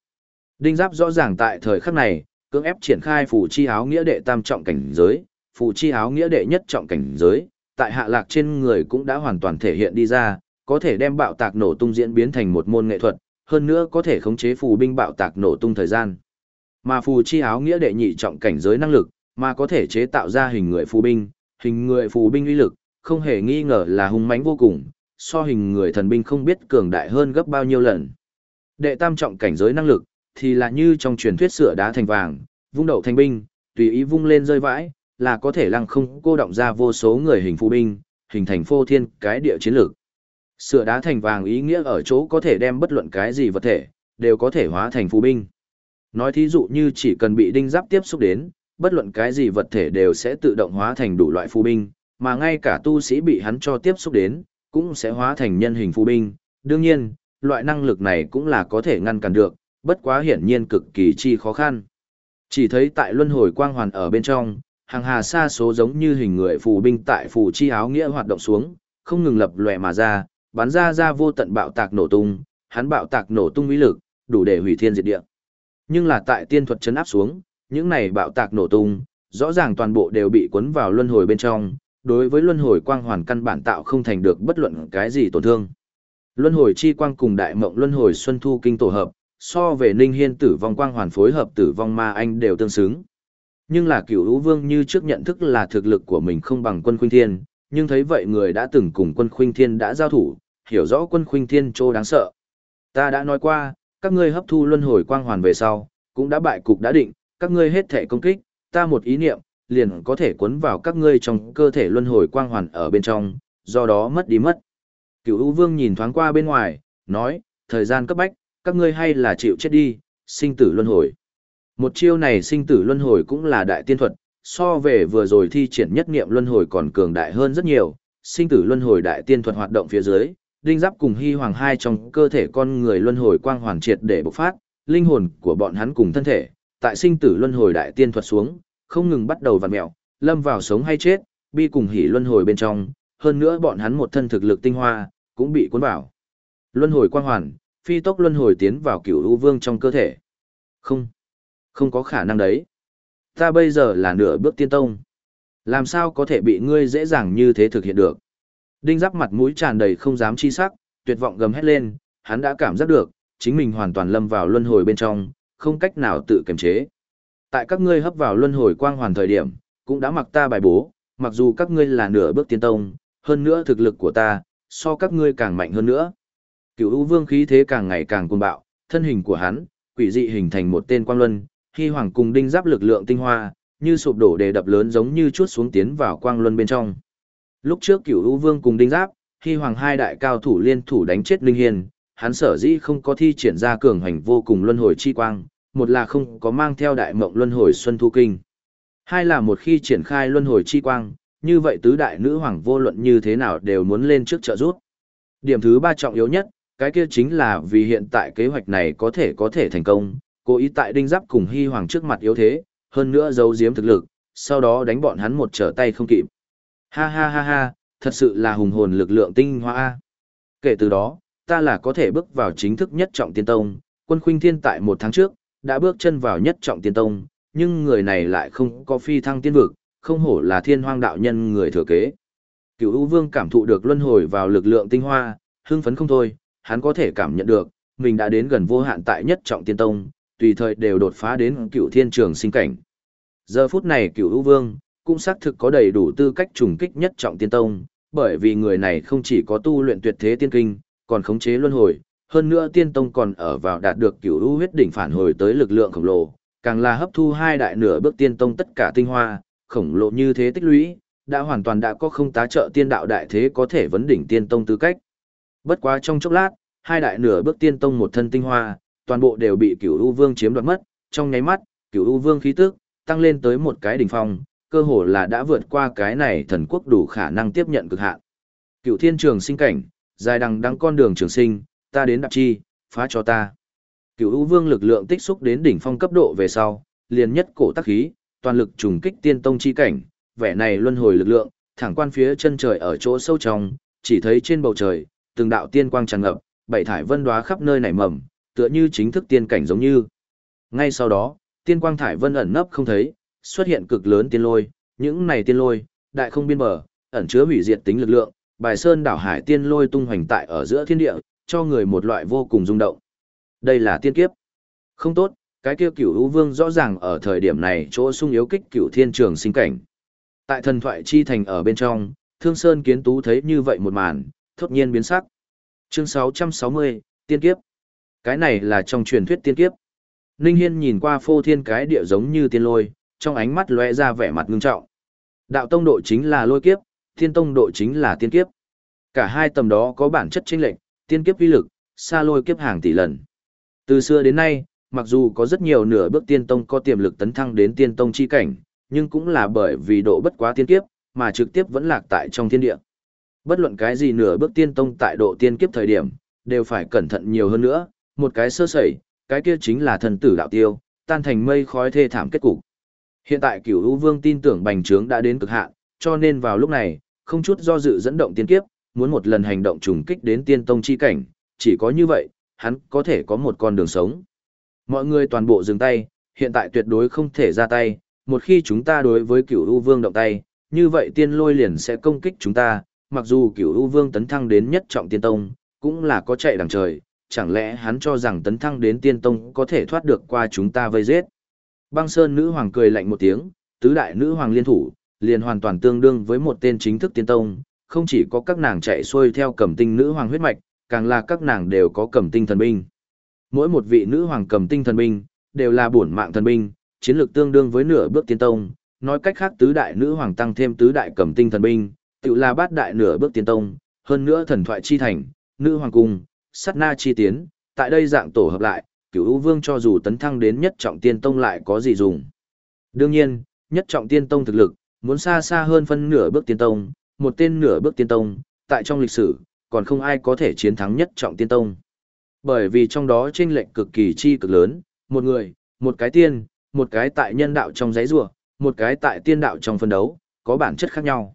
Đinh Giáp rõ ràng tại thời khắc này, cưỡng ép triển khai phù chi áo nghĩa đệ tam trọng cảnh giới, phù chi áo nghĩa đệ nhất trọng cảnh giới, tại hạ lạc trên người cũng đã hoàn toàn thể hiện đi ra, có thể đem bạo tạc nổ tung diễn biến thành một môn nghệ thuật, hơn nữa có thể khống chế phù binh bạo tạc nổ tung thời gian. Mà phù chi áo nghĩa đệ nhị trọng cảnh giới năng lực, mà có thể chế tạo ra hình người phù binh, hình người phù binh uy lực, không hề nghi ngờ là hung mãnh vô cùng, so hình người thần binh không biết cường đại hơn gấp bao nhiêu lần. Đệ tam trọng cảnh giới năng lực, thì là như trong truyền thuyết sửa đá thành vàng, vung đậu thành binh, tùy ý vung lên rơi vãi, là có thể lăng không cô động ra vô số người hình phù binh, hình thành phô thiên cái địa chiến lược. Sửa đá thành vàng ý nghĩa ở chỗ có thể đem bất luận cái gì vật thể, đều có thể hóa thành phù binh. Nói thí dụ như chỉ cần bị đinh giáp tiếp xúc đến, bất luận cái gì vật thể đều sẽ tự động hóa thành đủ loại phù binh, mà ngay cả tu sĩ bị hắn cho tiếp xúc đến, cũng sẽ hóa thành nhân hình phù binh. Đương nhiên, loại năng lực này cũng là có thể ngăn cản được, bất quá hiển nhiên cực kỳ chi khó khăn. Chỉ thấy tại luân hồi quang hoàn ở bên trong, hàng hà xa số giống như hình người phù binh tại phù chi áo nghĩa hoạt động xuống, không ngừng lập lòe mà ra, bắn ra ra vô tận bạo tạc nổ tung, hắn bạo tạc nổ tung uy lực, đủ để hủy thiên diệt địa. Nhưng là tại tiên thuật chấn áp xuống, những này bạo tạc nổ tung, rõ ràng toàn bộ đều bị cuốn vào luân hồi bên trong, đối với luân hồi quang hoàn căn bản tạo không thành được bất luận cái gì tổn thương. Luân hồi chi quang cùng đại mộng luân hồi xuân thu kinh tổ hợp, so về Ninh Hiên tử vong quang hoàn phối hợp tử vong ma anh đều tương xứng. Nhưng là cửu hữu vương như trước nhận thức là thực lực của mình không bằng quân khuynh thiên, nhưng thấy vậy người đã từng cùng quân khuynh thiên đã giao thủ, hiểu rõ quân khuynh thiên trô đáng sợ. Ta đã nói qua, các ngươi hấp thu luân hồi quang hoàn về sau, cũng đã bại cục đã định, các ngươi hết thể công kích, ta một ý niệm, liền có thể cuốn vào các ngươi trong cơ thể luân hồi quang hoàn ở bên trong, do đó mất đi mất. Cửu U Vương nhìn thoáng qua bên ngoài, nói, thời gian cấp bách, các ngươi hay là chịu chết đi, sinh tử luân hồi. Một chiêu này sinh tử luân hồi cũng là đại tiên thuật, so về vừa rồi thi triển nhất niệm luân hồi còn cường đại hơn rất nhiều, sinh tử luân hồi đại tiên thuật hoạt động phía dưới, đinh giáp cùng hy hoàng hai trong cơ thể con người luân hồi quang hoàn triệt để bộc phát, linh hồn của bọn hắn cùng thân thể, tại sinh tử luân hồi đại tiên thuật xuống, không ngừng bắt đầu vặn mẹo, lâm vào sống hay chết, bi cùng hỉ luân hồi bên trong, hơn nữa bọn hắn một thân thực lực tinh hoa, cũng bị cuốn vào. Luân hồi quang hoàn, phi tốc luân hồi tiến vào cửu u vương trong cơ thể. Không, không có khả năng đấy. Ta bây giờ là nửa bước tiên tông. Làm sao có thể bị ngươi dễ dàng như thế thực hiện được? Đinh giáp mặt mũi tràn đầy không dám chi sắc, tuyệt vọng gầm hét lên, hắn đã cảm giác được, chính mình hoàn toàn lâm vào luân hồi bên trong, không cách nào tự kiềm chế. Tại các ngươi hấp vào luân hồi quang hoàn thời điểm, cũng đã mặc ta bài bố, mặc dù các ngươi là nửa bước tiên tông, hơn nữa thực lực của ta, so các ngươi càng mạnh hơn nữa. Cửu U Vương khí thế càng ngày càng cuồng bạo, thân hình của hắn, quỷ dị hình thành một tên quang luân, khi hoàng cùng đinh giáp lực lượng tinh hoa, như sụp đổ đề đập lớn giống như chuốt xuống tiến vào quang luân bên trong. Lúc trước Cửu U Vương cùng đinh giáp, khi hoàng hai đại cao thủ liên thủ đánh chết Linh Hiền, hắn sở dĩ không có thi triển ra cường hành vô cùng luân hồi chi quang, một là không có mang theo đại mộng luân hồi xuân thu kinh. Hai là một khi triển khai luân hồi chi quang, như vậy tứ đại nữ hoàng vô luận như thế nào đều muốn lên trước trợ rút. Điểm thứ ba trọng yếu nhất, cái kia chính là vì hiện tại kế hoạch này có thể có thể thành công, cố ý tại đinh giáp cùng hy hoàng trước mặt yếu thế, hơn nữa giấu giếm thực lực, sau đó đánh bọn hắn một trở tay không kịp. Ha ha ha ha, thật sự là hùng hồn lực lượng tinh hoa. Kể từ đó, ta là có thể bước vào chính thức nhất trọng tiên tông, quân khuynh thiên tại một tháng trước, đã bước chân vào nhất trọng tiên tông, nhưng người này lại không có phi thăng tiên vực, không hổ là thiên hoang đạo nhân người thừa kế. Cửu U Vương cảm thụ được luân hồi vào lực lượng tinh hoa, hưng phấn không thôi, hắn có thể cảm nhận được, mình đã đến gần vô hạn tại nhất trọng tiên tông, tùy thời đều đột phá đến cựu thiên trường sinh cảnh. Giờ phút này cựu U Vương, cũng xác thực có đầy đủ tư cách trùng kích nhất trọng tiên tông, bởi vì người này không chỉ có tu luyện tuyệt thế tiên kinh, còn khống chế luân hồi, hơn nữa tiên tông còn ở vào đạt được cửu u huyết đỉnh phản hồi tới lực lượng khổng lồ, càng là hấp thu hai đại nửa bước tiên tông tất cả tinh hoa, khổng lồ như thế tích lũy, đã hoàn toàn đã có không tá trợ tiên đạo đại thế có thể vấn đỉnh tiên tông tư cách. Bất quá trong chốc lát, hai đại nửa bước tiên tông một thân tinh hoa, toàn bộ đều bị cửu u vương chiếm đoạt mất, trong nháy mắt, cửu u vương khí tức tăng lên tới một cái đỉnh phong, cơ hồ là đã vượt qua cái này thần quốc đủ khả năng tiếp nhận cực hạn. Cựu thiên trường sinh cảnh, dài đằng đắng con đường trường sinh, ta đến đạp chi, phá cho ta. Cựu U Vương lực lượng tích xúc đến đỉnh phong cấp độ về sau, liền nhất cổ tác khí, toàn lực trùng kích tiên tông chi cảnh, vẻ này luân hồi lực lượng, thẳng quan phía chân trời ở chỗ sâu trong, chỉ thấy trên bầu trời, từng đạo tiên quang tràn ngập, bảy thải vân đóa khắp nơi nảy mầm, tựa như chính thức tiên cảnh giống như. Ngay sau đó, tiên quang thải vân ẩn nấp không thấy, xuất hiện cực lớn tiên lôi, những này tiên lôi, đại không biên bờ, ẩn chứa hủy diệt tính lực lượng, bài sơn đảo hải tiên lôi tung hoành tại ở giữa thiên địa, cho người một loại vô cùng rung động. Đây là tiên kiếp. Không tốt, cái kia cửu hữu vương rõ ràng ở thời điểm này chỗ sung yếu kích cửu thiên trường sinh cảnh. Tại thần thoại chi thành ở bên trong, thương sơn kiến tú thấy như vậy một màn, thốt nhiên biến sắc. Chương 660, tiên kiếp. Cái này là trong truyền thuyết tiên kiếp. Ninh Hiên nhìn qua phô thiên cái địa giống như tiên lôi, trong ánh mắt lóe ra vẻ mặt ngưng trọng. Đạo tông độ chính là lôi kiếp, thiên tông độ chính là tiên kiếp. Cả hai tầm đó có bản chất chênh lệch, tiên kiếp uy lực, xa lôi kiếp hàng tỷ lần. Từ xưa đến nay, mặc dù có rất nhiều nửa bước tiên tông có tiềm lực tấn thăng đến tiên tông chi cảnh, nhưng cũng là bởi vì độ bất quá tiên kiếp, mà trực tiếp vẫn lạc tại trong thiên địa. Bất luận cái gì nửa bước tiên tông tại độ tiên kiếp thời điểm, đều phải cẩn thận nhiều hơn nữa, một cái sơ sẩy, cái kia chính là thần tử đạo tiêu, tan thành mây khói thê thảm kết cục. Hiện tại Cửu U Vương tin tưởng bành trướng đã đến cực hạn, cho nên vào lúc này, không chút do dự dẫn động tiên kiếp, muốn một lần hành động trùng kích đến tiên tông chi cảnh, chỉ có như vậy, hắn có thể có một con đường sống. Mọi người toàn bộ dừng tay, hiện tại tuyệt đối không thể ra tay, một khi chúng ta đối với Cửu U Vương động tay, như vậy tiên lôi liền sẽ công kích chúng ta, mặc dù Cửu U Vương tấn thăng đến nhất trọng tiên tông, cũng là có chạy đằng trời, chẳng lẽ hắn cho rằng tấn thăng đến tiên tông có thể thoát được qua chúng ta vây giết. Băng Sơn nữ hoàng cười lạnh một tiếng, tứ đại nữ hoàng liên thủ, liền hoàn toàn tương đương với một tên chính thức tiên tông, không chỉ có các nàng chạy xuôi theo cầm tinh nữ hoàng huyết mạch, càng là các nàng đều có cầm tinh thần binh. Mỗi một vị nữ hoàng cầm tinh thần binh, đều là bổn mạng thần binh, chiến lược tương đương với nửa bước tiên tông, nói cách khác tứ đại nữ hoàng tăng thêm tứ đại cầm tinh thần binh, tự là bát đại nửa bước tiên tông, hơn nữa thần thoại chi thành, nữ hoàng cung, sát na chi tiến, tại đây dạng tổ hợp lại, cửu u vương cho dù tấn thăng đến nhất trọng tiên tông lại có gì dùng. Đương nhiên, nhất trọng tiên tông thực lực, muốn xa xa hơn phân nửa bước tiên tông, một tên nửa bước tiên tông, tại trong lịch sử, còn không ai có thể chiến thắng nhất trọng tiên tông. Bởi vì trong đó chênh lệnh cực kỳ chi cực lớn, một người, một cái tiên, một cái tại nhân đạo trong giấy rùa, một cái tại tiên đạo trong phân đấu, có bản chất khác nhau.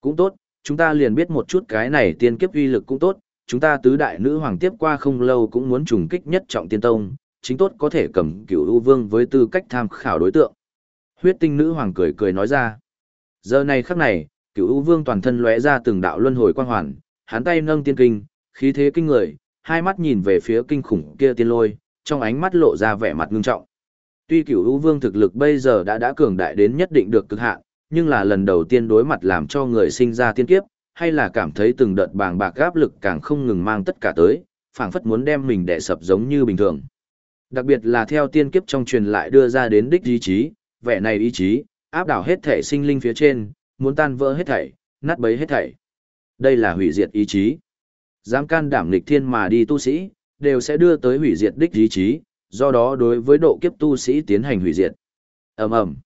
Cũng tốt, chúng ta liền biết một chút cái này tiên kiếp uy lực cũng tốt, chúng ta tứ đại nữ hoàng tiếp qua không lâu cũng muốn trùng kích nhất trọng tiên tông, chính tốt có thể cầm cửu u vương với tư cách tham khảo đối tượng. Huyết tinh nữ hoàng cười cười nói ra. Giờ này khắc này, cửu u vương toàn thân lóe ra từng đạo luân hồi quang hoàn, hắn tay nâng tiên kinh, khí thế kinh người, hai mắt nhìn về phía kinh khủng kia tiên lôi, trong ánh mắt lộ ra vẻ mặt ngưng trọng. Tuy cửu u vương thực lực bây giờ đã đã cường đại đến nhất định được cực hạn, nhưng là lần đầu tiên đối mặt làm cho người sinh ra tiên kiếp, hay là cảm thấy từng đợt bàng bạc áp lực càng không ngừng mang tất cả tới, phảng phất muốn đem mình đè sập giống như bình thường. Đặc biệt là theo tiên kiếp trong truyền lại đưa ra đến đích ý chí, vẻ này ý chí, áp đảo hết thể sinh linh phía trên, muốn tan vỡ hết thảy, nát bấy hết thảy. Đây là hủy diệt ý chí. Dám can đảm nghịch thiên mà đi tu sĩ, đều sẽ đưa tới hủy diệt đích ý chí, do đó đối với độ kiếp tu sĩ tiến hành hủy diệt. Ầm ầm.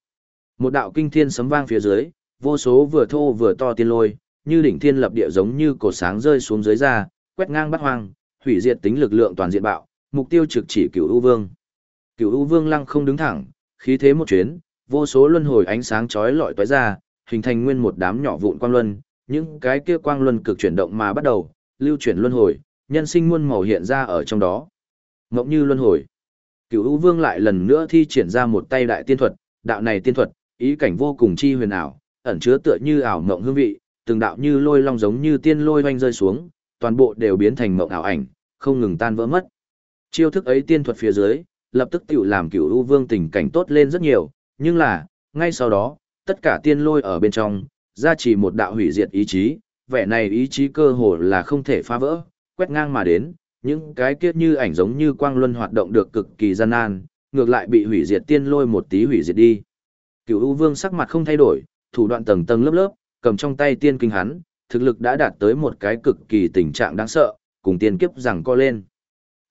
Một đạo kinh thiên sấm vang phía dưới, vô số vừa thô vừa to tiên lôi, như đỉnh thiên lập địa giống như cột sáng rơi xuống dưới ra, quét ngang bắt hoang, hủy diệt tính lực lượng toàn diện bạo, mục tiêu trực chỉ Cửu U Vương. Cửu U Vương lăng không đứng thẳng, khí thế một chuyến, vô số luân hồi ánh sáng chói lọi tóe ra, hình thành nguyên một đám nhỏ vụn quang luân, những cái kia quang luân cực chuyển động mà bắt đầu, lưu chuyển luân hồi, nhân sinh muôn màu hiện ra ở trong đó. Ngộng như luân hồi. Cửu U Vương lại lần nữa thi triển ra một tay đại tiên thuật, đạo này tiên thuật, ý cảnh vô cùng chi huyền ảo, ẩn chứa tựa như ảo mộng hương vị, từng đạo như lôi long giống như tiên lôi oanh rơi xuống, toàn bộ đều biến thành mộng ảo ảnh, không ngừng tan vỡ mất. Chiêu thức ấy tiên thuật phía dưới, lập tức tiểu làm cửu u vương tình cảnh tốt lên rất nhiều, nhưng là, ngay sau đó, tất cả tiên lôi ở bên trong, ra chỉ một đạo hủy diệt ý chí, vẻ này ý chí cơ hồ là không thể phá vỡ, quét ngang mà đến, những cái kia như ảnh giống như quang luân hoạt động được cực kỳ gian nan, ngược lại bị hủy diệt tiên lôi một tí hủy diệt đi. Cửu U Vương sắc mặt không thay đổi, thủ đoạn tầng tầng lớp lớp, cầm trong tay tiên kinh hắn, thực lực đã đạt tới một cái cực kỳ tình trạng đáng sợ, cùng tiên kiếp rằng co lên.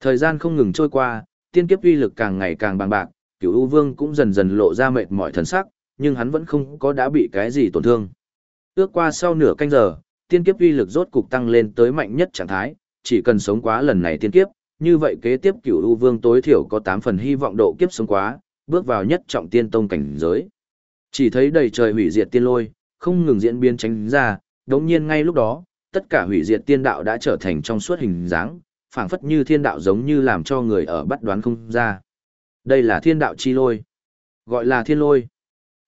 Thời gian không ngừng trôi qua, tiên kiếp uy lực càng ngày càng bằng bạc, cửu U Vương cũng dần dần lộ ra mệt mỏi thần sắc, nhưng hắn vẫn không có đã bị cái gì tổn thương. Ước qua sau nửa canh giờ, tiên kiếp uy lực rốt cục tăng lên tới mạnh nhất trạng thái, chỉ cần sống quá lần này tiên kiếp, như vậy kế tiếp cửu U Vương tối thiểu có 8 phần hy vọng độ kiếp sống quá, bước vào nhất trọng tiên tông cảnh giới. Chỉ thấy đầy trời hủy diệt tiên lôi, không ngừng diễn biến tránh ra, đống nhiên ngay lúc đó, tất cả hủy diệt tiên đạo đã trở thành trong suốt hình dáng, phảng phất như thiên đạo giống như làm cho người ở bắt đoán không ra. Đây là thiên đạo chi lôi. Gọi là thiên lôi.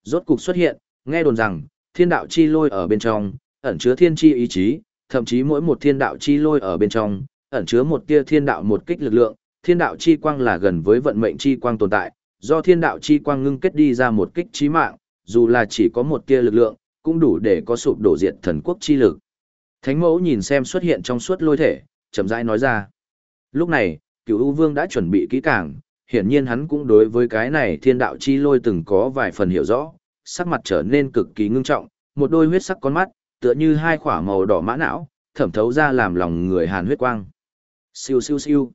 Rốt cục xuất hiện, nghe đồn rằng, thiên đạo chi lôi ở bên trong, ẩn chứa thiên chi ý chí, thậm chí mỗi một thiên đạo chi lôi ở bên trong, ẩn chứa một tia thiên đạo một kích lực lượng, thiên đạo chi quang là gần với vận mệnh chi quang tồn tại, do thiên đạo chi quang ngưng kết đi ra một kích chí mạng, dù là chỉ có một tia lực lượng, cũng đủ để có sụp đổ diệt thần quốc chi lực. Thánh mẫu nhìn xem xuất hiện trong suốt lôi thể, chậm rãi nói ra. Lúc này, cửu U Vương đã chuẩn bị kỹ càng, hiển nhiên hắn cũng đối với cái này thiên đạo chi lôi từng có vài phần hiểu rõ, sắc mặt trở nên cực kỳ ngưng trọng, một đôi huyết sắc con mắt, tựa như hai khỏa màu đỏ mã não, thẩm thấu ra làm lòng người hàn huyết quang. Siêu siêu siêu.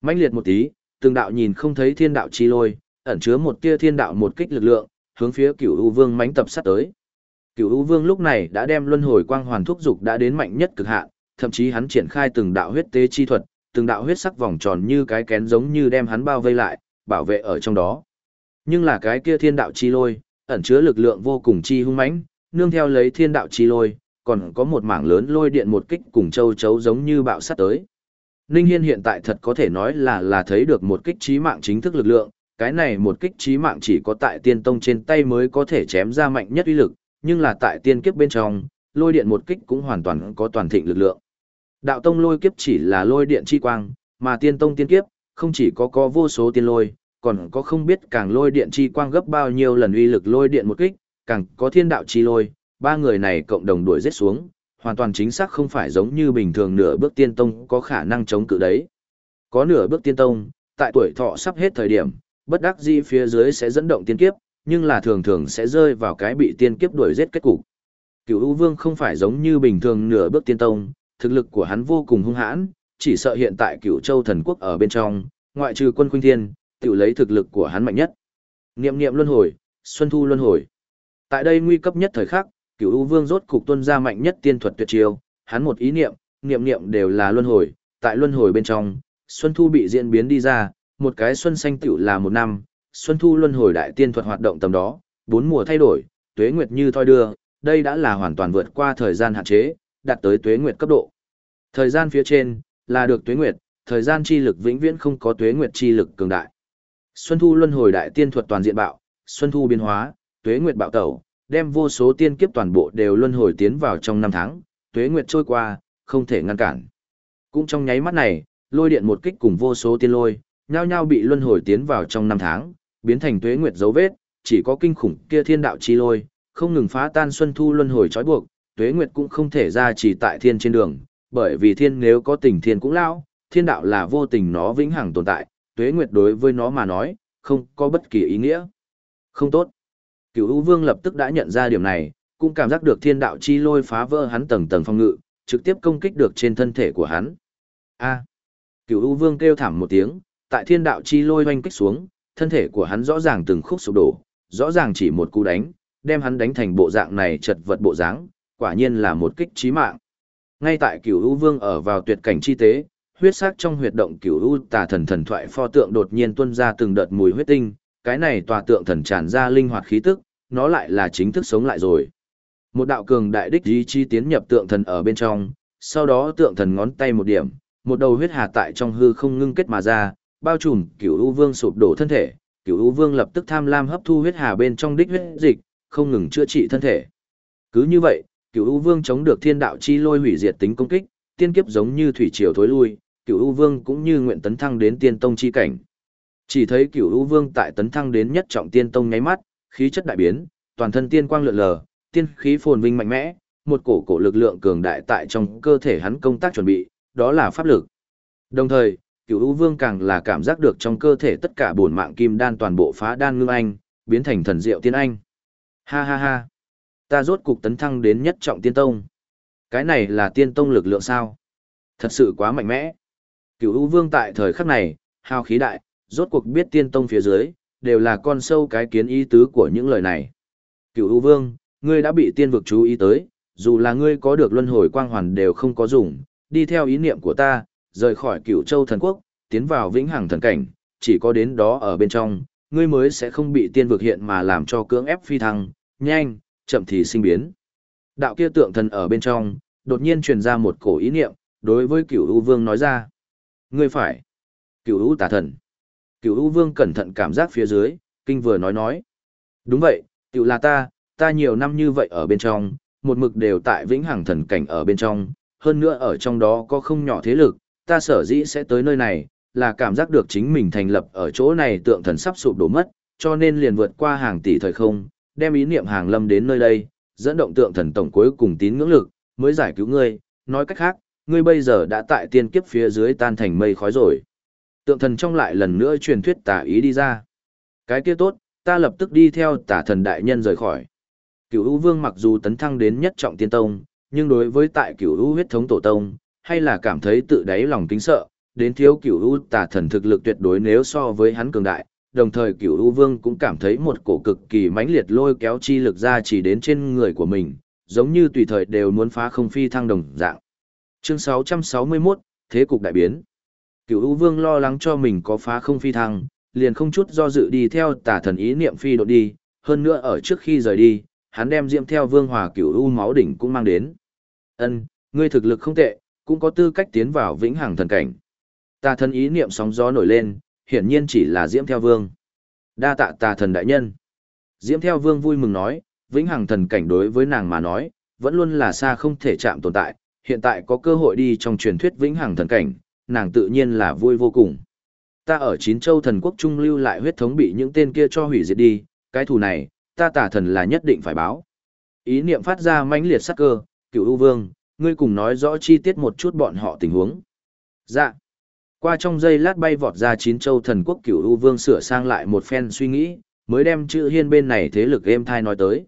mãnh liệt một tí, từng đạo nhìn không thấy thiên đạo chi lôi, ẩn chứa một tia thiên đạo một kích lực lượng, hướng phía Cửu U Vương mãnh tập sát tới. Cửu U Vương lúc này đã đem luân hồi quang hoàn thúc dục đã đến mạnh nhất cực hạn, thậm chí hắn triển khai từng đạo huyết tế chi thuật, từng đạo huyết sắc vòng tròn như cái kén giống như đem hắn bao vây lại, bảo vệ ở trong đó. Nhưng là cái kia thiên đạo chi lôi, ẩn chứa lực lượng vô cùng chi hung mãnh, nương theo lấy thiên đạo chi lôi, còn có một mảng lớn lôi điện một kích cùng châu chấu giống như bạo sát tới. Ninh Hiên hiện tại thật có thể nói là là thấy được một kích trí mạng chính thức lực lượng, cái này một kích trí mạng chỉ có tại tiên tông trên tay mới có thể chém ra mạnh nhất uy lực, nhưng là tại tiên kiếp bên trong, lôi điện một kích cũng hoàn toàn có toàn thịnh lực lượng. Đạo tông lôi kiếp chỉ là lôi điện chi quang, mà tiên tông tiên kiếp, không chỉ có có vô số tiên lôi, còn có không biết càng lôi điện chi quang gấp bao nhiêu lần uy lực lôi điện một kích, càng có thiên đạo chi lôi, ba người này cộng đồng đuổi giết xuống, hoàn toàn chính xác không phải giống như bình thường nửa bước tiên tông có khả năng chống cự đấy. Có nửa bước tiên tông, tại tuổi thọ sắp hết thời điểm, bất đắc dĩ phía dưới sẽ dẫn động tiên kiếp, nhưng là thường thường sẽ rơi vào cái bị tiên kiếp đuổi giết kết cục. Cửu U Vương không phải giống như bình thường nửa bước tiên tông, thực lực của hắn vô cùng hung hãn, chỉ sợ hiện tại Cửu Châu thần quốc ở bên trong, ngoại trừ Quân Khuynh Thiên, tự lấy thực lực của hắn mạnh nhất. Niệm niệm luân hồi, xuân thu luân hồi. Tại đây nguy cấp nhất thời khắc, Cửu U Vương rốt cục tuân ra mạnh nhất tiên thuật tuyệt chiêu, hắn một ý niệm, niệm niệm đều là luân hồi, tại luân hồi bên trong, xuân thu bị diễn biến đi ra, một cái xuân xanh tiểu là một năm, xuân thu luân hồi đại tiên thuật hoạt động tầm đó, bốn mùa thay đổi, tuế nguyệt như thoi đưa, đây đã là hoàn toàn vượt qua thời gian hạn chế, đạt tới tuế nguyệt cấp độ. Thời gian phía trên là được tuế nguyệt, thời gian chi lực vĩnh viễn không có tuế nguyệt chi lực cường đại. Xuân thu luân hồi đại tiên thuật toàn diện bạo, xuân thu biến hóa, tuế nguyệt bạo tẩu, đem vô số tiên kiếp toàn bộ đều luân hồi tiến vào trong năm tháng, tuế nguyệt trôi qua, không thể ngăn cản. Cũng trong nháy mắt này, lôi điện một kích cùng vô số tiên lôi, nhao nhao bị luân hồi tiến vào trong năm tháng, biến thành tuế nguyệt dấu vết, chỉ có kinh khủng kia thiên đạo chi lôi, không ngừng phá tan xuân thu luân hồi trói buộc, tuế nguyệt cũng không thể ra chỉ tại thiên trên đường, bởi vì thiên nếu có tình thiên cũng lao, thiên đạo là vô tình nó vĩnh hằng tồn tại, tuế nguyệt đối với nó mà nói, không có bất kỳ ý nghĩa. Không tốt. Cửu U Vương lập tức đã nhận ra điểm này, cũng cảm giác được thiên đạo chi lôi phá vỡ hắn tầng tầng phong ngự, trực tiếp công kích được trên thân thể của hắn. A. Cửu U Vương kêu thảm một tiếng, tại thiên đạo chi lôi hoành kích xuống, thân thể của hắn rõ ràng từng khúc sụp đổ, rõ ràng chỉ một cú đánh, đem hắn đánh thành bộ dạng này chật vật bộ dáng, quả nhiên là một kích chí mạng. Ngay tại Cửu U Vương ở vào tuyệt cảnh chi tế, huyết sắc trong huyệt động Cửu U Tà Thần thần thoại pho tượng đột nhiên tuôn ra từng đợt mùi huyết tinh, cái này tòa tượng thần tràn ra linh hoạt khí tức, nó lại là chính thức sống lại rồi. Một đạo cường đại đích ý chi tiến nhập tượng thần ở bên trong, sau đó tượng thần ngón tay một điểm, một đầu huyết hà tại trong hư không ngưng kết mà ra, bao trùm cửu u vương sụp đổ thân thể, cửu u vương lập tức tham lam hấp thu huyết hà bên trong đích huyết dịch, không ngừng chữa trị thân thể. Cứ như vậy, cửu u vương chống được thiên đạo chi lôi hủy diệt tính công kích, tiên kiếp giống như thủy triều thối lui, cửu u vương cũng như nguyện tấn thăng đến tiên tông chi cảnh. Chỉ thấy cửu u vương tại tấn thăng đến nhất trọng tiên tông nháy mắt, khí chất đại biến, toàn thân tiên quang lượn lờ, tiên khí phồn vinh mạnh mẽ, một cổ cổ lực lượng cường đại tại trong cơ thể hắn công tác chuẩn bị, đó là pháp lực. Đồng thời, Cựu u vương càng là cảm giác được trong cơ thể tất cả bổn mạng kim đan toàn bộ phá đan ngưng anh, biến thành thần diệu tiên anh. Ha ha ha, ta rốt cục tấn thăng đến nhất trọng tiên tông. Cái này là tiên tông lực lượng sao? Thật sự quá mạnh mẽ. Cựu u vương tại thời khắc này, hào khí đại, rốt cuộc biết tiên tông phía dưới, đều là con sâu cái kiến ý tứ của những lời này. Cựu u vương, ngươi đã bị tiên vực chú ý tới, dù là ngươi có được luân hồi quang hoàn đều không có dùng, đi theo ý niệm của ta, rời khỏi cửu châu thần quốc, tiến vào vĩnh hằng thần cảnh, chỉ có đến đó ở bên trong, ngươi mới sẽ không bị tiên vực hiện mà làm cho cưỡng ép phi thăng, nhanh, chậm thì sinh biến. Đạo kia tượng thần ở bên trong, đột nhiên truyền ra một cổ ý niệm, đối với cửu u vương nói ra. Ngươi phải. Cửu u tà thần. Cửu u vương cẩn thận cảm giác phía dưới, kinh vừa nói nói. Đúng vậy, tiểu là ta, ta nhiều năm như vậy ở bên trong, một mực đều tại vĩnh hằng thần cảnh ở bên trong, hơn nữa ở trong đó có không nhỏ thế lực, ta sở dĩ sẽ tới nơi này, là cảm giác được chính mình thành lập ở chỗ này tượng thần sắp sụp đổ mất, cho nên liền vượt qua hàng tỷ thời không, đem ý niệm hàng lâm đến nơi đây, dẫn động tượng thần tổng cuối cùng tín ngưỡng lực, mới giải cứu ngươi, nói cách khác, ngươi bây giờ đã tại tiên kiếp phía dưới tan thành mây khói rồi. Tượng thần trong lại lần nữa truyền thuyết tả ý đi ra. Cái kia tốt, ta lập tức đi theo tả thần đại nhân rời khỏi. Cửu U Vương mặc dù tấn thăng đến nhất trọng tiên tông, nhưng đối với tại Cửu U huyết thống tổ tông, hay là cảm thấy tự đáy lòng kính sợ, đến thiếu Cửu U tà thần thực lực tuyệt đối nếu so với hắn cường đại, đồng thời Cửu U Vương cũng cảm thấy một cổ cực kỳ mãnh liệt lôi kéo chi lực ra chỉ đến trên người của mình, giống như tùy thời đều muốn phá không phi thăng đồng dạng. Chương 661, Thế cục đại biến. Cửu U Vương lo lắng cho mình có phá không phi thăng, liền không chút do dự đi theo tà thần ý niệm phi độ đi, hơn nữa ở trước khi rời đi, hắn đem diễm theo Vương Hòa Cửu U máu đỉnh cũng mang đến. Ân, ngươi thực lực không tệ, cũng có tư cách tiến vào vĩnh hằng thần cảnh. Tà thần ý niệm sóng gió nổi lên, hiển nhiên chỉ là diễm theo vương. Đa tạ tà thần đại nhân. Diễm theo vương vui mừng nói, vĩnh hằng thần cảnh đối với nàng mà nói, vẫn luôn là xa không thể chạm tồn tại, hiện tại có cơ hội đi trong truyền thuyết vĩnh hằng thần cảnh, nàng tự nhiên là vui vô cùng. Ta ở chín châu thần quốc trung lưu lại huyết thống bị những tên kia cho hủy diệt đi, cái thù này, ta tả thần là nhất định phải báo. Ý niệm phát ra mãnh liệt sắc cơ, cựu ưu vương, ngươi cùng nói rõ chi tiết một chút bọn họ tình huống. Dạ. Qua trong giây lát bay vọt ra chín châu thần quốc cửu u vương sửa sang lại một phen suy nghĩ, mới đem chữ hiên bên này thế lực game thai nói tới.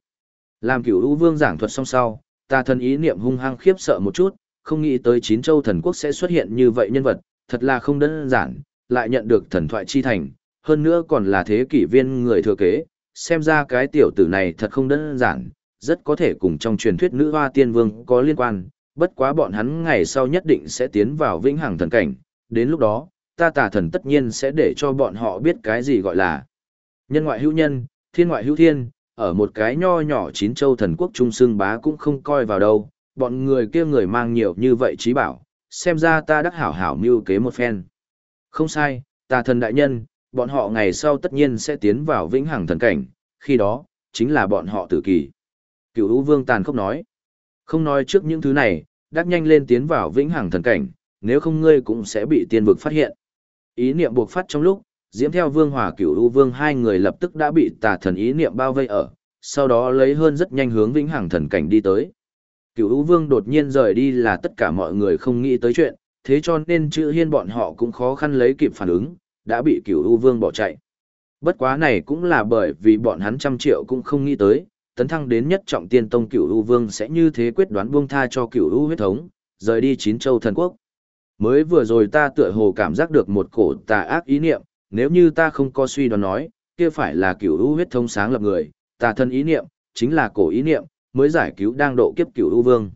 Làm cửu u vương giảng thuật xong sau, ta thần ý niệm hung hăng khiếp sợ một chút, không nghĩ tới chín châu thần quốc sẽ xuất hiện như vậy nhân vật, thật là không đơn giản, lại nhận được thần thoại chi thành, hơn nữa còn là thế kỷ viên người thừa kế, xem ra cái tiểu tử này thật không đơn giản, rất có thể cùng trong truyền thuyết nữ hoa tiên vương có liên quan, bất quá bọn hắn ngày sau nhất định sẽ tiến vào vĩnh hằng thần cảnh, đến lúc đó, ta tà thần tất nhiên sẽ để cho bọn họ biết cái gì gọi là nhân ngoại hữu nhân, thiên ngoại hữu thiên, ở một cái nho nhỏ chín châu thần quốc trung xương bá cũng không coi vào đâu, bọn người kia người mang nhiều như vậy trí bảo, xem ra ta đắc hảo hảo mưu kế một phen. Không sai, ta thần đại nhân, bọn họ ngày sau tất nhiên sẽ tiến vào vĩnh hằng thần cảnh, khi đó, chính là bọn họ tử kỳ. Cựu Vũ vương tàn khốc nói, không nói trước những thứ này, đắc nhanh lên tiến vào vĩnh hằng thần cảnh, nếu không ngươi cũng sẽ bị tiên vực phát hiện. Ý niệm buộc phát trong lúc, diễm theo vương hòa cửu u vương hai người lập tức đã bị tà thần ý niệm bao vây ở, sau đó lấy hơn rất nhanh hướng vĩnh hằng thần cảnh đi tới. Cửu u vương đột nhiên rời đi là tất cả mọi người không nghĩ tới chuyện, thế cho nên chữ hiên bọn họ cũng khó khăn lấy kịp phản ứng, đã bị cửu u vương bỏ chạy. Bất quá này cũng là bởi vì bọn hắn trăm triệu cũng không nghĩ tới, tấn thăng đến nhất trọng tiên tông cửu u vương sẽ như thế quyết đoán buông tha cho cửu u huyết thống, rời đi chín châu thần quốc. Mới vừa rồi ta tựa hồ cảm giác được một cổ tà ác ý niệm, nếu như ta không có suy đoán nói, kia phải là cửu u huyết thống sáng lập người, tà thân ý niệm, chính là cổ ý niệm, mới giải cứu đang độ kiếp cửu u vương.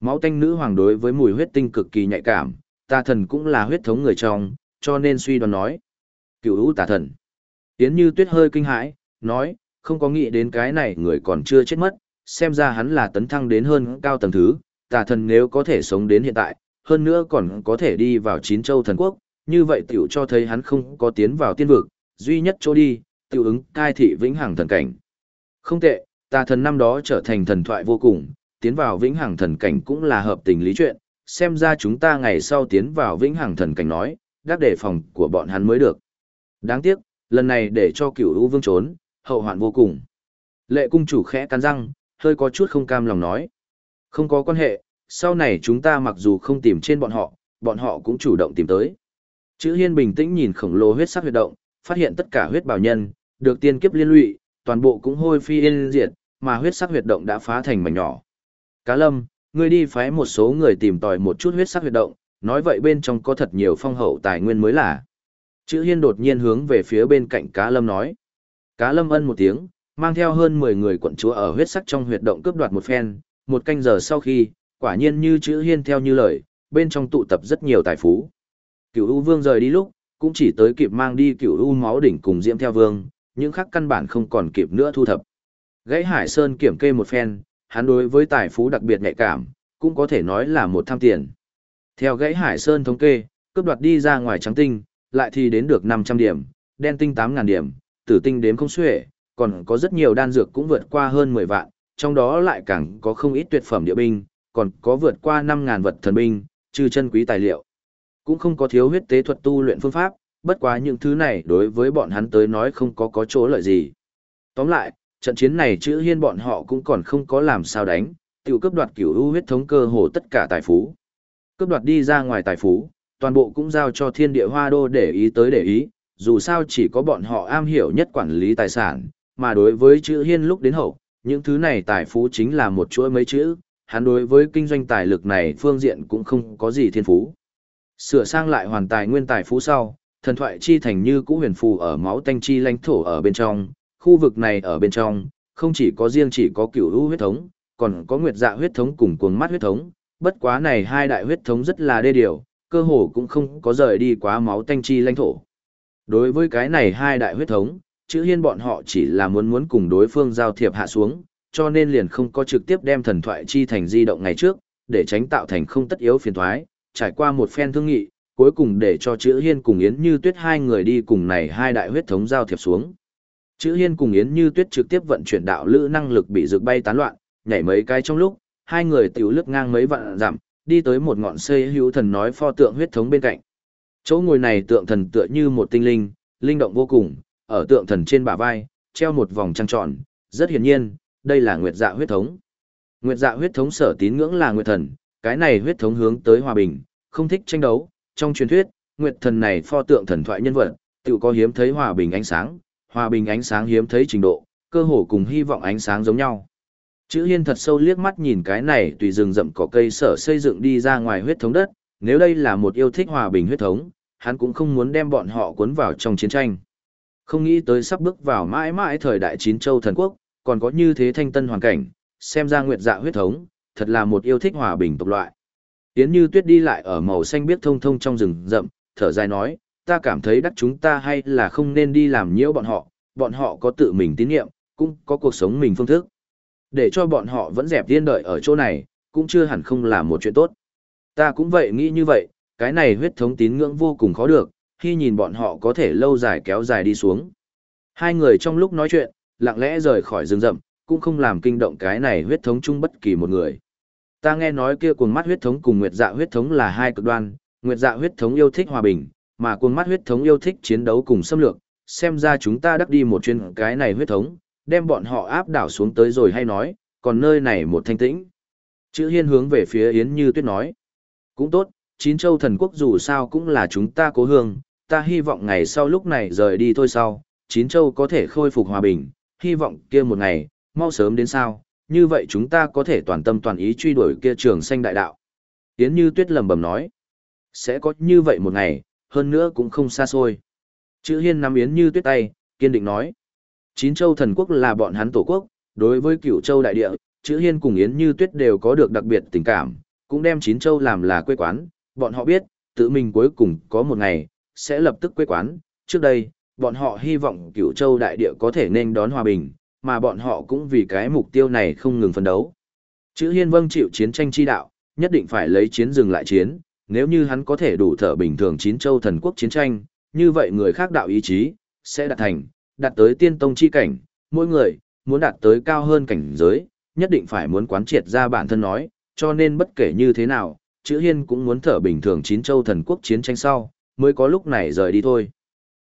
Máu tanh nữ hoàng đối với mùi huyết tinh cực kỳ nhạy cảm, tà thần cũng là huyết thống người trong, cho nên suy đoán nói. Cửu u tà thần. Yến như tuyết hơi kinh hãi, nói, không có nghĩ đến cái này người còn chưa chết mất, xem ra hắn là tấn thăng đến hơn cao tầng thứ, tà thần nếu có thể sống đến hiện tại, hơn nữa còn có thể đi vào chín châu thần quốc, như vậy tiểu cho thấy hắn không có tiến vào tiên vực, duy nhất chỗ đi, tiểu ứng cai thị vĩnh hằng thần cảnh. Không tệ, tà thần năm đó trở thành thần thoại vô cùng, tiến vào vĩnh hằng thần cảnh cũng là hợp tình lý chuyện, xem ra chúng ta ngày sau tiến vào vĩnh hằng thần cảnh nói, đắc đề phòng của bọn hắn mới được. Đáng tiếc, lần này để cho cửu u vương trốn, hậu hoạn vô cùng. Lệ cung chủ khẽ cắn răng, hơi có chút không cam lòng nói. Không có quan hệ, sau này chúng ta mặc dù không tìm trên bọn họ, bọn họ cũng chủ động tìm tới. Chữ Hiên bình tĩnh nhìn khổng lồ huyết sắc huyệt động, phát hiện tất cả huyết bảo nhân, được tiên kiếp liên lụy, toàn bộ cũng hôi phi yên diệt, mà huyết sắc huyệt động đã phá thành mảnh nhỏ. Cá Lâm, ngươi đi phái một số người tìm tòi một chút huyết sắc huyệt động, nói vậy bên trong có thật nhiều phong hậu tài nguyên mới là. Chữ Hiên đột nhiên hướng về phía bên cạnh Cá Lâm nói. Cá Lâm ân một tiếng, mang theo hơn 10 người quận chúa ở huyết sắc trong huyệt động cướp đoạt một phen, một canh giờ sau khi, quả nhiên như chữ Hiên theo như lời, bên trong tụ tập rất nhiều tài phú. Cửu U Vương rời đi lúc, cũng chỉ tới kịp mang đi Cửu U máu đỉnh cùng Diễm theo Vương, những khác căn bản không còn kịp nữa thu thập. Gãy Hải Sơn kiểm kê một phen, hắn đối với tài phú đặc biệt nhạy cảm, cũng có thể nói là một tham tiền. Theo Gãy Hải Sơn thống kê, cướp đoạt đi ra ngoài trắng tinh, lại thì đến được 500 điểm, đen tinh 8.000 điểm, tử tinh đếm không xuể, còn có rất nhiều đan dược cũng vượt qua hơn 10 vạn, trong đó lại càng có không ít tuyệt phẩm địa binh, còn có vượt qua 5000 vật thần binh, trừ chân quý tài liệu. Cũng không có thiếu huyết tế thuật tu luyện phương pháp, bất quá những thứ này đối với bọn hắn tới nói không có có chỗ lợi gì. Tóm lại, trận chiến này chữ hiên bọn họ cũng còn không có làm sao đánh, tiểu cấp đoạt cửu ưu huyết thống cơ hồ tất cả tài phú. Cấp đoạt đi ra ngoài tài phú, toàn bộ cũng giao cho thiên địa hoa đô để ý tới để ý, dù sao chỉ có bọn họ am hiểu nhất quản lý tài sản, mà đối với chữ hiên lúc đến hậu, Những thứ này tài phú chính là một chuỗi mấy chữ, hắn đối với kinh doanh tài lực này phương diện cũng không có gì thiên phú. Sửa sang lại hoàn tài nguyên tài phú sau, thần thoại chi thành như cũ huyền phù ở máu tanh chi lãnh thổ ở bên trong, khu vực này ở bên trong, không chỉ có riêng chỉ có cửu u huyết thống, còn có nguyệt dạ huyết thống cùng cuồng mắt huyết thống, bất quá này hai đại huyết thống rất là đê điều, cơ hồ cũng không có rời đi quá máu tanh chi lãnh thổ. Đối với cái này hai đại huyết thống, chữ hiên bọn họ chỉ là muốn muốn cùng đối phương giao thiệp hạ xuống, cho nên liền không có trực tiếp đem thần thoại chi thành di động ngày trước, để tránh tạo thành không tất yếu phiền thoái, trải qua một phen thương nghị, cuối cùng để cho chữ hiên cùng Yến Như Tuyết hai người đi cùng này hai đại huyết thống giao thiệp xuống. Chữ hiên cùng Yến Như Tuyết trực tiếp vận chuyển đạo lữ năng lực bị rực bay tán loạn, nhảy mấy cái trong lúc, hai người tiểu lướt ngang mấy vạn dặm, đi tới một ngọn xây hữu thần nói pho tượng huyết thống bên cạnh. Chỗ ngồi này tượng thần tựa như một tinh linh, linh động vô cùng, ở tượng thần trên bả vai, treo một vòng trăng tròn, rất hiển nhiên, đây là nguyệt dạ huyết thống. Nguyệt dạ huyết thống sở tín ngưỡng là nguyệt thần, cái này huyết thống hướng tới hòa bình, không thích tranh đấu, trong truyền thuyết, nguyệt thần này pho tượng thần thoại nhân vật, tự có hiếm thấy hòa bình ánh sáng, hòa bình ánh sáng hiếm thấy trình độ, cơ hồ cùng hy vọng ánh sáng giống nhau. Chữ hiên thật sâu liếc mắt nhìn cái này tùy rừng rậm cỏ cây sở xây dựng đi ra ngoài huyết thống đất, nếu đây là một yêu thích hòa bình huyết thống, hắn cũng không muốn đem bọn họ cuốn vào trong chiến tranh. Không nghĩ tới sắp bước vào mãi mãi thời đại chín châu thần quốc, còn có như thế thanh tân hoàn cảnh, xem ra nguyệt dạ huyết thống, thật là một yêu thích hòa bình tộc loại. Yến Như Tuyết đi lại ở màu xanh biếc thông thông trong rừng rậm, thở dài nói, ta cảm thấy đắc chúng ta hay là không nên đi làm nhiễu bọn họ, bọn họ có tự mình tín nhiệm, cũng có cuộc sống mình phương thức. Để cho bọn họ vẫn dẹp tiên đợi ở chỗ này, cũng chưa hẳn không là một chuyện tốt. Ta cũng vậy nghĩ như vậy, cái này huyết thống tín ngưỡng vô cùng khó được, khi nhìn bọn họ có thể lâu dài kéo dài đi xuống. Hai người trong lúc nói chuyện, lặng lẽ rời khỏi rừng rậm, cũng không làm kinh động cái này huyết thống chung bất kỳ một người. Ta nghe nói kia cuồng mắt huyết thống cùng nguyệt dạ huyết thống là hai cực đoan, nguyệt dạ huyết thống yêu thích hòa bình, mà cuồng mắt huyết thống yêu thích chiến đấu cùng xâm lược, xem ra chúng ta đắc đi một chuyên cái này huyết thống, đem bọn họ áp đảo xuống tới rồi hay nói, còn nơi này một thanh tĩnh. Chữ hiên hướng về phía Yến Như Tuyết nói. Cũng tốt, chín châu thần quốc dù sao cũng là chúng ta cố hương, ta hy vọng ngày sau lúc này rời đi thôi sau, chín châu có thể khôi phục hòa bình, hy vọng kia một ngày, mau sớm đến sao, như vậy chúng ta có thể toàn tâm toàn ý truy đuổi kia trường xanh đại đạo. Yến Như Tuyết lầm bầm nói, sẽ có như vậy một ngày, hơn nữa cũng không xa xôi. Chữ hiên nắm Yến Như Tuyết tay, kiên định nói, chín châu thần quốc là bọn hắn tổ quốc, đối với cửu châu đại địa, chữ hiên cùng Yến Như Tuyết đều có được đặc biệt tình cảm, cũng đem chín châu làm là quê quán, bọn họ biết, tự mình cuối cùng có một ngày, sẽ lập tức quê quán, trước đây, bọn họ hy vọng cửu châu đại địa có thể nên đón hòa bình, mà bọn họ cũng vì cái mục tiêu này không ngừng phấn đấu. Chữ hiên vâng chịu chiến tranh chi đạo, nhất định phải lấy chiến dừng lại chiến, nếu như hắn có thể đủ thở bình thường chín châu thần quốc chiến tranh, như vậy người khác đạo ý chí, sẽ đạt thành, đạt tới tiên tông chi cảnh, mỗi người, muốn đạt tới cao hơn cảnh giới, nhất định phải muốn quán triệt ra bản thân nói, cho nên bất kể như thế nào, chữ hiên cũng muốn thở bình thường chín châu thần quốc chiến tranh sau, mới có lúc này rời đi thôi.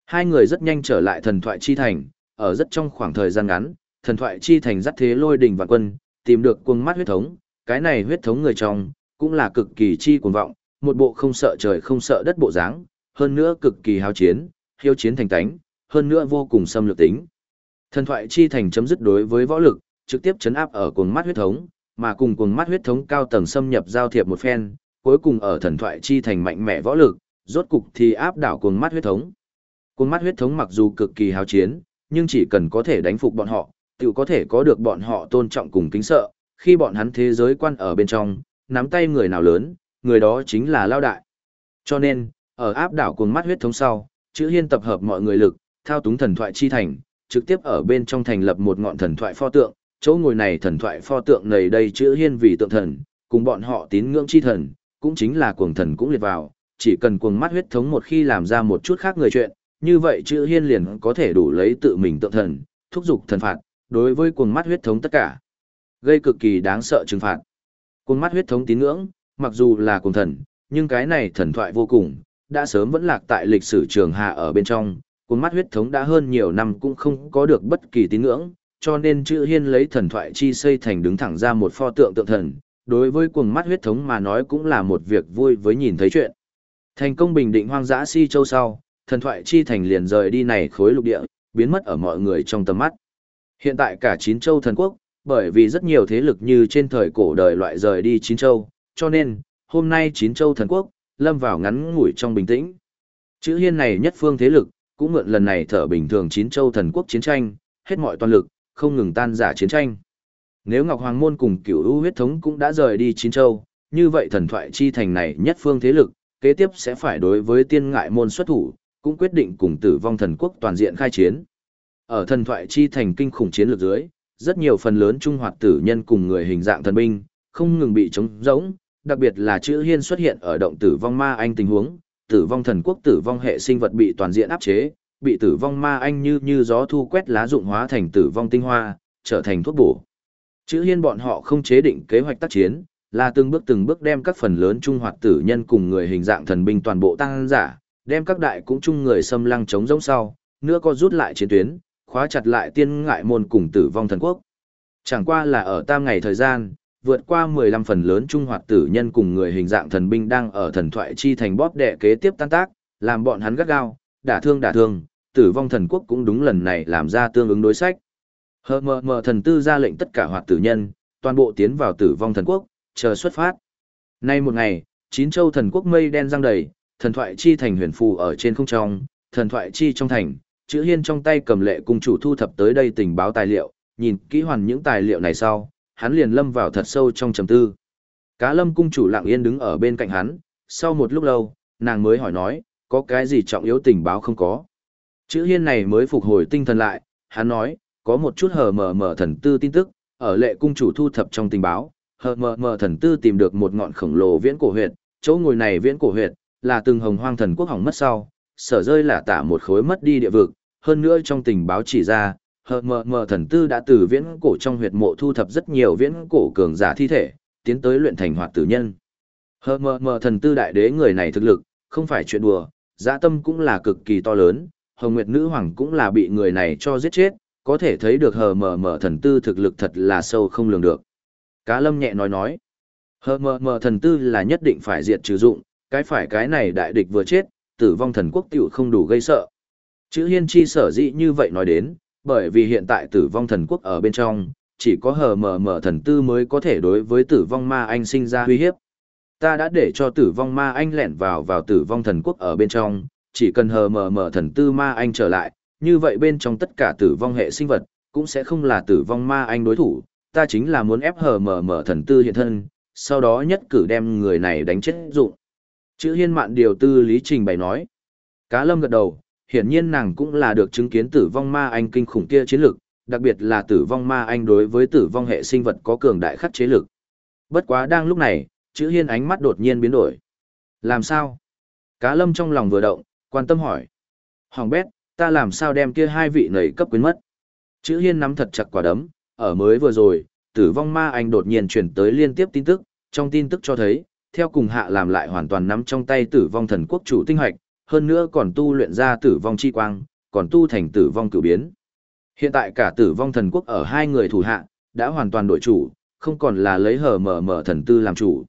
Hai người rất nhanh trở lại thần thoại chi thành, ở rất trong khoảng thời gian ngắn, thần thoại chi thành dắt thế lôi đình vạn quân, tìm được cuồng mắt huyết thống, cái này huyết thống người trong, cũng là cực kỳ chi cuồng vọng, một bộ không sợ trời không sợ đất bộ dáng, hơn nữa cực kỳ hào chiến, hiếu chiến thành tánh, hơn nữa vô cùng xâm lược tính. Thần thoại chi thành chấm dứt đối với võ lực, trực tiếp chấn áp ở cuồng mắt huyết thống, mà cùng cuồng mắt huyết thống cao tầng xâm nhập giao thiệp một phen, cuối cùng ở thần thoại chi thành mạnh mẽ võ lực, rốt cục thì áp đảo cuồng mắt huyết thống. Cuồng mắt huyết thống mặc dù cực kỳ hào chiến, nhưng chỉ cần có thể đánh phục bọn họ, tự có thể có được bọn họ tôn trọng cùng kính sợ, khi bọn hắn thế giới quan ở bên trong, nắm tay người nào lớn, người đó chính là lao đại. Cho nên, ở áp đảo cuồng mắt huyết thống sau, chữ hiên tập hợp mọi người lực, thao túng thần thoại chi thành, trực tiếp ở bên trong thành lập một ngọn thần thoại pho tượng, chỗ ngồi này thần thoại pho tượng này đây chữ hiên vì tượng thần, cùng bọn họ tín ngưỡng chi thần, cũng chính là cuồng thần cũng liệt vào, chỉ cần cuồng mắt huyết thống một khi làm ra một chút khác người chuyện, như vậy chữ hiên liền có thể đủ lấy tự mình tượng thần, thúc giục thần phạt, đối với cuồng mắt huyết thống tất cả. Gây cực kỳ đáng sợ trừng phạt. Cuồng mắt huyết thống tín ngưỡng, mặc dù là cuồng thần, nhưng cái này thần thoại vô cùng, đã sớm vẫn lạc tại lịch sử trường hạ ở bên trong, cuồng mắt huyết thống đã hơn nhiều năm cũng không có được bất kỳ tín ngưỡng, cho nên chữ hiên lấy thần thoại chi xây thành đứng thẳng ra một pho tượng tượng thần, đối với cuồng mắt huyết thống mà nói cũng là một việc vui với nhìn thấy chuyện. Thành công bình định hoang dã si châu sau, thần thoại chi thành liền rời đi này khối lục địa, biến mất ở mọi người trong tầm mắt. Hiện tại cả chín châu thần quốc, Bởi vì rất nhiều thế lực như trên thời cổ đời loại rời đi Chín Châu, cho nên, hôm nay Chín Châu thần quốc, lâm vào ngắn ngủi trong bình tĩnh. Chữ hiên này nhất phương thế lực, cũng mượn lần này thở bình thường Chín Châu thần quốc chiến tranh, hết mọi toàn lực, không ngừng tan giả chiến tranh. Nếu Ngọc Hoàng Môn cùng cửu ưu huyết thống cũng đã rời đi Chín Châu, như vậy thần thoại chi thành này nhất phương thế lực, kế tiếp sẽ phải đối với tiên ngại môn xuất thủ, cũng quyết định cùng tử vong thần quốc toàn diện khai chiến. Ở thần thoại chi thành kinh khủng chiến lược dưới, rất nhiều phần lớn trung hoạt tử nhân cùng người hình dạng thần binh, không ngừng bị chống rỗng, đặc biệt là chữ hiên xuất hiện ở động tử vong ma anh tình huống, tử vong thần quốc tử vong hệ sinh vật bị toàn diện áp chế, bị tử vong ma anh như như gió thu quét lá dụng hóa thành tử vong tinh hoa, trở thành thuốc bổ. Chữ hiên bọn họ không chế định kế hoạch tác chiến, là từng bước từng bước đem các phần lớn trung hoạt tử nhân cùng người hình dạng thần binh toàn bộ tăng giả, đem các đại cũng chung người xâm lăng chống giống sau, nữa có rút lại chiến tuyến, khóa chặt lại tiên ngại môn cùng tử vong thần quốc. Chẳng qua là ở tam ngày thời gian, vượt qua 15 phần lớn trung hoạt tử nhân cùng người hình dạng thần binh đang ở thần thoại chi thành bóp đệ kế tiếp tan tác, làm bọn hắn gắt gao, đả thương đả thương, tử vong thần quốc cũng đúng lần này làm ra tương ứng đối sách. Hờ mờ mờ thần tư ra lệnh tất cả hoạt tử nhân, toàn bộ tiến vào tử vong thần quốc, chờ xuất phát. Nay một ngày, chín châu thần quốc mây đen răng đầy, thần thoại chi thành huyền phù ở trên không trong, thần thoại chi trong thành, chữ hiên trong tay cầm lệ cung chủ thu thập tới đây tình báo tài liệu, nhìn kỹ hoàn những tài liệu này sau, hắn liền lâm vào thật sâu trong trầm tư. Cá lâm cung chủ lặng yên đứng ở bên cạnh hắn, sau một lúc lâu, nàng mới hỏi nói, có cái gì trọng yếu tình báo không có. Chữ hiên này mới phục hồi tinh thần lại, hắn nói, có một chút hờ mờ mờ thần tư tin tức, ở lệ cung chủ thu thập trong tình báo, hờ mờ mờ thần tư tìm được một ngọn khổng lồ viễn cổ huyệt, chỗ ngồi này viễn cổ huyệt, là từng hồng hoang thần quốc hỏng mất sau, sở rơi là tả một khối mất đi địa vực, hơn nữa trong tình báo chỉ ra, hờ mờ mờ thần tư đã từ viễn cổ trong huyệt mộ thu thập rất nhiều viễn cổ cường giả thi thể, tiến tới luyện thành hoạt tử nhân. Hờ mờ mờ thần tư đại đế người này thực lực, không phải chuyện đùa, dã tâm cũng là cực kỳ to lớn, hồng nguyệt nữ hoàng cũng là bị người này cho giết chết, có thể thấy được hờ mờ mờ thần tư thực lực thật là sâu không lường được. Cá lâm nhẹ nói nói, hờ mờ mờ thần tư là nhất định phải diệt trừ dụng, cái phải cái này đại địch vừa chết, tử vong thần quốc tiểu không đủ gây sợ. Chữ hiên chi sở dĩ như vậy nói đến, bởi vì hiện tại tử vong thần quốc ở bên trong, chỉ có hờ mờ mờ thần tư mới có thể đối với tử vong ma anh sinh ra uy hiếp. Ta đã để cho tử vong ma anh lẻn vào vào tử vong thần quốc ở bên trong, chỉ cần hờ mờ mờ thần tư ma anh trở lại, như vậy bên trong tất cả tử vong hệ sinh vật, cũng sẽ không là tử vong ma anh đối thủ, ta chính là muốn ép hờ mờ mờ thần tư hiện thân, sau đó nhất cử đem người này đánh chết dụng. Chữ hiên mạn điều tư lý trình bày nói. Cá lâm gật đầu, hiển nhiên nàng cũng là được chứng kiến tử vong ma anh kinh khủng kia chiến lực, đặc biệt là tử vong ma anh đối với tử vong hệ sinh vật có cường đại khắc chế lực. Bất quá đang lúc này, chữ hiên ánh mắt đột nhiên biến đổi. Làm sao? Cá lâm trong lòng vừa động, quan tâm hỏi. Hoàng bét, ta làm sao đem kia hai vị nầy cấp quyến mất? Chữ hiên nắm thật chặt quả đấm, ở mới vừa rồi, tử vong ma anh đột nhiên chuyển tới liên tiếp tin tức, trong tin tức cho thấy, theo cùng hạ làm lại hoàn toàn nắm trong tay tử vong thần quốc chủ tinh hoạch, hơn nữa còn tu luyện ra tử vong chi quang, còn tu thành tử vong cửu biến. Hiện tại cả tử vong thần quốc ở hai người thủ hạ, đã hoàn toàn đổi chủ, không còn là lấy hờ mở mở thần tư làm chủ.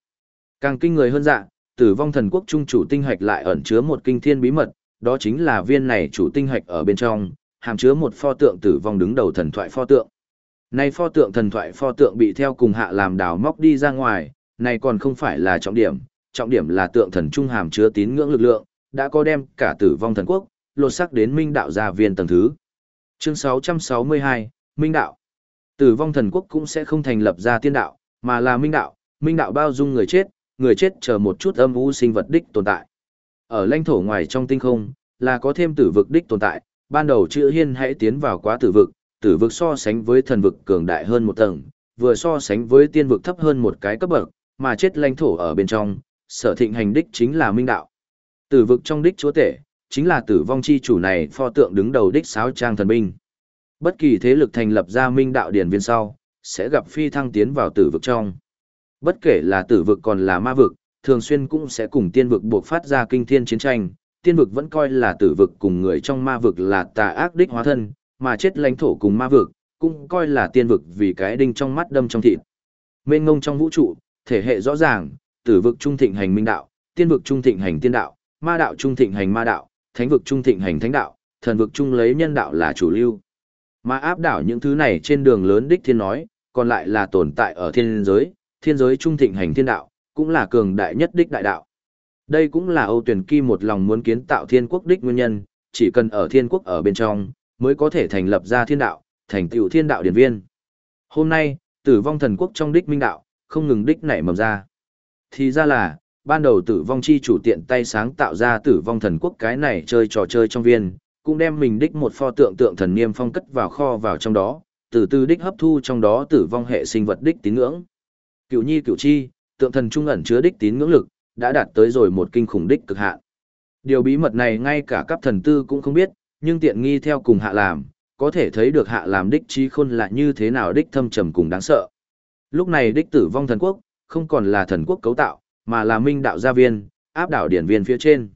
Càng kinh người hơn dạ, tử vong thần quốc trung chủ tinh hoạch lại ẩn chứa một kinh thiên bí mật, đó chính là viên này chủ tinh hạch ở bên trong, hàm chứa một pho tượng tử vong đứng đầu thần thoại pho tượng. Nay pho tượng thần thoại pho tượng bị theo cùng hạ làm đào móc đi ra ngoài, này còn không phải là trọng điểm, trọng điểm là tượng thần trung hàm chứa tín ngưỡng lực lượng, đã có đem cả tử vong thần quốc, lột sắc đến minh đạo gia viên tầng thứ. Chương 662, Minh đạo. Tử vong thần quốc cũng sẽ không thành lập ra tiên đạo, mà là minh đạo, minh đạo bao dung người chết, người chết chờ một chút âm u sinh vật đích tồn tại. Ở lãnh thổ ngoài trong tinh không, là có thêm tử vực đích tồn tại, ban đầu chữ hiên hãy tiến vào quá tử vực, tử vực so sánh với thần vực cường đại hơn một tầng, vừa so sánh với tiên vực thấp hơn một cái cấp bậc, mà chết lãnh thổ ở bên trong, sở thịnh hành đích chính là minh đạo. Tử vực trong đích chúa tể, chính là tử vong chi chủ này pho tượng đứng đầu đích sáo trang thần binh. Bất kỳ thế lực thành lập ra minh đạo điển viên sau, sẽ gặp phi thăng tiến vào tử vực trong. Bất kể là tử vực còn là ma vực, thường xuyên cũng sẽ cùng tiên vực buộc phát ra kinh thiên chiến tranh. Tiên vực vẫn coi là tử vực cùng người trong ma vực là tà ác đích hóa thân, mà chết lãnh thổ cùng ma vực, cũng coi là tiên vực vì cái đinh trong mắt đâm trong thịt. Mênh ngông trong vũ trụ, thể hệ rõ ràng, tử vực trung thịnh hành minh đạo, tiên vực trung thịnh hành tiên đạo, ma đạo trung thịnh hành ma đạo, thánh vực trung thịnh hành thánh đạo, thần vực trung lấy nhân đạo là chủ lưu. Mà áp đảo những thứ này trên đường lớn đích thiên nói, còn lại là tồn tại ở thiên giới, thiên giới trung thịnh hành thiên đạo, cũng là cường đại nhất đích đại đạo. Đây cũng là Âu Tuyển Kỳ một lòng muốn kiến tạo thiên quốc đích nguyên nhân, chỉ cần ở thiên quốc ở bên trong, mới có thể thành lập ra thiên đạo, thành tựu thiên đạo điển viên. Hôm nay, tử vong thần quốc trong đích minh đạo, không ngừng đích nảy mầm ra. Thì ra là, ban đầu tử vong chi chủ tiện tay sáng tạo ra tử vong thần quốc cái này chơi trò chơi trong viên, cũng đem mình đích một pho tượng tượng thần niêm phong cất vào kho vào trong đó, từ từ đích hấp thu trong đó tử vong hệ sinh vật đích tín ngưỡng. cửu nhi cửu chi, tượng thần trung ẩn chứa đích tín ngưỡng lực, đã đạt tới rồi một kinh khủng đích cực hạn. Điều bí mật này ngay cả cấp thần tư cũng không biết, nhưng tiện nghi theo cùng hạ làm, có thể thấy được hạ làm đích trí khôn là như thế nào đích thâm trầm cùng đáng sợ. Lúc này đích tử vong thần quốc, không còn là thần quốc cấu tạo, mà là minh đạo gia viên, áp đảo điển viên phía trên.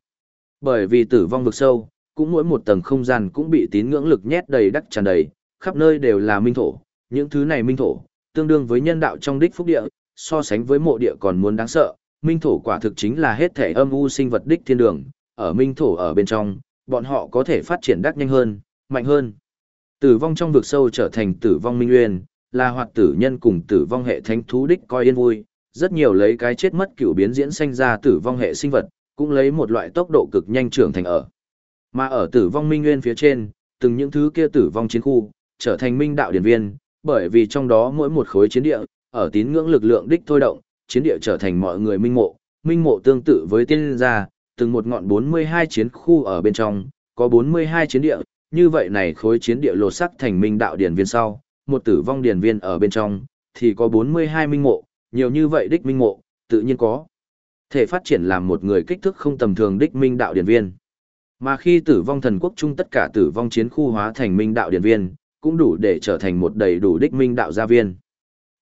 Bởi vì tử vong vực sâu, cũng mỗi một tầng không gian cũng bị tín ngưỡng lực nhét đầy đắc tràn đầy, khắp nơi đều là minh thổ, những thứ này minh thổ, tương đương với nhân đạo trong đích phúc địa, so sánh với mộ địa còn muốn đáng sợ, minh thổ quả thực chính là hết thể âm u sinh vật đích thiên đường, ở minh thổ ở bên trong, bọn họ có thể phát triển đắc nhanh hơn, mạnh hơn. Tử vong trong vực sâu trở thành tử vong minh nguyên, là hoạt tử nhân cùng tử vong hệ thánh thú đích coi yên vui, rất nhiều lấy cái chết mất cửu biến diễn sinh ra tử vong hệ sinh vật, cũng lấy một loại tốc độ cực nhanh trưởng thành ở. Mà ở tử vong minh nguyên phía trên, từng những thứ kia tử vong chiến khu, trở thành minh đạo điển viên, bởi vì trong đó mỗi một khối chiến địa, ở tín ngưỡng lực lượng đích thôi động, chiến địa trở thành mọi người minh mộ, minh mộ tương tự với tiên gia, từng một ngọn 42 chiến khu ở bên trong, có 42 chiến địa, như vậy này khối chiến địa lột sắc thành minh đạo điển viên sau, một tử vong điển viên ở bên trong, thì có 42 minh mộ, nhiều như vậy đích minh mộ, tự nhiên có. Thể phát triển làm một người kích thước không tầm thường đích minh đạo điển viên. Mà khi tử vong thần quốc chung tất cả tử vong chiến khu hóa thành minh đạo điển viên, cũng đủ để trở thành một đầy đủ đích minh đạo gia viên.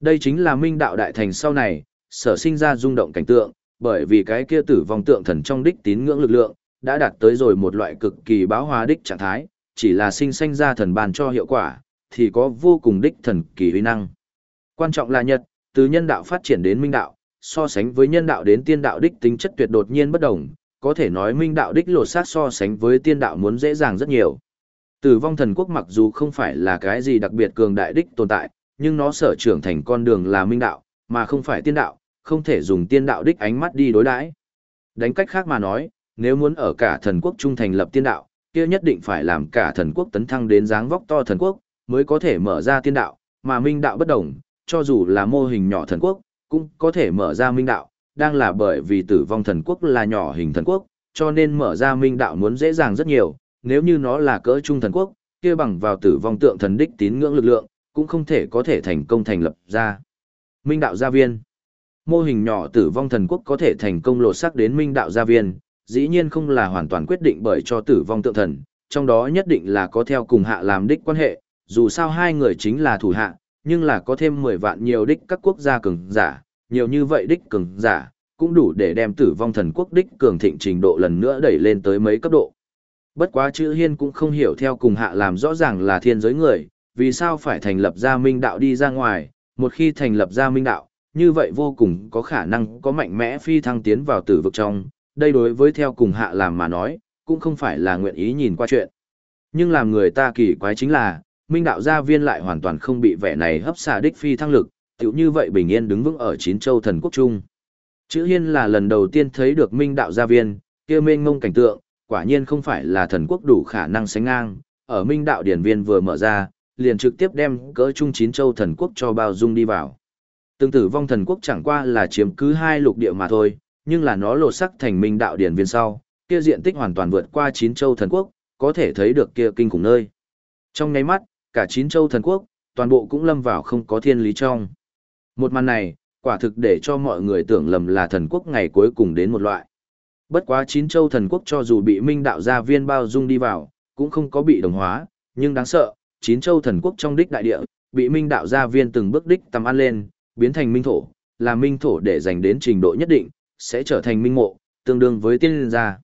Đây chính là minh đạo đại thành sau này, sở sinh ra rung động cảnh tượng, bởi vì cái kia tử vong tượng thần trong đích tín ngưỡng lực lượng, đã đạt tới rồi một loại cực kỳ báo hóa đích trạng thái, chỉ là sinh sanh ra thần bàn cho hiệu quả, thì có vô cùng đích thần kỳ huy năng. Quan trọng là nhật, từ nhân đạo phát triển đến minh đạo, so sánh với nhân đạo đến tiên đạo đích tính chất tuyệt đột nhiên bất đồng, có thể nói minh đạo đích lột xác so sánh với tiên đạo muốn dễ dàng rất nhiều. Tử vong thần quốc mặc dù không phải là cái gì đặc biệt cường đại đích tồn tại, nhưng nó sở trưởng thành con đường là minh đạo, mà không phải tiên đạo, không thể dùng tiên đạo đích ánh mắt đi đối đãi. Đánh cách khác mà nói, nếu muốn ở cả thần quốc trung thành lập tiên đạo, kia nhất định phải làm cả thần quốc tấn thăng đến dáng vóc to thần quốc, mới có thể mở ra tiên đạo, mà minh đạo bất đồng, cho dù là mô hình nhỏ thần quốc, cũng có thể mở ra minh đạo, đang là bởi vì tử vong thần quốc là nhỏ hình thần quốc, cho nên mở ra minh đạo muốn dễ dàng rất nhiều, nếu như nó là cỡ trung thần quốc, kia bằng vào tử vong tượng thần đích tín ngưỡng lực lượng, cũng không thể có thể thành công thành lập ra. Minh đạo gia viên Mô hình nhỏ tử vong thần quốc có thể thành công lột sắc đến minh đạo gia viên, dĩ nhiên không là hoàn toàn quyết định bởi cho tử vong tượng thần, trong đó nhất định là có theo cùng hạ làm đích quan hệ, dù sao hai người chính là thủ hạ, nhưng là có thêm 10 vạn nhiều đích các quốc gia cường giả, nhiều như vậy đích cường giả, cũng đủ để đem tử vong thần quốc đích cường thịnh trình độ lần nữa đẩy lên tới mấy cấp độ. Bất quá chữ hiên cũng không hiểu theo cùng hạ làm rõ ràng là thiên giới người, vì sao phải thành lập ra minh đạo đi ra ngoài, một khi thành lập ra minh đạo, như vậy vô cùng có khả năng có mạnh mẽ phi thăng tiến vào tử vực trong, đây đối với theo cùng hạ làm mà nói, cũng không phải là nguyện ý nhìn qua chuyện. Nhưng làm người ta kỳ quái chính là, minh đạo gia viên lại hoàn toàn không bị vẻ này hấp xả đích phi thăng lực, tiểu như vậy bình yên đứng vững ở chín châu thần quốc trung. Chữ hiên là lần đầu tiên thấy được minh đạo gia viên, kia mênh ngông cảnh tượng, quả nhiên không phải là thần quốc đủ khả năng sánh ngang, ở minh đạo điển viên vừa mở ra, liền trực tiếp đem cỡ trung chín châu thần quốc cho bao dung đi vào. Tương tử vong thần quốc chẳng qua là chiếm cứ hai lục địa mà thôi, nhưng là nó lột sắc thành minh đạo điển viên sau, kia diện tích hoàn toàn vượt qua chín châu thần quốc, có thể thấy được kia kinh khủng nơi. Trong ngay mắt, cả chín châu thần quốc, toàn bộ cũng lâm vào không có thiên lý trong. Một màn này, quả thực để cho mọi người tưởng lầm là thần quốc ngày cuối cùng đến một loại. Bất quá chín châu thần quốc cho dù bị minh đạo gia viên bao dung đi vào, cũng không có bị đồng hóa, nhưng đáng sợ, chín châu thần quốc trong đích đại địa, bị minh đạo gia viên từng bước đích tầm ăn lên, biến thành minh thổ, là minh thổ để dành đến trình độ nhất định, sẽ trở thành minh mộ, tương đương với tiên gia.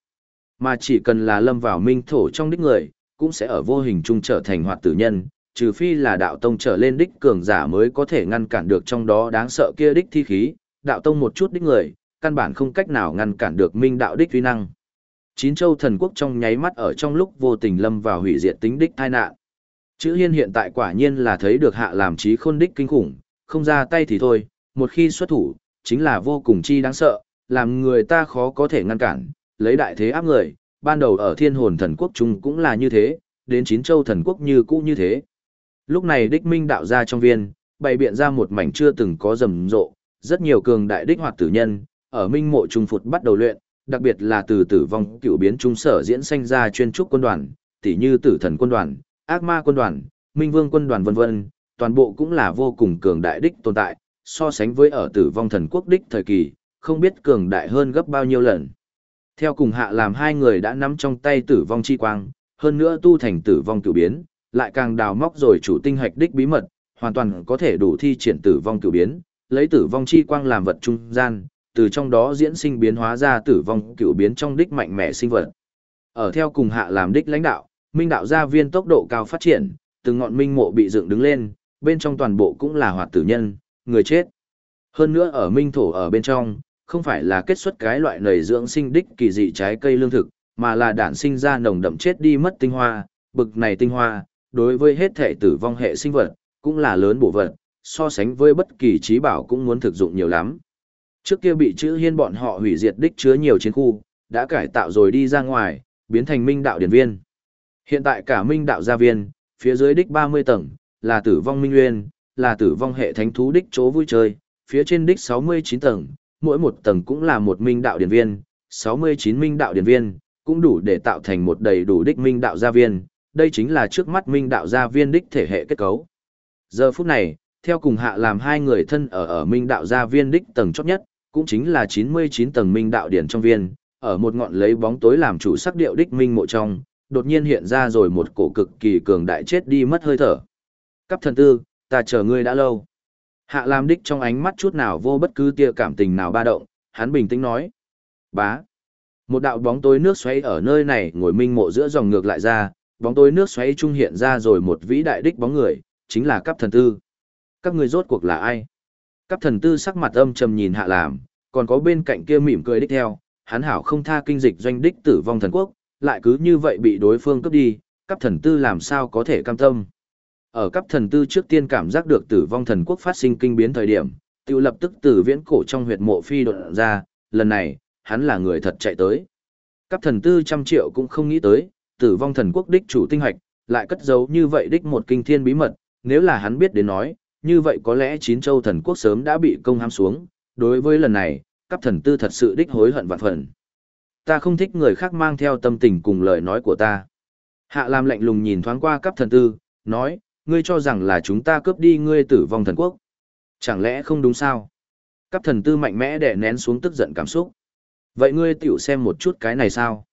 Mà chỉ cần là lâm vào minh thổ trong đích người, cũng sẽ ở vô hình chung trở thành hoạt tử nhân, trừ phi là đạo tông trở lên đích cường giả mới có thể ngăn cản được trong đó đáng sợ kia đích thi khí, đạo tông một chút đích người, căn bản không cách nào ngăn cản được minh đạo đích uy năng. Chín châu thần quốc trong nháy mắt ở trong lúc vô tình lâm vào hủy diệt tính đích tai nạn. Chữ hiên hiện tại quả nhiên là thấy được hạ làm trí khôn đích kinh khủng, không ra tay thì thôi, một khi xuất thủ, chính là vô cùng chi đáng sợ, làm người ta khó có thể ngăn cản, lấy đại thế áp người, ban đầu ở thiên hồn thần quốc trung cũng là như thế, đến chín châu thần quốc như cũ như thế. Lúc này đích minh đạo ra trong viên, bày biện ra một mảnh chưa từng có rầm rộ, rất nhiều cường đại đích hoạt tử nhân, ở minh mộ trung phụt bắt đầu luyện, đặc biệt là từ tử vong cựu biến trung sở diễn sanh ra chuyên trúc quân đoàn, tỉ như tử thần quân đoàn, ác ma quân đoàn, minh vương quân đoàn vân vân, toàn bộ cũng là vô cùng cường đại đích tồn tại, so sánh với ở tử vong thần quốc đích thời kỳ, không biết cường đại hơn gấp bao nhiêu lần. Theo cùng hạ làm hai người đã nắm trong tay tử vong chi quang, hơn nữa tu thành tử vong cửu biến, lại càng đào móc rồi chủ tinh hạch đích bí mật, hoàn toàn có thể đủ thi triển tử vong cửu biến, lấy tử vong chi quang làm vật trung gian, từ trong đó diễn sinh biến hóa ra tử vong cửu biến trong đích mạnh mẽ sinh vật. Ở theo cùng hạ làm đích lãnh đạo, minh đạo gia viên tốc độ cao phát triển, từng ngọn minh mộ bị dựng đứng lên, bên trong toàn bộ cũng là hoạt tử nhân, người chết. Hơn nữa ở minh thổ ở bên trong, không phải là kết xuất cái loại nầy dưỡng sinh đích kỳ dị trái cây lương thực, mà là đản sinh ra nồng đậm chết đi mất tinh hoa, bực này tinh hoa, đối với hết thể tử vong hệ sinh vật, cũng là lớn bổ vật, so sánh với bất kỳ trí bảo cũng muốn thực dụng nhiều lắm. Trước kia bị chữ hiên bọn họ hủy diệt đích chứa nhiều chiến khu, đã cải tạo rồi đi ra ngoài, biến thành minh đạo điển viên. Hiện tại cả minh đạo gia viên, phía dưới đích 30 tầng, là tử vong minh nguyên, là tử vong hệ thánh thú đích chỗ vui chơi, phía trên đích 69 tầng, mỗi một tầng cũng là một minh đạo điển viên, 69 minh đạo điển viên, cũng đủ để tạo thành một đầy đủ đích minh đạo gia viên, đây chính là trước mắt minh đạo gia viên đích thể hệ kết cấu. Giờ phút này, theo cùng hạ làm hai người thân ở ở minh đạo gia viên đích tầng chót nhất, cũng chính là 99 tầng minh đạo điển trong viên, ở một ngọn lấy bóng tối làm chủ sắc điệu đích minh mộ trong, đột nhiên hiện ra rồi một cổ cực kỳ cường đại chết đi mất hơi thở. Cấp thần tư, ta chờ ngươi đã lâu. Hạ Lam đích trong ánh mắt chút nào vô bất cứ tia cảm tình nào ba động, hắn bình tĩnh nói. Bá. Một đạo bóng tối nước xoáy ở nơi này ngồi minh mộ giữa dòng ngược lại ra, bóng tối nước xoáy trung hiện ra rồi một vĩ đại đích bóng người, chính là cấp thần tư. Các người rốt cuộc là ai? Cấp thần tư sắc mặt âm trầm nhìn hạ làm, còn có bên cạnh kia mỉm cười đích theo, hắn hảo không tha kinh dịch doanh đích tử vong thần quốc, lại cứ như vậy bị đối phương cướp đi, cấp thần tư làm sao có thể cam tâm. Ở cấp thần tư trước tiên cảm giác được tử vong thần quốc phát sinh kinh biến thời điểm, tiêu lập tức từ viễn cổ trong huyệt mộ phi đột ra, lần này, hắn là người thật chạy tới. Cấp thần tư trăm triệu cũng không nghĩ tới, tử vong thần quốc đích chủ tinh hoạch, lại cất giấu như vậy đích một kinh thiên bí mật, nếu là hắn biết đến nói, như vậy có lẽ chín châu thần quốc sớm đã bị công hãm xuống, đối với lần này, cấp thần tư thật sự đích hối hận vạn phần. Ta không thích người khác mang theo tâm tình cùng lời nói của ta. Hạ Lam lạnh lùng nhìn thoáng qua cấp thần tư, nói, ngươi cho rằng là chúng ta cướp đi ngươi tử vong thần quốc. Chẳng lẽ không đúng sao? Cấp thần tư mạnh mẽ để nén xuống tức giận cảm xúc. Vậy ngươi tiểu xem một chút cái này sao?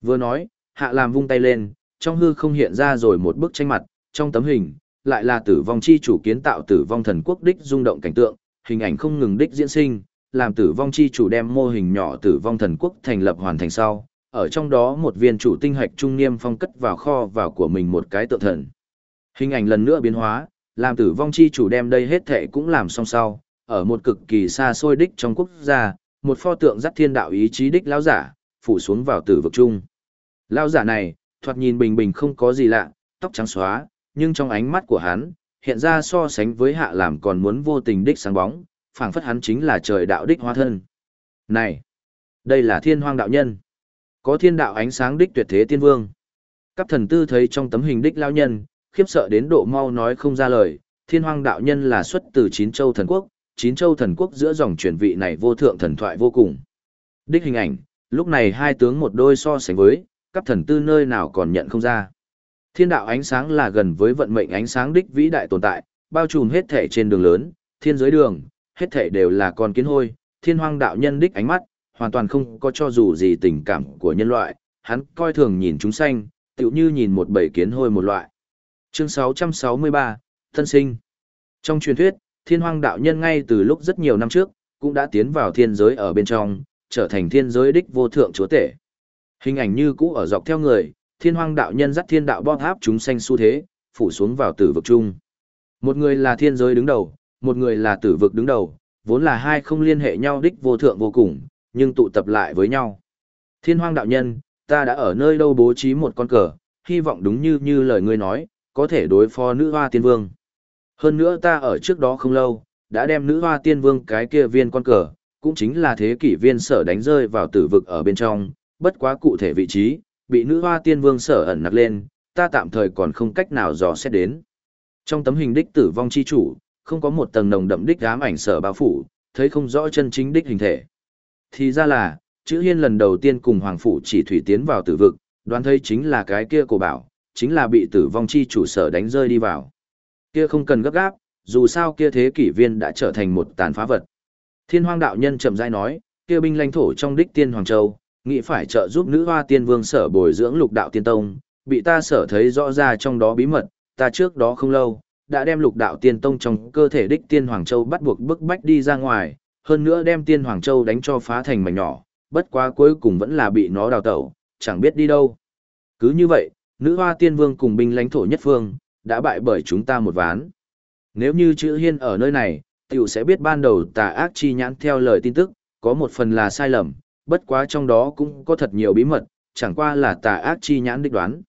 Vừa nói, hạ Lam vung tay lên, trong hư không hiện ra rồi một bức tranh mặt, trong tấm hình, lại là tử vong chi chủ kiến tạo tử vong thần quốc đích rung động cảnh tượng, hình ảnh không ngừng đích diễn sinh, làm tử vong chi chủ đem mô hình nhỏ tử vong thần quốc thành lập hoàn thành sau. Ở trong đó một viên chủ tinh hạch trung niêm phong cất vào kho vào của mình một cái tượng thần. Hình ảnh lần nữa biến hóa, làm tử vong chi chủ đem đây hết thệ cũng làm xong sau, ở một cực kỳ xa xôi đích trong quốc gia, một pho tượng dắt thiên đạo ý chí đích lão giả, phủ xuống vào tử vực trung. Lão giả này, thoạt nhìn bình bình không có gì lạ, tóc trắng xóa, nhưng trong ánh mắt của hắn, hiện ra so sánh với hạ làm còn muốn vô tình đích sáng bóng, phảng phất hắn chính là trời đạo đích hóa thân. Này, đây là thiên hoang đạo nhân. Có thiên đạo ánh sáng đích tuyệt thế tiên vương. Các thần tư thấy trong tấm hình đích lao nhân, khiếp sợ đến độ mau nói không ra lời, thiên hoang đạo nhân là xuất từ chín châu thần quốc, chín châu thần quốc giữa dòng truyền vị này vô thượng thần thoại vô cùng. Đích hình ảnh, lúc này hai tướng một đôi so sánh với, các thần tư nơi nào còn nhận không ra. Thiên đạo ánh sáng là gần với vận mệnh ánh sáng đích vĩ đại tồn tại, bao trùm hết thể trên đường lớn, thiên giới đường, hết thể đều là con kiến hôi, thiên hoang đạo nhân đích ánh mắt, hoàn toàn không có cho dù gì tình cảm của nhân loại, hắn coi thường nhìn chúng sanh, tựu như nhìn một bầy kiến hôi một loại. Chương 663, Thân sinh. Trong truyền thuyết, thiên hoang đạo nhân ngay từ lúc rất nhiều năm trước, cũng đã tiến vào thiên giới ở bên trong, trở thành thiên giới đích vô thượng chúa tể. Hình ảnh như cũ ở dọc theo người, thiên hoang đạo nhân dắt thiên đạo bom áp chúng sanh xu thế, phủ xuống vào tử vực chung. Một người là thiên giới đứng đầu, một người là tử vực đứng đầu, vốn là hai không liên hệ nhau đích vô thượng vô cùng, nhưng tụ tập lại với nhau. Thiên hoang đạo nhân, ta đã ở nơi đâu bố trí một con cờ, hy vọng đúng như như lời ngươi nói, có thể đối phó nữ hoa tiên vương. Hơn nữa ta ở trước đó không lâu, đã đem nữ hoa tiên vương cái kia viên con cờ, cũng chính là thế kỷ viên sở đánh rơi vào tử vực ở bên trong, bất quá cụ thể vị trí, bị nữ hoa tiên vương sở ẩn nặc lên, ta tạm thời còn không cách nào dò xét đến. Trong tấm hình đích tử vong chi chủ, không có một tầng nồng đậm đích ám ảnh sở bao phủ, thấy không rõ chân chính đích hình thể. Thì ra là, chữ hiên lần đầu tiên cùng hoàng phủ chỉ thủy tiến vào tử vực, đoán thấy chính là cái kia cổ bảo, chính là bị tử vong chi chủ sở đánh rơi đi vào. Kia không cần gấp gáp, dù sao kia thế kỷ viên đã trở thành một tàn phá vật. Thiên hoang đạo nhân chậm rãi nói, kia binh lãnh thổ trong đích tiên hoàng châu, nghĩ phải trợ giúp nữ hoa tiên vương sở bồi dưỡng lục đạo tiên tông, bị ta sở thấy rõ ra trong đó bí mật, ta trước đó không lâu, đã đem lục đạo tiên tông trong cơ thể đích tiên hoàng châu bắt buộc bức bách đi ra ngoài, hơn nữa đem tiên hoàng châu đánh cho phá thành mảnh nhỏ, bất quá cuối cùng vẫn là bị nó đào tẩu, chẳng biết đi đâu. Cứ như vậy, nữ hoa tiên vương cùng binh lãnh thổ nhất phương, đã bại bởi chúng ta một ván. Nếu như chữ hiên ở nơi này, tiểu sẽ biết ban đầu tà ác chi nhãn theo lời tin tức, có một phần là sai lầm, bất quá trong đó cũng có thật nhiều bí mật, chẳng qua là tà ác chi nhãn đích đoán.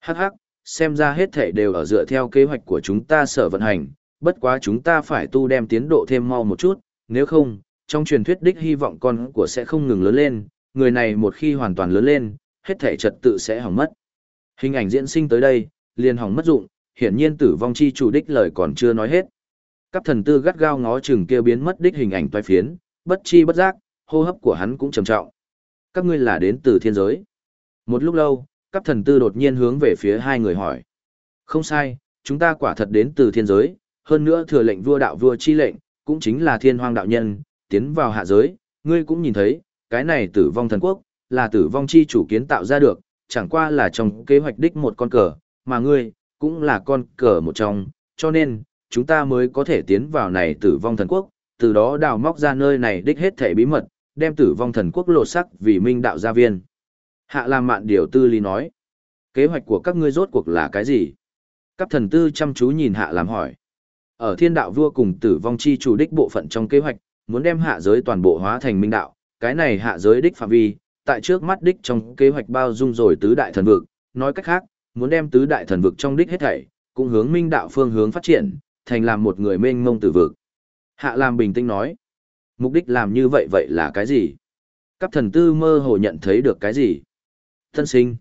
Hắc hắc, xem ra hết thể đều ở dựa theo kế hoạch của chúng ta sở vận hành, bất quá chúng ta phải tu đem tiến độ thêm mau một chút, nếu không, trong truyền thuyết đích hy vọng con của sẽ không ngừng lớn lên, người này một khi hoàn toàn lớn lên, hết thể trật tự sẽ hỏng mất. Hình ảnh diễn sinh tới đây, liền hỏng mất dụng, hiển nhiên tử vong chi chủ đích lời còn chưa nói hết. Các thần tư gắt gao ngó chừng kia biến mất đích hình ảnh toái phiến, bất chi bất giác, hô hấp của hắn cũng trầm trọng. Các ngươi là đến từ thiên giới. Một lúc lâu, các thần tư đột nhiên hướng về phía hai người hỏi. Không sai, chúng ta quả thật đến từ thiên giới, hơn nữa thừa lệnh vua đạo vua chi lệnh, cũng chính là thiên hoang đạo nhân, tiến vào hạ giới, ngươi cũng nhìn thấy, cái này tử vong thần quốc, là tử vong chi chủ kiến tạo ra được, chẳng qua là trong kế hoạch đích một con cờ, mà ngươi, cũng là con cờ một trong, cho nên, chúng ta mới có thể tiến vào này tử vong thần quốc, từ đó đào móc ra nơi này đích hết thể bí mật, đem tử vong thần quốc lộ sắc vì minh đạo gia viên. Hạ Lam Mạn điều tư lý nói, kế hoạch của các ngươi rốt cuộc là cái gì? Các thần tư chăm chú nhìn Hạ Lam hỏi. Ở thiên đạo vua cùng tử vong chi chủ đích bộ phận trong kế hoạch, muốn đem hạ giới toàn bộ hóa thành minh đạo, cái này hạ giới đích phạm vi, tại trước mắt đích trong kế hoạch bao dung rồi tứ đại thần vực, nói cách khác, muốn đem tứ đại thần vực trong đích hết thảy, cũng hướng minh đạo phương hướng phát triển, thành làm một người mênh mông tử vực. Hạ Lam bình tĩnh nói, mục đích làm như vậy vậy là cái gì? Các thần tư mơ hồ nhận thấy được cái gì? Thân sinh.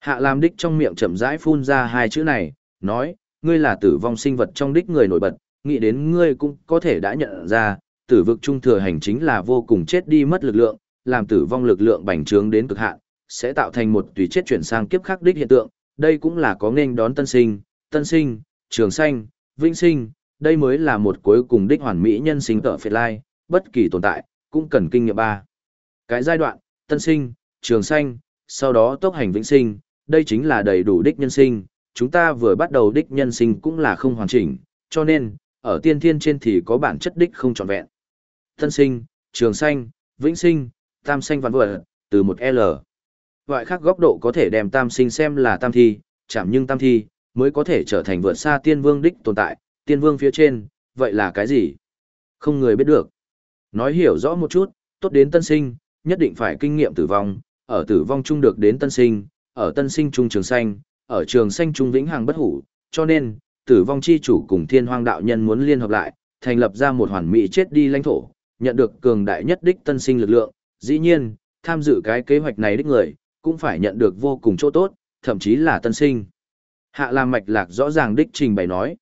Hạ Lam đích trong miệng chậm rãi phun ra hai chữ này, nói, ngươi là tử vong sinh vật trong đích người nổi bật, nghĩ đến ngươi cũng có thể đã nhận ra, tử vực trung thừa hành chính là vô cùng chết đi mất lực lượng, làm tử vong lực lượng bành trướng đến cực hạn, sẽ tạo thành một tùy chết chuyển sang kiếp khác đích hiện tượng, đây cũng là có nên đón tân sinh, tân sinh, trường sanh, vĩnh sinh, đây mới là một cuối cùng đích hoàn mỹ nhân sinh tợ phiệt lai, bất kỳ tồn tại, cũng cần kinh nghiệm ba. Cái giai đoạn, tân sinh, trường sanh, sau đó tốc hành vĩnh sinh, đây chính là đầy đủ đích nhân sinh, chúng ta vừa bắt đầu đích nhân sinh cũng là không hoàn chỉnh, cho nên, ở tiên thiên trên thì có bản chất đích không trọn vẹn. thân sinh, trường sanh, vĩnh sinh, tam sanh văn vật, từ một L. Loại khác góc độ có thể đem tam sinh xem là tam thi, chạm nhưng tam thi, mới có thể trở thành vượt xa tiên vương đích tồn tại, tiên vương phía trên, vậy là cái gì? Không người biết được. Nói hiểu rõ một chút, tốt đến tân sinh, nhất định phải kinh nghiệm tử vong, ở tử vong chung được đến tân sinh, ở tân sinh trung trường xanh, ở trường xanh trung vĩnh hằng bất hủ, cho nên, tử vong chi chủ cùng thiên hoang đạo nhân muốn liên hợp lại, thành lập ra một hoàn mỹ chết đi lãnh thổ, nhận được cường đại nhất đích tân sinh lực lượng, dĩ nhiên, tham dự cái kế hoạch này đích người, cũng phải nhận được vô cùng chỗ tốt, thậm chí là tân sinh. Hạ Lam mạch lạc rõ ràng đích trình bày nói.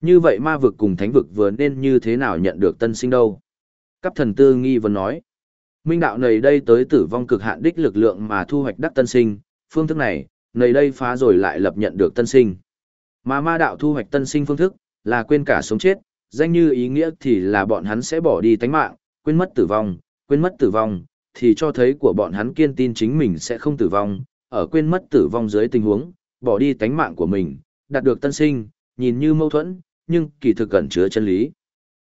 Như vậy ma vực cùng thánh vực vừa nên như thế nào nhận được tân sinh đâu? Cấp thần tư nghi vấn nói. Minh đạo này đây tới tử vong cực hạn đích lực lượng mà thu hoạch đắc tân sinh, phương thức này, này đây phá rồi lại lập nhận được tân sinh. Mà ma đạo thu hoạch tân sinh phương thức, là quên cả sống chết, danh như ý nghĩa thì là bọn hắn sẽ bỏ đi tánh mạng, quên mất tử vong, quên mất tử vong, thì cho thấy của bọn hắn kiên tin chính mình sẽ không tử vong, ở quên mất tử vong dưới tình huống, bỏ đi tánh mạng của mình, đạt được tân sinh, nhìn như mâu thuẫn, nhưng kỳ thực cẩn chứa chân lý.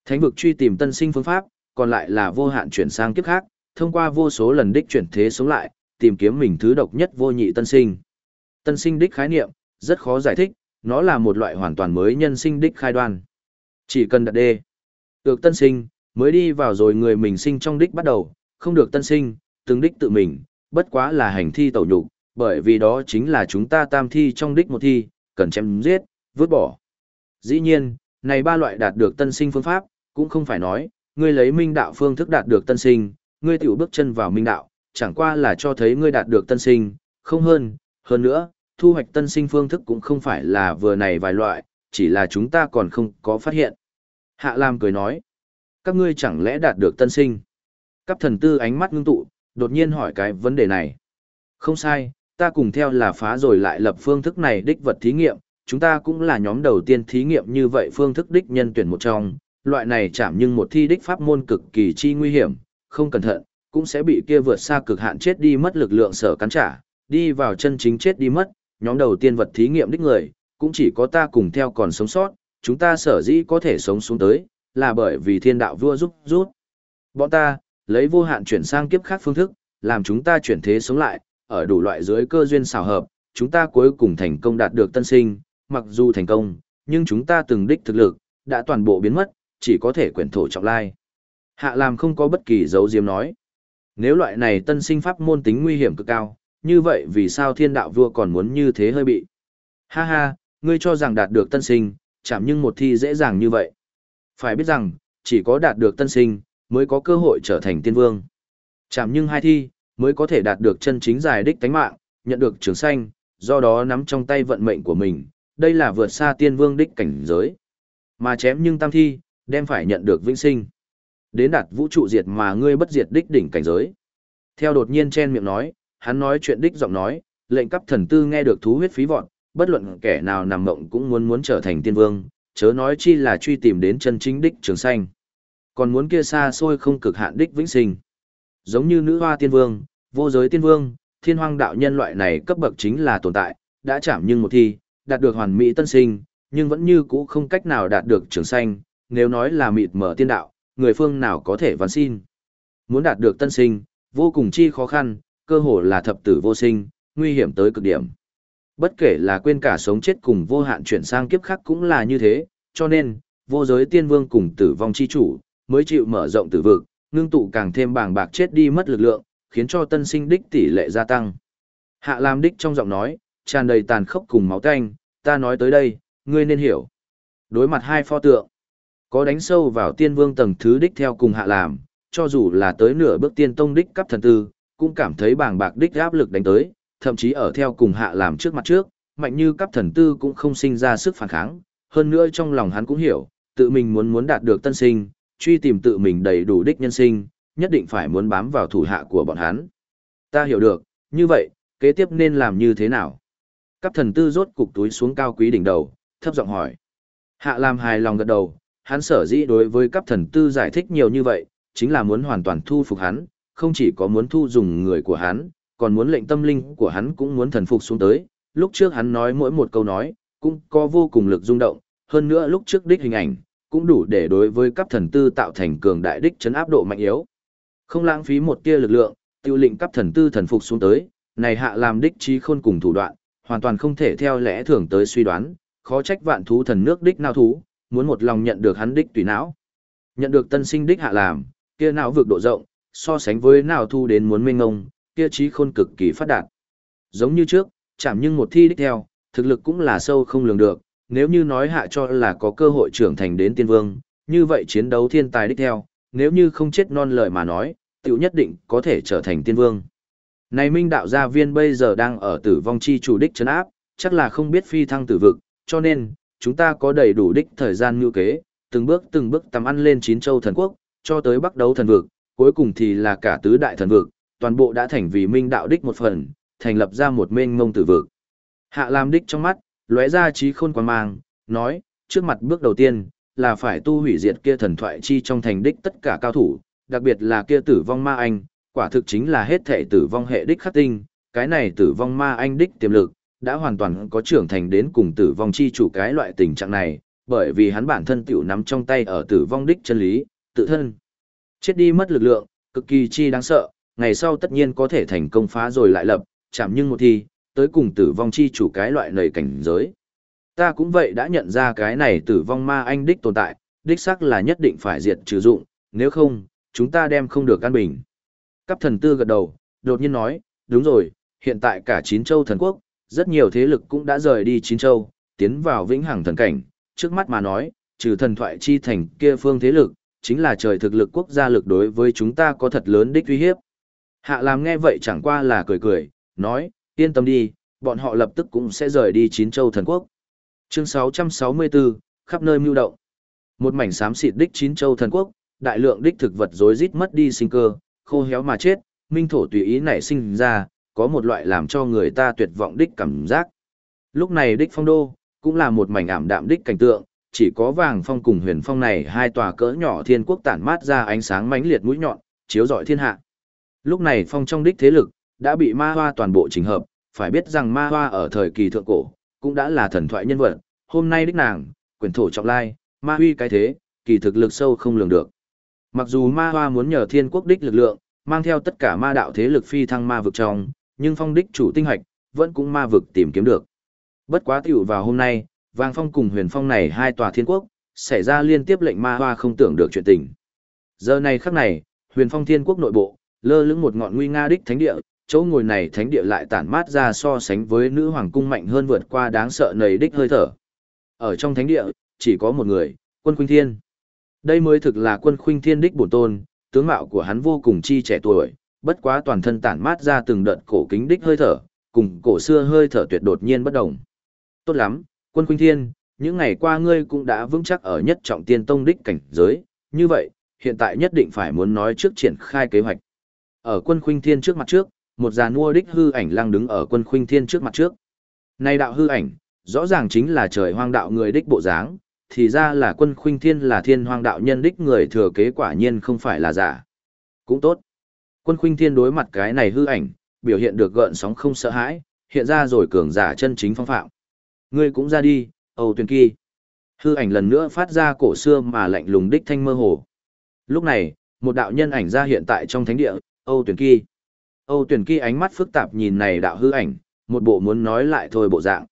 Thánh vực truy tìm tân sinh phương pháp, còn lại là vô hạn chuyển sang kiếp khác, thông qua vô số lần đích chuyển thế sống lại, tìm kiếm mình thứ độc nhất vô nhị tân sinh. Tân sinh đích khái niệm, rất khó giải thích, nó là một loại hoàn toàn mới nhân sinh đích khai đoan. Chỉ cần đặt đê, được tân sinh, mới đi vào rồi người mình sinh trong đích bắt đầu, không được tân sinh, từng đích tự mình, bất quá là hành thi tẩu nhục, bởi vì đó chính là chúng ta tam thi trong đích một thi, cần chém giết, vứt bỏ. Dĩ nhiên, này ba loại đạt được tân sinh phương pháp, Cũng không phải nói, ngươi lấy minh đạo phương thức đạt được tân sinh, ngươi tiểu bước chân vào minh đạo, chẳng qua là cho thấy ngươi đạt được tân sinh, không hơn, hơn nữa, thu hoạch tân sinh phương thức cũng không phải là vừa này vài loại, chỉ là chúng ta còn không có phát hiện. Hạ Lam cười nói, các ngươi chẳng lẽ đạt được tân sinh? Các thần tư ánh mắt ngưng tụ, đột nhiên hỏi cái vấn đề này. Không sai, ta cùng theo là phá rồi lại lập phương thức này đích vật thí nghiệm, chúng ta cũng là nhóm đầu tiên thí nghiệm như vậy phương thức đích nhân tuyển một trong, loại này chạm nhưng một thi đích pháp môn cực kỳ chi nguy hiểm, không cẩn thận, cũng sẽ bị kia vượt xa cực hạn chết đi mất lực lượng sở cắn trả, đi vào chân chính chết đi mất, nhóm đầu tiên vật thí nghiệm đích người, cũng chỉ có ta cùng theo còn sống sót, chúng ta sở dĩ có thể sống xuống tới, là bởi vì thiên đạo vua giúp rút. Bọn ta, lấy vô hạn chuyển sang kiếp khác phương thức, làm chúng ta chuyển thế sống lại, ở đủ loại dưới cơ duyên xảo hợp, chúng ta cuối cùng thành công đạt được tân sinh, mặc dù thành công, nhưng chúng ta từng đích thực lực, đã toàn bộ biến mất, chỉ có thể quyển thổ trọng lai. Hạ làm không có bất kỳ dấu diếm nói. Nếu loại này tân sinh pháp môn tính nguy hiểm cực cao, như vậy vì sao thiên đạo vua còn muốn như thế hơi bị? Ha ha, ngươi cho rằng đạt được tân sinh, chạm nhưng một thi dễ dàng như vậy. Phải biết rằng, chỉ có đạt được tân sinh, mới có cơ hội trở thành tiên vương. Chạm nhưng hai thi, mới có thể đạt được chân chính giải đích tánh mạng, nhận được trường sanh, do đó nắm trong tay vận mệnh của mình, đây là vượt xa tiên vương đích cảnh giới. Mà chém nhưng tam thi, đem phải nhận được vĩnh sinh. Đến đạt vũ trụ diệt mà ngươi bất diệt đích đỉnh cảnh giới. Theo đột nhiên chen miệng nói, hắn nói chuyện đích giọng nói, lệnh cấp thần tư nghe được thú huyết phí vọn, bất luận kẻ nào nằm mộng cũng muốn muốn trở thành tiên vương, chớ nói chi là truy tìm đến chân chính đích trường xanh. Còn muốn kia xa xôi không cực hạn đích vĩnh sinh. Giống như nữ hoa tiên vương, vô giới tiên vương, thiên hoang đạo nhân loại này cấp bậc chính là tồn tại, đã chạm nhưng một thi, đạt được hoàn mỹ tân sinh, nhưng vẫn như cũ không cách nào đạt được trường xanh, nếu nói là mịt mở tiên đạo, người phương nào có thể văn xin. Muốn đạt được tân sinh, vô cùng chi khó khăn, cơ hồ là thập tử vô sinh, nguy hiểm tới cực điểm. Bất kể là quên cả sống chết cùng vô hạn chuyển sang kiếp khác cũng là như thế, cho nên, vô giới tiên vương cùng tử vong chi chủ, mới chịu mở rộng tử vực, ngưng tụ càng thêm bàng bạc chết đi mất lực lượng, khiến cho tân sinh đích tỷ lệ gia tăng. Hạ Lam đích trong giọng nói, tràn đầy tàn khốc cùng máu tanh, ta nói tới đây, ngươi nên hiểu. Đối mặt hai pho tượng, có đánh sâu vào tiên vương tầng thứ đích theo cùng Hạ làm, cho dù là tới nửa bước tiên tông đích cấp thần tư, cũng cảm thấy bàng bạc đích áp lực đánh tới, thậm chí ở theo cùng Hạ làm trước mặt trước, mạnh như cấp thần tư cũng không sinh ra sức phản kháng, hơn nữa trong lòng hắn cũng hiểu, tự mình muốn muốn đạt được tân sinh, truy tìm tự mình đầy đủ đích nhân sinh, nhất định phải muốn bám vào thủ hạ của bọn hắn. Ta hiểu được, như vậy, kế tiếp nên làm như thế nào? Cấp thần tư rốt cục túi xuống cao quý đỉnh đầu, thấp giọng hỏi. Hạ làm hài lòng gật đầu, hắn sở dĩ đối với cấp thần tư giải thích nhiều như vậy, chính là muốn hoàn toàn thu phục hắn, không chỉ có muốn thu dùng người của hắn, còn muốn lệnh tâm linh của hắn cũng muốn thần phục xuống tới. Lúc trước hắn nói mỗi một câu nói, cũng có vô cùng lực rung động, hơn nữa lúc trước đích hình ảnh, cũng đủ để đối với cấp thần tư tạo thành cường đại đích chấn áp độ mạnh yếu. Không lãng phí một tia lực lượng, tiêu lệnh cấp thần tư thần phục xuống tới, này hạ làm đích trí khôn cùng thủ đoạn, hoàn toàn không thể theo lẽ thường tới suy đoán, khó trách vạn thú thần nước đích nào thú, muốn một lòng nhận được hắn đích tùy não. Nhận được tân sinh đích hạ làm, kia não vực độ rộng, so sánh với nào thu đến muốn minh ngông, kia trí khôn cực kỳ phát đạt. Giống như trước, chạm nhưng một thi đích theo, thực lực cũng là sâu không lường được, nếu như nói hạ cho là có cơ hội trưởng thành đến tiên vương, như vậy chiến đấu thiên tài đích theo, nếu như không chết non lời mà nói, tiểu nhất định có thể trở thành tiên vương. Này minh đạo gia viên bây giờ đang ở tử vong chi chủ đích chấn áp, chắc là không biết phi thăng tử vực, cho nên, chúng ta có đầy đủ đích thời gian ngưu kế, từng bước từng bước tầm ăn lên chín châu thần quốc, cho tới bắt đấu thần vực, cuối cùng thì là cả tứ đại thần vực, toàn bộ đã thành vì minh đạo đích một phần, thành lập ra một mênh mông tử vực. Hạ làm đích trong mắt, lóe ra trí khôn quan mang, nói, trước mặt bước đầu tiên, là phải tu hủy diệt kia thần thoại chi trong thành đích tất cả cao thủ, đặc biệt là kia tử vong ma anh, quả thực chính là hết thể tử vong hệ đích khắc tinh, cái này tử vong ma anh đích tiềm lực, đã hoàn toàn có trưởng thành đến cùng tử vong chi chủ cái loại tình trạng này, bởi vì hắn bản thân tiểu nắm trong tay ở tử vong đích chân lý, tự thân. Chết đi mất lực lượng, cực kỳ chi đáng sợ, ngày sau tất nhiên có thể thành công phá rồi lại lập, chạm nhưng một thi, tới cùng tử vong chi chủ cái loại nầy cảnh giới. Ta cũng vậy đã nhận ra cái này tử vong ma anh đích tồn tại, đích xác là nhất định phải diệt trừ dụng, nếu không, chúng ta đem không được căn bình. Cấp thần tư gật đầu, đột nhiên nói, đúng rồi, hiện tại cả chín châu thần quốc, rất nhiều thế lực cũng đã rời đi chín châu, tiến vào vĩnh hằng thần cảnh, trước mắt mà nói, trừ thần thoại chi thành kia phương thế lực, chính là trời thực lực quốc gia lực đối với chúng ta có thật lớn đích uy hiếp. Hạ làm nghe vậy chẳng qua là cười cười, nói, yên tâm đi, bọn họ lập tức cũng sẽ rời đi chín châu thần quốc. Chương 664, khắp nơi mưu động. Một mảnh xám xịt đích chín châu thần quốc, đại lượng đích thực vật rối rít mất đi sinh cơ, khô héo mà chết, minh thổ tùy ý nảy sinh ra, có một loại làm cho người ta tuyệt vọng đích cảm giác. Lúc này đích phong đô, cũng là một mảnh ảm đạm đích cảnh tượng, chỉ có vàng phong cùng huyền phong này hai tòa cỡ nhỏ thiên quốc tản mát ra ánh sáng mãnh liệt mũi nhọn, chiếu rọi thiên hạ. Lúc này phong trong đích thế lực, đã bị ma hoa toàn bộ trình hợp, phải biết rằng ma hoa ở thời kỳ thượng cổ, cũng đã là thần thoại nhân vật, hôm nay đích nàng, quyền thổ trọng lai, ma huy cái thế, kỳ thực lực sâu không lường được. Mặc dù ma hoa muốn nhờ thiên quốc đích lực lượng, mang theo tất cả ma đạo thế lực phi thăng ma vực trong, nhưng phong đích chủ tinh hoạch vẫn cũng ma vực tìm kiếm được. Bất quá tiểu vào hôm nay, vàng phong cùng huyền phong này hai tòa thiên quốc, xảy ra liên tiếp lệnh ma hoa không tưởng được chuyện tình. Giờ này khắc này, huyền phong thiên quốc nội bộ, lơ lửng một ngọn nguy nga đích thánh địa, chỗ ngồi này thánh địa lại tản mát ra so sánh với nữ hoàng cung mạnh hơn vượt qua đáng sợ nầy đích hơi thở. Ở trong thánh địa, chỉ có một người, quân khuynh thiên. Đây mới thực là quân khuynh thiên đích bổn tôn, tướng mạo của hắn vô cùng chi trẻ tuổi, bất quá toàn thân tản mát ra từng đợt cổ kính đích hơi thở, cùng cổ xưa hơi thở tuyệt đột nhiên bất động. Tốt lắm, quân khuynh thiên, những ngày qua ngươi cũng đã vững chắc ở nhất trọng tiên tông đích cảnh giới, như vậy, hiện tại nhất định phải muốn nói trước triển khai kế hoạch. Ở quân khuynh thiên trước mặt trước, một già nua đích hư ảnh lăng đứng ở quân khuynh thiên trước mặt trước. Này đạo hư ảnh, rõ ràng chính là trời hoang đạo người đích bộ dáng, thì ra là quân khuynh thiên là thiên hoang đạo nhân đích người thừa kế quả nhiên không phải là giả. Cũng tốt. Quân khuynh thiên đối mặt cái này hư ảnh, biểu hiện được gợn sóng không sợ hãi, hiện ra rồi cường giả chân chính phong phạm. Ngươi cũng ra đi, Âu Tuyền Kỳ. Hư ảnh lần nữa phát ra cổ xưa mà lạnh lùng đích thanh mơ hồ. Lúc này, một đạo nhân ảnh ra hiện tại trong thánh địa, Âu Tuyền Kỳ. Âu Tuyền Kỳ ánh mắt phức tạp nhìn này đạo hư ảnh, một bộ muốn nói lại thôi bộ dạng.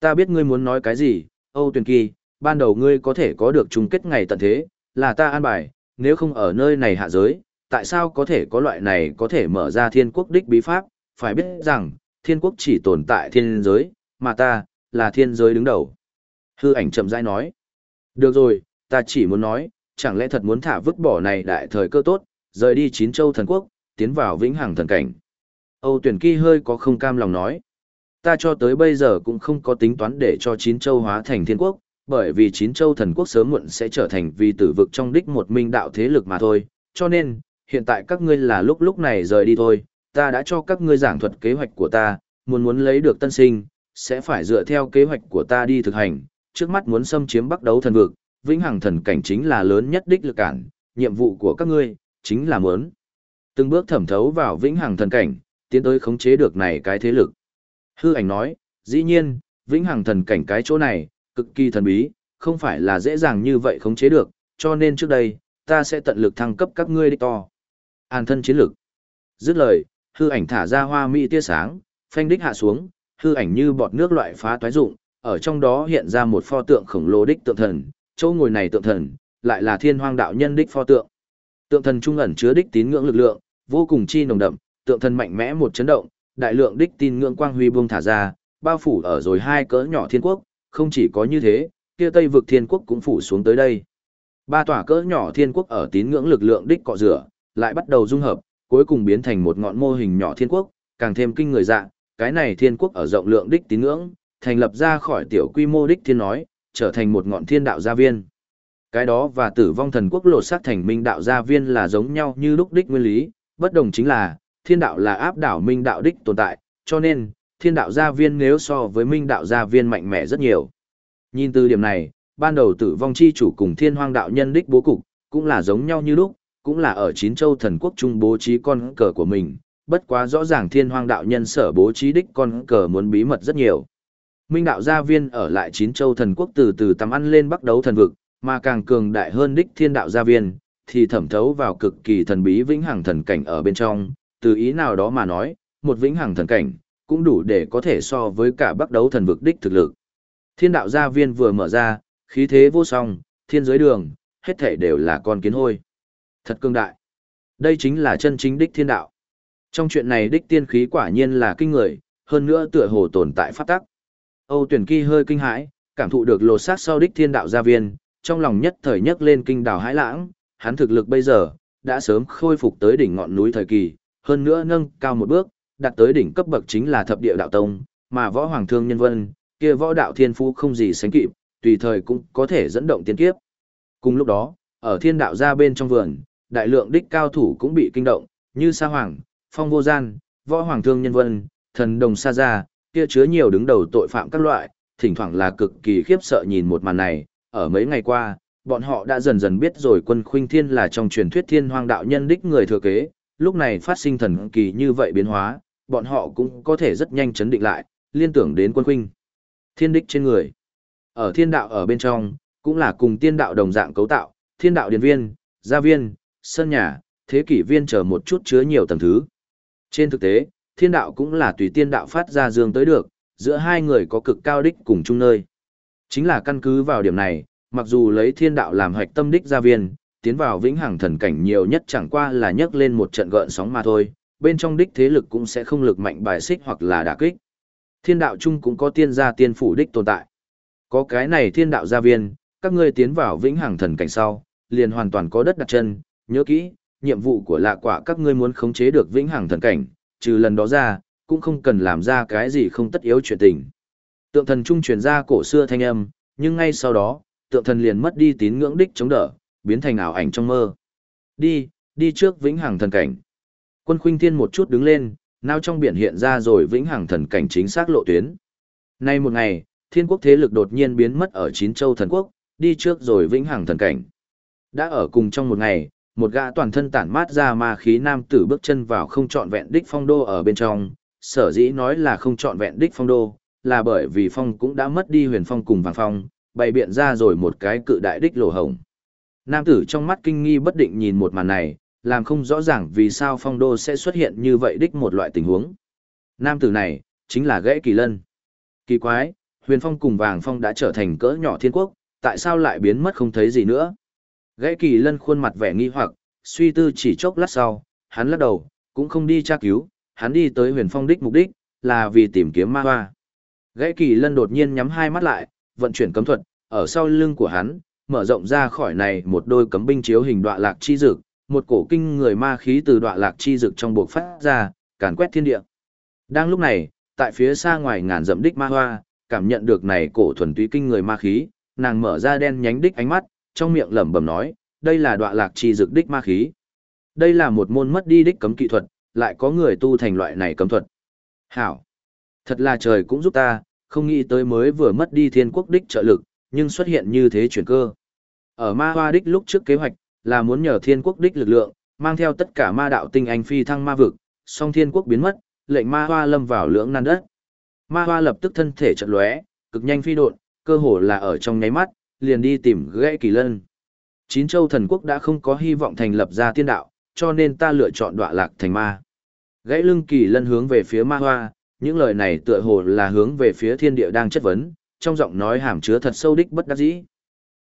Ta biết ngươi muốn nói cái gì, Âu Tuyền Kỳ, ban đầu ngươi có thể có được chung kết ngày tận thế, là ta an bài, nếu không ở nơi này hạ giới, tại sao có thể có loại này có thể mở ra thiên quốc đích bí pháp, phải biết rằng, thiên quốc chỉ tồn tại thiên giới, mà ta, là thiên giới đứng đầu. Hư ảnh chậm rãi nói, được rồi, ta chỉ muốn nói, chẳng lẽ thật muốn thả vứt bỏ này đại thời cơ tốt, rời đi chín châu thần quốc, tiến vào vĩnh hằng thần cảnh. Âu tuyển kỳ hơi có không cam lòng nói, ta cho tới bây giờ cũng không có tính toán để cho chín châu hóa thành thiên quốc, bởi vì chín châu thần quốc sớm muộn sẽ trở thành vì tử vực trong đích một minh đạo thế lực mà thôi, cho nên, hiện tại các ngươi là lúc lúc này rời đi thôi, ta đã cho các ngươi giảng thuật kế hoạch của ta, muốn muốn lấy được tân sinh, sẽ phải dựa theo kế hoạch của ta đi thực hành, trước mắt muốn xâm chiếm bắt đấu thần vực, vĩnh hằng thần cảnh chính là lớn nhất đích lực cản, nhiệm vụ của các ngươi, chính là muốn từng bước thẩm thấu vào vĩnh hằng thần cảnh, tiến tới khống chế được này cái thế lực. Hư ảnh nói, dĩ nhiên, vĩnh hằng thần cảnh cái chỗ này, cực kỳ thần bí, không phải là dễ dàng như vậy khống chế được, cho nên trước đây, ta sẽ tận lực thăng cấp các ngươi đi to. An thân chiến lực. Dứt lời, hư ảnh thả ra hoa mỹ tia sáng, phanh đích hạ xuống, hư ảnh như bọt nước loại phá toái dụng, ở trong đó hiện ra một pho tượng khổng lồ đích tượng thần, chỗ ngồi này tượng thần, lại là thiên hoang đạo nhân đích pho tượng. Tượng thần trung ẩn chứa đích tín ngưỡng lực lượng, vô cùng chi nồng đậm, tượng thần mạnh mẽ một chấn động, đại lượng đích tín ngưỡng quang huy buông thả ra, bao phủ ở rồi hai cỡ nhỏ thiên quốc, không chỉ có như thế, kia Tây vực thiên quốc cũng phủ xuống tới đây. Ba tòa cỡ nhỏ thiên quốc ở tín ngưỡng lực lượng đích cọ rửa, lại bắt đầu dung hợp, cuối cùng biến thành một ngọn mô hình nhỏ thiên quốc, càng thêm kinh người dạ, cái này thiên quốc ở rộng lượng đích tín ngưỡng, thành lập ra khỏi tiểu quy mô đích thiên nói, trở thành một ngọn thiên đạo gia viên. Cái đó và tử vong thần quốc lột xác thành minh đạo gia viên là giống nhau như lúc đích nguyên lý, bất đồng chính là, thiên đạo là áp đảo minh đạo đích tồn tại, cho nên, thiên đạo gia viên nếu so với minh đạo gia viên mạnh mẽ rất nhiều. Nhìn từ điểm này, ban đầu tử vong chi chủ cùng thiên hoang đạo nhân đích bố cục, cũng là giống nhau như lúc, cũng là ở chín châu thần quốc trung bố trí con cờ của mình, bất quá rõ ràng thiên hoang đạo nhân sở bố trí đích con cờ muốn bí mật rất nhiều. Minh đạo gia viên ở lại chín châu thần quốc từ từ tắm ăn lên bắt đấu thần vực, mà càng cường đại hơn đích thiên đạo gia viên, thì thẩm thấu vào cực kỳ thần bí vĩnh hằng thần cảnh ở bên trong, từ ý nào đó mà nói, một vĩnh hằng thần cảnh, cũng đủ để có thể so với cả bắt đấu thần vực đích thực lực. Thiên đạo gia viên vừa mở ra, khí thế vô song, thiên giới đường, hết thể đều là con kiến hôi. Thật cương đại. Đây chính là chân chính đích thiên đạo. Trong chuyện này đích tiên khí quả nhiên là kinh người, hơn nữa tựa hồ tồn tại pháp tắc. Âu tuyển kỳ hơi kinh hãi, cảm thụ được lột xác sau đích thiên đạo gia viên, trong lòng nhất thời nhất lên kinh đào hãi lãng, hắn thực lực bây giờ, đã sớm khôi phục tới đỉnh ngọn núi thời kỳ, hơn nữa nâng cao một bước, đạt tới đỉnh cấp bậc chính là thập địa đạo tông, mà võ hoàng thương nhân vân, kia võ đạo thiên phú không gì sánh kịp, tùy thời cũng có thể dẫn động tiên kiếp. Cùng lúc đó, ở thiên đạo gia bên trong vườn, đại lượng đích cao thủ cũng bị kinh động, như Sa Hoàng, Phong Vô Gian, Võ Hoàng Thương Nhân Vân, Thần Đồng Sa Gia, kia chứa nhiều đứng đầu tội phạm các loại, thỉnh thoảng là cực kỳ khiếp sợ nhìn một màn này, ở mấy ngày qua, bọn họ đã dần dần biết rồi quân khuynh thiên là trong truyền thuyết thiên hoang đạo nhân đích người thừa kế, lúc này phát sinh thần kỳ như vậy biến hóa, bọn họ cũng có thể rất nhanh chấn định lại, liên tưởng đến quân khuynh. Thiên đích trên người. Ở thiên đạo ở bên trong, cũng là cùng tiên đạo đồng dạng cấu tạo, thiên đạo điển viên, gia viên, sân nhà, thế kỷ viên chờ một chút chứa nhiều tầng thứ. Trên thực tế, thiên đạo cũng là tùy tiên đạo phát ra dương tới được, giữa hai người có cực cao đích cùng chung nơi. Chính là căn cứ vào điểm này, mặc dù lấy thiên đạo làm hoạch tâm đích gia viên, tiến vào vĩnh hằng thần cảnh nhiều nhất chẳng qua là nhấc lên một trận gợn sóng mà thôi, bên trong đích thế lực cũng sẽ không lực mạnh bài xích hoặc là đả kích. Thiên đạo chung cũng có tiên gia tiên phủ đích tồn tại. Có cái này thiên đạo gia viên, các ngươi tiến vào vĩnh hằng thần cảnh sau, liền hoàn toàn có đất đặt chân, nhớ kỹ, nhiệm vụ của lạ quả các ngươi muốn khống chế được vĩnh hằng thần cảnh, trừ lần đó ra, cũng không cần làm ra cái gì không tất yếu chuyện tình. Tượng thần trung truyền ra cổ xưa thanh âm, nhưng ngay sau đó, tượng thần liền mất đi tín ngưỡng đích chống đỡ, biến thành ảo ảnh trong mơ. Đi, đi trước vĩnh hằng thần cảnh. Quân khuynh thiên một chút đứng lên, nào trong biển hiện ra rồi vĩnh hằng thần cảnh chính xác lộ tuyến. Nay một ngày, thiên quốc thế lực đột nhiên biến mất ở chín châu thần quốc, đi trước rồi vĩnh hằng thần cảnh. Đã ở cùng trong một ngày, một gã toàn thân tản mát ra ma khí nam tử bước chân vào không trọn vẹn đích phong đô ở bên trong, sở dĩ nói là không trọn vẹn đích phong đô, là bởi vì phong cũng đã mất đi huyền phong cùng vàng phong, bày biện ra rồi một cái cự đại đích lỗ hổng. Nam tử trong mắt kinh nghi bất định nhìn một màn này, làm không rõ ràng vì sao phong đô sẽ xuất hiện như vậy đích một loại tình huống. Nam tử này, chính là gãy kỳ lân. Kỳ quái, huyền phong cùng vàng phong đã trở thành cỡ nhỏ thiên quốc, tại sao lại biến mất không thấy gì nữa? Gãy kỳ lân khuôn mặt vẻ nghi hoặc, suy tư chỉ chốc lát sau, hắn lắc đầu, cũng không đi tra cứu, hắn đi tới huyền phong đích mục đích, là vì tìm kiếm ma hoa. Gãy kỳ lân đột nhiên nhắm hai mắt lại, vận chuyển cấm thuật, ở sau lưng của hắn, mở rộng ra khỏi này một đôi cấm binh chiếu hình đoạ lạc chi dực, một cổ kinh người ma khí từ đoạ lạc chi dực trong buộc phát ra, càn quét thiên địa. Đang lúc này, tại phía xa ngoài ngàn dặm đích ma hoa, cảm nhận được này cổ thuần túy kinh người ma khí, nàng mở ra đen nhánh đích ánh mắt, trong miệng lẩm bẩm nói, đây là đoạn lạc chi dực đích ma khí. Đây là một môn mất đi đích cấm kỹ thuật, lại có người tu thành loại này cấm thuật. Hảo! Thật là trời cũng giúp ta, không nghĩ tới mới vừa mất đi thiên quốc đích trợ lực, nhưng xuất hiện như thế chuyển cơ. Ở ma hoa đích lúc trước kế hoạch, là muốn nhờ thiên quốc đích lực lượng, mang theo tất cả ma đạo tinh anh phi thăng ma vực, song thiên quốc biến mất, lệnh ma hoa lâm vào lưỡng nan đất. Ma hoa lập tức thân thể chợt lóe, cực nhanh phi độn, cơ hồ là ở trong nháy mắt, liền đi tìm gãy kỳ lân. Chín châu thần quốc đã không có hy vọng thành lập ra tiên đạo, cho nên ta lựa chọn đọa lạc thành ma. Gãy lưng kỳ lân hướng về phía ma hoa, những lời này tựa hồ là hướng về phía thiên địa đang chất vấn, trong giọng nói hàm chứa thật sâu đích bất đắc dĩ.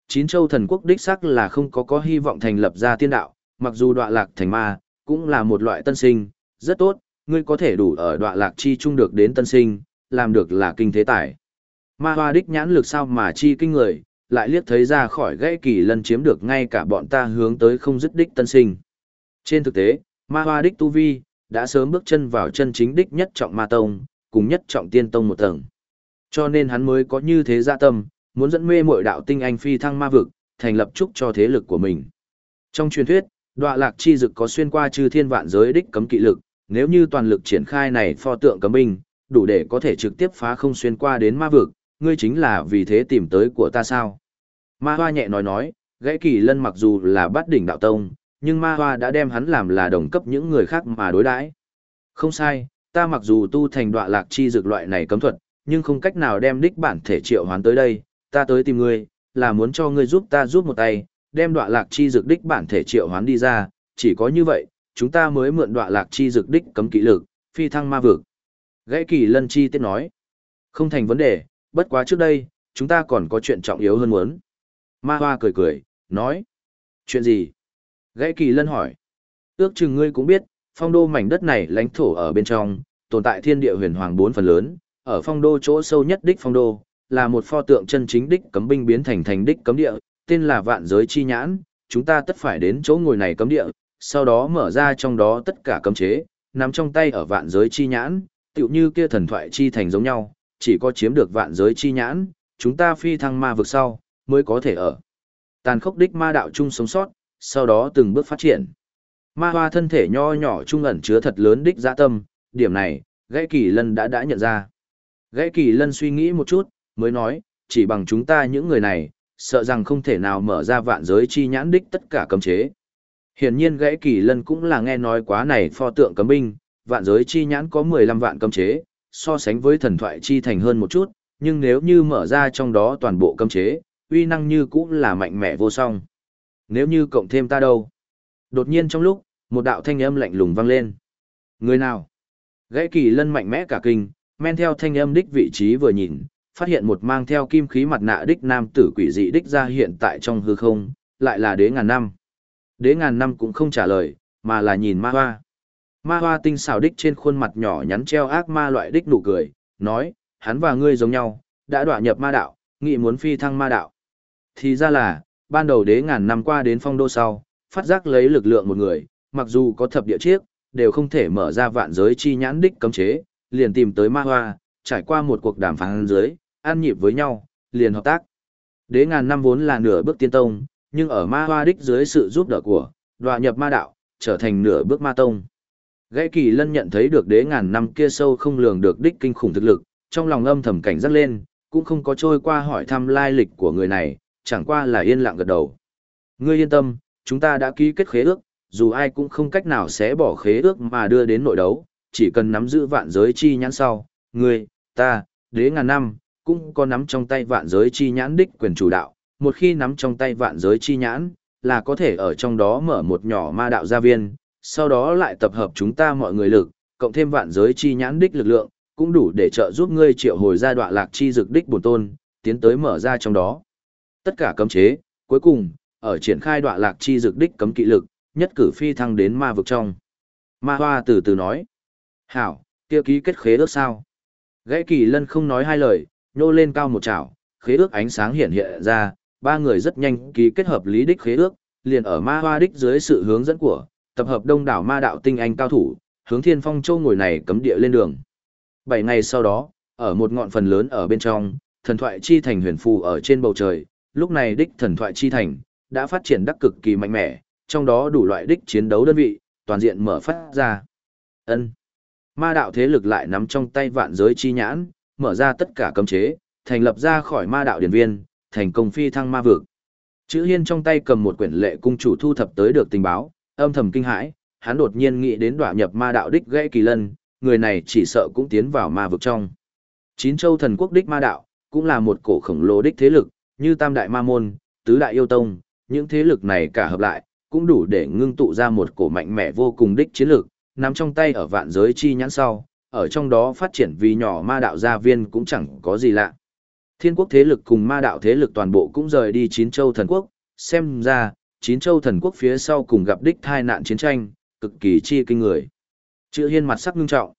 Chín châu thần quốc đích sắc là không có có hy vọng thành lập ra tiên đạo, mặc dù đọa lạc thành ma, cũng là một loại tân sinh, rất tốt, ngươi có thể đủ ở đọa lạc chi trung được đến tân sinh, làm được là kinh thế tài. Ma hoa đích nhãn lực sao mà chi kinh người, lại liếc thấy ra khỏi gãy kỳ lân chiếm được ngay cả bọn ta hướng tới không dứt đích tân sinh. Trên thực tế, ma hoa đích tu vi, đã sớm bước chân vào chân chính đích nhất trọng ma tông, cùng nhất trọng tiên tông một tầng. Cho nên hắn mới có như thế dạ tâm, muốn dẫn mê mọi đạo tinh anh phi thăng ma vực, thành lập trúc cho thế lực của mình. Trong truyền thuyết, đoạ lạc chi dực có xuyên qua chư thiên vạn giới đích cấm kỵ lực, nếu như toàn lực triển khai này pho tượng cấm binh, đủ để có thể trực tiếp phá không xuyên qua đến ma vực, ngươi chính là vì thế tìm tới của ta sao? Ma Hoa nhẹ nói nói, gãy kỳ lân mặc dù là bát đỉnh đạo tông, nhưng Ma Hoa đã đem hắn làm là đồng cấp những người khác mà đối đãi. Không sai, ta mặc dù tu thành đoạ lạc chi dược loại này cấm thuật, nhưng không cách nào đem đích bản thể triệu hoán tới đây, ta tới tìm ngươi, là muốn cho ngươi giúp ta giúp một tay, đem đoạ lạc chi dược đích bản thể triệu hoán đi ra, chỉ có như vậy, chúng ta mới mượn đoạ lạc chi dược đích cấm kỹ lực, phi thăng ma vực. Gãy kỳ lân chi tiết nói, không thành vấn đề, bất quá trước đây, chúng ta còn có chuyện trọng yếu hơn muốn. Ma hoa cười cười, nói, chuyện gì? Gãy kỳ lân hỏi, ước chừng ngươi cũng biết, phong đô mảnh đất này lãnh thổ ở bên trong, tồn tại thiên địa huyền hoàng bốn phần lớn, ở phong đô chỗ sâu nhất đích phong đô, là một pho tượng chân chính đích cấm binh biến thành thành đích cấm địa, tên là vạn giới chi nhãn, chúng ta tất phải đến chỗ ngồi này cấm địa, sau đó mở ra trong đó tất cả cấm chế, nắm trong tay ở vạn giới chi nhãn, tựu như kia thần thoại chi thành giống nhau, chỉ có chiếm được vạn giới chi nhãn, chúng ta phi thăng ma vực sau, mới có thể ở. Tàn khốc đích ma đạo chung sống sót, sau đó từng bước phát triển. Ma hoa thân thể nho nhỏ trung ẩn chứa thật lớn đích dã tâm, điểm này, gãy kỳ lân đã đã nhận ra. Gãy kỳ lân suy nghĩ một chút, mới nói, chỉ bằng chúng ta những người này, sợ rằng không thể nào mở ra vạn giới chi nhãn đích tất cả cấm chế. Hiển nhiên gãy kỳ lân cũng là nghe nói quá này pho tượng cấm binh, vạn giới chi nhãn có 15 vạn cấm chế, so sánh với thần thoại chi thành hơn một chút, nhưng nếu như mở ra trong đó toàn bộ cấm chế, uy năng như cũng là mạnh mẽ vô song. Nếu như cộng thêm ta đâu? Đột nhiên trong lúc, một đạo thanh âm lạnh lùng vang lên. Người nào? Gãy kỳ lân mạnh mẽ cả kinh, men theo thanh âm đích vị trí vừa nhìn, phát hiện một mang theo kim khí mặt nạ đích nam tử quỷ dị đích ra hiện tại trong hư không, lại là đế ngàn năm. Đế ngàn năm cũng không trả lời, mà là nhìn ma hoa. Ma hoa tinh xảo đích trên khuôn mặt nhỏ nhắn treo ác ma loại đích nụ cười, nói, hắn và ngươi giống nhau, đã đọa nhập ma đạo, nghị muốn phi thăng ma đạo. Thì ra là, ban đầu đế ngàn năm qua đến phong đô sau, phát giác lấy lực lượng một người, mặc dù có thập địa chiếc, đều không thể mở ra vạn giới chi nhãn đích cấm chế, liền tìm tới ma hoa, trải qua một cuộc đàm phán dưới, an nhịp với nhau, liền hợp tác. Đế ngàn năm vốn là nửa bước tiên tông, nhưng ở ma hoa đích dưới sự giúp đỡ của, đọa nhập ma đạo, trở thành nửa bước ma tông. Gãy kỳ lân nhận thấy được đế ngàn năm kia sâu không lường được đích kinh khủng thực lực, trong lòng âm thầm cảnh giác lên, cũng không có trôi qua hỏi thăm lai lịch của người này, chẳng qua là yên lặng gật đầu. Ngươi yên tâm, chúng ta đã ký kết khế ước, dù ai cũng không cách nào sẽ bỏ khế ước mà đưa đến nội đấu, chỉ cần nắm giữ vạn giới chi nhãn sau, ngươi, ta, đế ngàn năm, cũng có nắm trong tay vạn giới chi nhãn đích quyền chủ đạo, một khi nắm trong tay vạn giới chi nhãn, là có thể ở trong đó mở một nhỏ ma đạo gia viên, sau đó lại tập hợp chúng ta mọi người lực, cộng thêm vạn giới chi nhãn đích lực lượng, cũng đủ để trợ giúp ngươi triệu hồi ra đoạn lạc chi dực đích bổn tôn, tiến tới mở ra trong đó. Tất cả cấm chế, cuối cùng, ở triển khai đoạn lạc chi dực đích cấm kỵ lực, nhất cử phi thăng đến ma vực trong. Ma hoa từ từ nói. Hảo, kia ký kết khế ước sao? Gãy kỳ lân không nói hai lời, nhô lên cao một chảo, khế ước ánh sáng hiện hiện ra, ba người rất nhanh ký kết hợp lý đích khế ước, liền ở ma hoa đích dưới sự hướng dẫn của, tập hợp đông đảo ma đạo tinh anh cao thủ, hướng thiên phong châu ngồi này cấm địa lên đường. Bảy ngày sau đó, ở một ngọn phần lớn ở bên trong, thần thoại chi thành huyền phù ở trên bầu trời, lúc này đích thần thoại chi thành, đã phát triển đắc cực kỳ mạnh mẽ, trong đó đủ loại đích chiến đấu đơn vị, toàn diện mở phát ra. ân Ma đạo thế lực lại nắm trong tay vạn giới chi nhãn, mở ra tất cả cấm chế, thành lập ra khỏi ma đạo điển viên, thành công phi thăng ma vực. Chữ Hiên trong tay cầm một quyển lệ cung chủ thu thập tới được tình báo, âm thầm kinh hãi, hắn đột nhiên nghĩ đến đoạn nhập ma đạo đích gãy kỳ lân, người này chỉ sợ cũng tiến vào ma vực trong. Chín châu thần quốc đích ma đạo, cũng là một cổ khổng lồ đích thế lực, như tam đại ma môn, tứ đại yêu tông, những thế lực này cả hợp lại, cũng đủ để ngưng tụ ra một cổ mạnh mẽ vô cùng đích chiến lực, nắm trong tay ở vạn giới chi nhãn sau, ở trong đó phát triển vì nhỏ ma đạo gia viên cũng chẳng có gì lạ. Thiên quốc thế lực cùng ma đạo thế lực toàn bộ cũng rời đi chín châu thần quốc, xem ra, chín châu thần quốc phía sau cùng gặp đích thai nạn chiến tranh, cực kỳ chi kinh người. Chữ hiên mặt sắc ngưng trọng.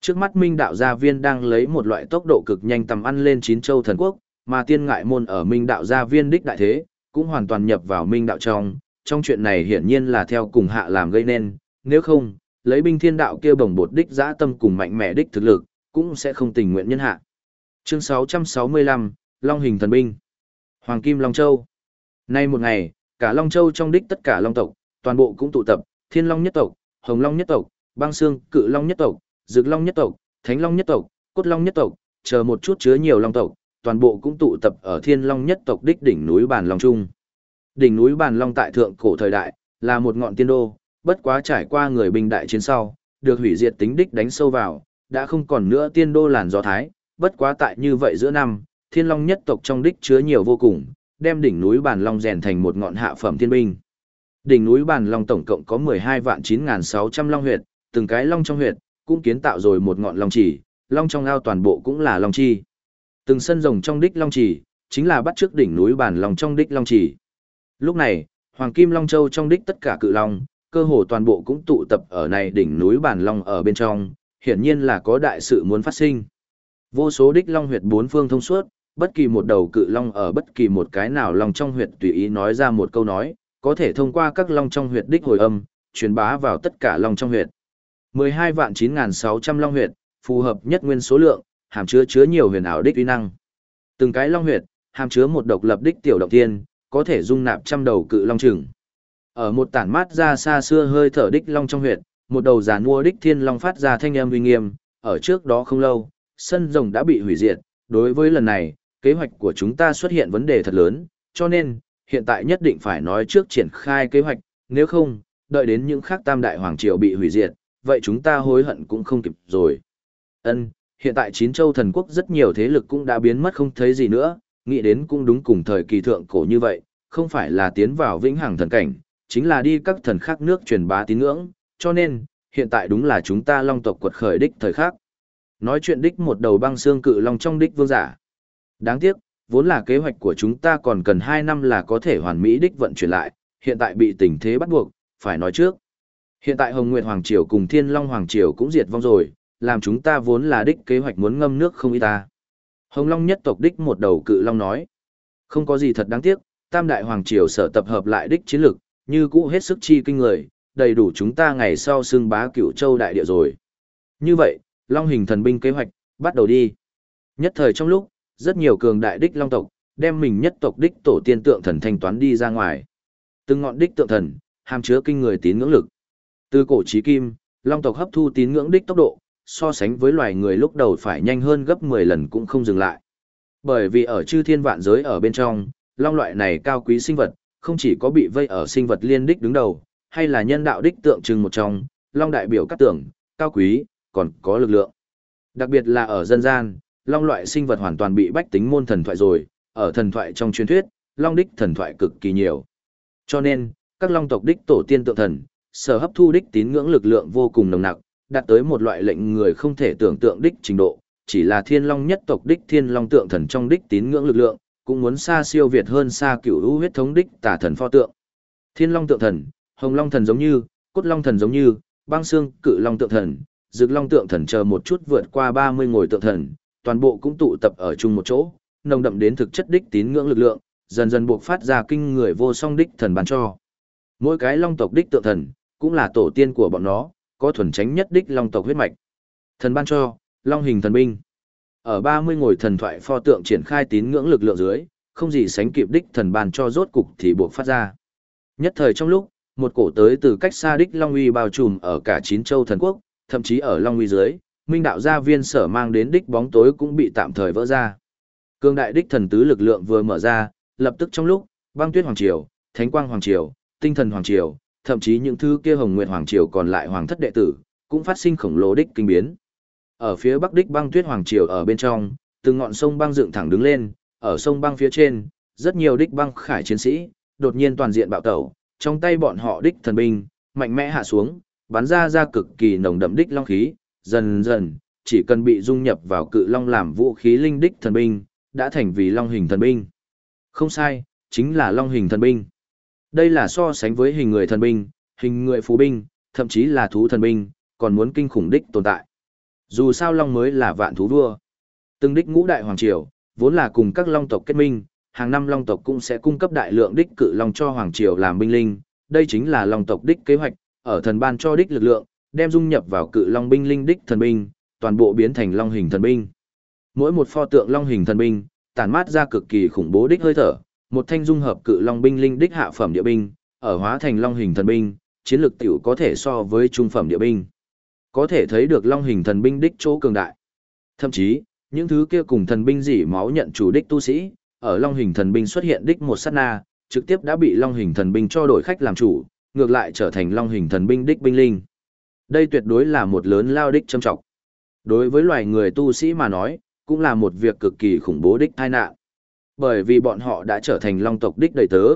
Trước mắt minh đạo gia viên đang lấy một loại tốc độ cực nhanh tầm ăn lên chín châu thần quốc, mà tiên ngại môn ở minh đạo gia viên đích đại thế, cũng hoàn toàn nhập vào minh đạo trong. Trong chuyện này hiển nhiên là theo cùng hạ làm gây nên, nếu không, lấy binh thiên đạo kia bồng bột đích giã tâm cùng mạnh mẽ đích thực lực, cũng sẽ không tình nguyện nhân hạ. Chương 665, Long hình thần binh. Hoàng Kim Long Châu. Nay một ngày, cả Long Châu trong đích tất cả Long tộc, toàn bộ cũng tụ tập, Thiên Long nhất tộc, Hồng Long nhất tộc, Băng Xương, Cự Long nhất tộc, Dực Long nhất tộc, Thánh Long nhất tộc, Cốt Long nhất tộc, chờ một chút chứa nhiều Long tộc, toàn bộ cũng tụ tập ở Thiên Long nhất tộc đích đỉnh núi Bàn Long Trung. Đỉnh núi Bàn Long tại thượng cổ thời đại, là một ngọn tiên đô, bất quá trải qua người binh đại chiến sau, được hủy diệt tính đích đánh sâu vào, đã không còn nữa tiên đô làn gió thái, bất quá tại như vậy giữa năm, thiên long nhất tộc trong đích chứa nhiều vô cùng, đem đỉnh núi bàn long rèn thành một ngọn hạ phẩm thiên binh. Đỉnh núi bàn long tổng cộng có 12 vạn 9.600 long huyệt, từng cái long trong huyệt, cũng kiến tạo rồi một ngọn long chỉ, long trong ao toàn bộ cũng là long chi. Từng sân rồng trong đích long chỉ, chính là bắt trước đỉnh núi bàn long trong đích long chỉ. Lúc này, Hoàng Kim Long Châu trong đích tất cả cự long, cơ hồ toàn bộ cũng tụ tập ở này đỉnh núi bàn long ở bên trong, hiển nhiên là có đại sự muốn phát sinh. Vô số đích long huyệt bốn phương thông suốt, bất kỳ một đầu cự long ở bất kỳ một cái nào long trong huyệt tùy ý nói ra một câu nói, Có thể thông qua các long trong huyệt đích hồi âm, truyền bá vào tất cả long trong huyệt. 12 vạn 9600 long huyệt, phù hợp nhất nguyên số lượng, hàm chứa chứa nhiều huyền ảo đích uy năng. Từng cái long huyệt, hàm chứa một độc lập đích tiểu động tiên, có thể dung nạp trăm đầu cự long trừng. Ở một tản mát ra xa xưa hơi thở đích long trong huyệt, một đầu giàn mua đích thiên long phát ra thanh âm uy nghiêm, ở trước đó không lâu, sân rồng đã bị hủy diệt, đối với lần này, kế hoạch của chúng ta xuất hiện vấn đề thật lớn, cho nên, hiện tại nhất định phải nói trước triển khai kế hoạch, nếu không, đợi đến những khác tam đại hoàng triều bị hủy diệt, vậy chúng ta hối hận cũng không kịp rồi. Ân, hiện tại chín châu thần quốc rất nhiều thế lực cũng đã biến mất không thấy gì nữa, nghĩ đến cũng đúng cùng thời kỳ thượng cổ như vậy, không phải là tiến vào vĩnh hằng thần cảnh, chính là đi các thần khác nước truyền bá tín ngưỡng, cho nên, hiện tại đúng là chúng ta long tộc quật khởi đích thời khắc. Nói chuyện đích một đầu băng xương cự long trong đích vương giả. Đáng tiếc, vốn là kế hoạch của chúng ta còn cần 2 năm là có thể hoàn mỹ đích vận chuyển lại, hiện tại bị tình thế bắt buộc, phải nói trước. Hiện tại Hồng Nguyệt Hoàng Triều cùng Thiên Long Hoàng Triều cũng diệt vong rồi, làm chúng ta vốn là đích kế hoạch muốn ngâm nước không y ta. Hồng Long nhất tộc đích một đầu cự long nói. Không có gì thật đáng tiếc, Tam Đại Hoàng Triều sở tập hợp lại đích chiến lực, như cũ hết sức chi kinh người, đầy đủ chúng ta ngày sau xưng bá cửu châu đại địa rồi. Như vậy, Long hình thần binh kế hoạch, bắt đầu đi. Nhất thời trong lúc, rất nhiều cường đại đích Long tộc, đem mình nhất tộc đích tổ tiên tượng thần thanh toán đi ra ngoài. Từng ngọn đích tượng thần, hàm chứa kinh người tín ngưỡng lực. Từ cổ chí kim, Long tộc hấp thu tín ngưỡng đích tốc độ, so sánh với loài người lúc đầu phải nhanh hơn gấp 10 lần cũng không dừng lại. Bởi vì ở chư thiên vạn giới ở bên trong, long loại này cao quý sinh vật, không chỉ có bị vây ở sinh vật liên đích đứng đầu, hay là nhân đạo đích tượng trưng một trong, long đại biểu các tưởng, cao quý, còn có lực lượng. Đặc biệt là ở dân gian, long loại sinh vật hoàn toàn bị bách tính môn thần thoại rồi, ở thần thoại trong truyền thuyết, long đích thần thoại cực kỳ nhiều. Cho nên, các long tộc đích tổ tiên tượng thần, sở hấp thu đích tín ngưỡng lực lượng vô cùng nồng nặc, đạt tới một loại lệnh người không thể tưởng tượng đích trình độ, chỉ là thiên long nhất tộc đích thiên long tượng thần trong đích tín ngưỡng lực lượng, cũng muốn xa siêu việt hơn xa cửu hữu huyết thống đích tả thần pho tượng. Thiên long tượng thần, hồng long thần giống như, cốt long thần giống như, băng xương cự long tượng thần, Dực long tượng thần chờ một chút vượt qua 30 ngồi tượng thần, toàn bộ cũng tụ tập ở chung một chỗ, nồng đậm đến thực chất đích tín ngưỡng lực lượng, dần dần buộc phát ra kinh người vô song đích thần ban cho. Mỗi cái long tộc đích tượng thần, cũng là tổ tiên của bọn nó, có thuần tránh nhất đích long tộc huyết mạch. Thần ban cho, long hình thần binh. Ở 30 ngồi thần thoại pho tượng triển khai tín ngưỡng lực lượng dưới, không gì sánh kịp đích thần ban cho rốt cục thì buộc phát ra. Nhất thời trong lúc, một cổ tới từ cách xa đích long uy bao trùm ở cả chín châu thần quốc, thậm chí ở long uy dưới, minh đạo gia viên sở mang đến đích bóng tối cũng bị tạm thời vỡ ra. Cương đại đích thần tứ lực lượng vừa mở ra, lập tức trong lúc, băng tuyết hoàng triều, thánh quang hoàng triều, tinh thần hoàng triều, thậm chí những thứ kia hồng nguyệt hoàng triều còn lại hoàng thất đệ tử, cũng phát sinh khổng lồ đích kinh biến. Ở phía bắc đích băng tuyết hoàng triều ở bên trong, từng ngọn sông băng dựng thẳng đứng lên, ở sông băng phía trên, rất nhiều đích băng khải chiến sĩ, đột nhiên toàn diện bạo tẩu, trong tay bọn họ đích thần binh, mạnh mẽ hạ xuống, bắn ra ra cực kỳ nồng đậm đích long khí, dần dần, chỉ cần bị dung nhập vào cự long làm vũ khí linh đích thần binh, đã thành vì long hình thần binh. Không sai, chính là long hình thần binh. Đây là so sánh với hình người thần binh, hình người phú binh, thậm chí là thú thần binh, còn muốn kinh khủng đích tồn tại. Dù sao long mới là vạn thú vua. Từng đích ngũ đại hoàng triều, vốn là cùng các long tộc kết minh, hàng năm long tộc cũng sẽ cung cấp đại lượng đích cự long cho hoàng triều làm binh linh, đây chính là long tộc đích kế hoạch, ở thần ban cho đích lực lượng, đem dung nhập vào cự long binh linh đích thần binh, toàn bộ biến thành long hình thần binh. Mỗi một pho tượng long hình thần binh, tản mát ra cực kỳ khủng bố đích hơi thở, một thanh dung hợp cự long binh linh đích hạ phẩm địa binh, ở hóa thành long hình thần binh, chiến lược tiểu có thể so với trung phẩm địa binh. Có thể thấy được long hình thần binh đích chỗ cường đại. Thậm chí, những thứ kia cùng thần binh dỉ máu nhận chủ đích tu sĩ, ở long hình thần binh xuất hiện đích một sát na, trực tiếp đã bị long hình thần binh cho đổi khách làm chủ, ngược lại trở thành long hình thần binh đích binh linh. Đây tuyệt đối là một lớn lao đích châm trọng. Đối với loài người tu sĩ mà nói, cũng là một việc cực kỳ khủng bố đích tai nạn. Bởi vì bọn họ đã trở thành long tộc đích đầy tớ.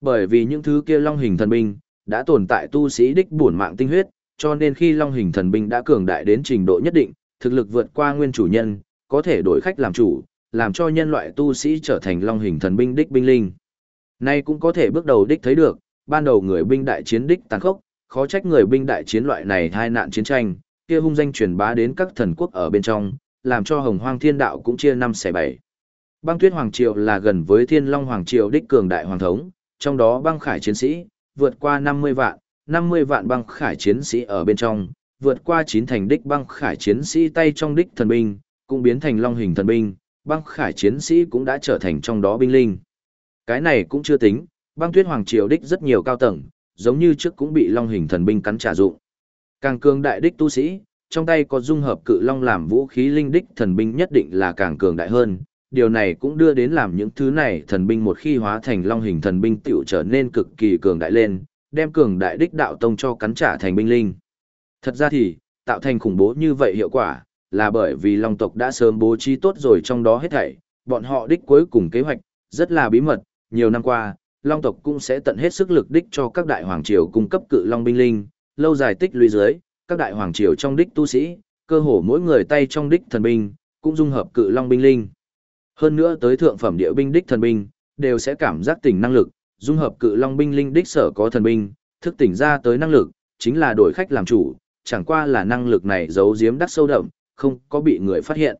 Bởi vì những thứ kia long hình thần binh, đã tồn tại tu sĩ đích bổn mạng tinh huyết, cho nên khi long hình thần binh đã cường đại đến trình độ nhất định, thực lực vượt qua nguyên chủ nhân, có thể đổi khách làm chủ, làm cho nhân loại tu sĩ trở thành long hình thần binh đích binh linh. Nay cũng có thể bước đầu đích thấy được, ban đầu người binh đại chiến đích tàn khốc, khó trách người binh đại chiến loại này hai nạn chiến tranh, kia hung danh truyền bá đến các thần quốc ở bên trong, làm cho hồng hoang thiên đạo cũng chia năm xẻ bảy. Băng tuyết hoàng triều là gần với thiên long hoàng triều đích cường đại hoàng thống, trong đó băng khải chiến sĩ, vượt qua 50 vạn, 50 vạn băng khải chiến sĩ ở bên trong, vượt qua chín thành đích băng khải chiến sĩ tay trong đích thần binh, cũng biến thành long hình thần binh, băng khải chiến sĩ cũng đã trở thành trong đó binh linh. Cái này cũng chưa tính, băng tuyết hoàng triều đích rất nhiều cao tầng, giống như trước cũng bị long hình thần binh cắn trả dụng. Càng cường đại đích tu sĩ, trong tay có dung hợp cự long làm vũ khí linh đích thần binh nhất định là càng cường đại hơn. Điều này cũng đưa đến làm những thứ này thần binh một khi hóa thành long hình thần binh tiểu trở nên cực kỳ cường đại lên, đem cường đại đích đạo tông cho cắn trả thành binh linh. Thật ra thì, tạo thành khủng bố như vậy hiệu quả, là bởi vì long tộc đã sớm bố trí tốt rồi trong đó hết thảy, bọn họ đích cuối cùng kế hoạch, rất là bí mật, nhiều năm qua, long tộc cũng sẽ tận hết sức lực đích cho các đại hoàng triều cung cấp cự long binh linh, lâu dài tích lũy dưới, các đại hoàng triều trong đích tu sĩ, cơ hồ mỗi người tay trong đích thần binh, cũng dung hợp cự long binh linh. Hơn nữa tới thượng phẩm địa binh đích thần binh, đều sẽ cảm giác tỉnh năng lực, dung hợp cự long binh linh đích sở có thần binh, thức tỉnh ra tới năng lực, chính là đổi khách làm chủ, chẳng qua là năng lực này giấu giếm đắc sâu đậm, không có bị người phát hiện.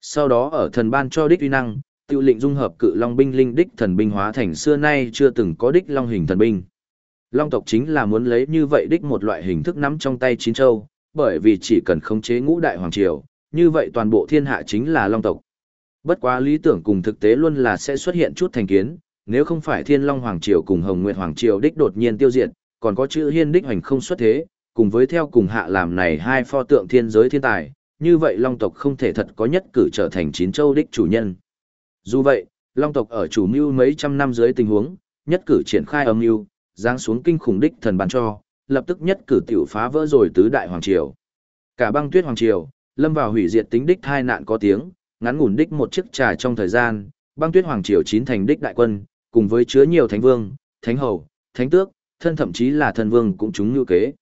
Sau đó ở thần ban cho đích uy năng, tiêu lệnh dung hợp cự long binh linh đích thần binh hóa thành xưa nay chưa từng có đích long hình thần binh. Long tộc chính là muốn lấy như vậy đích một loại hình thức nắm trong tay chín châu, bởi vì chỉ cần khống chế ngũ đại hoàng triều, như vậy toàn bộ thiên hạ chính là long tộc. Bất quá lý tưởng cùng thực tế luôn là sẽ xuất hiện chút thành kiến, nếu không phải thiên long hoàng triều cùng hồng nguyệt hoàng triều đích đột nhiên tiêu diệt, còn có chữ hiên đích hoành không xuất thế, cùng với theo cùng hạ làm này hai pho tượng thiên giới thiên tài, như vậy long tộc không thể thật có nhất cử trở thành chín châu đích chủ nhân. Dù vậy, long tộc ở chủ mưu mấy trăm năm dưới tình huống, nhất cử triển khai âm mưu, giáng xuống kinh khủng đích thần bàn cho, lập tức nhất cử tiểu phá vỡ rồi tứ đại hoàng triều. Cả băng tuyết hoàng triều, lâm vào hủy diệt tính đích hai nạn có tiếng, ngắn ngủn đích một chiếc trà trong thời gian, băng tuyết hoàng triều chín thành đích đại quân, cùng với chứa nhiều thánh vương, thánh hầu, thánh tước, thân thậm chí là thần vương cũng chúng như kế.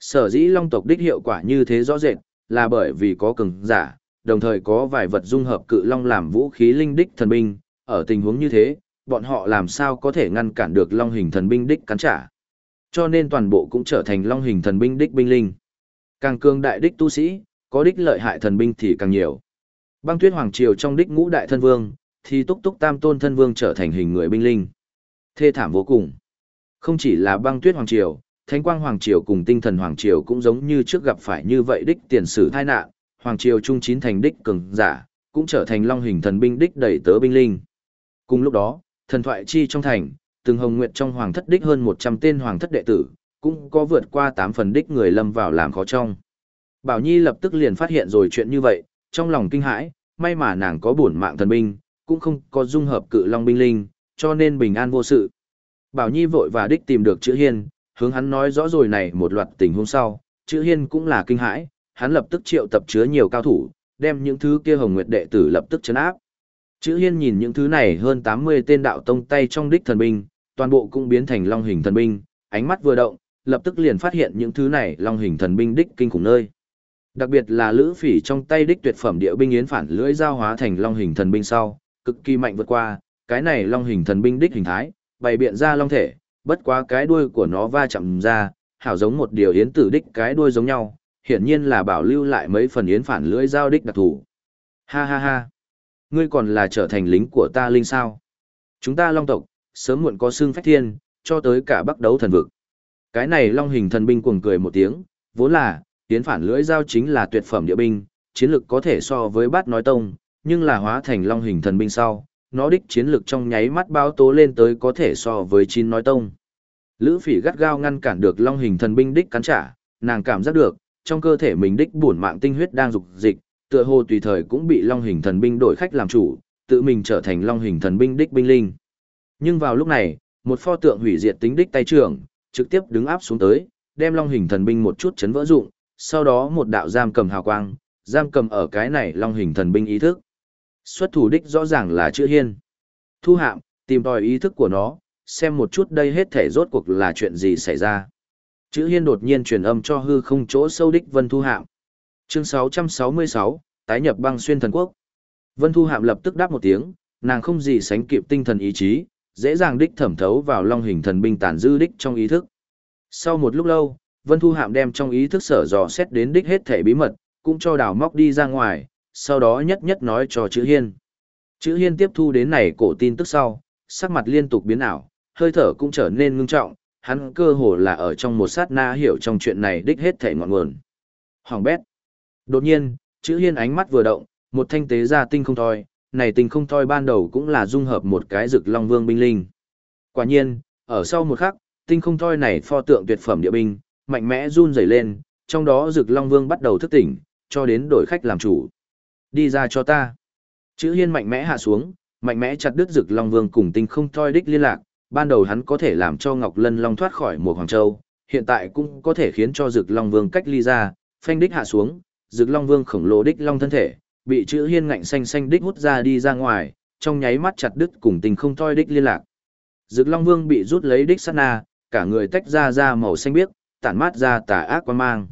Sở dĩ long tộc đích hiệu quả như thế rõ rệt, là bởi vì có cường giả, đồng thời có vài vật dung hợp cự long làm vũ khí linh đích thần binh, ở tình huống như thế, bọn họ làm sao có thể ngăn cản được long hình thần binh đích cắn trả. Cho nên toàn bộ cũng trở thành long hình thần binh đích binh linh. Càng cường đại đích tu sĩ, có đích lợi hại thần binh thì càng nhiều. Băng tuyết hoàng triều trong đích ngũ đại thân vương, thì túc túc tam tôn thân vương trở thành hình người binh linh. Thê thảm vô cùng. Không chỉ là băng tuyết hoàng triều, thánh quang hoàng triều cùng tinh thần hoàng triều cũng giống như trước gặp phải như vậy đích tiền sử tai nạn, hoàng triều trung chín thành đích cường giả, cũng trở thành long hình thần binh đích đẩy tớ binh linh. Cùng lúc đó, thần thoại chi trong thành, từng hồng nguyệt trong hoàng thất đích hơn 100 tên hoàng thất đệ tử, cũng có vượt qua 8 phần đích người lâm vào làm khó trong. Bảo Nhi lập tức liền phát hiện rồi chuyện như vậy, trong lòng kinh hãi, may mà nàng có bổn mạng thần binh, cũng không có dung hợp cự long binh linh, cho nên bình an vô sự. Bảo Nhi vội và đích tìm được chữ hiên, hướng hắn nói rõ rồi này một loạt tình huống sau, chữ hiên cũng là kinh hãi, hắn lập tức triệu tập chứa nhiều cao thủ, đem những thứ kia hồng nguyệt đệ tử lập tức chấn áp. Chữ hiên nhìn những thứ này hơn 80 tên đạo tông tay trong đích thần binh, toàn bộ cũng biến thành long hình thần binh, ánh mắt vừa động, lập tức liền phát hiện những thứ này long hình thần binh đích kinh khủng nơi. Đặc biệt là lữ phỉ trong tay đích tuyệt phẩm địa binh yến phản lưỡi giao hóa thành long hình thần binh sau, cực kỳ mạnh vượt qua, cái này long hình thần binh đích hình thái, bày biện ra long thể, bất quá cái đuôi của nó va chạm ra, hảo giống một điều yến tử đích cái đuôi giống nhau, hiển nhiên là bảo lưu lại mấy phần yến phản lưỡi giao đích đặc thù. Ha ha ha, ngươi còn là trở thành lính của ta linh sao? Chúng ta long tộc, sớm muộn có xương phách thiên, cho tới cả bắc đấu thần vực. Cái này long hình thần binh cuồng cười một tiếng, vốn là, yến phản lưỡi giao chính là tuyệt phẩm địa binh, chiến lực có thể so với bát nói tông, nhưng là hóa thành long hình thần binh sau, nó đích chiến lực trong nháy mắt báo tố lên tới có thể so với chín nói tông. Lữ phỉ gắt gao ngăn cản được long hình thần binh đích cắn trả, nàng cảm giác được, trong cơ thể mình đích bổn mạng tinh huyết đang dục dịch, tựa hồ tùy thời cũng bị long hình thần binh đổi khách làm chủ, tự mình trở thành long hình thần binh đích binh linh. Nhưng vào lúc này, một pho tượng hủy diệt tính đích tay trưởng, trực tiếp đứng áp xuống tới, đem long hình thần binh một chút chấn vỡ dụng, sau đó một đạo giam cầm hào quang, giam cầm ở cái này long hình thần binh ý thức. Xuất thủ đích rõ ràng là chữ hiên. Thu hạm, tìm tòi ý thức của nó, xem một chút đây hết thể rốt cuộc là chuyện gì xảy ra. Chữ hiên đột nhiên truyền âm cho hư không chỗ sâu đích vân thu hạm. Chương 666, tái nhập băng xuyên thần quốc. Vân thu hạm lập tức đáp một tiếng, nàng không gì sánh kịp tinh thần ý chí, dễ dàng đích thẩm thấu vào long hình thần binh tàn dư đích trong ý thức. Sau một lúc lâu, Vân Thu Hạm đem trong ý thức sở dò xét đến đích hết thể bí mật, cũng cho đào móc đi ra ngoài, sau đó nhất nhất nói cho chữ Hiên. Chữ Hiên tiếp thu đến này cổ tin tức sau, sắc mặt liên tục biến ảo, hơi thở cũng trở nên ngưng trọng, hắn cơ hồ là ở trong một sát na hiểu trong chuyện này đích hết thể ngọn nguồn. Hoàng bét. Đột nhiên, chữ hiên ánh mắt vừa động, một thanh tế ra tinh không thoi, này tinh không thoi ban đầu cũng là dung hợp một cái rực long vương binh linh. Quả nhiên, ở sau một khắc, tinh không thoi này pho tượng tuyệt phẩm địa binh, mạnh mẽ run rẩy lên, trong đó rực long vương bắt đầu thức tỉnh, cho đến đổi khách làm chủ. Đi ra cho ta. Chữ hiên mạnh mẽ hạ xuống, mạnh mẽ chặt đứt rực long vương cùng tinh không thoi đích liên lạc, ban đầu hắn có thể làm cho Ngọc Lân Long thoát khỏi một Hoàng Châu, hiện tại cũng có thể khiến cho Dực Long Vương cách ly ra, phanh đích hạ xuống, Dực Long Vương khổng lồ đích long thân thể, bị chữ hiên ngạnh xanh xanh đích hút ra đi ra ngoài, trong nháy mắt chặt đứt cùng tình không thoi đích liên lạc. Dực Long Vương bị rút lấy đích sát na, cả người tách ra ra màu xanh biếc, tản mát ra tà ác quan mang.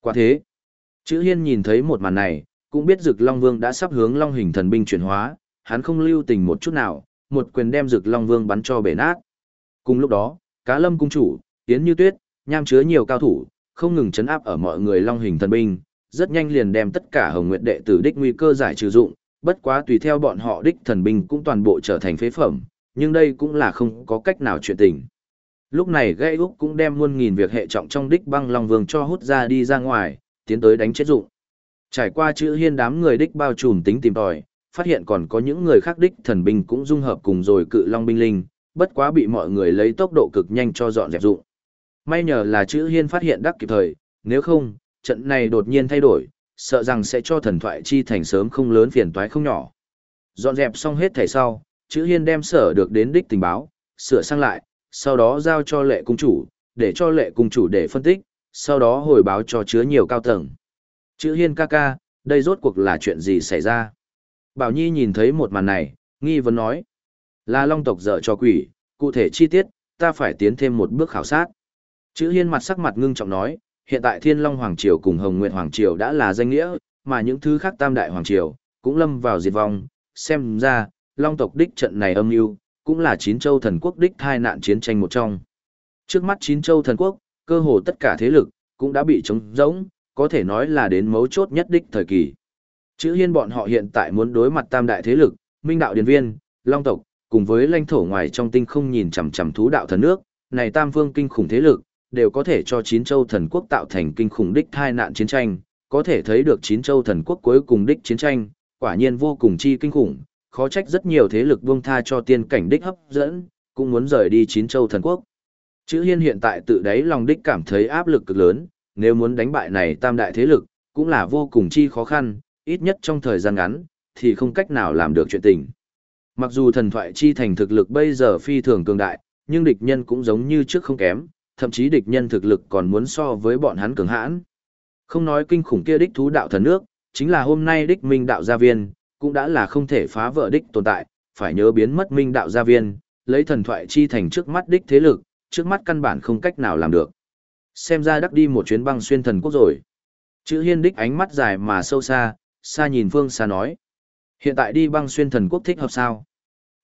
Quả thế, chữ hiên nhìn thấy một màn này, cũng biết Dực Long Vương đã sắp hướng Long hình thần binh chuyển hóa, hắn không lưu tình một chút nào, một quyền đem rực Long Vương bắn cho bể nát. Cùng lúc đó, Cá Lâm cung chủ, Yến Như Tuyết, nham chứa nhiều cao thủ, không ngừng chấn áp ở mọi người Long hình thần binh, rất nhanh liền đem tất cả Hồng nguyện đệ tử đích nguy cơ giải trừ dụng, bất quá tùy theo bọn họ đích thần binh cũng toàn bộ trở thành phế phẩm, nhưng đây cũng là không có cách nào chuyện tình. Lúc này gây úc cũng đem muôn nghìn việc hệ trọng trong đích băng Long Vương cho hút ra đi ra ngoài, tiến tới đánh chết dụng. Trải qua chữ hiên đám người đích bao trùm tính tìm tòi, phát hiện còn có những người khác đích thần binh cũng dung hợp cùng rồi cự long binh linh, bất quá bị mọi người lấy tốc độ cực nhanh cho dọn dẹp dụng. May nhờ là chữ hiên phát hiện đắc kịp thời, nếu không, trận này đột nhiên thay đổi, sợ rằng sẽ cho thần thoại chi thành sớm không lớn phiền toái không nhỏ. Dọn dẹp xong hết thảy sau, chữ hiên đem sở được đến đích tình báo, sửa sang lại, sau đó giao cho lệ cung chủ, để cho lệ cung chủ để phân tích, sau đó hồi báo cho chứa nhiều cao tầng. Chữ hiên ca ca, đây rốt cuộc là chuyện gì xảy ra? Bảo Nhi nhìn thấy một màn này, nghi vấn nói. Là long tộc dở cho quỷ, cụ thể chi tiết, ta phải tiến thêm một bước khảo sát. Chữ hiên mặt sắc mặt ngưng trọng nói, hiện tại Thiên Long Hoàng Triều cùng Hồng Nguyệt Hoàng Triều đã là danh nghĩa, mà những thứ khác tam đại Hoàng Triều, cũng lâm vào diệt vong. Xem ra, Long tộc đích trận này âm mưu cũng là chín châu thần quốc đích thai nạn chiến tranh một trong. Trước mắt chín châu thần quốc, cơ hồ tất cả thế lực, cũng đã bị trống rỗng, có thể nói là đến mấu chốt nhất đích thời kỳ. Chữ hiên bọn họ hiện tại muốn đối mặt tam đại thế lực, minh đạo điền viên, long tộc, cùng với lãnh thổ ngoài trong tinh không nhìn chằm chằm thú đạo thần nước, này tam phương kinh khủng thế lực, đều có thể cho chín châu thần quốc tạo thành kinh khủng đích thai nạn chiến tranh, có thể thấy được chín châu thần quốc cuối cùng đích chiến tranh, quả nhiên vô cùng chi kinh khủng, khó trách rất nhiều thế lực buông tha cho tiên cảnh đích hấp dẫn, cũng muốn rời đi chín châu thần quốc. Chữ hiên hiện tại tự đáy lòng đích cảm thấy áp lực cực lớn, nếu muốn đánh bại này tam đại thế lực, cũng là vô cùng chi khó khăn, ít nhất trong thời gian ngắn, thì không cách nào làm được chuyện tình. Mặc dù thần thoại chi thành thực lực bây giờ phi thường cường đại, nhưng địch nhân cũng giống như trước không kém, thậm chí địch nhân thực lực còn muốn so với bọn hắn cường hãn. Không nói kinh khủng kia đích thú đạo thần nước, chính là hôm nay đích minh đạo gia viên, cũng đã là không thể phá vỡ đích tồn tại, phải nhớ biến mất minh đạo gia viên, lấy thần thoại chi thành trước mắt đích thế lực, trước mắt căn bản không cách nào làm được. Xem ra đắc đi một chuyến băng xuyên thần quốc rồi. Chữ hiên đích ánh mắt dài mà sâu xa, xa nhìn phương xa nói. Hiện tại đi băng xuyên thần quốc thích hợp sao?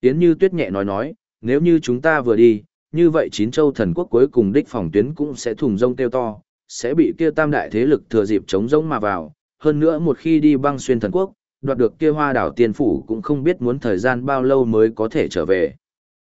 Yến như tuyết nhẹ nói nói, nếu như chúng ta vừa đi, như vậy chín châu thần quốc cuối cùng đích phòng tuyến cũng sẽ thùng rông kêu to, sẽ bị kia tam đại thế lực thừa dịp chống rông mà vào. Hơn nữa một khi đi băng xuyên thần quốc, đoạt được kia hoa đảo tiên phủ cũng không biết muốn thời gian bao lâu mới có thể trở về.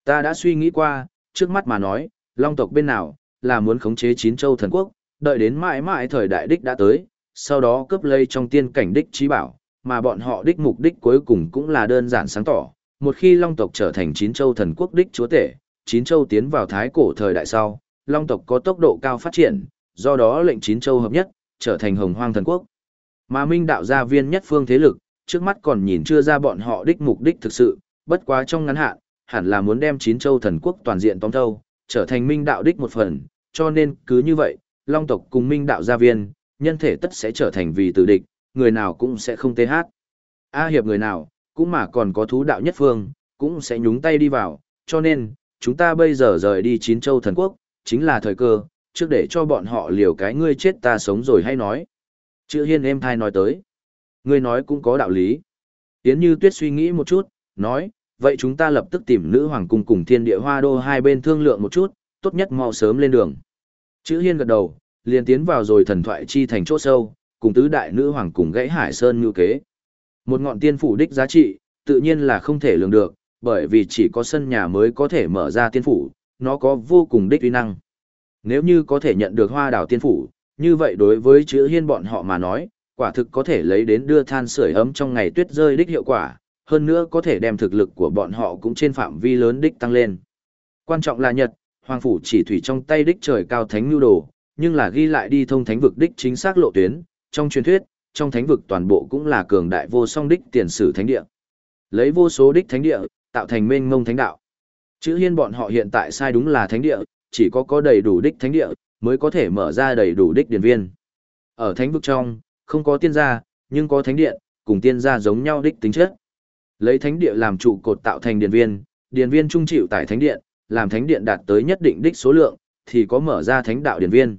Ta đã suy nghĩ qua, trước mắt mà nói, long tộc bên nào, là muốn khống chế chín châu thần quốc, đợi đến mãi mãi thời đại đích đã tới, sau đó cướp lấy trong tiên cảnh đích trí bảo, mà bọn họ đích mục đích cuối cùng cũng là đơn giản sáng tỏ. Một khi Long tộc trở thành chín châu thần quốc đích chúa tể, chín châu tiến vào thái cổ thời đại sau, Long tộc có tốc độ cao phát triển, do đó lệnh chín châu hợp nhất, trở thành hồng hoang thần quốc. Mà minh đạo gia viên nhất phương thế lực, trước mắt còn nhìn chưa ra bọn họ đích mục đích thực sự, bất quá trong ngắn hạn, hẳn là muốn đem chín châu thần quốc toàn diện tóm thâu, trở thành minh đạo đích một phần, cho nên cứ như vậy, Long tộc cùng minh đạo gia viên, nhân thể tất sẽ trở thành vì tử địch, người nào cũng sẽ không tê hát. A hiệp người nào, cũng mà còn có thú đạo nhất phương, cũng sẽ nhúng tay đi vào, cho nên, chúng ta bây giờ rời đi chín châu thần quốc, chính là thời cơ, trước để cho bọn họ liều cái ngươi chết ta sống rồi hay nói. Chữ hiên em thai nói tới. Ngươi nói cũng có đạo lý. Yến như tuyết suy nghĩ một chút, nói, vậy chúng ta lập tức tìm nữ hoàng cung cùng thiên địa hoa đô hai bên thương lượng một chút, tốt nhất mau sớm lên đường. Chữ hiên gật đầu, liền tiến vào rồi thần thoại chi thành chỗ sâu, cùng tứ đại nữ hoàng cùng gãy hải sơn ngư kế. Một ngọn tiên phủ đích giá trị, tự nhiên là không thể lường được, bởi vì chỉ có sân nhà mới có thể mở ra tiên phủ, nó có vô cùng đích uy năng. Nếu như có thể nhận được hoa đảo tiên phủ, như vậy đối với chữ hiên bọn họ mà nói, quả thực có thể lấy đến đưa than sưởi ấm trong ngày tuyết rơi đích hiệu quả, hơn nữa có thể đem thực lực của bọn họ cũng trên phạm vi lớn đích tăng lên. Quan trọng là Nhật, Hoàng Phủ chỉ thủy trong tay đích trời cao thánh nhu đồ, nhưng là ghi lại đi thông thánh vực đích chính xác lộ tuyến, trong truyền thuyết, trong thánh vực toàn bộ cũng là cường đại vô song đích tiền sử thánh địa. Lấy vô số đích thánh địa, tạo thành mênh mông thánh đạo. Chữ hiên bọn họ hiện tại sai đúng là thánh địa, chỉ có có đầy đủ đích thánh địa, mới có thể mở ra đầy đủ đích điển viên. Ở thánh vực trong, không có tiên gia, nhưng có thánh điện, cùng tiên gia giống nhau đích tính chất. Lấy thánh địa làm trụ cột tạo thành điển viên, điển viên trung chịu tại thánh điện, làm thánh điện đạt tới nhất định đích số lượng, thì có mở ra thánh đạo điển viên.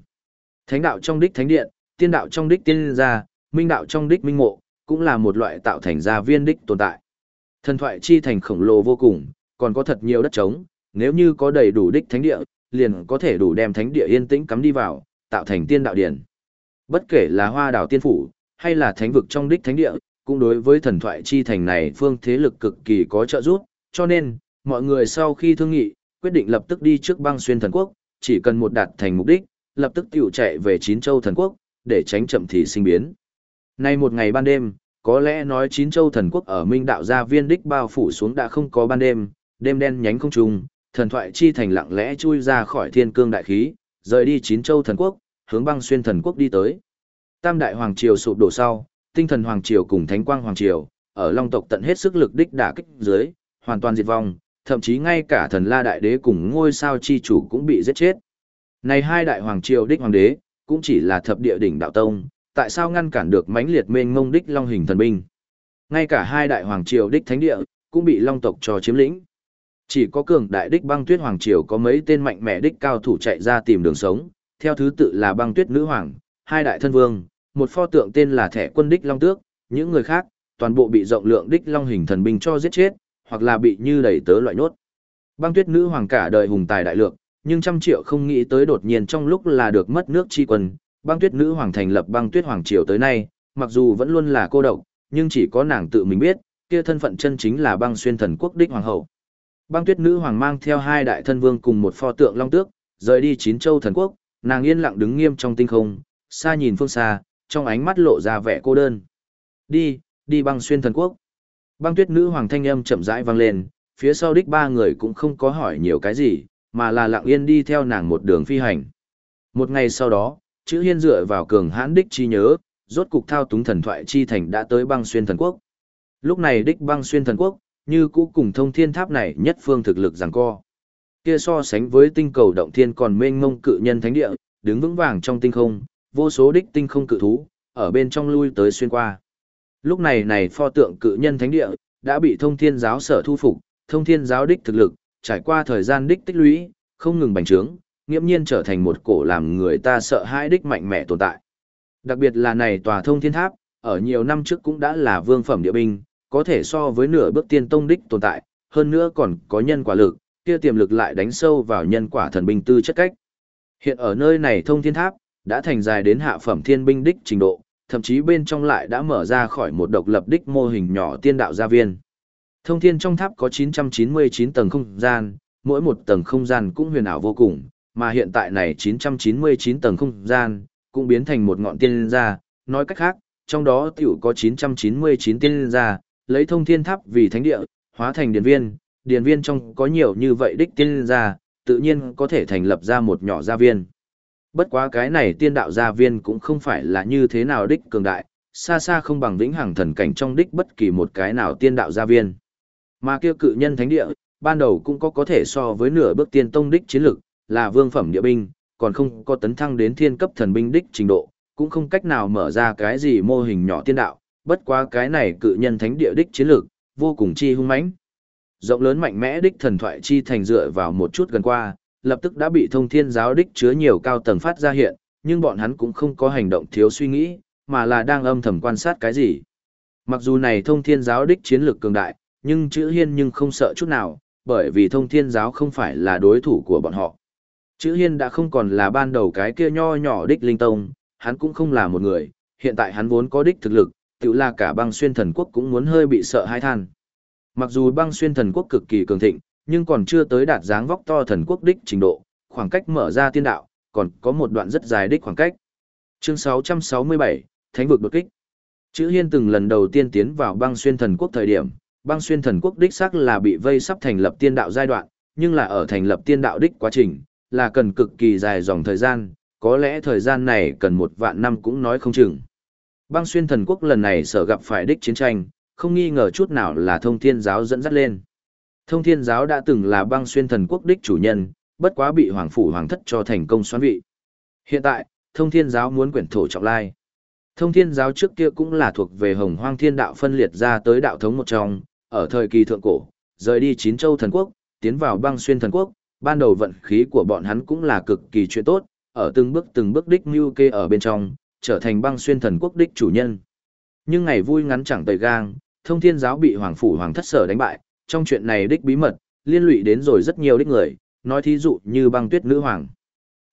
Thánh đạo trong đích thánh điện, tiên đạo trong đích tiên gia, minh đạo trong đích minh mộ, cũng là một loại tạo thành gia viên đích tồn tại. Thần thoại chi thành khổng lồ vô cùng, còn có thật nhiều đất trống, nếu như có đầy đủ đích thánh địa, liền có thể đủ đem thánh địa yên tĩnh cắm đi vào, tạo thành tiên đạo điển. Bất kể là hoa đảo tiên phủ, hay là thánh vực trong đích thánh địa, cũng đối với thần thoại chi thành này phương thế lực cực kỳ có trợ giúp, cho nên, mọi người sau khi thương nghị, quyết định lập tức đi trước băng xuyên thần quốc, chỉ cần một đạt thành mục đích, lập tức tiểu chạy về chín châu thần quốc, để tránh chậm thì sinh biến. Nay một ngày ban đêm, có lẽ nói chín châu thần quốc ở minh đạo gia viên đích bao phủ xuống đã không có ban đêm, đêm đen nhánh không trùng, thần thoại chi thành lặng lẽ chui ra khỏi thiên cương đại khí, rời đi chín châu thần quốc, hướng băng xuyên thần quốc đi tới. Tam đại hoàng triều sụp đổ sau, tinh thần hoàng triều cùng thánh quang hoàng triều, ở long tộc tận hết sức lực đích đả kích dưới, hoàn toàn diệt vong, thậm chí ngay cả thần la đại đế cùng ngôi sao chi chủ cũng bị giết chết. Này hai đại hoàng triều đích hoàng đế, cũng chỉ là thập địa đỉnh đạo tông, tại sao ngăn cản được mãnh liệt mênh ngông đích long hình thần binh. Ngay cả hai đại hoàng triều đích thánh địa, cũng bị long tộc cho chiếm lĩnh. Chỉ có cường đại đích băng tuyết hoàng triều có mấy tên mạnh mẽ đích cao thủ chạy ra tìm đường sống, theo thứ tự là băng tuyết nữ hoàng, hai đại thân vương, một pho tượng tên là thẻ quân đích long tước, những người khác, toàn bộ bị rộng lượng đích long hình thần binh cho giết chết, hoặc là bị như đẩy tớ loại nốt. Băng tuyết nữ hoàng cả đời hùng tài đại lượng, nhưng trăm triệu không nghĩ tới đột nhiên trong lúc là được mất nước chi quân, băng tuyết nữ hoàng thành lập băng tuyết hoàng triều tới nay, mặc dù vẫn luôn là cô độc, nhưng chỉ có nàng tự mình biết, kia thân phận chân chính là băng xuyên thần quốc đích hoàng hậu. Băng tuyết nữ hoàng mang theo hai đại thân vương cùng một pho tượng long tước, rời đi chín châu thần quốc, nàng yên lặng đứng nghiêm trong tinh không, xa nhìn phương xa, trong ánh mắt lộ ra vẻ cô đơn. Đi, đi băng xuyên thần quốc. Băng tuyết nữ hoàng thanh âm chậm rãi vang lên, phía sau đích ba người cũng không có hỏi nhiều cái gì, mà là lặng yên đi theo nàng một đường phi hành. Một ngày sau đó, chữ hiên dựa vào cường hãn đích chi nhớ, rốt cục thao túng thần thoại chi thành đã tới băng xuyên thần quốc. Lúc này đích băng xuyên thần quốc, như cũ cùng thông thiên tháp này nhất phương thực lực giằng co. Kia so sánh với tinh cầu động thiên còn mênh mông cự nhân thánh địa, đứng vững vàng trong tinh không, vô số đích tinh không cự thú, ở bên trong lui tới xuyên qua. Lúc này này pho tượng cự nhân thánh địa, đã bị thông thiên giáo sở thu phục, thông thiên giáo đích thực lực, trải qua thời gian đích tích lũy, không ngừng bành trướng, nghiễm nhiên trở thành một cổ làm người ta sợ hãi đích mạnh mẽ tồn tại. Đặc biệt là này tòa thông thiên tháp, ở nhiều năm trước cũng đã là vương phẩm địa binh, có thể so với nửa bước tiên tông đích tồn tại, hơn nữa còn có nhân quả lực, kia tiềm lực lại đánh sâu vào nhân quả thần binh tư chất cách. Hiện ở nơi này thông thiên tháp, đã thành dài đến hạ phẩm thiên binh đích trình độ, thậm chí bên trong lại đã mở ra khỏi một độc lập đích mô hình nhỏ tiên đạo gia viên. Thông thiên trong tháp có 999 tầng không gian, mỗi một tầng không gian cũng huyền ảo vô cùng, mà hiện tại này 999 tầng không gian, cũng biến thành một ngọn tiên gia, nói cách khác, trong đó tiểu có 999 tiên gia, lấy thông thiên tháp vì thánh địa, hóa thành điện viên, điện viên trong có nhiều như vậy đích tiên gia, tự nhiên có thể thành lập ra một nhỏ gia viên. Bất quá cái này tiên đạo gia viên cũng không phải là như thế nào đích cường đại, xa xa không bằng vĩnh hằng thần cảnh trong đích bất kỳ một cái nào tiên đạo gia viên. Mà kia cự nhân thánh địa, ban đầu cũng có có thể so với nửa bước tiên tông đích chiến lực, là vương phẩm địa binh, còn không có tấn thăng đến thiên cấp thần binh đích trình độ, cũng không cách nào mở ra cái gì mô hình nhỏ tiên đạo, bất quá cái này cự nhân thánh địa đích chiến lược, vô cùng chi hung mãnh. Rộng lớn mạnh mẽ đích thần thoại chi thành dựa vào một chút gần qua, lập tức đã bị thông thiên giáo đích chứa nhiều cao tầng phát ra hiện, nhưng bọn hắn cũng không có hành động thiếu suy nghĩ, mà là đang âm thầm quan sát cái gì. Mặc dù này thông thiên giáo đích chiến lược cường đại, nhưng chữ hiên nhưng không sợ chút nào, bởi vì thông thiên giáo không phải là đối thủ của bọn họ. Chữ hiên đã không còn là ban đầu cái kia nho nhỏ đích linh tông, hắn cũng không là một người, hiện tại hắn vốn có đích thực lực, tự là cả băng xuyên thần quốc cũng muốn hơi bị sợ hai than. Mặc dù băng xuyên thần quốc cực kỳ cường thịnh, nhưng còn chưa tới đạt dáng vóc to thần quốc đích trình độ, khoảng cách mở ra tiên đạo, còn có một đoạn rất dài đích khoảng cách. Chương 667, Thánh vực đột kích. Chữ Hiên từng lần đầu tiên tiến vào băng xuyên thần quốc thời điểm, băng xuyên thần quốc đích xác là bị vây sắp thành lập tiên đạo giai đoạn, nhưng là ở thành lập tiên đạo đích quá trình, là cần cực kỳ dài dòng thời gian, có lẽ thời gian này cần một vạn năm cũng nói không chừng. Băng xuyên thần quốc lần này sở gặp phải đích chiến tranh, không nghi ngờ chút nào là thông thiên giáo dẫn dắt lên. Thông thiên giáo đã từng là băng xuyên thần quốc đích chủ nhân, bất quá bị hoàng phủ hoàng thất cho thành công xoán vị. Hiện tại, thông thiên giáo muốn quyển thổ trọng lai. Thông thiên giáo trước kia cũng là thuộc về hồng hoang thiên đạo phân liệt ra tới đạo thống một trong, ở thời kỳ thượng cổ, rời đi chín châu thần quốc, tiến vào băng xuyên thần quốc, ban đầu vận khí của bọn hắn cũng là cực kỳ chuyện tốt, ở từng bước từng bước đích mưu kê ở bên trong, trở thành băng xuyên thần quốc đích chủ nhân. Nhưng ngày vui ngắn chẳng tầy gang, thông thiên giáo bị hoàng phủ hoàng thất sở đánh bại, trong chuyện này đích bí mật, liên lụy đến rồi rất nhiều đích người, nói thí dụ như băng tuyết nữ hoàng.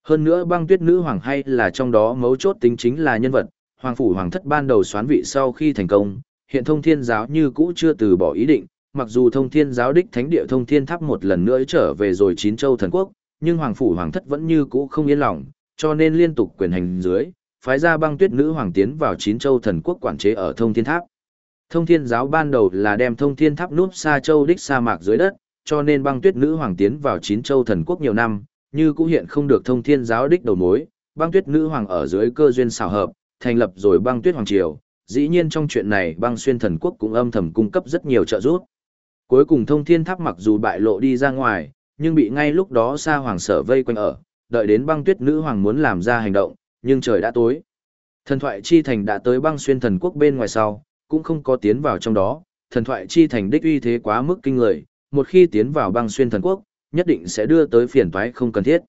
Hơn nữa băng tuyết nữ hoàng hay là trong đó mấu chốt tính chính là nhân vật, hoàng phủ hoàng thất ban đầu xoán vị sau khi thành công, hiện thông thiên giáo như cũ chưa từ bỏ ý định, mặc dù thông thiên giáo đích thánh địa thông thiên tháp một lần nữa trở về rồi chín châu thần quốc, nhưng hoàng phủ hoàng thất vẫn như cũ không yên lòng, cho nên liên tục quyền hành dưới, phái ra băng tuyết nữ hoàng tiến vào chín châu thần quốc quản chế ở thông thiên tháp. Thông thiên giáo ban đầu là đem thông thiên tháp núp xa châu đích sa mạc dưới đất, cho nên băng tuyết nữ hoàng tiến vào chín châu thần quốc nhiều năm, như cũ hiện không được thông thiên giáo đích đầu mối, băng tuyết nữ hoàng ở dưới cơ duyên xào hợp, thành lập rồi băng tuyết hoàng triều. Dĩ nhiên trong chuyện này băng xuyên thần quốc cũng âm thầm cung cấp rất nhiều trợ giúp. Cuối cùng thông thiên tháp mặc dù bại lộ đi ra ngoài, nhưng bị ngay lúc đó Sa hoàng sở vây quanh ở, đợi đến băng tuyết nữ hoàng muốn làm ra hành động, nhưng trời đã tối. Thần thoại chi thành đã tới băng xuyên thần quốc bên ngoài sau, cũng không có tiến vào trong đó, thần thoại chi thành đích uy thế quá mức kinh người, một khi tiến vào băng xuyên thần quốc, nhất định sẽ đưa tới phiền toái không cần thiết.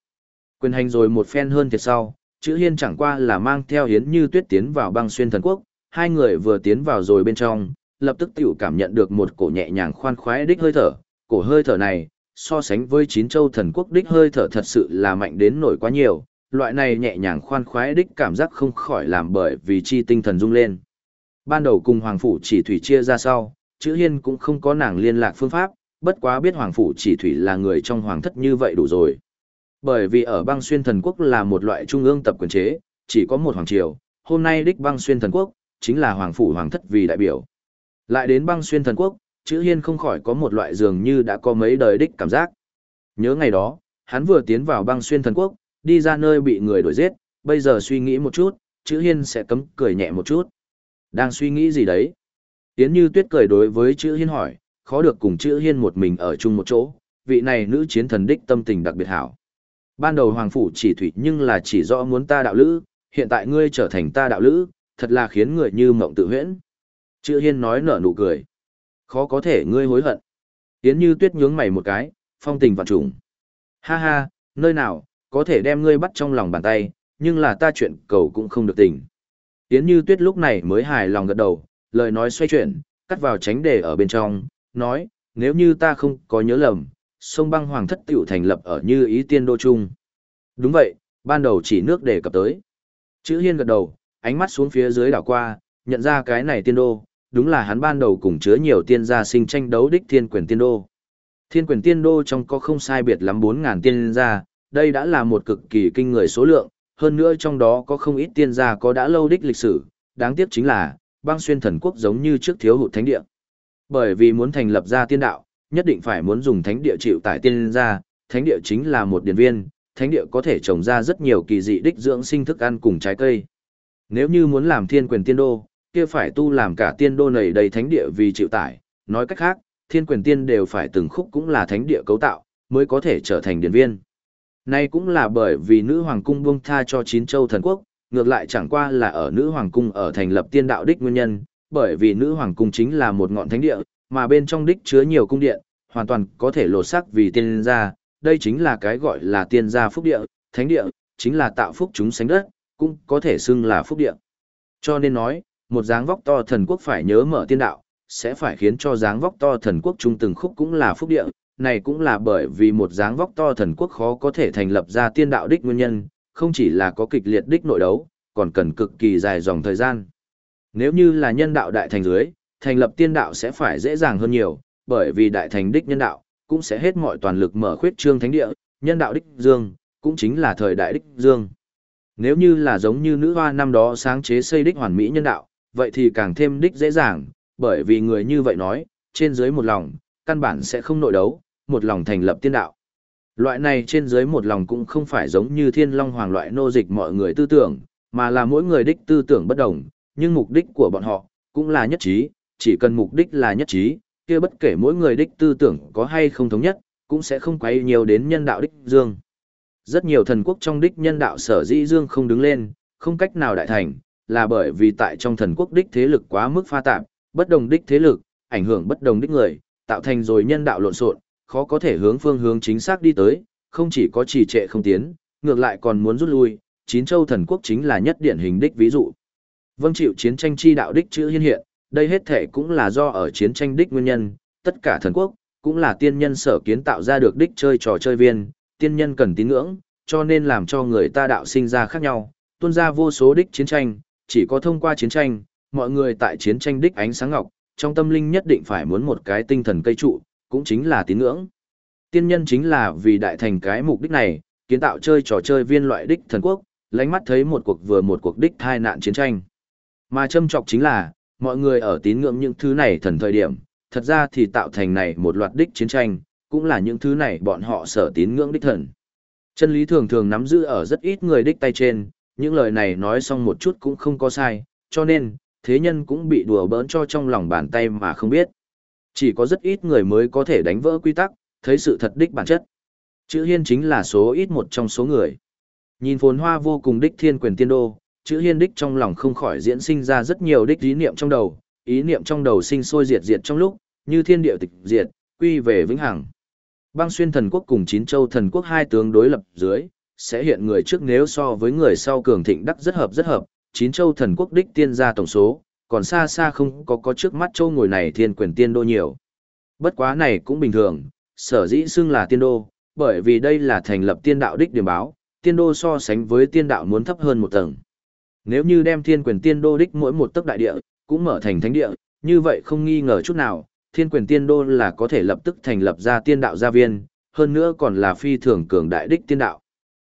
Quyền hành rồi một phen hơn thiệt sau, chữ hiên chẳng qua là mang theo hiến như tuyết tiến vào băng xuyên thần quốc, hai người vừa tiến vào rồi bên trong, lập tức tiểu cảm nhận được một cổ nhẹ nhàng khoan khoái đích hơi thở, cổ hơi thở này, so sánh với chín châu thần quốc đích hơi thở thật sự là mạnh đến nổi quá nhiều, loại này nhẹ nhàng khoan khoái đích cảm giác không khỏi làm bởi vì chi tinh thần rung lên. Ban đầu cùng Hoàng Phủ chỉ thủy chia ra sau, chữ hiên cũng không có nàng liên lạc phương pháp, bất quá biết Hoàng Phủ chỉ thủy là người trong Hoàng thất như vậy đủ rồi. Bởi vì ở băng xuyên thần quốc là một loại trung ương tập quyền chế, chỉ có một Hoàng Triều, hôm nay đích băng xuyên thần quốc, chính là Hoàng Phủ Hoàng thất vì đại biểu. Lại đến băng xuyên thần quốc, chữ hiên không khỏi có một loại dường như đã có mấy đời đích cảm giác. Nhớ ngày đó, hắn vừa tiến vào băng xuyên thần quốc, đi ra nơi bị người đuổi giết, bây giờ suy nghĩ một chút, chữ hiên sẽ cấm cười nhẹ một chút. Đang suy nghĩ gì đấy? Yến như tuyết cười đối với chữ hiên hỏi, khó được cùng chữ hiên một mình ở chung một chỗ, vị này nữ chiến thần đích tâm tình đặc biệt hảo. Ban đầu hoàng phủ chỉ thủy nhưng là chỉ rõ muốn ta đạo lữ, hiện tại ngươi trở thành ta đạo lữ, thật là khiến người như mộng tự huyễn. Chữ hiên nói nở nụ cười. Khó có thể ngươi hối hận. Yến như tuyết nhướng mày một cái, phong tình vạn trùng. Ha ha, nơi nào, có thể đem ngươi bắt trong lòng bàn tay, nhưng là ta chuyện cầu cũng không được tình. Yến Như Tuyết lúc này mới hài lòng gật đầu, lời nói xoay chuyển, cắt vào tránh đề ở bên trong, nói, nếu như ta không có nhớ lầm, sông băng hoàng thất tiểu thành lập ở Như Ý Tiên Đô Trung. Đúng vậy, ban đầu chỉ nước đề cập tới. Chữ Hiên gật đầu, ánh mắt xuống phía dưới đảo qua, nhận ra cái này tiên đô, đúng là hắn ban đầu cùng chứa nhiều tiên gia sinh tranh đấu đích thiên quyền tiên đô. Thiên quyền tiên đô trong có không sai biệt lắm 4.000 tiên gia, đây đã là một cực kỳ kinh người số lượng, hơn nữa trong đó có không ít tiên gia có đã lâu đích lịch sử, đáng tiếc chính là, băng xuyên thần quốc giống như trước thiếu hụt thánh địa. Bởi vì muốn thành lập ra tiên đạo, nhất định phải muốn dùng thánh địa chịu tải tiên gia, thánh địa chính là một điển viên, thánh địa có thể trồng ra rất nhiều kỳ dị đích dưỡng sinh thức ăn cùng trái cây. Nếu như muốn làm thiên quyền tiên đô, kia phải tu làm cả tiên đô này đầy thánh địa vì chịu tải, nói cách khác, thiên quyền tiên đều phải từng khúc cũng là thánh địa cấu tạo, mới có thể trở thành điển viên. Nay cũng là bởi vì nữ hoàng cung buông tha cho chín châu thần quốc, ngược lại chẳng qua là ở nữ hoàng cung ở thành lập tiên đạo đích nguyên nhân, bởi vì nữ hoàng cung chính là một ngọn thánh địa, mà bên trong đích chứa nhiều cung điện, hoàn toàn có thể lột sắc vì tiên gia, đây chính là cái gọi là tiên gia phúc địa, thánh địa, chính là tạo phúc chúng sánh đất, cũng có thể xưng là phúc địa. Cho nên nói, một dáng vóc to thần quốc phải nhớ mở tiên đạo, sẽ phải khiến cho dáng vóc to thần quốc trung từng khúc cũng là phúc địa, này cũng là bởi vì một dáng vóc to thần quốc khó có thể thành lập ra tiên đạo đích nguyên nhân, không chỉ là có kịch liệt đích nội đấu, còn cần cực kỳ dài dòng thời gian. Nếu như là nhân đạo đại thành dưới, thành lập tiên đạo sẽ phải dễ dàng hơn nhiều, bởi vì đại thành đích nhân đạo, cũng sẽ hết mọi toàn lực mở khuyết trương thánh địa, nhân đạo đích dương, cũng chính là thời đại đích dương. Nếu như là giống như nữ hoa năm đó sáng chế xây đích hoàn mỹ nhân đạo, vậy thì càng thêm đích dễ dàng, bởi vì người như vậy nói, trên dưới một lòng, căn bản sẽ không nội đấu, một lòng thành lập tiên đạo. Loại này trên dưới một lòng cũng không phải giống như thiên long hoàng loại nô dịch mọi người tư tưởng, mà là mỗi người đích tư tưởng bất đồng, nhưng mục đích của bọn họ cũng là nhất trí, chỉ cần mục đích là nhất trí, kia bất kể mỗi người đích tư tưởng có hay không thống nhất, cũng sẽ không quay nhiều đến nhân đạo đích dương. Rất nhiều thần quốc trong đích nhân đạo sở dĩ dương không đứng lên, không cách nào đại thành, là bởi vì tại trong thần quốc đích thế lực quá mức pha tạp, bất đồng đích thế lực, ảnh hưởng bất đồng đích người, tạo thành rồi nhân đạo lộn xộn, khó có thể hướng phương hướng chính xác đi tới, không chỉ có trì trệ không tiến, ngược lại còn muốn rút lui, chín châu thần quốc chính là nhất điển hình đích ví dụ. Vâng chịu chiến tranh chi đạo đích chữ hiên hiện, đây hết thể cũng là do ở chiến tranh đích nguyên nhân, tất cả thần quốc, cũng là tiên nhân sở kiến tạo ra được đích chơi trò chơi viên, tiên nhân cần tín ngưỡng, cho nên làm cho người ta đạo sinh ra khác nhau, tuôn ra vô số đích chiến tranh, chỉ có thông qua chiến tranh, mọi người tại chiến tranh đích ánh sáng ngọc, trong tâm linh nhất định phải muốn một cái tinh thần cây trụ, cũng chính là tín ngưỡng. Tiên nhân chính là vì đại thành cái mục đích này, kiến tạo chơi trò chơi viên loại đích thần quốc, lánh mắt thấy một cuộc vừa một cuộc đích thai nạn chiến tranh. Mà châm trọc chính là, mọi người ở tín ngưỡng những thứ này thần thời điểm, thật ra thì tạo thành này một loạt đích chiến tranh, cũng là những thứ này bọn họ sở tín ngưỡng đích thần. Chân lý thường thường nắm giữ ở rất ít người đích tay trên, những lời này nói xong một chút cũng không có sai, cho nên, thế nhân cũng bị đùa bỡn cho trong lòng bàn tay mà không biết. Chỉ có rất ít người mới có thể đánh vỡ quy tắc, thấy sự thật đích bản chất. Chữ hiên chính là số ít một trong số người. Nhìn phồn hoa vô cùng đích thiên quyền tiên đô, chữ hiên đích trong lòng không khỏi diễn sinh ra rất nhiều đích ý niệm trong đầu, ý niệm trong đầu sinh sôi diệt diệt trong lúc, như thiên địa tịch diệt, quy về vĩnh hằng. Băng xuyên thần quốc cùng chín châu thần quốc hai tướng đối lập dưới, sẽ hiện người trước nếu so với người sau cường thịnh đắc rất hợp rất hợp, chín châu thần quốc đích tiên gia tổng số, còn xa xa không có có trước mắt châu ngồi này thiên quyền tiên đô nhiều. Bất quá này cũng bình thường, sở dĩ xưng là tiên đô, bởi vì đây là thành lập tiên đạo đích điểm báo, tiên đô so sánh với tiên đạo muốn thấp hơn một tầng. Nếu như đem thiên quyền tiên đô đích mỗi một tấc đại địa, cũng mở thành thánh địa, như vậy không nghi ngờ chút nào, thiên quyền tiên đô là có thể lập tức thành lập ra tiên đạo gia viên, hơn nữa còn là phi thường cường đại đích tiên đạo.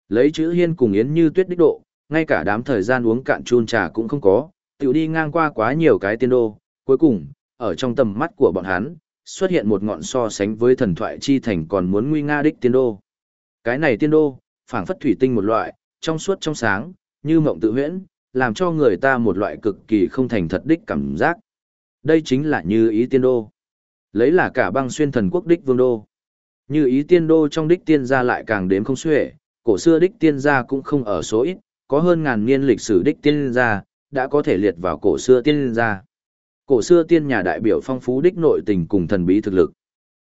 Lấy chữ hiên cùng yến như tuyết đích độ, ngay cả đám thời gian uống cạn chun trà cũng không có, tiểu đi ngang qua quá nhiều cái tiên đô, cuối cùng, ở trong tầm mắt của bọn hắn, xuất hiện một ngọn so sánh với thần thoại chi thành còn muốn nguy nga đích tiên đô. Cái này tiên đô, phảng phất thủy tinh một loại, trong suốt trong sáng, như mộng tự huyễn, làm cho người ta một loại cực kỳ không thành thật đích cảm giác. Đây chính là như ý tiên đô. Lấy là cả băng xuyên thần quốc đích vương đô. Như ý tiên đô trong đích tiên gia lại càng đếm không xuể, cổ xưa đích tiên gia cũng không ở số ít, có hơn ngàn niên lịch sử đích tiên gia, đã có thể liệt vào cổ xưa tiên gia. Cổ xưa tiên nhà đại biểu phong phú đích nội tình cùng thần bí thực lực.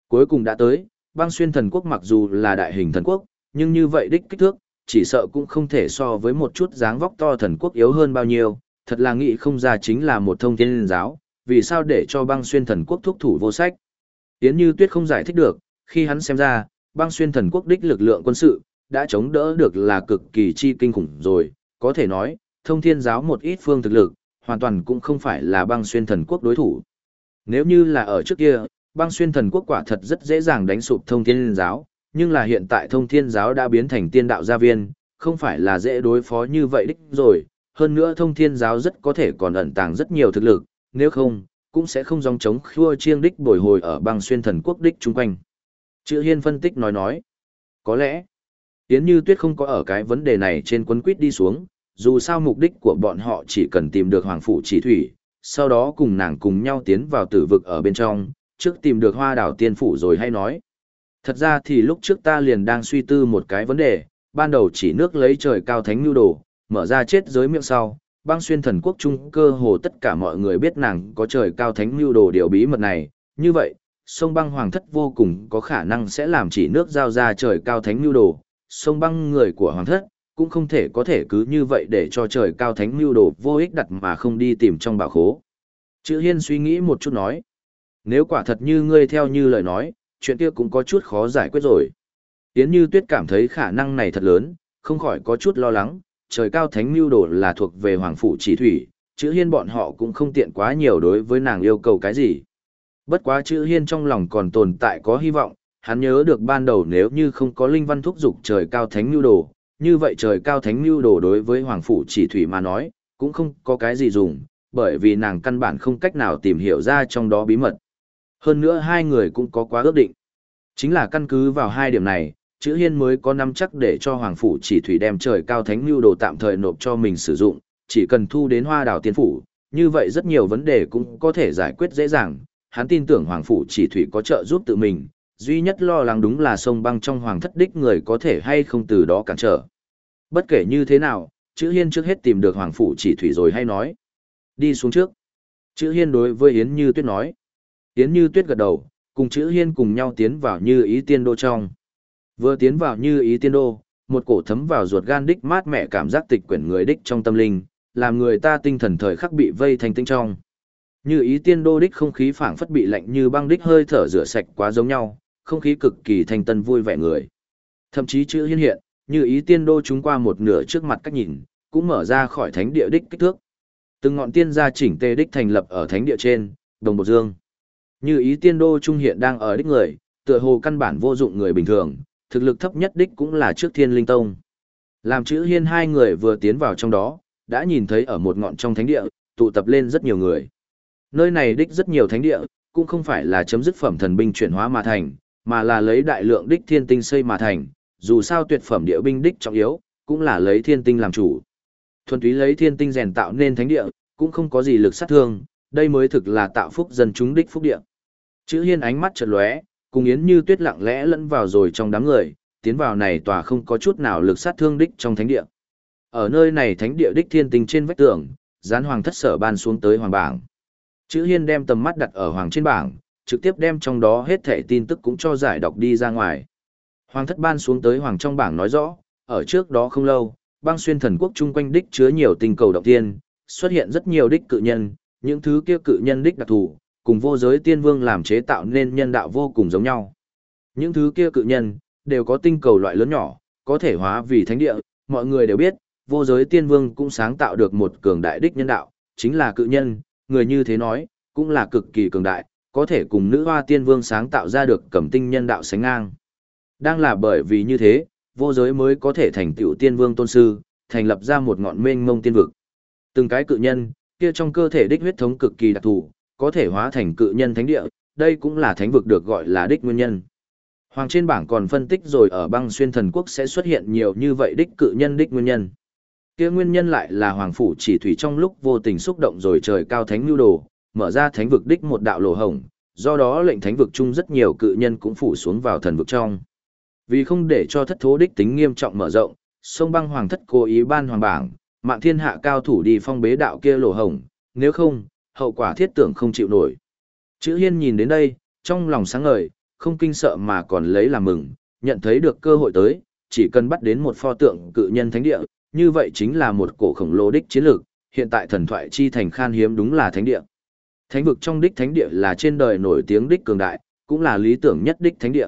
Cuối cùng đã tới, băng xuyên thần quốc mặc dù là đại hình thần quốc, nhưng như vậy đích kích thước, chỉ sợ cũng không thể so với một chút dáng vóc to thần quốc yếu hơn bao nhiêu, thật là nghĩ không ra chính là một thông tiên giáo, vì sao để cho băng xuyên thần quốc thúc thủ vô sách. Yến như tuyết không giải thích được, khi hắn xem ra, băng xuyên thần quốc đích lực lượng quân sự, đã chống đỡ được là cực kỳ chi kinh khủng rồi, có thể nói, thông thiên giáo một ít phương thực lực, hoàn toàn cũng không phải là băng xuyên thần quốc đối thủ. Nếu như là ở trước kia, băng xuyên thần quốc quả thật rất dễ dàng đánh sụp thông thiên giáo, nhưng là hiện tại thông thiên giáo đã biến thành tiên đạo gia viên, không phải là dễ đối phó như vậy đích rồi, hơn nữa thông thiên giáo rất có thể còn ẩn tàng rất nhiều thực lực, nếu không, cũng sẽ không dòng chống khua chiêng đích bồi hồi ở băng xuyên thần quốc đích chung quanh. Chữ Hiên phân tích nói nói, có lẽ, Yến Như Tuyết không có ở cái vấn đề này trên quấn quýt đi xuống, dù sao mục đích của bọn họ chỉ cần tìm được Hoàng Phủ Chỉ Thủy, sau đó cùng nàng cùng nhau tiến vào tử vực ở bên trong, trước tìm được hoa đảo tiên phủ rồi hay nói. Thật ra thì lúc trước ta liền đang suy tư một cái vấn đề, ban đầu chỉ nước lấy trời cao thánh nhu đồ, mở ra chết giới miệng sau, băng xuyên thần quốc trung cơ hồ tất cả mọi người biết nàng có trời cao thánh nhu đồ điều bí mật này, như vậy, sông băng hoàng thất vô cùng có khả năng sẽ làm chỉ nước giao ra trời cao thánh nhu đồ, sông băng người của hoàng thất, cũng không thể có thể cứ như vậy để cho trời cao thánh mưu đồ vô ích đặt mà không đi tìm trong bảo khố. Chữ hiên suy nghĩ một chút nói, nếu quả thật như ngươi theo như lời nói, chuyện kia cũng có chút khó giải quyết rồi. Yến Như Tuyết cảm thấy khả năng này thật lớn, không khỏi có chút lo lắng, trời cao thánh mưu đồ là thuộc về hoàng phủ chỉ thủy, chữ hiên bọn họ cũng không tiện quá nhiều đối với nàng yêu cầu cái gì. Bất quá chữ hiên trong lòng còn tồn tại có hy vọng, hắn nhớ được ban đầu nếu như không có linh văn thúc dục trời cao thánh mưu đồ, như vậy trời cao thánh mưu đồ đối với hoàng phủ chỉ thủy mà nói, cũng không có cái gì dùng, bởi vì nàng căn bản không cách nào tìm hiểu ra trong đó bí mật. Hơn nữa hai người cũng có quá ước định. Chính là căn cứ vào hai điểm này, chữ hiên mới có nắm chắc để cho hoàng phủ chỉ thủy đem trời cao thánh mưu đồ tạm thời nộp cho mình sử dụng, chỉ cần thu đến hoa đảo tiên phủ, như vậy rất nhiều vấn đề cũng có thể giải quyết dễ dàng. Hắn tin tưởng hoàng phủ chỉ thủy có trợ giúp tự mình, duy nhất lo lắng đúng là sông băng trong hoàng thất đích người có thể hay không từ đó cản trở. Bất kể như thế nào, chữ hiên trước hết tìm được hoàng phủ chỉ thủy rồi hay nói. Đi xuống trước. Chữ hiên đối với Yến Như Tuyết nói. Yến Như Tuyết gật đầu, cùng chữ hiên cùng nhau tiến vào như ý tiên đô trong. Vừa tiến vào như ý tiên đô, một cổ thấm vào ruột gan đích mát mẻ cảm giác tịch quyển người đích trong tâm linh, làm người ta tinh thần thời khắc bị vây thành tinh trong. Như ý tiên đô đích không khí phảng phất bị lạnh như băng đích hơi thở rửa sạch quá giống nhau, không khí cực kỳ thanh tân vui vẻ người. Thậm chí chữ hiên hiện, như ý tiên đô chúng qua một nửa trước mặt cách nhìn, cũng mở ra khỏi thánh địa đích kích thước. Từng ngọn tiên gia chỉnh tề đích thành lập ở thánh địa trên, đồng bộ dương. Như ý tiên đô trung hiện đang ở đích người, tựa hồ căn bản vô dụng người bình thường, thực lực thấp nhất đích cũng là trước thiên linh tông. Làm chữ hiên hai người vừa tiến vào trong đó, đã nhìn thấy ở một ngọn trong thánh địa, tụ tập lên rất nhiều người. Nơi này đích rất nhiều thánh địa, cũng không phải là chấm dứt phẩm thần binh chuyển hóa mà thành, mà là lấy đại lượng đích thiên tinh xây mà thành, dù sao tuyệt phẩm địa binh đích trọng yếu, cũng là lấy thiên tinh làm chủ. Thuần túy lấy thiên tinh rèn tạo nên thánh địa, cũng không có gì lực sát thương, đây mới thực là tạo phúc dân chúng đích phúc địa. Chữ hiên ánh mắt chợt lóe, cùng Yến Như Tuyết lặng lẽ lẫn vào rồi trong đám người, tiến vào này tòa không có chút nào lực sát thương đích trong thánh địa. Ở nơi này thánh địa đích thiên tinh trên vách tường, gián hoàng thất sở ban xuống tới hoàng bảng. Chữ Hiên đem tầm mắt đặt ở hoàng trên bảng, trực tiếp đem trong đó hết thẻ tin tức cũng cho giải đọc đi ra ngoài. Hoàng thất ban xuống tới hoàng trong bảng nói rõ, ở trước đó không lâu, băng xuyên thần quốc chung quanh đích chứa nhiều tinh cầu động tiên, xuất hiện rất nhiều đích cự nhân, những thứ kia cự nhân đích đặc thù, cùng vô giới tiên vương làm chế tạo nên nhân đạo vô cùng giống nhau. Những thứ kia cự nhân, đều có tinh cầu loại lớn nhỏ, có thể hóa vì thánh địa, mọi người đều biết, vô giới tiên vương cũng sáng tạo được một cường đại đích nhân đạo, chính là cự nhân, người như thế nói, cũng là cực kỳ cường đại, có thể cùng nữ hoa tiên vương sáng tạo ra được cẩm tinh nhân đạo sánh ngang. Đang là bởi vì như thế, vô giới mới có thể thành tựu tiên vương tôn sư, thành lập ra một ngọn mênh mông tiên vực. Từng cái cự nhân, kia trong cơ thể đích huyết thống cực kỳ đặc thù, có thể hóa thành cự nhân thánh địa, đây cũng là thánh vực được gọi là đích nguyên nhân. Hoàng trên bảng còn phân tích rồi ở băng xuyên thần quốc sẽ xuất hiện nhiều như vậy đích cự nhân đích nguyên nhân. Kia nguyên nhân lại là hoàng phủ chỉ thủy trong lúc vô tình xúc động rồi trời cao thánh lưu đồ, mở ra thánh vực đích một đạo lỗ hổng, do đó lệnh thánh vực chung rất nhiều cự nhân cũng phủ xuống vào thần vực trong. Vì không để cho thất thố đích tính nghiêm trọng mở rộng, sông băng hoàng thất cố ý ban hoàng bảng, mạng thiên hạ cao thủ đi phong bế đạo kia lỗ hổng, nếu không, hậu quả thiết tưởng không chịu nổi. Chữ hiên nhìn đến đây, trong lòng sáng ngời, không kinh sợ mà còn lấy làm mừng, nhận thấy được cơ hội tới, chỉ cần bắt đến một pho tượng cự nhân thánh địa, như vậy chính là một cổ khổng lồ đích chiến lược, hiện tại thần thoại chi thành khan hiếm đúng là thánh địa. Thánh vực trong đích thánh địa là trên đời nổi tiếng đích cường đại, cũng là lý tưởng nhất đích thánh địa.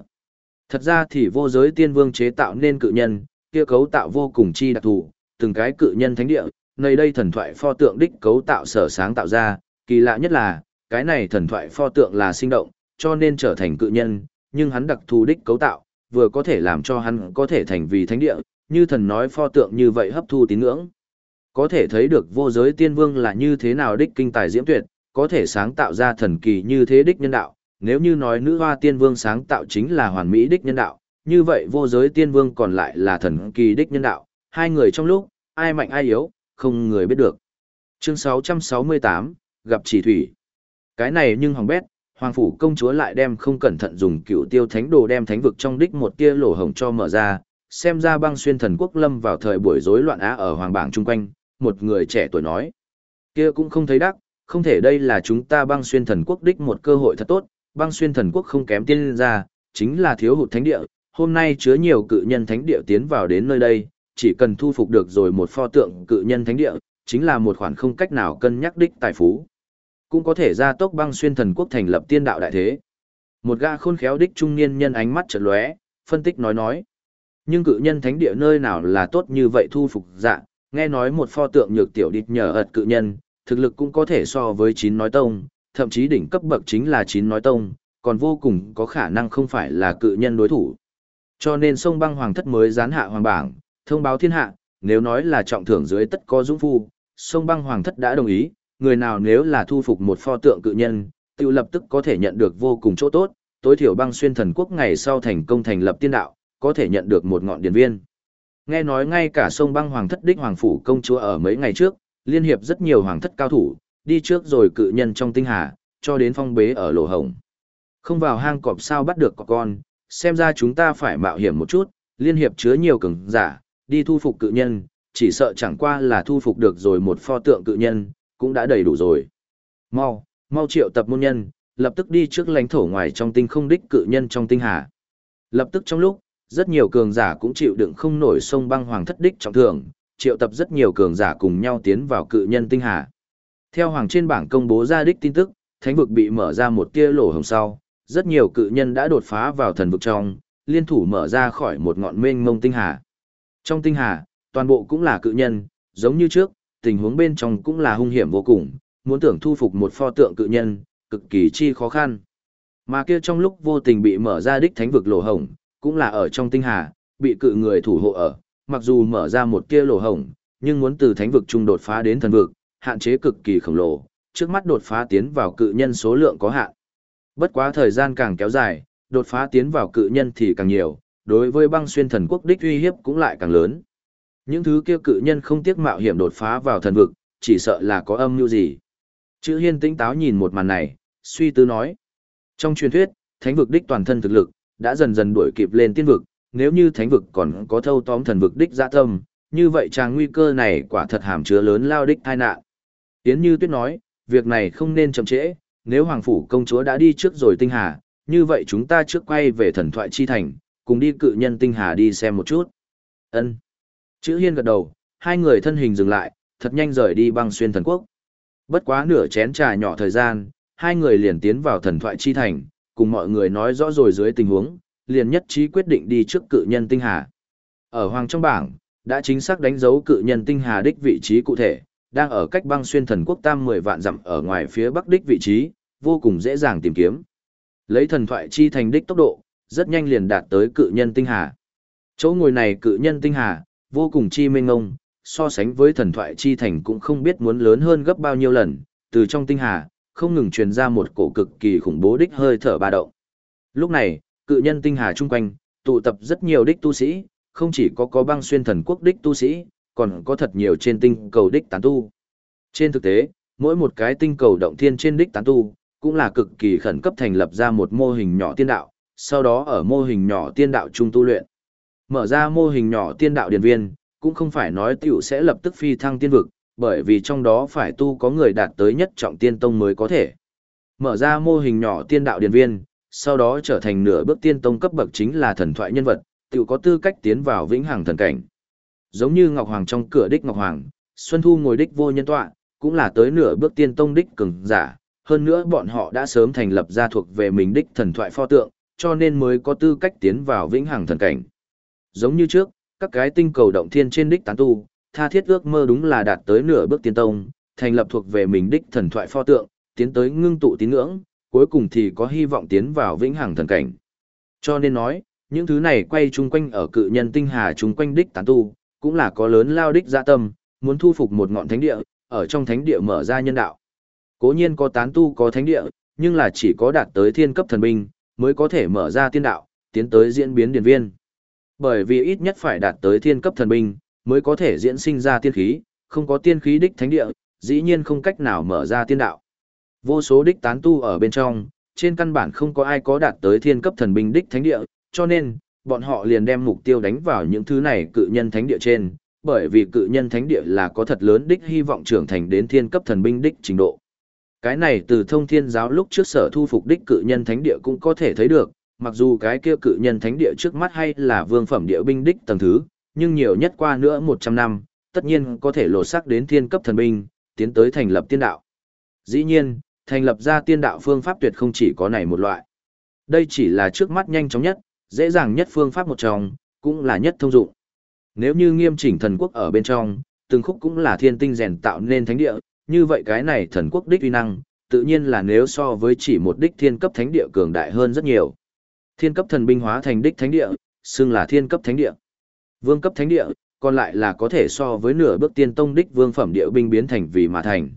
Thật ra thì vô giới tiên vương chế tạo nên cự nhân, kia cấu tạo vô cùng chi đặc thù, từng cái cự nhân thánh địa, nơi đây thần thoại pho tượng đích cấu tạo sở sáng tạo ra, kỳ lạ nhất là, cái này thần thoại pho tượng là sinh động, cho nên trở thành cự nhân, nhưng hắn đặc thù đích cấu tạo, vừa có thể làm cho hắn có thể thành vì thánh địa, như thần nói pho tượng như vậy hấp thu tín ngưỡng. Có thể thấy được vô giới tiên vương là như thế nào đích kinh tài diễm tuyệt, có thể sáng tạo ra thần kỳ như thế đích nhân đạo, nếu như nói nữ hoa tiên vương sáng tạo chính là hoàn mỹ đích nhân đạo, như vậy vô giới tiên vương còn lại là thần kỳ đích nhân đạo, hai người trong lúc, ai mạnh ai yếu, không người biết được. Chương 668, gặp chỉ thủy. Cái này nhưng hỏng bét, hoàng phủ công chúa lại đem không cẩn thận dùng cựu tiêu thánh đồ đem thánh vực trong đích một tia lỗ hồng cho mở ra, xem ra băng xuyên thần quốc lâm vào thời buổi rối loạn á ở hoàng bảng chung quanh, một người trẻ tuổi nói. Kia cũng không thấy đắc, không thể đây là chúng ta băng xuyên thần quốc đích một cơ hội thật tốt, băng xuyên thần quốc không kém tiên ra, chính là thiếu hụt thánh địa, hôm nay chứa nhiều cự nhân thánh địa tiến vào đến nơi đây, chỉ cần thu phục được rồi một pho tượng cự nhân thánh địa, chính là một khoản không cách nào cân nhắc đích tài phú. Cũng có thể ra tốc băng xuyên thần quốc thành lập tiên đạo đại thế. Một gã khôn khéo đích trung niên nhân ánh mắt chợt lóe, phân tích nói nói. Nhưng cự nhân thánh địa nơi nào là tốt như vậy thu phục dạ, nghe nói một pho tượng nhược tiểu địch nhờ ật cự nhân, thực lực cũng có thể so với chín nói tông, thậm chí đỉnh cấp bậc chính là chín nói tông, còn vô cùng có khả năng không phải là cự nhân đối thủ. Cho nên sông băng hoàng thất mới gián hạ hoàng bảng, thông báo thiên hạ, nếu nói là trọng thưởng dưới tất có dũng phu, sông băng hoàng thất đã đồng ý, người nào nếu là thu phục một pho tượng cự nhân, tự lập tức có thể nhận được vô cùng chỗ tốt, tối thiểu băng xuyên thần quốc ngày sau thành công thành lập tiên đạo, có thể nhận được một ngọn điển viên. Nghe nói ngay cả sông băng hoàng thất đích hoàng phủ công chúa ở mấy ngày trước, liên hiệp rất nhiều hoàng thất cao thủ, đi trước rồi cự nhân trong tinh hà, cho đến phong bế ở lỗ hồng. Không vào hang cọp sao bắt được cọp con, xem ra chúng ta phải mạo hiểm một chút, liên hiệp chứa nhiều cường giả, đi thu phục cự nhân, chỉ sợ chẳng qua là thu phục được rồi một pho tượng cự nhân, cũng đã đầy đủ rồi. Mau, mau triệu tập môn nhân, lập tức đi trước lãnh thổ ngoài trong tinh không đích cự nhân trong tinh hà. Lập tức trong lúc, rất nhiều cường giả cũng chịu đựng không nổi sông băng hoàng thất đích trọng thường, triệu tập rất nhiều cường giả cùng nhau tiến vào cự nhân tinh hà. Theo hoàng trên bảng công bố ra đích tin tức, thánh vực bị mở ra một tia lỗ hồng sau, rất nhiều cự nhân đã đột phá vào thần vực trong, liên thủ mở ra khỏi một ngọn mênh mông tinh hà. Trong tinh hà, toàn bộ cũng là cự nhân, giống như trước, tình huống bên trong cũng là hung hiểm vô cùng, muốn tưởng thu phục một pho tượng cự nhân, cực kỳ chi khó khăn. Mà kia trong lúc vô tình bị mở ra đích thánh vực lỗ hồng, cũng là ở trong tinh hà, bị cự người thủ hộ ở, mặc dù mở ra một tia lỗ hổng, nhưng muốn từ thánh vực trung đột phá đến thần vực, hạn chế cực kỳ khổng lồ, trước mắt đột phá tiến vào cự nhân số lượng có hạn. Bất quá thời gian càng kéo dài, đột phá tiến vào cự nhân thì càng nhiều, đối với băng xuyên thần quốc đích uy hiếp cũng lại càng lớn. Những thứ kia cự nhân không tiếc mạo hiểm đột phá vào thần vực, chỉ sợ là có âm mưu gì. Chữ hiên tĩnh táo nhìn một màn này, suy tư nói. Trong truyền thuyết, thánh vực đích toàn thân thực lực, đã dần dần đuổi kịp lên tiên vực, nếu như thánh vực còn có thâu tóm thần vực đích dã tâm, như vậy chàng nguy cơ này quả thật hàm chứa lớn lao đích tai nạn. Yến Như Tuyết nói, việc này không nên chậm trễ, nếu Hoàng Phủ công chúa đã đi trước rồi tinh hà, như vậy chúng ta trước quay về thần thoại chi thành, cùng đi cự nhân tinh hà đi xem một chút. Ân. Chữ Hiên gật đầu, hai người thân hình dừng lại, thật nhanh rời đi băng xuyên thần quốc. Bất quá nửa chén trà nhỏ thời gian, hai người liền tiến vào thần thoại chi thành, cùng mọi người nói rõ rồi dưới tình huống, liền nhất trí quyết định đi trước cự nhân tinh hà. Ở hoàng trong bảng, đã chính xác đánh dấu cự nhân tinh hà đích vị trí cụ thể, đang ở cách băng xuyên thần quốc tam 10 vạn dặm ở ngoài phía bắc đích vị trí, vô cùng dễ dàng tìm kiếm. Lấy thần thoại chi thành đích tốc độ, rất nhanh liền đạt tới cự nhân tinh hà. Chỗ ngồi này cự nhân tinh hà, vô cùng chi mênh ngông, so sánh với thần thoại chi thành cũng không biết muốn lớn hơn gấp bao nhiêu lần, từ trong tinh hà, không ngừng truyền ra một cổ cực kỳ khủng bố đích hơi thở ba động. Lúc này, cự nhân tinh hà chung quanh, tụ tập rất nhiều đích tu sĩ, không chỉ có có băng xuyên thần quốc đích tu sĩ, còn có thật nhiều trên tinh cầu đích tán tu. Trên thực tế, mỗi một cái tinh cầu động thiên trên đích tán tu, cũng là cực kỳ khẩn cấp thành lập ra một mô hình nhỏ tiên đạo, sau đó ở mô hình nhỏ tiên đạo trung tu luyện. Mở ra mô hình nhỏ tiên đạo điển viên, cũng không phải nói tiểu sẽ lập tức phi thăng tiên vực, bởi vì trong đó phải tu có người đạt tới nhất trọng tiên tông mới có thể. Mở ra mô hình nhỏ tiên đạo điển viên, sau đó trở thành nửa bước tiên tông cấp bậc chính là thần thoại nhân vật, tự có tư cách tiến vào vĩnh hằng thần cảnh. Giống như Ngọc Hoàng trong cửa đích Ngọc Hoàng, Xuân Thu ngồi đích vô nhân tọa, cũng là tới nửa bước tiên tông đích cường giả, hơn nữa bọn họ đã sớm thành lập ra thuộc về mình đích thần thoại pho tượng, cho nên mới có tư cách tiến vào vĩnh hằng thần cảnh. Giống như trước, các cái tinh cầu động thiên trên đích tán tu, tha thiết ước mơ đúng là đạt tới nửa bước tiên tông, thành lập thuộc về mình đích thần thoại pho tượng, tiến tới ngưng tụ tín ngưỡng, cuối cùng thì có hy vọng tiến vào vĩnh hằng thần cảnh. Cho nên nói, những thứ này quay chung quanh ở cự nhân tinh hà chung quanh đích tán tu, cũng là có lớn lao đích dạ tâm, muốn thu phục một ngọn thánh địa, ở trong thánh địa mở ra nhân đạo. Cố nhiên có tán tu có thánh địa, nhưng là chỉ có đạt tới thiên cấp thần binh, mới có thể mở ra tiên đạo, tiến tới diễn biến điển viên. Bởi vì ít nhất phải đạt tới thiên cấp thần binh, mới có thể diễn sinh ra tiên khí, không có tiên khí đích thánh địa, dĩ nhiên không cách nào mở ra tiên đạo. Vô số đích tán tu ở bên trong, trên căn bản không có ai có đạt tới thiên cấp thần binh đích thánh địa, cho nên, bọn họ liền đem mục tiêu đánh vào những thứ này cự nhân thánh địa trên, bởi vì cự nhân thánh địa là có thật lớn đích hy vọng trưởng thành đến thiên cấp thần binh đích trình độ. Cái này từ thông thiên giáo lúc trước sở thu phục đích cự nhân thánh địa cũng có thể thấy được, mặc dù cái kia cự nhân thánh địa trước mắt hay là vương phẩm địa binh đích tầng thứ, nhưng nhiều nhất qua nữa 100 năm, tất nhiên có thể lột xác đến thiên cấp thần binh, tiến tới thành lập tiên đạo. Dĩ nhiên, thành lập ra tiên đạo phương pháp tuyệt không chỉ có này một loại. Đây chỉ là trước mắt nhanh chóng nhất, dễ dàng nhất phương pháp một trong, cũng là nhất thông dụng. Nếu như nghiêm chỉnh thần quốc ở bên trong, từng khúc cũng là thiên tinh rèn tạo nên thánh địa, như vậy cái này thần quốc đích uy năng, tự nhiên là nếu so với chỉ một đích thiên cấp thánh địa cường đại hơn rất nhiều. Thiên cấp thần binh hóa thành đích thánh địa, xưng là thiên cấp thánh địa. Vương cấp thánh địa, còn lại là có thể so với nửa bước tiên tông đích vương phẩm địa binh biến thành vì mà thành.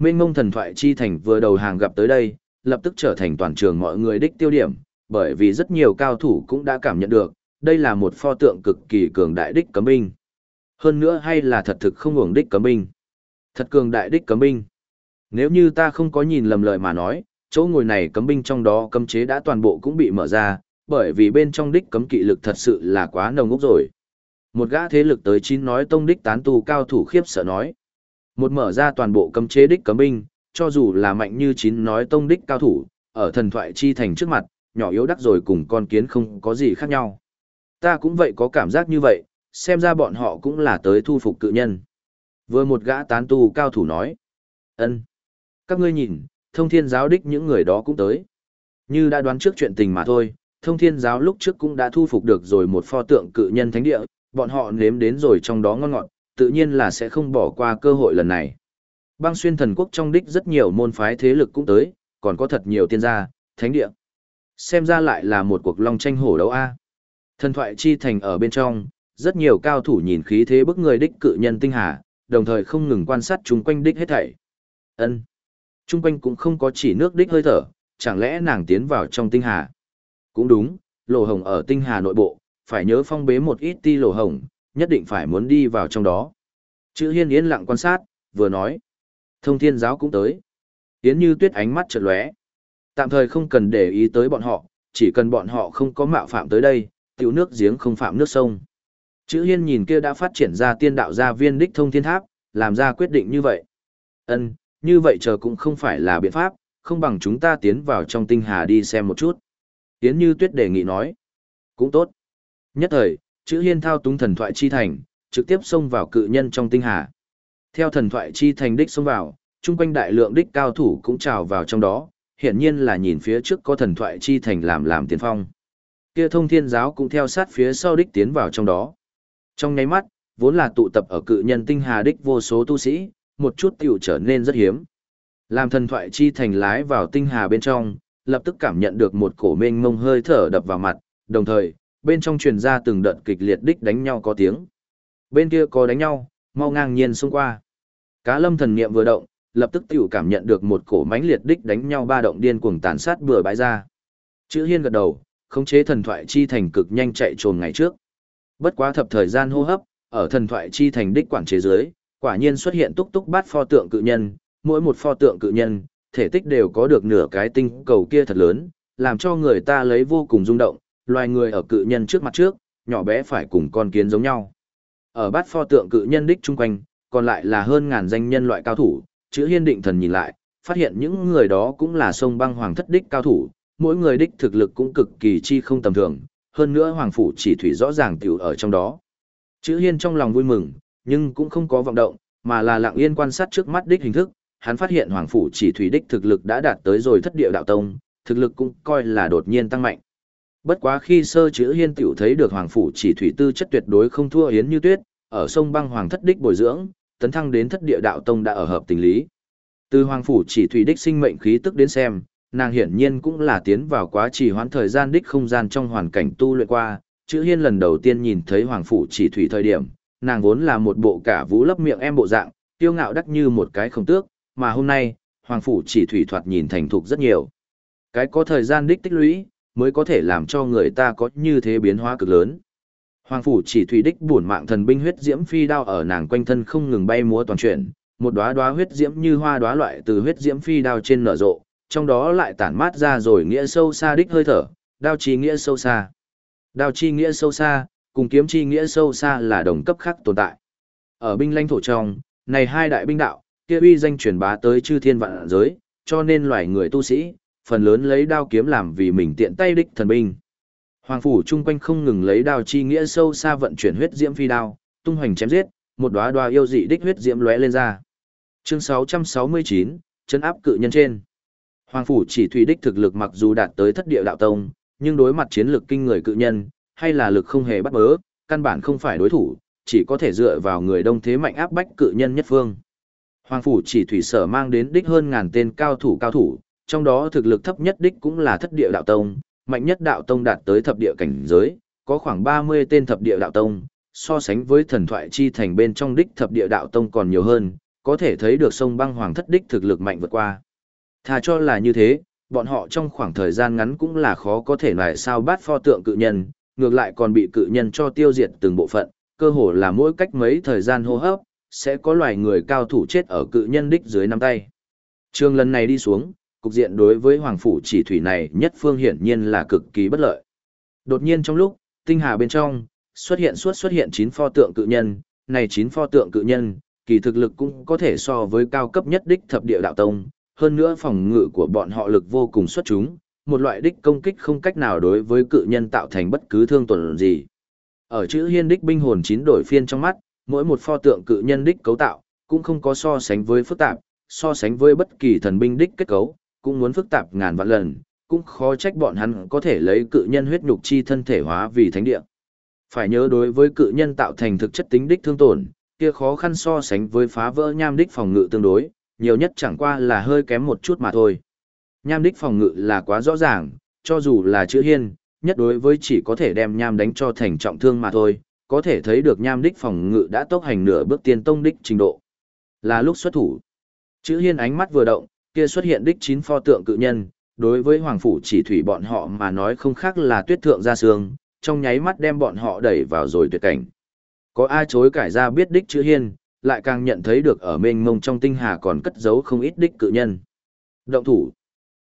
Mênh mông thần thoại chi thành vừa đầu hàng gặp tới đây, lập tức trở thành toàn trường mọi người đích tiêu điểm, bởi vì rất nhiều cao thủ cũng đã cảm nhận được, đây là một pho tượng cực kỳ cường đại đích cấm binh. Hơn nữa hay là thật thực không hưởng đích cấm binh. Thật cường đại đích cấm binh. Nếu như ta không có nhìn lầm lời mà nói, chỗ ngồi này cấm binh trong đó cấm chế đã toàn bộ cũng bị mở ra, bởi vì bên trong đích cấm kỵ lực thật sự là quá nồng ốc rồi. Một gã thế lực tới chín nói tông đích tán tu cao thủ khiếp sợ nói. Một mở ra toàn bộ cấm chế đích cấm binh, cho dù là mạnh như chín nói tông đích cao thủ, ở thần thoại chi thành trước mặt, nhỏ yếu đắc rồi cùng con kiến không có gì khác nhau. Ta cũng vậy có cảm giác như vậy, xem ra bọn họ cũng là tới thu phục cự nhân. Vừa một gã tán tu cao thủ nói. ân Các ngươi nhìn, thông thiên giáo đích những người đó cũng tới. Như đã đoán trước chuyện tình mà thôi, thông thiên giáo lúc trước cũng đã thu phục được rồi một pho tượng cự nhân thánh địa, bọn họ nếm đến rồi trong đó ngon ngọt, tự nhiên là sẽ không bỏ qua cơ hội lần này. Băng xuyên thần quốc trong đích rất nhiều môn phái thế lực cũng tới, còn có thật nhiều tiên gia, thánh địa. Xem ra lại là một cuộc long tranh hổ đấu A. Thần thoại chi thành ở bên trong, rất nhiều cao thủ nhìn khí thế bức người đích cự nhân tinh hà, đồng thời không ngừng quan sát chung quanh đích hết thảy. Ân, Chung quanh cũng không có chỉ nước đích hơi thở, chẳng lẽ nàng tiến vào trong tinh hà? Cũng đúng, lỗ hồng ở tinh hà nội bộ, phải nhớ phong bế một ít ti lỗ hồng, nhất định phải muốn đi vào trong đó. Chữ hiên yên lặng quan sát, vừa nói. Thông thiên giáo cũng tới. Yến như tuyết ánh mắt chợt lóe. Tạm thời không cần để ý tới bọn họ, chỉ cần bọn họ không có mạo phạm tới đây, tiểu nước giếng không phạm nước sông. Chữ hiên nhìn kia đã phát triển ra tiên đạo gia viên đích thông thiên tháp, làm ra quyết định như vậy. Ân, như vậy chờ cũng không phải là biện pháp, không bằng chúng ta tiến vào trong tinh hà đi xem một chút. Yến như tuyết đề nghị nói. Cũng tốt. Nhất thời, chữ hiên thao túng thần thoại chi thành, trực tiếp xông vào cự nhân trong tinh hà. Theo thần thoại chi thành đích xông vào, chung quanh đại lượng đích cao thủ cũng trào vào trong đó, hiển nhiên là nhìn phía trước có thần thoại chi thành làm làm tiền phong. Kia thông thiên giáo cũng theo sát phía sau đích tiến vào trong đó. Trong nháy mắt, vốn là tụ tập ở cự nhân tinh hà đích vô số tu sĩ, một chút tiểu trở nên rất hiếm. Làm thần thoại chi thành lái vào tinh hà bên trong, lập tức cảm nhận được một cổ mênh mông hơi thở đập vào mặt, đồng thời, bên trong truyền ra từng đợt kịch liệt đích đánh nhau có tiếng. Bên kia có đánh nhau, mau ngang nhiên xông qua. Cá lâm thần niệm vừa động, lập tức tiểu cảm nhận được một cổ mãnh liệt đích đánh nhau ba động điên cuồng tàn sát bừa bãi ra. Chữ hiên gật đầu, khống chế thần thoại chi thành cực nhanh chạy trồn ngày trước. Bất quá thập thời gian hô hấp, ở thần thoại chi thành đích quản chế dưới, quả nhiên xuất hiện túc túc bát pho tượng cự nhân, mỗi một pho tượng cự nhân, thể tích đều có được nửa cái tinh cầu kia thật lớn, làm cho người ta lấy vô cùng rung động, loài người ở cự nhân trước mặt trước, nhỏ bé phải cùng con kiến giống nhau. Ở bát pho tượng cự nhân đích chung quanh, còn lại là hơn ngàn danh nhân loại cao thủ, chữ hiên định thần nhìn lại, phát hiện những người đó cũng là sông băng hoàng thất đích cao thủ, mỗi người đích thực lực cũng cực kỳ chi không tầm thường, hơn nữa hoàng phủ chỉ thủy rõ ràng tiểu ở trong đó. Chữ hiên trong lòng vui mừng, nhưng cũng không có vọng động, mà là lặng yên quan sát trước mắt đích hình thức, hắn phát hiện hoàng phủ chỉ thủy đích thực lực đã đạt tới rồi thất địa đạo tông, thực lực cũng coi là đột nhiên tăng mạnh. Bất quá khi sơ chữ hiên tiểu thấy được hoàng phủ chỉ thủy tư chất tuyệt đối không thua yến như tuyết, ở sông băng hoàng thất đích bồi dưỡng, tấn thăng đến thất địa đạo tông đã ở hợp tình lý. Từ hoàng phủ chỉ thủy đích sinh mệnh khí tức đến xem, nàng hiển nhiên cũng là tiến vào quá trì hoãn thời gian đích không gian trong hoàn cảnh tu luyện qua, chữ hiên lần đầu tiên nhìn thấy hoàng phủ chỉ thủy thời điểm, nàng vốn là một bộ cả vũ lấp miệng em bộ dạng, tiêu ngạo đắc như một cái không tước, mà hôm nay, hoàng phủ chỉ thủy thoạt nhìn thành thục rất nhiều. Cái có thời gian đích tích lũy, mới có thể làm cho người ta có như thế biến hóa cực lớn. Hoàng phủ chỉ thủy đích bổn mạng thần binh huyết diễm phi đao ở nàng quanh thân không ngừng bay múa toàn chuyển, một đóa đóa huyết diễm như hoa đóa loại từ huyết diễm phi đao trên nở rộ, trong đó lại tản mát ra rồi nghĩa sâu xa đích hơi thở, đao chi nghĩa sâu xa. Đao chi nghĩa sâu xa, cùng kiếm chi nghĩa sâu xa là đồng cấp khác tồn tại. Ở binh lãnh thổ trong, này hai đại binh đạo, kia uy danh truyền bá tới chư thiên vạn giới, cho nên loài người tu sĩ, phần lớn lấy đao kiếm làm vì mình tiện tay đích thần binh. Hoàng phủ chung quanh không ngừng lấy đao chi nghĩa sâu xa vận chuyển huyết diễm phi đao, tung hoành chém giết, một đóa đóa yêu dị đích huyết diễm lóe lên ra. Chương 669, chân áp cự nhân trên. Hoàng phủ chỉ thủy đích thực lực mặc dù đạt tới thất địa đạo tông, nhưng đối mặt chiến lực kinh người cự nhân, hay là lực không hề bắt bớ, căn bản không phải đối thủ, chỉ có thể dựa vào người đông thế mạnh áp bách cự nhân nhất phương. Hoàng phủ chỉ thủy sở mang đến đích hơn ngàn tên cao thủ cao thủ, trong đó thực lực thấp nhất đích cũng là thất địa đạo tông, mạnh nhất đạo tông đạt tới thập địa cảnh giới, có khoảng 30 tên thập địa đạo tông, so sánh với thần thoại chi thành bên trong đích thập địa đạo tông còn nhiều hơn, có thể thấy được sông băng hoàng thất đích thực lực mạnh vượt qua. Thà cho là như thế, bọn họ trong khoảng thời gian ngắn cũng là khó có thể loại sao bát pho tượng cự nhân, ngược lại còn bị cự nhân cho tiêu diệt từng bộ phận, cơ hồ là mỗi cách mấy thời gian hô hấp, sẽ có loài người cao thủ chết ở cự nhân đích dưới năm tay. Trường lần này đi xuống, cục diện đối với Hoàng Phủ chỉ thủy này nhất phương hiển nhiên là cực kỳ bất lợi. Đột nhiên trong lúc, tinh hà bên trong, xuất hiện suốt xuất hiện 9 pho tượng cự nhân, này 9 pho tượng cự nhân, kỳ thực lực cũng có thể so với cao cấp nhất đích thập địa đạo tông, hơn nữa phòng ngự của bọn họ lực vô cùng xuất chúng, một loại đích công kích không cách nào đối với cự nhân tạo thành bất cứ thương tổn gì. Ở chữ hiên đích binh hồn chín đổi phiên trong mắt, mỗi một pho tượng cự nhân đích cấu tạo, cũng không có so sánh với phức tạp, so sánh với bất kỳ thần binh đích kết cấu, cũng muốn phức tạp ngàn vạn lần, cũng khó trách bọn hắn có thể lấy cự nhân huyết nhục chi thân thể hóa vì thánh địa. Phải nhớ đối với cự nhân tạo thành thực chất tính đích thương tổn, kia khó khăn so sánh với phá vỡ nham đích phòng ngự tương đối, nhiều nhất chẳng qua là hơi kém một chút mà thôi. Nham đích phòng ngự là quá rõ ràng, cho dù là chữ hiên, nhất đối với chỉ có thể đem nham đánh cho thành trọng thương mà thôi, có thể thấy được nham đích phòng ngự đã tốc hành nửa bước tiên tông đích trình độ. Là lúc xuất thủ. Chữ hiên ánh mắt vừa động, kia xuất hiện đích chín pho tượng cự nhân, đối với hoàng phủ chỉ thủy bọn họ mà nói không khác là tuyết thượng ra sương, trong nháy mắt đem bọn họ đẩy vào rồi tuyệt cảnh. Có ai chối cải ra biết đích chữ hiên, lại càng nhận thấy được ở mênh mông trong tinh hà còn cất giấu không ít đích cự nhân. Động thủ.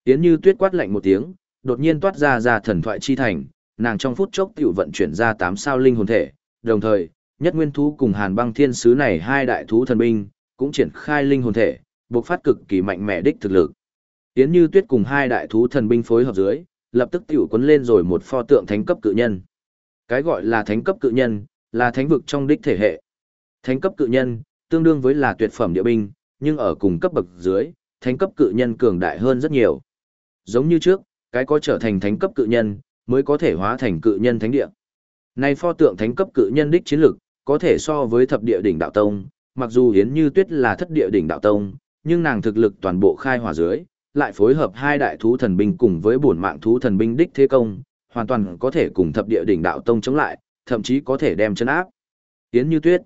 Yến như tuyết quát lạnh một tiếng, đột nhiên toát ra ra thần thoại chi thành, nàng trong phút chốc tiểu vận chuyển ra tám sao linh hồn thể, đồng thời, nhất nguyên thú cùng hàn băng thiên sứ này hai đại thú thần binh, cũng triển khai linh hồn thể, bộc phát cực kỳ mạnh mẽ đích thực lực. Yến như tuyết cùng hai đại thú thần binh phối hợp dưới, lập tức tiểu quấn lên rồi một pho tượng thánh cấp cự nhân. Cái gọi là thánh cấp cự nhân, là thánh vực trong đích thể hệ. Thánh cấp cự nhân, tương đương với là tuyệt phẩm địa binh, nhưng ở cùng cấp bậc dưới, thánh cấp cự nhân cường đại hơn rất nhiều. Giống như trước, cái có trở thành thánh cấp cự nhân, mới có thể hóa thành cự nhân thánh địa. Nay pho tượng thánh cấp cự nhân đích chiến lực, có thể so với thập địa đỉnh đạo tông, mặc dù hiến như tuyết là thất địa đỉnh đạo tông, nhưng nàng thực lực toàn bộ khai hỏa dưới, lại phối hợp hai đại thú thần binh cùng với bổn mạng thú thần binh đích thế công, hoàn toàn có thể cùng thập địa đỉnh đạo tông chống lại, thậm chí có thể đem chân áp. Hiến như tuyết.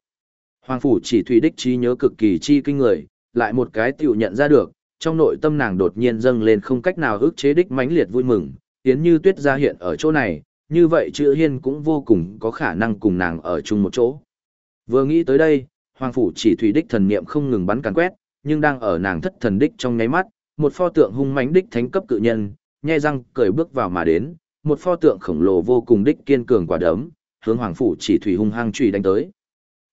Hoàng phủ chỉ thủy đích trí nhớ cực kỳ chi kinh người, lại một cái tiểu nhận ra được, trong nội tâm nàng đột nhiên dâng lên không cách nào ức chế đích mãnh liệt vui mừng, Yến Như Tuyết ra hiện ở chỗ này, như vậy chữ hiên cũng vô cùng có khả năng cùng nàng ở chung một chỗ. Vừa nghĩ tới đây, Hoàng phủ chỉ thủy đích thần niệm không ngừng bắn càn quét, nhưng đang ở nàng thất thần đích trong nháy mắt, một pho tượng hung mãnh đích thánh cấp cự nhân, nhai răng cởi bước vào mà đến, một pho tượng khổng lồ vô cùng đích kiên cường quả đấm, hướng Hoàng phủ chỉ thủy hung hăng truy đánh tới.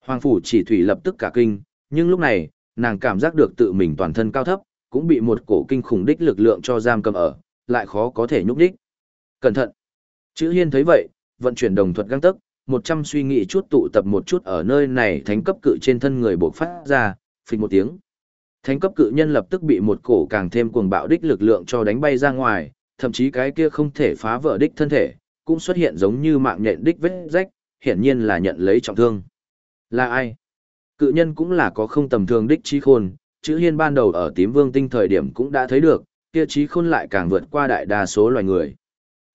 Hoàng phủ chỉ thủy lập tức cả kinh, nhưng lúc này, nàng cảm giác được tự mình toàn thân cao thấp, cũng bị một cổ kinh khủng đích lực lượng cho giam cầm ở, lại khó có thể nhúc đích. Cẩn thận! Chữ hiên thấy vậy, vận chuyển đồng thuật găng tức, một trăm suy nghĩ chút tụ tập một chút ở nơi này thánh cấp cự trên thân người bộc phát ra, phịch một tiếng. Thánh cấp cự nhân lập tức bị một cổ càng thêm cuồng bạo đích lực lượng cho đánh bay ra ngoài, thậm chí cái kia không thể phá vỡ đích thân thể, cũng xuất hiện giống như mạng nhện đích vết rách, hiển nhiên là nhận lấy trọng thương. Là ai? Cự nhân cũng là có không tầm thường đích trí khôn, chữ hiên ban đầu ở tím vương tinh thời điểm cũng đã thấy được, kia trí khôn lại càng vượt qua đại đa số loài người.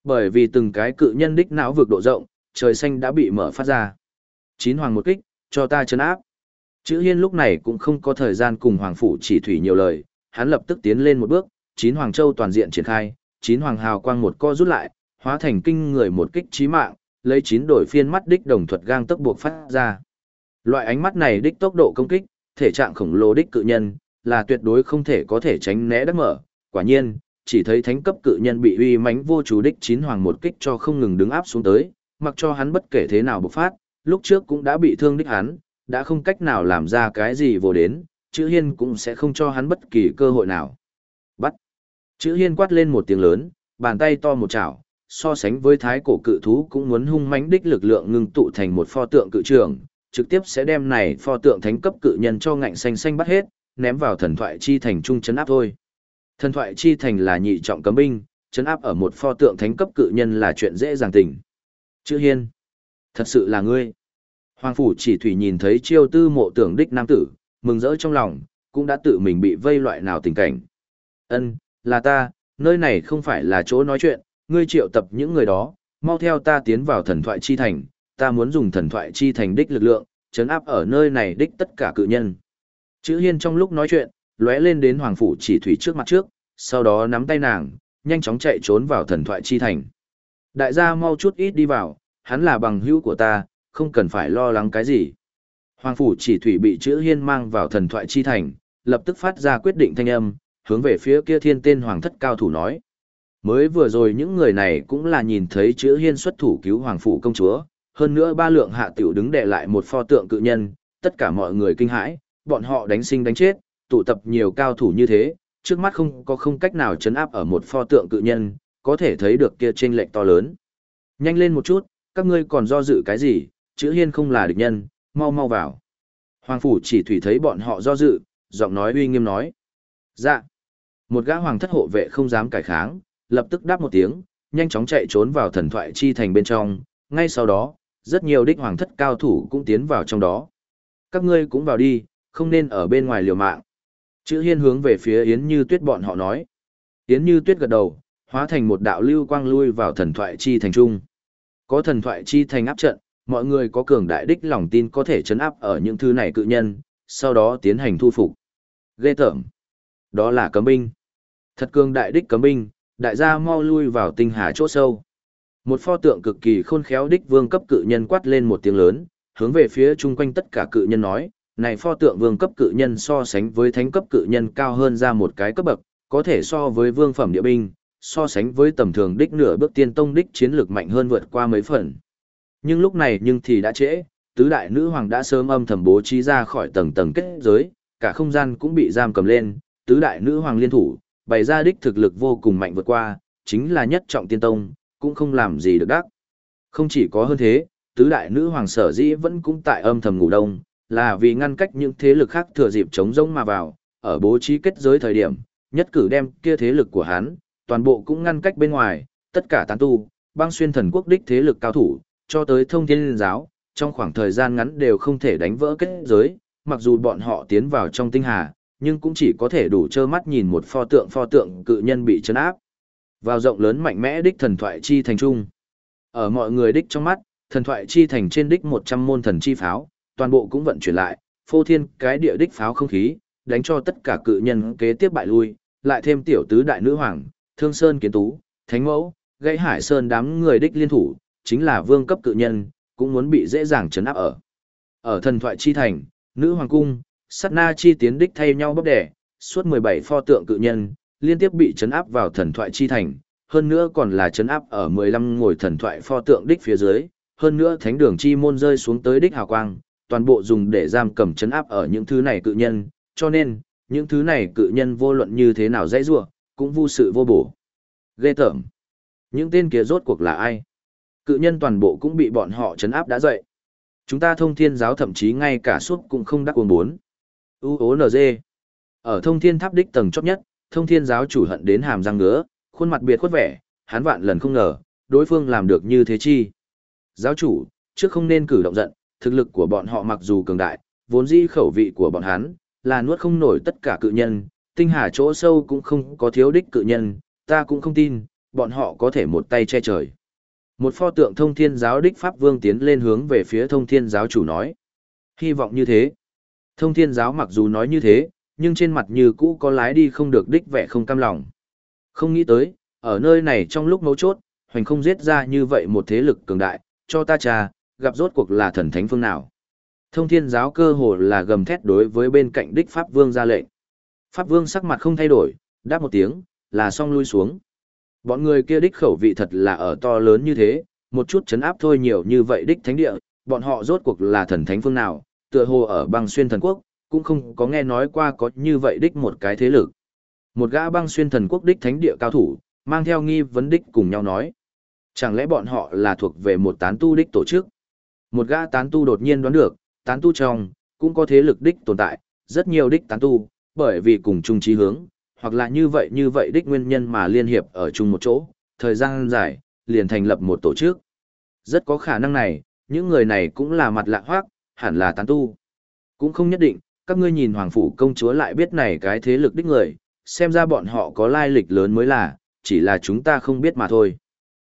Bởi vì từng cái cự nhân đích não vực độ rộng, trời xanh đã bị mở phát ra. Chín hoàng một kích, cho ta chấn áp. Chữ hiên lúc này cũng không có thời gian cùng hoàng phủ chỉ thủy nhiều lời, hắn lập tức tiến lên một bước, chín hoàng châu toàn diện triển khai, chín hoàng hào quang một co rút lại, hóa thành kinh người một kích chí mạng, lấy chín đổi phiên mắt đích đồng thuật gang tốc buộc phát ra. Loại ánh mắt này đích tốc độ công kích, thể trạng khổng lồ đích cự nhân, là tuyệt đối không thể có thể tránh né đắc mở. Quả nhiên, chỉ thấy thánh cấp cự nhân bị uy mãnh vô chủ đích chín hoàng một kích cho không ngừng đứng áp xuống tới, mặc cho hắn bất kể thế nào bộc phát, lúc trước cũng đã bị thương đích hắn, đã không cách nào làm ra cái gì vô đến, chữ hiên cũng sẽ không cho hắn bất kỳ cơ hội nào. Bắt. Chữ hiên quát lên một tiếng lớn, bàn tay to một chảo, so sánh với thái cổ cự thú cũng muốn hung mãnh đích lực lượng ngưng tụ thành một pho tượng cự trường, trực tiếp sẽ đem này pho tượng thánh cấp cự nhân cho ngạnh xanh xanh bắt hết, ném vào thần thoại chi thành trung chấn áp thôi. Thần thoại chi thành là nhị trọng cấm binh, chấn áp ở một pho tượng thánh cấp cự nhân là chuyện dễ dàng tình. Chữ hiên, thật sự là ngươi. Hoàng phủ chỉ thủy nhìn thấy chiêu tư mộ tưởng đích nam tử, mừng rỡ trong lòng, cũng đã tự mình bị vây loại nào tình cảnh. Ân, là ta, nơi này không phải là chỗ nói chuyện, ngươi triệu tập những người đó, mau theo ta tiến vào thần thoại chi thành, ta muốn dùng thần thoại chi thành đích lực lượng, chấn áp ở nơi này đích tất cả cự nhân. Chữ hiên trong lúc nói chuyện, lóe lên đến hoàng phủ chỉ thủy trước mặt trước, sau đó nắm tay nàng, nhanh chóng chạy trốn vào thần thoại chi thành. Đại gia mau chút ít đi vào, hắn là bằng hữu của ta, không cần phải lo lắng cái gì. Hoàng phủ chỉ thủy bị chữ hiên mang vào thần thoại chi thành, lập tức phát ra quyết định thanh âm, hướng về phía kia thiên tên hoàng thất cao thủ nói. Mới vừa rồi những người này cũng là nhìn thấy chữ hiên xuất thủ cứu hoàng phủ công chúa, hơn nữa ba lượng hạ tiểu đứng đệ lại một pho tượng cự nhân, tất cả mọi người kinh hãi, bọn họ đánh sinh đánh chết, tụ tập nhiều cao thủ như thế, trước mắt không có không cách nào chấn áp ở một pho tượng cự nhân, có thể thấy được kia chênh lệch to lớn. Nhanh lên một chút, các ngươi còn do dự cái gì, chữ hiên không là địch nhân, mau mau vào. Hoàng phủ chỉ thủy thấy bọn họ do dự, giọng nói uy nghiêm nói. Dạ. Một gã hoàng thất hộ vệ không dám cải kháng, lập tức đáp một tiếng, nhanh chóng chạy trốn vào thần thoại chi thành bên trong, ngay sau đó, rất nhiều đích hoàng thất cao thủ cũng tiến vào trong đó. Các ngươi cũng vào đi, không nên ở bên ngoài liều mạng. Chữ hiên hướng về phía Yến Như Tuyết bọn họ nói. Yến Như Tuyết gật đầu, hóa thành một đạo lưu quang lui vào thần thoại chi thành trung. Có thần thoại chi thành áp trận, mọi người có cường đại đích lòng tin có thể chấn áp ở những thứ này cự nhân, sau đó tiến hành thu phục. Ghê tởm. Đó là cấm binh. Thật cường đại đích cấm binh, đại gia mau lui vào tinh hà chỗ sâu. Một pho tượng cực kỳ khôn khéo đích vương cấp cự nhân quát lên một tiếng lớn, hướng về phía chung quanh tất cả cự nhân nói, này pho tượng vương cấp cự nhân so sánh với thánh cấp cự nhân cao hơn ra một cái cấp bậc, có thể so với vương phẩm địa binh, so sánh với tầm thường đích nửa bước tiên tông đích chiến lược mạnh hơn vượt qua mấy phần. Nhưng lúc này nhưng thì đã trễ, tứ đại nữ hoàng đã sớm âm thầm bố trí ra khỏi tầng tầng kết giới, cả không gian cũng bị giam cầm lên, tứ đại nữ hoàng liên thủ, bày ra đích thực lực vô cùng mạnh vượt qua, chính là nhất trọng tiên tông, cũng không làm gì được đắc. Không chỉ có hơn thế, tứ đại nữ hoàng sở dĩ vẫn cũng tại âm thầm ngủ đông, là vì ngăn cách những thế lực khác thừa dịp chống rỗng mà vào, ở bố trí kết giới thời điểm, nhất cử đem kia thế lực của hắn, toàn bộ cũng ngăn cách bên ngoài, tất cả tán tu, băng xuyên thần quốc đích thế lực cao thủ, cho tới thông thiên liên giáo, trong khoảng thời gian ngắn đều không thể đánh vỡ kết giới, mặc dù bọn họ tiến vào trong tinh hà, nhưng cũng chỉ có thể đủ trơ mắt nhìn một pho tượng pho tượng cự nhân bị chấn áp. Vào rộng lớn mạnh mẽ đích thần thoại chi thành trung. Ở mọi người đích trong mắt, thần thoại chi thành trên đích 100 môn thần chi pháo, toàn bộ cũng vận chuyển lại, phô thiên cái địa đích pháo không khí, đánh cho tất cả cự nhân kế tiếp bại lui, lại thêm tiểu tứ đại nữ hoàng, thương sơn kiến tú, thánh mẫu, gãy hải sơn đám người đích liên thủ, chính là vương cấp cự nhân, cũng muốn bị dễ dàng chấn áp ở. Ở thần thoại chi thành, nữ hoàng cung, sát na chi tiến đích thay nhau bốc đẻ, suốt 17 pho tượng cự nhân, liên tiếp bị chấn áp vào thần thoại chi thành, hơn nữa còn là chấn áp ở 15 ngồi thần thoại pho tượng đích phía dưới, hơn nữa thánh đường chi môn rơi xuống tới đích hào quang, toàn bộ dùng để giam cầm chấn áp ở những thứ này cự nhân, cho nên, những thứ này cự nhân vô luận như thế nào dễ rua, cũng vô sự vô bổ. Ghê tởm. Những tên kia rốt cuộc là ai? Cự nhân toàn bộ cũng bị bọn họ chấn áp đã dậy. Chúng ta thông thiên giáo thậm chí ngay cả suốt cũng không đắc uống bốn. UONG. Ở thông thiên tháp đích tầng chót nhất, thông thiên giáo chủ hận đến hàm răng ngứa, khuôn mặt biệt khuất vẻ, hắn vạn lần không ngờ, đối phương làm được như thế chi. Giáo chủ, trước không nên cử động giận, thực lực của bọn họ mặc dù cường đại, vốn dĩ khẩu vị của bọn hắn, là nuốt không nổi tất cả cự nhân, tinh hà chỗ sâu cũng không có thiếu đích cự nhân, ta cũng không tin, bọn họ có thể một tay che trời. Một pho tượng thông thiên giáo đích Pháp Vương tiến lên hướng về phía thông thiên giáo chủ nói. Hy vọng như thế. Thông thiên giáo mặc dù nói như thế, nhưng trên mặt như cũ có lái đi không được đích vẻ không cam lòng. Không nghĩ tới, ở nơi này trong lúc mấu chốt, hoành không giết ra như vậy một thế lực cường đại, cho ta trà, gặp rốt cuộc là thần thánh phương nào. Thông thiên giáo cơ hồ là gầm thét đối với bên cạnh đích Pháp Vương ra lệnh. Pháp Vương sắc mặt không thay đổi, đáp một tiếng, là xong lui xuống. Bọn người kia đích khẩu vị thật là ở to lớn như thế, một chút chấn áp thôi nhiều như vậy đích thánh địa, bọn họ rốt cuộc là thần thánh phương nào, tựa hồ ở băng xuyên thần quốc, cũng không có nghe nói qua có như vậy đích một cái thế lực. Một gã băng xuyên thần quốc đích thánh địa cao thủ, mang theo nghi vấn đích cùng nhau nói. Chẳng lẽ bọn họ là thuộc về một tán tu đích tổ chức? Một gã tán tu đột nhiên đoán được, tán tu trong, cũng có thế lực đích tồn tại, rất nhiều đích tán tu, bởi vì cùng chung chí hướng, hoặc là như vậy như vậy đích nguyên nhân mà liên hiệp ở chung một chỗ, thời gian dài, liền thành lập một tổ chức. Rất có khả năng này, những người này cũng là mặt lạ hoác, hẳn là tán tu. Cũng không nhất định, các ngươi nhìn hoàng phủ công chúa lại biết này cái thế lực đích người, xem ra bọn họ có lai lịch lớn mới là, chỉ là chúng ta không biết mà thôi.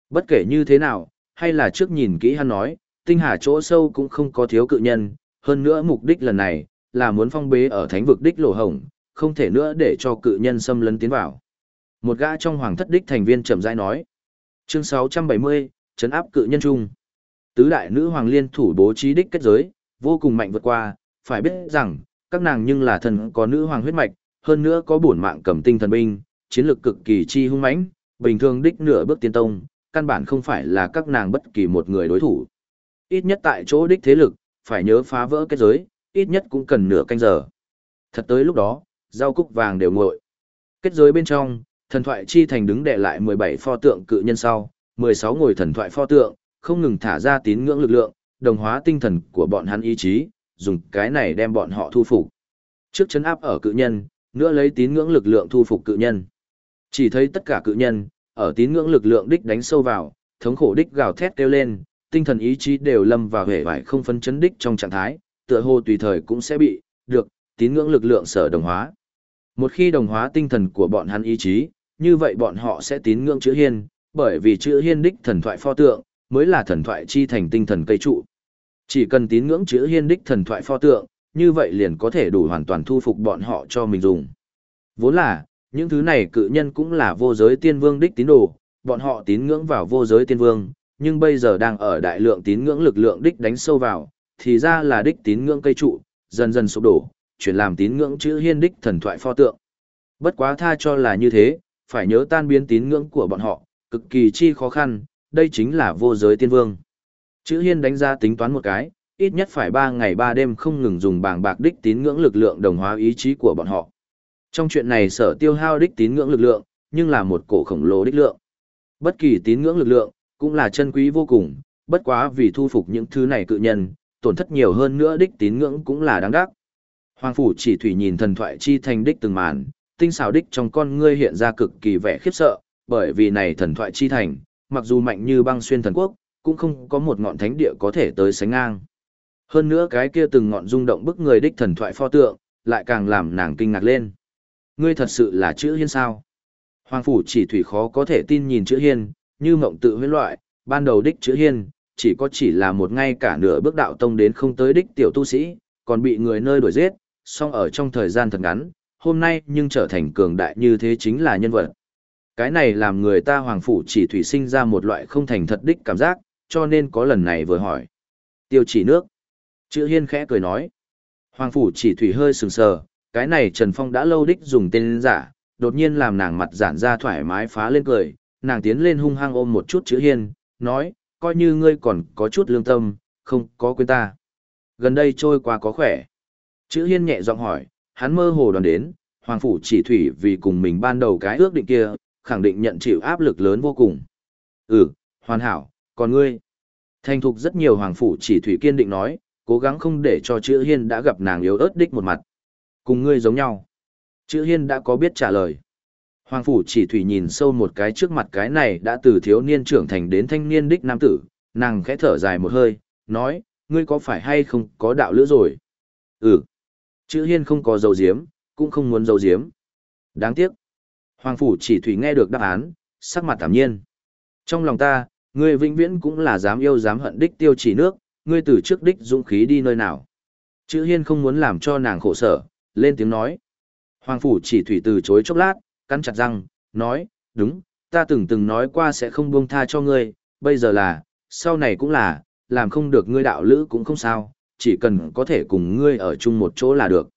Bất kể như thế nào, hay là trước nhìn kỹ hắn nói, tinh hà chỗ sâu cũng không có thiếu cự nhân, hơn nữa mục đích lần này, là muốn phong bế ở thánh vực đích lỗ hồng, không thể nữa để cho cự nhân xâm lấn tiến vào. Một gã trong hoàng thất đích thành viên chậm rãi nói. Chương 670, chấn áp cự nhân trung. Tứ đại nữ hoàng liên thủ bố trí đích kết giới, vô cùng mạnh vượt qua, phải biết rằng, các nàng nhưng là thần có nữ hoàng huyết mạch, hơn nữa có bổn mạng cầm tinh thần binh, chiến lược cực kỳ chi hung mãnh, bình thường đích nửa bước tiên tông, căn bản không phải là các nàng bất kỳ một người đối thủ. Ít nhất tại chỗ đích thế lực, phải nhớ phá vỡ kết giới, ít nhất cũng cần nửa canh giờ. Thật tới lúc đó, rau cúc vàng đều nguội. Kết giới bên trong, thần thoại chi thành đứng đệ lại 17 pho tượng cự nhân sau, 16 ngồi thần thoại pho tượng, không ngừng thả ra tín ngưỡng lực lượng, đồng hóa tinh thần của bọn hắn ý chí, dùng cái này đem bọn họ thu phục. Trước chấn áp ở cự nhân, nữa lấy tín ngưỡng lực lượng thu phục cự nhân. Chỉ thấy tất cả cự nhân, ở tín ngưỡng lực lượng đích đánh sâu vào, thống khổ đích gào thét kêu lên, tinh thần ý chí đều lâm vào hệ vải không phấn chấn đích trong trạng thái, tựa hồ tùy thời cũng sẽ bị, được, tín ngưỡng lực lượng sở đồng hóa. Một khi đồng hóa tinh thần của bọn hắn ý chí, như vậy bọn họ sẽ tín ngưỡng chữ hiên, bởi vì chữ hiên đích thần thoại pho tượng, mới là thần thoại chi thành tinh thần cây trụ. Chỉ cần tín ngưỡng chữ hiên đích thần thoại pho tượng, như vậy liền có thể đủ hoàn toàn thu phục bọn họ cho mình dùng. Vốn là, những thứ này cự nhân cũng là vô giới tiên vương đích tín đồ, bọn họ tín ngưỡng vào vô giới tiên vương, nhưng bây giờ đang ở đại lượng tín ngưỡng lực lượng đích đánh sâu vào, thì ra là đích tín ngưỡng cây trụ, dần dần sụp đổ, chuyển làm tín ngưỡng chữ hiên đích thần thoại pho tượng. Bất quá tha cho là như thế, phải nhớ tan biến tín ngưỡng của bọn họ, cực kỳ chi khó khăn, đây chính là vô giới tiên vương. Chữ hiên đánh ra tính toán một cái, ít nhất phải 3 ngày 3 đêm không ngừng dùng bảng bạc đích tín ngưỡng lực lượng đồng hóa ý chí của bọn họ. Trong chuyện này sở tiêu hao đích tín ngưỡng lực lượng, nhưng là một cổ khổng lồ đích lượng. Bất kỳ tín ngưỡng lực lượng, cũng là chân quý vô cùng, bất quá vì thu phục những thứ này cự nhân, tổn thất nhiều hơn nữa đích tín ngưỡng cũng là đáng đắc. Hoàng phủ chỉ thủy nhìn thần thoại chi thành đích từng màn, tinh xảo đích trong con ngươi hiện ra cực kỳ vẻ khiếp sợ, bởi vì này thần thoại chi thành, mặc dù mạnh như băng xuyên thần quốc, cũng không có một ngọn thánh địa có thể tới sánh ngang. Hơn nữa cái kia từng ngọn rung động bức người đích thần thoại pho tượng, lại càng làm nàng kinh ngạc lên. Ngươi thật sự là chữ hiên sao? Hoàng phủ chỉ thủy khó có thể tin nhìn chữ hiên, như mộng tự huyễn loại, ban đầu đích chữ hiên, chỉ có chỉ là một ngay cả nửa bước đạo tông đến không tới đích tiểu tu sĩ, còn bị người nơi đuổi giết, song ở trong thời gian thật ngắn, hôm nay nhưng trở thành cường đại như thế chính là nhân vật. Cái này làm người ta hoàng phủ chỉ thủy sinh ra một loại không thành thật đích cảm giác, cho nên có lần này vừa hỏi. Tiêu chỉ nước. Chữ hiên khẽ cười nói. Hoàng phủ chỉ thủy hơi sừng sờ, cái này Trần Phong đã lâu đích dùng tên giả, đột nhiên làm nàng mặt giản ra thoải mái phá lên cười, nàng tiến lên hung hăng ôm một chút chữ hiên, nói, coi như ngươi còn có chút lương tâm, không có quên ta. Gần đây trôi qua có khỏe. Chữ hiên nhẹ giọng hỏi, hắn mơ hồ đoán đến, Hoàng Phủ chỉ thủy vì cùng mình ban đầu cái ước định kia, khẳng định nhận chịu áp lực lớn vô cùng. Ừ, hoàn hảo, còn ngươi? Thành thục rất nhiều Hoàng Phủ chỉ thủy kiên định nói, cố gắng không để cho chữ hiên đã gặp nàng yếu ớt đích một mặt. Cùng ngươi giống nhau. Chữ hiên đã có biết trả lời. Hoàng Phủ chỉ thủy nhìn sâu một cái trước mặt cái này đã từ thiếu niên trưởng thành đến thanh niên đích nam tử, nàng khẽ thở dài một hơi, nói, ngươi có phải hay không có đạo lữ rồi? Ừ. Chữ hiên không có dấu diếm, cũng không muốn dấu diếm. Đáng tiếc. Hoàng Phủ chỉ thủy nghe được đáp án, sắc mặt tạm nhiên. Trong lòng ta, ngươi vĩnh viễn cũng là dám yêu dám hận đích tiêu chỉ nước, ngươi từ trước đích dũng khí đi nơi nào. Chữ hiên không muốn làm cho nàng khổ sở, lên tiếng nói. Hoàng Phủ chỉ thủy từ chối chốc lát, cắn chặt răng, nói, đúng, ta từng từng nói qua sẽ không buông tha cho ngươi, bây giờ là, sau này cũng là, làm không được ngươi đạo lữ cũng không sao, chỉ cần có thể cùng ngươi ở chung một chỗ là được.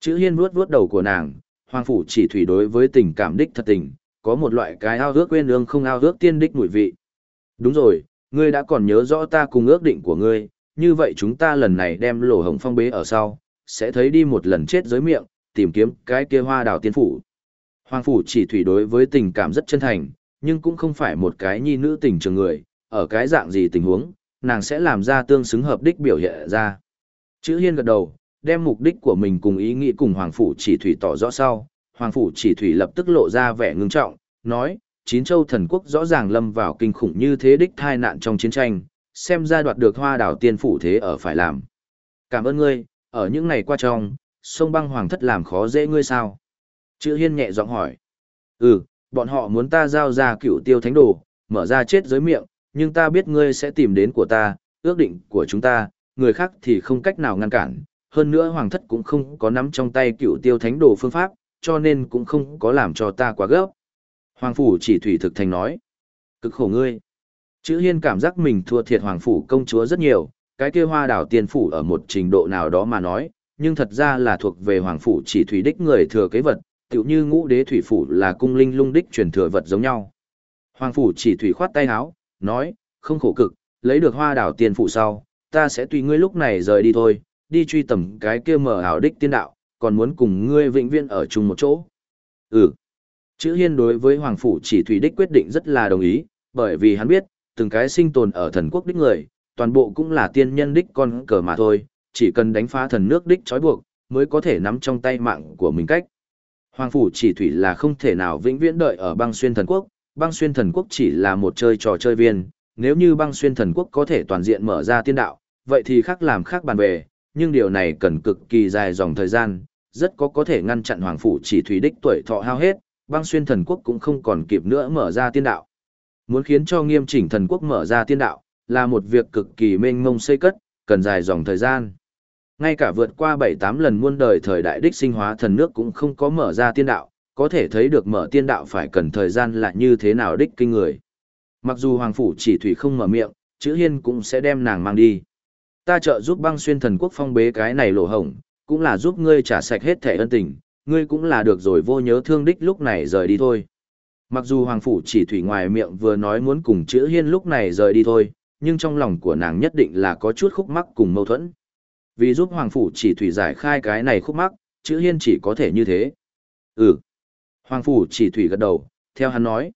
Chữ hiên vuốt vuốt đầu của nàng, hoàng phủ chỉ thủy đối với tình cảm đích thật tình, có một loại cái ao ước quên ương không ao ước tiên đích mùi vị. Đúng rồi, ngươi đã còn nhớ rõ ta cùng ước định của ngươi, như vậy chúng ta lần này đem lỗ hồng phong bế ở sau, sẽ thấy đi một lần chết dưới miệng, tìm kiếm cái kia hoa đào tiên phủ. Hoàng phủ chỉ thủy đối với tình cảm rất chân thành, nhưng cũng không phải một cái nhi nữ tình trường người, ở cái dạng gì tình huống, nàng sẽ làm ra tương xứng hợp đích biểu hiện ra. Chữ hiên gật đầu, đem mục đích của mình cùng ý nghĩ cùng Hoàng phủ chỉ thủy tỏ rõ sau, Hoàng phủ chỉ thủy lập tức lộ ra vẻ ngưng trọng, nói, chín châu thần quốc rõ ràng lâm vào kinh khủng như thế đích thai nạn trong chiến tranh, xem ra đoạt được hoa đảo tiên phủ thế ở phải làm. Cảm ơn ngươi, ở những ngày qua trong, sông băng hoàng thất làm khó dễ ngươi sao? Chữ hiên nhẹ giọng hỏi. Ừ, bọn họ muốn ta giao ra cựu tiêu thánh đồ, mở ra chết giới miệng, nhưng ta biết ngươi sẽ tìm đến của ta, ước định của chúng ta, người khác thì không cách nào ngăn cản. Hơn nữa hoàng thất cũng không có nắm trong tay cựu tiêu thánh đồ phương pháp, cho nên cũng không có làm cho ta quá gấp. Hoàng phủ chỉ thủy thực thành nói. Cực khổ ngươi. Chữ hiên cảm giác mình thua thiệt hoàng phủ công chúa rất nhiều, cái kia hoa đảo tiền phủ ở một trình độ nào đó mà nói, nhưng thật ra là thuộc về hoàng phủ chỉ thủy đích người thừa kế vật, tựu như ngũ đế thủy phủ là cung linh lung đích truyền thừa vật giống nhau. Hoàng phủ chỉ thủy khoát tay áo, nói, không khổ cực, lấy được hoa đảo tiền phụ sau, ta sẽ tùy ngươi lúc này rời đi thôi, đi truy tầm cái kia mở ảo đích tiên đạo, còn muốn cùng ngươi vĩnh viễn ở chung một chỗ. Ừ. Chữ hiên đối với Hoàng Phủ chỉ thủy đích quyết định rất là đồng ý, bởi vì hắn biết, từng cái sinh tồn ở thần quốc đích người, toàn bộ cũng là tiên nhân đích con cờ mà thôi, chỉ cần đánh phá thần nước đích trói buộc, mới có thể nắm trong tay mạng của mình cách. Hoàng phủ chỉ thủy là không thể nào vĩnh viễn đợi ở băng xuyên thần quốc, băng xuyên thần quốc chỉ là một chơi trò chơi viên, nếu như băng xuyên thần quốc có thể toàn diện mở ra tiên đạo, vậy thì khác làm khác bàn về, nhưng điều này cần cực kỳ dài dòng thời gian, rất có có thể ngăn chặn hoàng phủ chỉ thủy đích tuổi thọ hao hết, băng xuyên thần quốc cũng không còn kịp nữa mở ra tiên đạo. Muốn khiến cho nghiêm chỉnh thần quốc mở ra tiên đạo, là một việc cực kỳ mênh mông xây cất, cần dài dòng thời gian. Ngay cả vượt qua 7-8 lần muôn đời thời đại đích sinh hóa thần nước cũng không có mở ra tiên đạo, có thể thấy được mở tiên đạo phải cần thời gian là như thế nào đích kinh người. Mặc dù Hoàng Phủ chỉ thủy không mở miệng, chữ hiên cũng sẽ đem nàng mang đi. Ta trợ giúp băng xuyên thần quốc phong bế cái này lỗ hổng, cũng là giúp ngươi trả sạch hết thẻ ân tình, ngươi cũng là được rồi vô nhớ thương đích lúc này rời đi thôi. Mặc dù Hoàng Phủ chỉ thủy ngoài miệng vừa nói muốn cùng chữ hiên lúc này rời đi thôi, nhưng trong lòng của nàng nhất định là có chút khúc mắc cùng mâu thuẫn. Vì giúp Hoàng Phủ chỉ thủy giải khai cái này khúc mắc, chữ hiên chỉ có thể như thế. Ừ. Hoàng Phủ chỉ thủy gật đầu, theo hắn nói.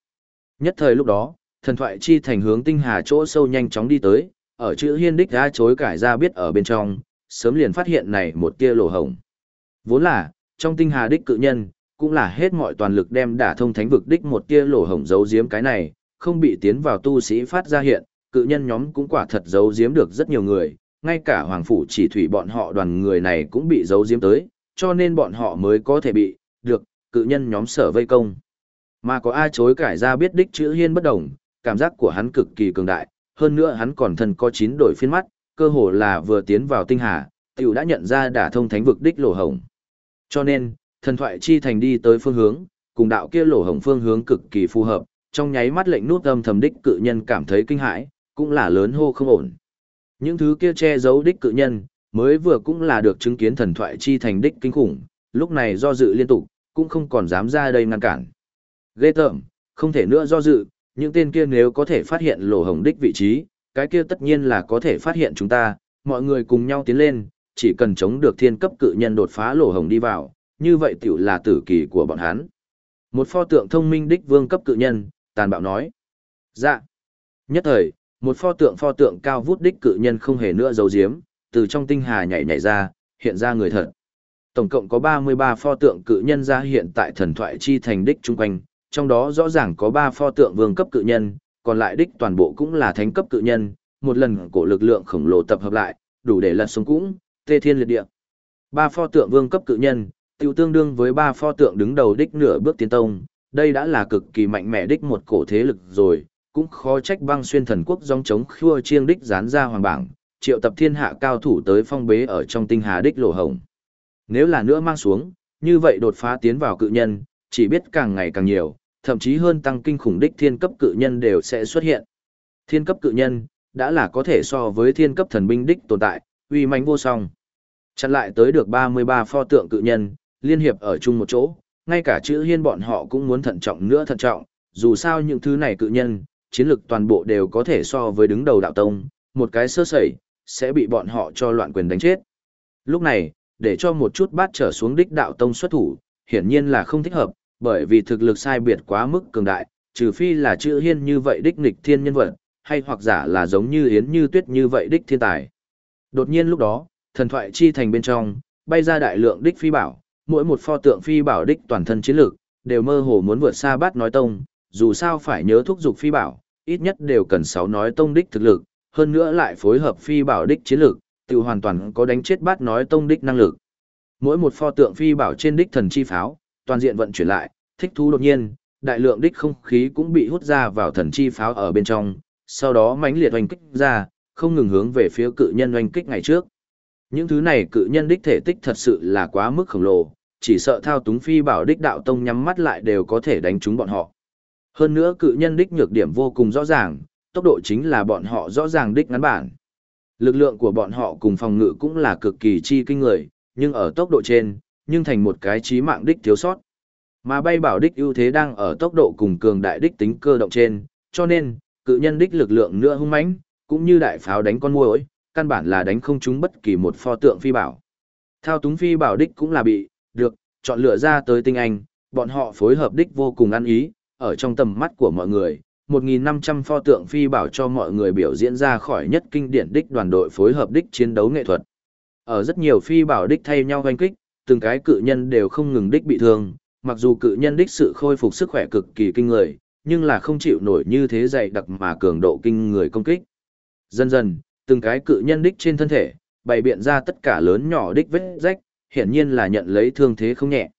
Nhất thời lúc đó, thần thoại chi thành hướng tinh hà chỗ sâu nhanh chóng đi tới, ở chữ hiên đích ra chối cải ra biết ở bên trong, sớm liền phát hiện này một tia lỗ hổng. Vốn là, trong tinh hà đích cự nhân, cũng là hết mọi toàn lực đem đả thông thánh vực đích một tia lỗ hổng giấu giếm cái này, không bị tiến vào tu sĩ phát ra hiện, cự nhân nhóm cũng quả thật giấu giếm được rất nhiều người, ngay cả hoàng phủ chỉ thủy bọn họ đoàn người này cũng bị giấu giếm tới, cho nên bọn họ mới có thể bị, được, cự nhân nhóm sở vây công. Mà có ai chối cải ra biết đích chữ hiên bất đồng, cảm giác của hắn cực kỳ cường đại, hơn nữa hắn còn thân có chín đổi phiên mắt, cơ hồ là vừa tiến vào tinh hà, tiểu đã nhận ra đả thông thánh vực đích lỗ hổng. Cho nên, thần thoại chi thành đi tới phương hướng, cùng đạo kia lỗ hổng phương hướng cực kỳ phù hợp, trong nháy mắt lệnh nút âm thầm đích cự nhân cảm thấy kinh hãi, cũng là lớn hô không ổn. Những thứ kia che giấu đích cự nhân, mới vừa cũng là được chứng kiến thần thoại chi thành đích kinh khủng, lúc này do dự liên tục, cũng không còn dám ra đây ngăn cản. Ghê tởm, không thể nữa do dự, những tên kia nếu có thể phát hiện lỗ hồng đích vị trí, cái kia tất nhiên là có thể phát hiện chúng ta, mọi người cùng nhau tiến lên, chỉ cần chống được thiên cấp cự nhân đột phá lỗ hồng đi vào, như vậy tiểu là tử kỳ của bọn hắn. Một pho tượng thông minh đích vương cấp cự nhân, tàn bạo nói. Dạ. Nhất thời, một pho tượng pho tượng cao vút đích cự nhân không hề nữa giấu giếm, từ trong tinh hà nhảy nhảy ra, hiện ra người thật. Tổng cộng có 33 pho tượng cự nhân ra hiện tại thần thoại chi thành đích trung quanh, trong đó rõ ràng có 3 pho tượng vương cấp cự nhân, còn lại đích toàn bộ cũng là thánh cấp cự nhân, một lần cổ lực lượng khổng lồ tập hợp lại, đủ để lật xuống cũng, tê thiên liệt địa. Ba pho tượng vương cấp cự nhân, tiêu tương đương với ba pho tượng đứng đầu đích nửa bước tiến tông, đây đã là cực kỳ mạnh mẽ đích một cổ thế lực rồi, cũng khó trách băng xuyên thần quốc dòng chống khua chiêng đích dán ra hoàng bảng, triệu tập thiên hạ cao thủ tới phong bế ở trong tinh hà đích lỗ hồng. Nếu là nữa mang xuống, như vậy đột phá tiến vào cự nhân, chỉ biết càng ngày càng nhiều, thậm chí hơn tăng kinh khủng đích thiên cấp cự nhân đều sẽ xuất hiện. Thiên cấp cự nhân, đã là có thể so với thiên cấp thần binh đích tồn tại, uy mãnh vô song. Chặn lại tới được 33 pho tượng cự nhân, liên hiệp ở chung một chỗ, ngay cả chữ hiên bọn họ cũng muốn thận trọng nữa thận trọng, dù sao những thứ này cự nhân, chiến lực toàn bộ đều có thể so với đứng đầu đạo tông, một cái sơ sẩy, sẽ bị bọn họ cho loạn quyền đánh chết. Lúc này, để cho một chút bát trở xuống đích đạo tông xuất thủ, hiển nhiên là không thích hợp, bởi vì thực lực sai biệt quá mức cường đại, trừ phi là chữ hiên như vậy đích nghịch thiên nhân vật, hay hoặc giả là giống như Yến Như Tuyết như vậy đích thiên tài. Đột nhiên lúc đó, thần thoại chi thành bên trong, bay ra đại lượng đích phi bảo, mỗi một pho tượng phi bảo đích toàn thân chiến lược, đều mơ hồ muốn vượt xa bát nói tông, dù sao phải nhớ thúc dục phi bảo, ít nhất đều cần 6 nói tông đích thực lực, hơn nữa lại phối hợp phi bảo đích chiến lược, tự hoàn toàn có đánh chết bát nói tông đích năng lực. Mỗi một pho tượng phi bảo trên đích thần chi pháo, toàn diện vận chuyển lại, thích thú đột nhiên, đại lượng đích không khí cũng bị hút ra vào thần chi pháo ở bên trong, sau đó mãnh liệt oanh kích ra, không ngừng hướng về phía cự nhân oanh kích ngày trước. Những thứ này cự nhân đích thể tích thật sự là quá mức khổng lồ, chỉ sợ thao túng phi bảo đích đạo tông nhắm mắt lại đều có thể đánh trúng bọn họ. Hơn nữa cự nhân đích nhược điểm vô cùng rõ ràng, tốc độ chính là bọn họ rõ ràng đích ngắn bản. Lực lượng của bọn họ cùng phòng ngự cũng là cực kỳ chi kinh người, nhưng ở tốc độ trên, nhưng thành một cái chí mạng đích thiếu sót. Mà bay bảo đích ưu thế đang ở tốc độ cùng cường đại đích tính cơ động trên, cho nên, cự nhân đích lực lượng nữa hung mãnh, cũng như đại pháo đánh con muỗi, căn bản là đánh không trúng bất kỳ một pho tượng phi bảo. Thao túng phi bảo đích cũng là bị, được, chọn lựa ra tới tinh anh, bọn họ phối hợp đích vô cùng ăn ý, ở trong tầm mắt của mọi người, 1.500 pho tượng phi bảo cho mọi người biểu diễn ra khỏi nhất kinh điển đích đoàn đội phối hợp đích chiến đấu nghệ thuật. Ở rất nhiều phi bảo đích thay nhau hoanh kích, từng cái cự nhân đều không ngừng đích bị thương, mặc dù cự nhân đích sự khôi phục sức khỏe cực kỳ kinh người, nhưng là không chịu nổi như thế dày đặc mà cường độ kinh người công kích. Dần dần, từng cái cự nhân đích trên thân thể, bày biện ra tất cả lớn nhỏ đích vết rách, hiển nhiên là nhận lấy thương thế không nhẹ.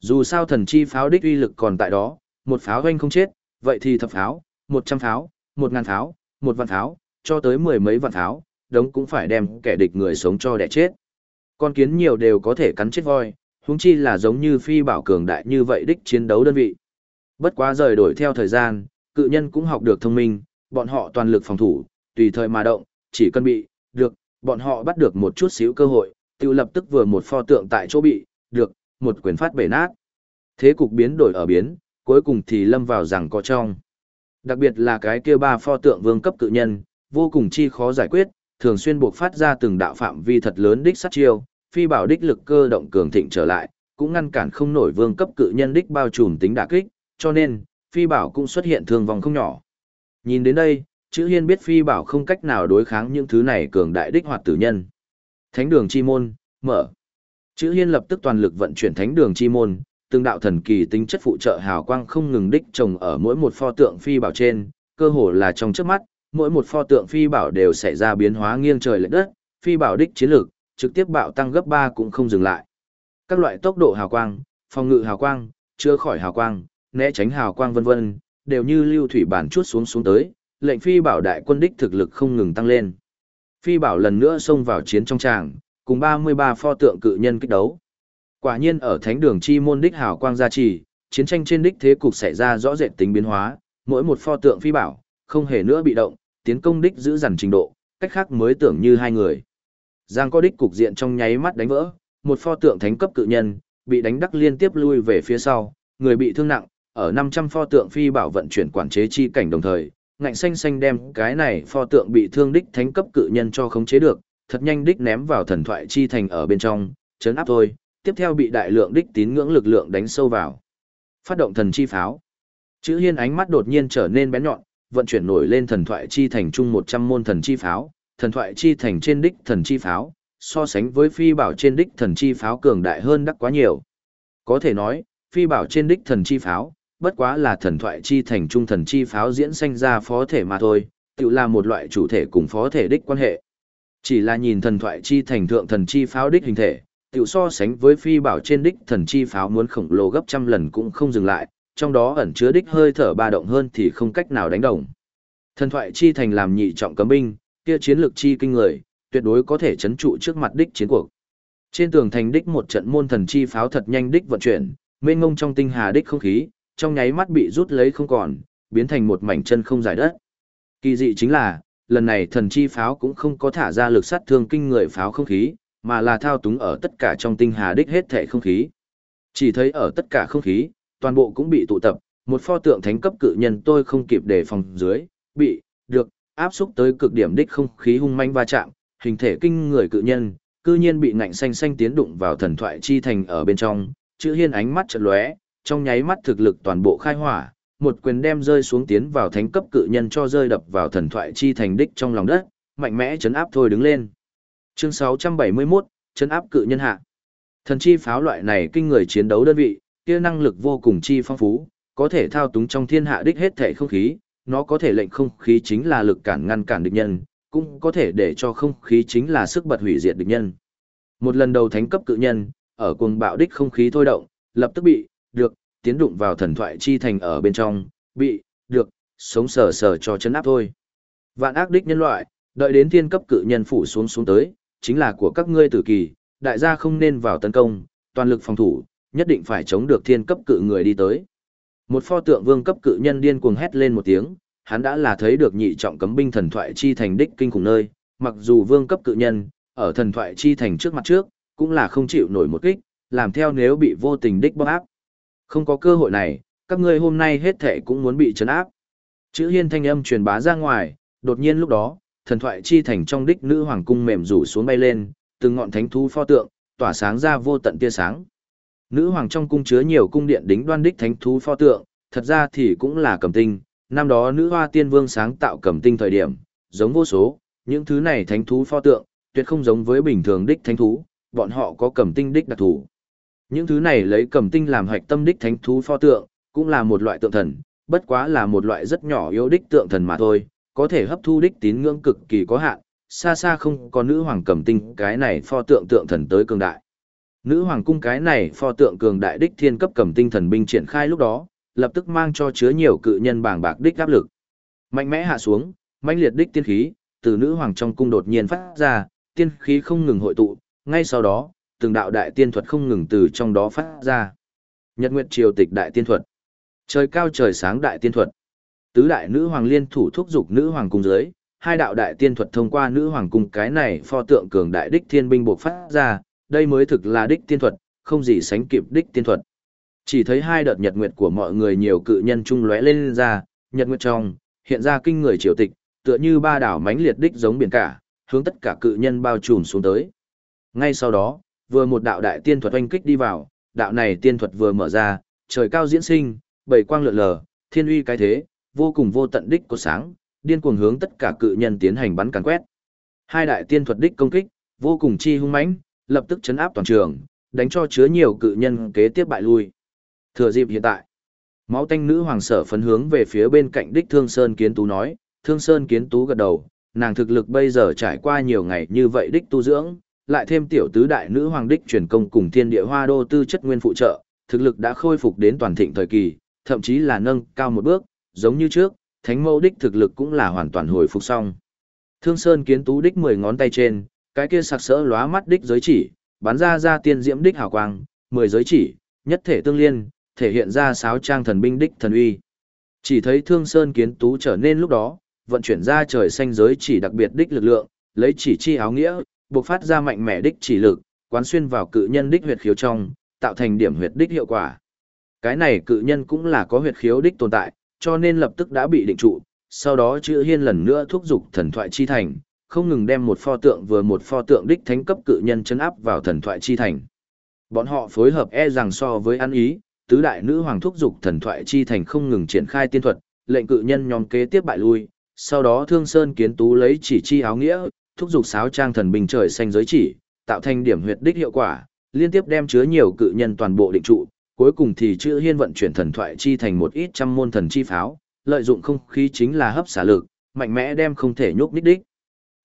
Dù sao thần chi pháo đích uy lực còn tại đó, một pháo hoanh không chết, vậy thì thập pháo, một trăm pháo, một ngàn pháo, một vạn pháo, cho tới mười mấy vạn pháo, đống cũng phải đem kẻ địch người sống cho đẻ chết. Con kiến nhiều đều có thể cắn chết voi, huống chi là giống như phi bảo cường đại như vậy đích chiến đấu đơn vị. Bất quá rời đổi theo thời gian, cự nhân cũng học được thông minh, bọn họ toàn lực phòng thủ, tùy thời mà động, chỉ cần bị, được, bọn họ bắt được một chút xíu cơ hội, tự lập tức vừa một pho tượng tại chỗ bị, được, một quyền phát bể nát. Thế cục biến đổi ở biến, cuối cùng thì lâm vào rằng có trong. Đặc biệt là cái kia ba pho tượng vương cấp cự nhân, vô cùng chi khó giải quyết, thường xuyên buộc phát ra từng đạo phạm vi thật lớn đích sát chiêu, phi bảo đích lực cơ động cường thịnh trở lại, cũng ngăn cản không nổi vương cấp cự nhân đích bao trùm tính đả kích, cho nên, phi bảo cũng xuất hiện thương vong không nhỏ. Nhìn đến đây, chữ hiên biết phi bảo không cách nào đối kháng những thứ này cường đại đích hoạt tử nhân. Thánh đường chi môn, mở. Chữ hiên lập tức toàn lực vận chuyển thánh đường chi môn, từng đạo thần kỳ tính chất phụ trợ hào quang không ngừng đích trồng ở mỗi một pho tượng phi bảo trên, cơ hồ là trong trước mắt, mỗi một pho tượng phi bảo đều xảy ra biến hóa nghiêng trời lệch đất, phi bảo đích chiến lược trực tiếp bạo tăng gấp 3 cũng không dừng lại. Các loại tốc độ hào quang, phòng ngự hào quang, chữa khỏi hào quang, né tránh hào quang vân vân, đều như lưu thủy bản chuốt xuống xuống tới, lệnh phi bảo đại quân đích thực lực không ngừng tăng lên. Phi bảo lần nữa xông vào chiến trong tràng, cùng 33 pho tượng cự nhân kích đấu. Quả nhiên ở thánh đường chi môn đích hào quang gia trì, chiến tranh trên đích thế cục xảy ra rõ rệt tính biến hóa, mỗi một pho tượng phi bảo, không hề nữa bị động, tiến công đích giữ dằn trình độ, cách khác mới tưởng như hai người. Giang có đích cục diện trong nháy mắt đánh vỡ, một pho tượng thánh cấp cự nhân, bị đánh đắc liên tiếp lui về phía sau, người bị thương nặng, ở 500 pho tượng phi bảo vận chuyển quản chế chi cảnh đồng thời, ngạnh xanh xanh đem cái này pho tượng bị thương đích thánh cấp cự nhân cho khống chế được, thật nhanh đích ném vào thần thoại chi thành ở bên trong, chấn áp thôi, tiếp theo bị đại lượng đích tín ngưỡng lực lượng đánh sâu vào. Phát động thần chi pháo. Chữ Hiên ánh mắt đột nhiên trở nên bén nhọn, vận chuyển nổi lên thần thoại chi thành chung 100 môn thần chi pháo, thần thoại chi thành trên đích thần chi pháo, so sánh với phi bảo trên đích thần chi pháo cường đại hơn đắc quá nhiều. Có thể nói, phi bảo trên đích thần chi pháo, bất quá là thần thoại chi thành trung thần chi pháo diễn sanh ra phó thể mà thôi, tự là một loại chủ thể cùng phó thể đích quan hệ. Chỉ là nhìn thần thoại chi thành thượng thần chi pháo đích hình thể, Tiểu so sánh với phi bảo trên đích thần chi pháo muốn khổng lồ gấp trăm lần cũng không dừng lại, trong đó ẩn chứa đích hơi thở ba động hơn thì không cách nào đánh đồng. Thần thoại chi thành làm nhị trọng cấm binh, kia chiến lược chi kinh người, tuyệt đối có thể chấn trụ trước mặt đích chiến cuộc. Trên tường thành đích một trận môn thần chi pháo thật nhanh đích vận chuyển, mênh ngông trong tinh hà đích không khí, trong nháy mắt bị rút lấy không còn, biến thành một mảnh chân không dài đất. Kỳ dị chính là, lần này thần chi pháo cũng không có thả ra lực sát thương kinh người pháo không khí, mà là thao túng ở tất cả trong tinh hà đích hết thể không khí. Chỉ thấy ở tất cả không khí, toàn bộ cũng bị tụ tập, một pho tượng thánh cấp cự nhân tôi không kịp đề phòng dưới, bị, được, áp xúc tới cực điểm đích không khí hung manh va chạm, hình thể kinh người cự nhân, cư nhiên bị ngạnh xanh xanh tiến đụng vào thần thoại chi thành ở bên trong, chữ hiên ánh mắt chợt lóe, trong nháy mắt thực lực toàn bộ khai hỏa, một quyền đem rơi xuống tiến vào thánh cấp cự nhân cho rơi đập vào thần thoại chi thành đích trong lòng đất, mạnh mẽ chấn áp thôi đứng lên. Chương 671, chấn áp cự nhân hạ. Thần chi pháo loại này kinh người chiến đấu đơn vị, kia năng lực vô cùng chi phong phú, có thể thao túng trong thiên hạ đích hết thể không khí, nó có thể lệnh không khí chính là lực cản ngăn cản địch nhân, cũng có thể để cho không khí chính là sức bật hủy diệt địch nhân. Một lần đầu thánh cấp cự nhân, ở cuồng bạo đích không khí thôi động, lập tức bị, được, tiến đụng vào thần thoại chi thành ở bên trong, bị, được, sống sờ sờ cho chấn áp thôi. Vạn ác đích nhân loại, đợi đến thiên cấp cự nhân phủ xuống xuống tới, chính là của các ngươi tử kỳ, đại gia không nên vào tấn công, toàn lực phòng thủ, nhất định phải chống được thiên cấp cự người đi tới. Một pho tượng vương cấp cự nhân điên cuồng hét lên một tiếng, hắn đã là thấy được nhị trọng cấm binh thần thoại chi thành đích kinh khủng nơi, mặc dù vương cấp cự nhân, ở thần thoại chi thành trước mặt trước, cũng là không chịu nổi một kích, làm theo nếu bị vô tình đích bóc áp. Không có cơ hội này, các ngươi hôm nay hết thể cũng muốn bị trấn áp. Chữ hiên thanh âm truyền bá ra ngoài, đột nhiên lúc đó, thần thoại chi thành trong đích nữ hoàng cung mềm rủ xuống bay lên, từng ngọn thánh thú pho tượng, tỏa sáng ra vô tận tia sáng. Nữ hoàng trong cung chứa nhiều cung điện đính đoan đích thánh thú pho tượng, thật ra thì cũng là cầm tinh, năm đó nữ hoa tiên vương sáng tạo cầm tinh thời điểm, giống vô số, những thứ này thánh thú pho tượng, tuyệt không giống với bình thường đích thánh thú, bọn họ có cầm tinh đích đặc thù. Những thứ này lấy cầm tinh làm hạch tâm đích thánh thú pho tượng, cũng là một loại tượng thần, bất quá là một loại rất nhỏ yếu đích tượng thần mà thôi, có thể hấp thu đích tín ngưỡng cực kỳ có hạn, xa xa không có nữ hoàng cầm tinh cái này pho tượng tượng thần tới cường đại. Nữ hoàng cung cái này pho tượng cường đại đích thiên cấp cầm tinh thần binh triển khai lúc đó, lập tức mang cho chứa nhiều cự nhân bàng bạc đích áp lực. Mạnh mẽ hạ xuống, mãnh liệt đích tiên khí, từ nữ hoàng trong cung đột nhiên phát ra, tiên khí không ngừng hội tụ, ngay sau đó, từng đạo đại tiên thuật không ngừng từ trong đó phát ra. Nhật Nguyệt Triều Tịch đại tiên thuật, trời cao trời sáng đại tiên thuật. Tứ đại nữ hoàng liên thủ thúc dục nữ hoàng cung dưới, hai đạo đại tiên thuật thông qua nữ hoàng cung cái này pho tượng cường đại đích thiên binh buộc phát ra, đây mới thực là đích tiên thuật, không gì sánh kịp đích tiên thuật. Chỉ thấy hai đợt nhật nguyệt của mọi người nhiều cự nhân trung lóe lên ra, nhật nguyệt trong, hiện ra kinh người triều tịch, tựa như ba đảo mánh liệt đích giống biển cả, hướng tất cả cự nhân bao trùm xuống tới. Ngay sau đó, vừa một đạo đại tiên thuật oanh kích đi vào, đạo này tiên thuật vừa mở ra, trời cao diễn sinh, bảy quang lượn lờ, thiên uy cái thế, vô cùng vô tận đích của sáng, điên cuồng hướng tất cả cự nhân tiến hành bắn càn quét. Hai đại tiên thuật đích công kích, vô cùng chi hung mãnh, lập tức chấn áp toàn trường, đánh cho chứa nhiều cự nhân kế tiếp bại lui. Thừa dịp hiện tại, máu tanh nữ hoàng sở phấn hướng về phía bên cạnh đích Thương Sơn Kiến Tú nói, Thương Sơn Kiến Tú gật đầu, nàng thực lực bây giờ trải qua nhiều ngày như vậy đích tu dưỡng, lại thêm tiểu tứ đại nữ hoàng đích truyền công cùng thiên địa hoa đô tư chất nguyên phụ trợ, thực lực đã khôi phục đến toàn thịnh thời kỳ, thậm chí là nâng cao một bước, giống như trước, thánh mẫu đích thực lực cũng là hoàn toàn hồi phục xong. Thương Sơn Kiến Tú đích mười ngón tay trên, cái kia sặc sỡ lóa mắt đích giới chỉ, bắn ra ra tiên diễm đích hào quang, mười giới chỉ, nhất thể tương liên, thể hiện ra sáo trang thần binh đích thần uy. Chỉ thấy Thương Sơn Kiến Tú trở nên lúc đó, vận chuyển ra trời xanh giới chỉ đặc biệt đích lực lượng, lấy chỉ chi áo nghĩa, bộc phát ra mạnh mẽ đích chỉ lực, quán xuyên vào cự nhân đích huyệt khiếu trong, tạo thành điểm huyệt đích hiệu quả. Cái này cự nhân cũng là có huyệt khiếu đích tồn tại, cho nên lập tức đã bị định trụ, sau đó chữ hiên lần nữa thúc giục thần thoại chi thành, không ngừng đem một pho tượng vừa một pho tượng đích thánh cấp cự nhân chấn áp vào thần thoại chi thành. Bọn họ phối hợp e rằng so với ăn ý, tứ đại nữ hoàng thúc giục thần thoại chi thành không ngừng triển khai tiên thuật, lệnh cự nhân nhóm kế tiếp bại lui, sau đó Thương Sơn Kiến Tú lấy chỉ chi áo nghĩa, thúc giục sáo trang thần bình trời xanh giới chỉ, tạo thành điểm huyệt đích hiệu quả, liên tiếp đem chứa nhiều cự nhân toàn bộ định trụ, cuối cùng thì chữ hiên vận chuyển thần thoại chi thành một ít trăm môn thần chi pháo, lợi dụng không khí chính là hấp xả lực, mạnh mẽ đem không thể nhúc nhích đích.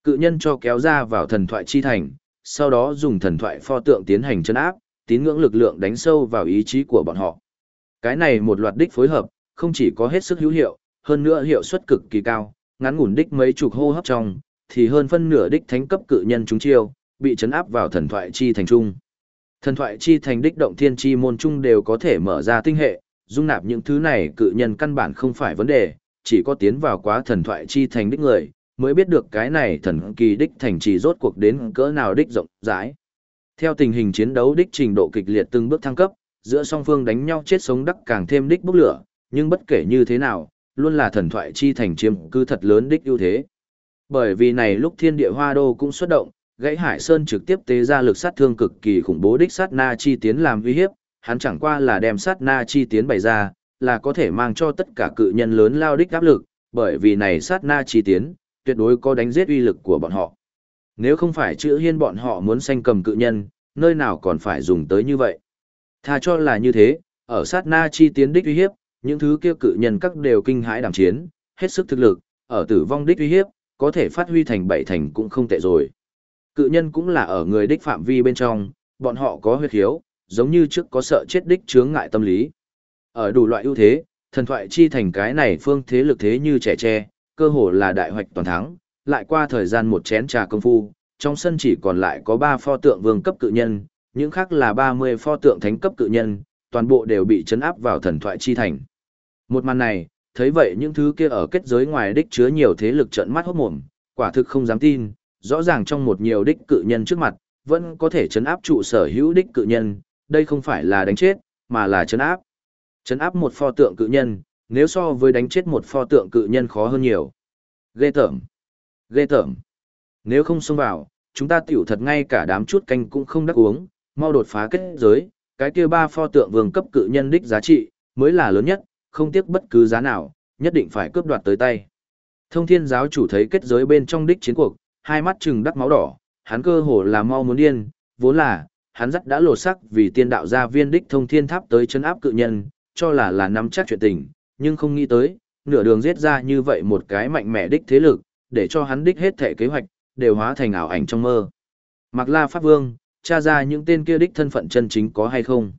Cự nhân cho kéo ra vào thần thoại chi thành, sau đó dùng thần thoại pho tượng tiến hành chân áp, tín ngưỡng lực lượng đánh sâu vào ý chí của bọn họ. Cái này một loạt đích phối hợp, không chỉ có hết sức hữu hiệu, hơn nữa hiệu suất cực kỳ cao, ngắn ngủn đích mấy chục hô hấp trong, thì hơn phân nửa đích thánh cấp cự nhân chúng chiêu, bị chấn áp vào thần thoại chi thành trung. Thần thoại chi thành đích động thiên chi môn trung đều có thể mở ra tinh hệ, dung nạp những thứ này cự nhân căn bản không phải vấn đề, chỉ có tiến vào quá thần thoại chi thành đích người, mới biết được cái này thần kỳ đích thành trì rốt cuộc đến cỡ nào đích rộng rãi. Theo tình hình chiến đấu đích trình độ kịch liệt từng bước thăng cấp, giữa song phương đánh nhau chết sống đắc càng thêm đích bốc lửa, nhưng bất kể như thế nào, luôn là thần thoại chi thành chiếm cư thật lớn đích ưu thế. Bởi vì này lúc thiên địa hoa đô cũng xuất động, gãy hải sơn trực tiếp tế ra lực sát thương cực kỳ khủng bố đích sát na chi tiến làm uy hiếp, hắn chẳng qua là đem sát na chi tiến bày ra, là có thể mang cho tất cả cự nhân lớn lao đích áp lực, bởi vì này sát na chi tiến, tuyệt đối có đánh giết uy lực của bọn họ. Nếu không phải chữ hiên bọn họ muốn sanh cầm cự nhân, nơi nào còn phải dùng tới như vậy. Tha cho là như thế, ở sát na chi tiến đích uy hiếp, những thứ kia cự nhân các đều kinh hãi đảm chiến, hết sức thực lực, ở tử vong đích uy hiếp, có thể phát huy thành bảy thành cũng không tệ rồi. Cự nhân cũng là ở người đích phạm vi bên trong, bọn họ có huyết hiếu, giống như trước có sợ chết đích chướng ngại tâm lý. Ở đủ loại ưu thế, thần thoại chi thành cái này phương thế lực thế như trẻ tre, cơ hồ là đại hoạch toàn thắng, lại qua thời gian một chén trà công phu, trong sân chỉ còn lại có 3 pho tượng vương cấp cự nhân, những khác là 30 pho tượng thánh cấp cự nhân, toàn bộ đều bị chấn áp vào thần thoại chi thành. Một màn này, thấy vậy những thứ kia ở kết giới ngoài đích chứa nhiều thế lực trận mắt hốt mồm, quả thực không dám tin, rõ ràng trong một nhiều đích cự nhân trước mặt, vẫn có thể chấn áp trụ sở hữu đích cự nhân, đây không phải là đánh chết, mà là chấn áp. Chấn áp một pho tượng cự nhân, nếu so với đánh chết một pho tượng cự nhân khó hơn nhiều. Ghê tởm. Ghê tởm. Nếu không xông vào, chúng ta tiểu thật ngay cả đám chút canh cũng không đắc uống, mau đột phá kết giới, cái kia ba pho tượng vương cấp cự nhân đích giá trị, mới là lớn nhất, không tiếc bất cứ giá nào, nhất định phải cướp đoạt tới tay. Thông thiên giáo chủ thấy kết giới bên trong đích chiến cuộc, hai mắt trừng đắc máu đỏ, hắn cơ hồ là mau muốn điên, vốn là, hắn dắt đã lột sắc vì tiên đạo gia viên đích thông thiên tháp tới chân áp cự nhân, cho là là nắm chắc chuyện tình, nhưng không nghĩ tới, nửa đường giết ra như vậy một cái mạnh mẽ đích thế lực, để cho hắn đích hết thể kế hoạch, đều hóa thành ảo ảnh trong mơ. Mạc La Pháp Vương, tra ra những tên kia đích thân phận chân chính có hay không.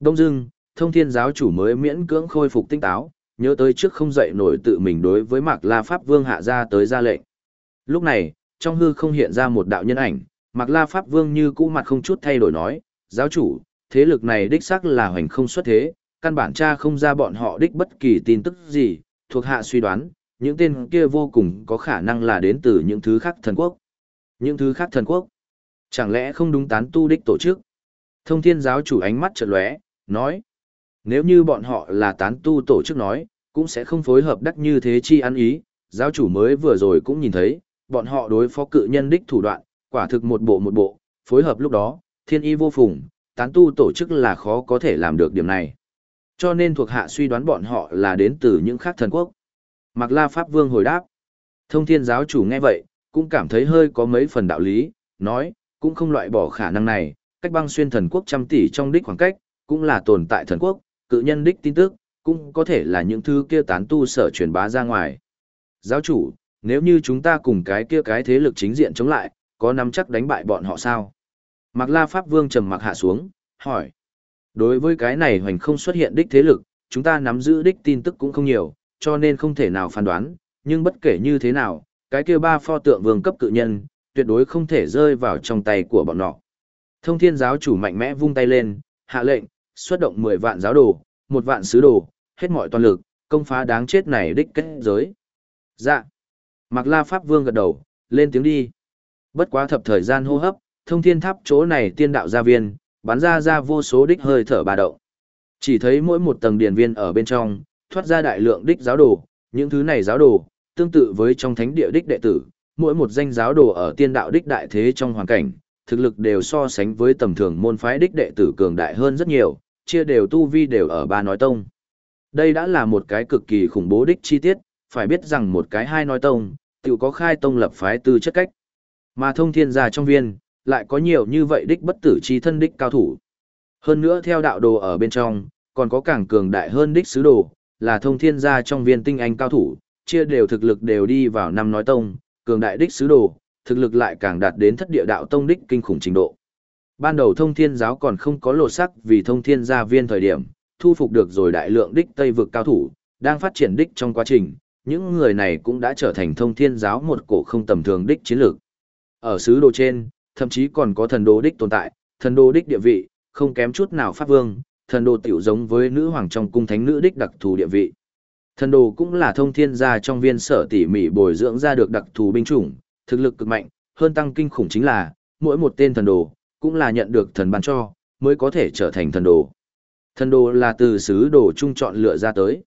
Đông dưng, thông thiên giáo chủ mới miễn cưỡng khôi phục tinh táo, nhớ tới trước không dậy nổi tự mình đối với Mạc La Pháp Vương hạ ra tới ra lệnh. Lúc này, trong hư không hiện ra một đạo nhân ảnh, Mạc La Pháp Vương như cũ mặt không chút thay đổi nói, giáo chủ, thế lực này đích xác là hoành không xuất thế, căn bản cha không ra bọn họ đích bất kỳ tin tức gì, thuộc hạ suy đoán, những tên kia vô cùng có khả năng là đến từ những thứ khác thần quốc. Những thứ khác thần quốc. Chẳng lẽ không đúng tán tu đích tổ chức? Thông thiên giáo chủ ánh mắt chợt lóe, nói. Nếu như bọn họ là tán tu tổ chức nói, cũng sẽ không phối hợp đắc như thế chi ăn ý. Giáo chủ mới vừa rồi cũng nhìn thấy, bọn họ đối phó cự nhân đích thủ đoạn, quả thực một bộ một bộ, phối hợp lúc đó, thiên y vô phùng, tán tu tổ chức là khó có thể làm được điểm này. Cho nên thuộc hạ suy đoán bọn họ là đến từ những khác thần quốc. Mạc La Pháp Vương hồi đáp. Thông thiên giáo chủ nghe vậy, cũng cảm thấy hơi có mấy phần đạo lý, nói, cũng không loại bỏ khả năng này, cách băng xuyên thần quốc trăm tỷ trong đích khoảng cách, cũng là tồn tại thần quốc, cự nhân đích tin tức, cũng có thể là những thứ kia tán tu sở truyền bá ra ngoài. Giáo chủ, nếu như chúng ta cùng cái kia cái thế lực chính diện chống lại, có nắm chắc đánh bại bọn họ sao? Mạc La Pháp Vương trầm mặc hạ xuống, hỏi. Đối với cái này hoành không xuất hiện đích thế lực, chúng ta nắm giữ đích tin tức cũng không nhiều, cho nên không thể nào phán đoán, nhưng bất kể như thế nào, cái kia ba pho tượng vương cấp cự nhân, tuyệt đối không thể rơi vào trong tay của bọn họ. Thông thiên giáo chủ mạnh mẽ vung tay lên, hạ lệnh, xuất động 10 vạn giáo đồ, một vạn sứ đồ, hết mọi toàn lực, công phá đáng chết này đích kết giới. Dạ. Mạc La Pháp Vương gật đầu, lên tiếng đi. Bất quá thập thời gian hô hấp, thông thiên tháp chỗ này tiên đạo gia viên, bắn ra ra vô số đích hơi thở bà động. Chỉ thấy mỗi một tầng điển viên ở bên trong, thoát ra đại lượng đích giáo đồ, những thứ này giáo đồ, tương tự với trong thánh địa đích đệ tử, mỗi một danh giáo đồ ở tiên đạo đích đại thế trong hoàn cảnh, thực lực đều so sánh với tầm thường môn phái đích đệ tử cường đại hơn rất nhiều, chia đều tu vi đều ở ba nói tông. Đây đã là một cái cực kỳ khủng bố đích chi tiết, phải biết rằng một cái hai nói tông, tự có khai tông lập phái tư chất cách. Mà thông thiên gia trong viên, lại có nhiều như vậy đích bất tử chi thân đích cao thủ. Hơn nữa theo đạo đồ ở bên trong, còn có càng cường đại hơn đích sứ đồ, là thông thiên gia trong viên tinh anh cao thủ, chia đều thực lực đều đi vào năm nói tông, cường đại đích sứ đồ, thực lực lại càng đạt đến thất địa đạo tông đích kinh khủng trình độ. Ban đầu thông thiên giáo còn không có lột sắc vì thông thiên gia viên thời điểm, thu phục được rồi đại lượng đích Tây vực cao thủ, đang phát triển đích trong quá trình, những người này cũng đã trở thành thông thiên giáo một cổ không tầm thường đích chiến lược. Ở sứ đồ trên, thậm chí còn có thần đồ đích tồn tại, thần đồ đích địa vị, không kém chút nào pháp vương, thần đồ tiểu giống với nữ hoàng trong cung thánh nữ đích đặc thù địa vị. Thần đồ cũng là thông thiên gia trong viên sở tỉ mỉ bồi dưỡng ra được đặc thù binh chủng, thực lực cực mạnh, hơn tăng kinh khủng chính là, mỗi một tên thần đồ, cũng là nhận được thần ban cho, mới có thể trở thành thần đồ. Thần đồ là từ sứ đồ trung chọn lựa ra tới.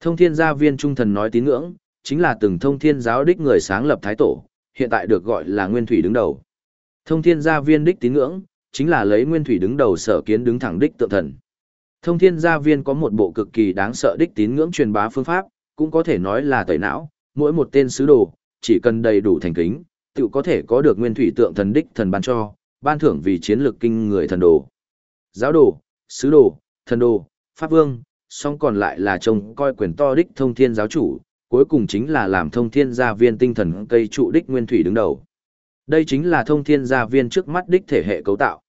Thông thiên gia viên trung thần nói tín ngưỡng, chính là từng thông thiên giáo đích người sáng lập thái tổ, hiện tại được gọi là nguyên thủy đứng đầu. Thông thiên gia viên đích tín ngưỡng, chính là lấy nguyên thủy đứng đầu sở kiến đứng thẳng đích tượng thần. Thông thiên gia viên có một bộ cực kỳ đáng sợ đích tín ngưỡng truyền bá phương pháp, cũng có thể nói là tẩy não, mỗi một tên sứ đồ, chỉ cần đầy đủ thành kính, tự có thể có được nguyên thủy tượng thần đích thần ban cho, ban thưởng vì chiến lược kinh người thần đồ. Giáo đồ, sứ đồ, thần đồ, pháp vương, song còn lại là trông coi quyền to đích thông thiên giáo chủ, cuối cùng chính là làm thông thiên gia viên tinh thần cây trụ đích nguyên thủy đứng đầu. Đây chính là thông thiên gia viên trước mắt đích thể hệ cấu tạo.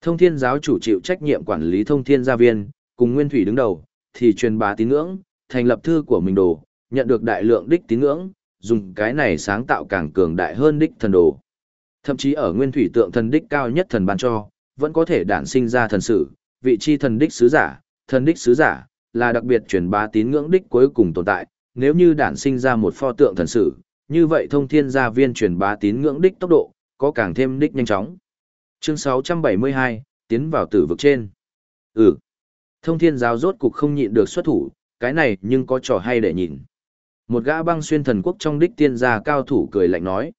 Thông thiên giáo chủ chịu trách nhiệm quản lý thông thiên gia viên, cùng Nguyên Thủy đứng đầu, thì truyền bá tín ngưỡng, thành lập thư của mình đồ, nhận được đại lượng đích tín ngưỡng, dùng cái này sáng tạo càng cường đại hơn đích thần đồ. Thậm chí ở Nguyên Thủy tượng thần đích cao nhất thần ban cho, vẫn có thể đản sinh ra thần sử vị chi thần đích sứ giả, thần đích sứ giả, là đặc biệt truyền bá tín ngưỡng đích cuối cùng tồn tại, nếu như đản sinh ra một pho tượng thần sử, như vậy thông thiên gia viên truyền bá tín ngưỡng đích tốc độ, có càng thêm đích nhanh chóng. Chương 672, tiến vào tử vực trên. Ừ. Thông thiên giáo rốt cục không nhịn được xuất thủ, cái này nhưng có trò hay để nhìn. Một gã băng xuyên thần quốc trong đích tiên gia cao thủ cười lạnh nói.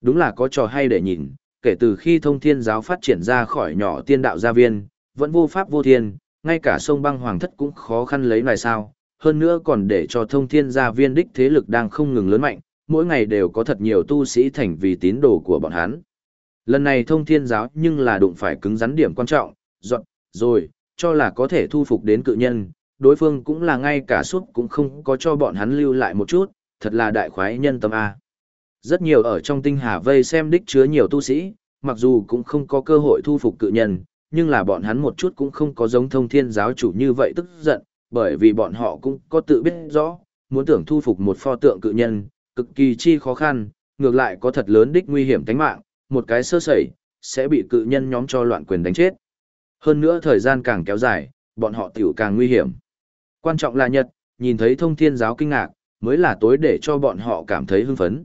Đúng là có trò hay để nhìn, kể từ khi thông thiên giáo phát triển ra khỏi nhỏ tiên đạo gia viên, vẫn vô pháp vô thiên, ngay cả sông băng hoàng thất cũng khó khăn lấy lại sao, hơn nữa còn để cho thông thiên gia viên đích thế lực đang không ngừng lớn mạnh, mỗi ngày đều có thật nhiều tu sĩ thành vì tín đồ của bọn hắn. Lần này thông thiên giáo nhưng là đụng phải cứng rắn điểm quan trọng, dọn, rồi, cho là có thể thu phục đến cự nhân, đối phương cũng là ngay cả suốt cũng không có cho bọn hắn lưu lại một chút, thật là đại khoái nhân tâm A. Rất nhiều ở trong tinh hà vây xem đích chứa nhiều tu sĩ, mặc dù cũng không có cơ hội thu phục cự nhân, nhưng là bọn hắn một chút cũng không có giống thông thiên giáo chủ như vậy tức giận, bởi vì bọn họ cũng có tự biết rõ, muốn tưởng thu phục một pho tượng cự nhân, cực kỳ chi khó khăn, ngược lại có thật lớn đích nguy hiểm tính mạng, một cái sơ sẩy, sẽ bị cự nhân nhóm cho loạn quyền đánh chết. Hơn nữa thời gian càng kéo dài, bọn họ tiểu càng nguy hiểm. Quan trọng là Nhật, nhìn thấy thông thiên giáo kinh ngạc, mới là tối để cho bọn họ cảm thấy hưng phấn.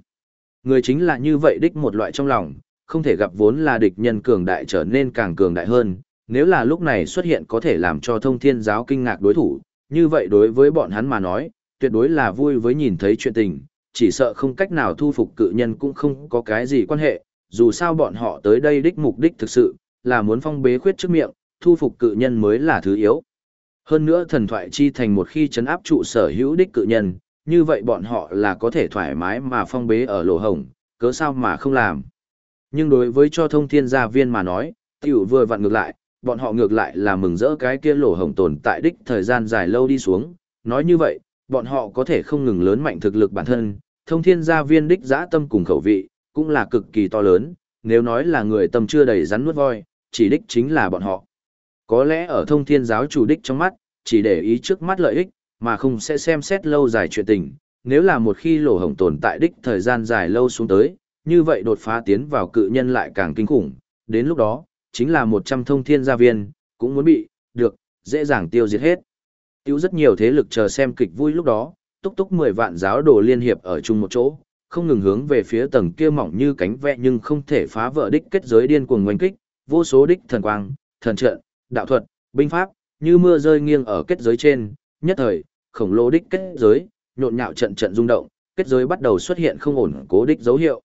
Người chính là như vậy đích một loại trong lòng, không thể gặp vốn là địch nhân cường đại trở nên càng cường đại hơn. Nếu là lúc này xuất hiện có thể làm cho thông thiên giáo kinh ngạc đối thủ, như vậy đối với bọn hắn mà nói, tuyệt đối là vui với nhìn thấy chuyện tình, chỉ sợ không cách nào thu phục cự nhân cũng không có cái gì quan hệ, dù sao bọn họ tới đây đích mục đích thực sự, là muốn phong bế khuyết trước miệng, thu phục cự nhân mới là thứ yếu. Hơn nữa thần thoại chi thành một khi chấn áp trụ sở hữu đích cự nhân, như vậy bọn họ là có thể thoải mái mà phong bế ở lỗ hồng, cớ sao mà không làm. Nhưng đối với cho thông thiên gia viên mà nói, tiểu vừa vặn ngược lại, bọn họ ngược lại là mừng rỡ cái kia lỗ hồng tồn tại đích thời gian dài lâu đi xuống. Nói như vậy, bọn họ có thể không ngừng lớn mạnh thực lực bản thân, thông thiên gia viên đích giã tâm cùng khẩu vị, cũng là cực kỳ to lớn, nếu nói là người tâm chưa đầy rắn nuốt voi, chỉ đích chính là bọn họ. Có lẽ ở thông thiên giáo chủ đích trong mắt, chỉ để ý trước mắt lợi ích, mà không sẽ xem xét lâu dài chuyện tình. Nếu là một khi lỗ hổng tồn tại đích thời gian dài lâu xuống tới, như vậy đột phá tiến vào cự nhân lại càng kinh khủng. Đến lúc đó, chính là 100 thông thiên gia viên, cũng muốn bị, được, dễ dàng tiêu diệt hết. Tiêu rất nhiều thế lực chờ xem kịch vui lúc đó, túc túc 10 vạn giáo đồ liên hiệp ở chung một chỗ, không ngừng hướng về phía tầng kia mỏng như cánh vẽ nhưng không thể phá vỡ đích kết giới điên cuồng ngoanh kích, vô số đích thần quang, thần trận, đạo thuật, binh pháp, như mưa rơi nghiêng ở kết giới trên, nhất thời, khổng lồ đích kết giới, nhộn nhạo trận trận rung động, kết giới bắt đầu xuất hiện không ổn cố đích dấu hiệu.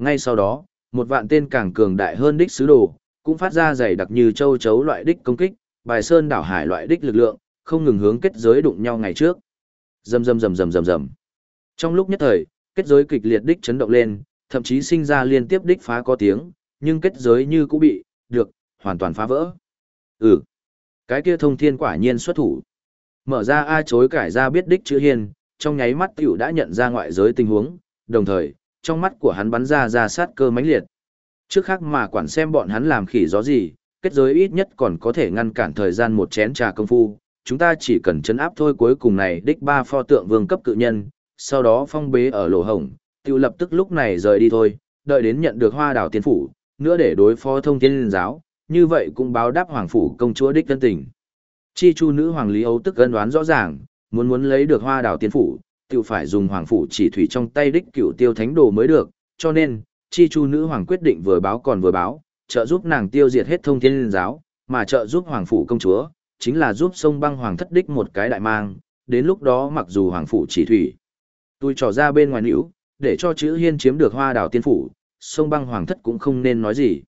Ngay sau đó, một vạn tên càng cường đại hơn đích sứ đồ, cũng phát ra dày đặc như châu chấu loại đích công kích, bài sơn đảo hải loại đích lực lượng, không ngừng hướng kết giới đụng nhau ngày trước. Rầm rầm rầm rầm rầm rầm. Trong lúc nhất thời, kết giới kịch liệt đích chấn động lên, thậm chí sinh ra liên tiếp đích phá có tiếng, nhưng kết giới như cũng bị, được, hoàn toàn phá vỡ. Ừ, cái kia thông thiên quả nhiên xuất thủ. Mở ra ai chối cải ra biết đích chữ hiền, trong nháy mắt tiểu đã nhận ra ngoại giới tình huống, đồng thời, trong mắt của hắn bắn ra ra sát cơ mãnh liệt. Trước khác mà quản xem bọn hắn làm khỉ gió gì, kết giới ít nhất còn có thể ngăn cản thời gian một chén trà công phu, chúng ta chỉ cần chấn áp thôi cuối cùng này đích ba pho tượng vương cấp cự nhân, sau đó phong bế ở lỗ hổng, tiêu lập tức lúc này rời đi thôi, đợi đến nhận được hoa đảo tiên phủ, nữa để đối phó thông thiên giáo, như vậy cũng báo đáp hoàng phủ công chúa đích thân tình. Chi chu nữ hoàng Lý Âu tức gân đoán rõ ràng, muốn muốn lấy được hoa đảo tiên phủ, tự phải dùng hoàng phủ chỉ thủy trong tay đích cựu tiêu thánh đồ mới được, cho nên, chi chu nữ hoàng quyết định vừa báo còn vừa báo, trợ giúp nàng tiêu diệt hết thông thiên giáo, mà trợ giúp hoàng phủ công chúa, chính là giúp sông băng hoàng thất đích một cái đại mang, đến lúc đó mặc dù hoàng phủ chỉ thủy, tôi trò ra bên ngoài nữ, để cho chữ hiên chiếm được hoa đảo tiên phủ, sông băng hoàng thất cũng không nên nói gì.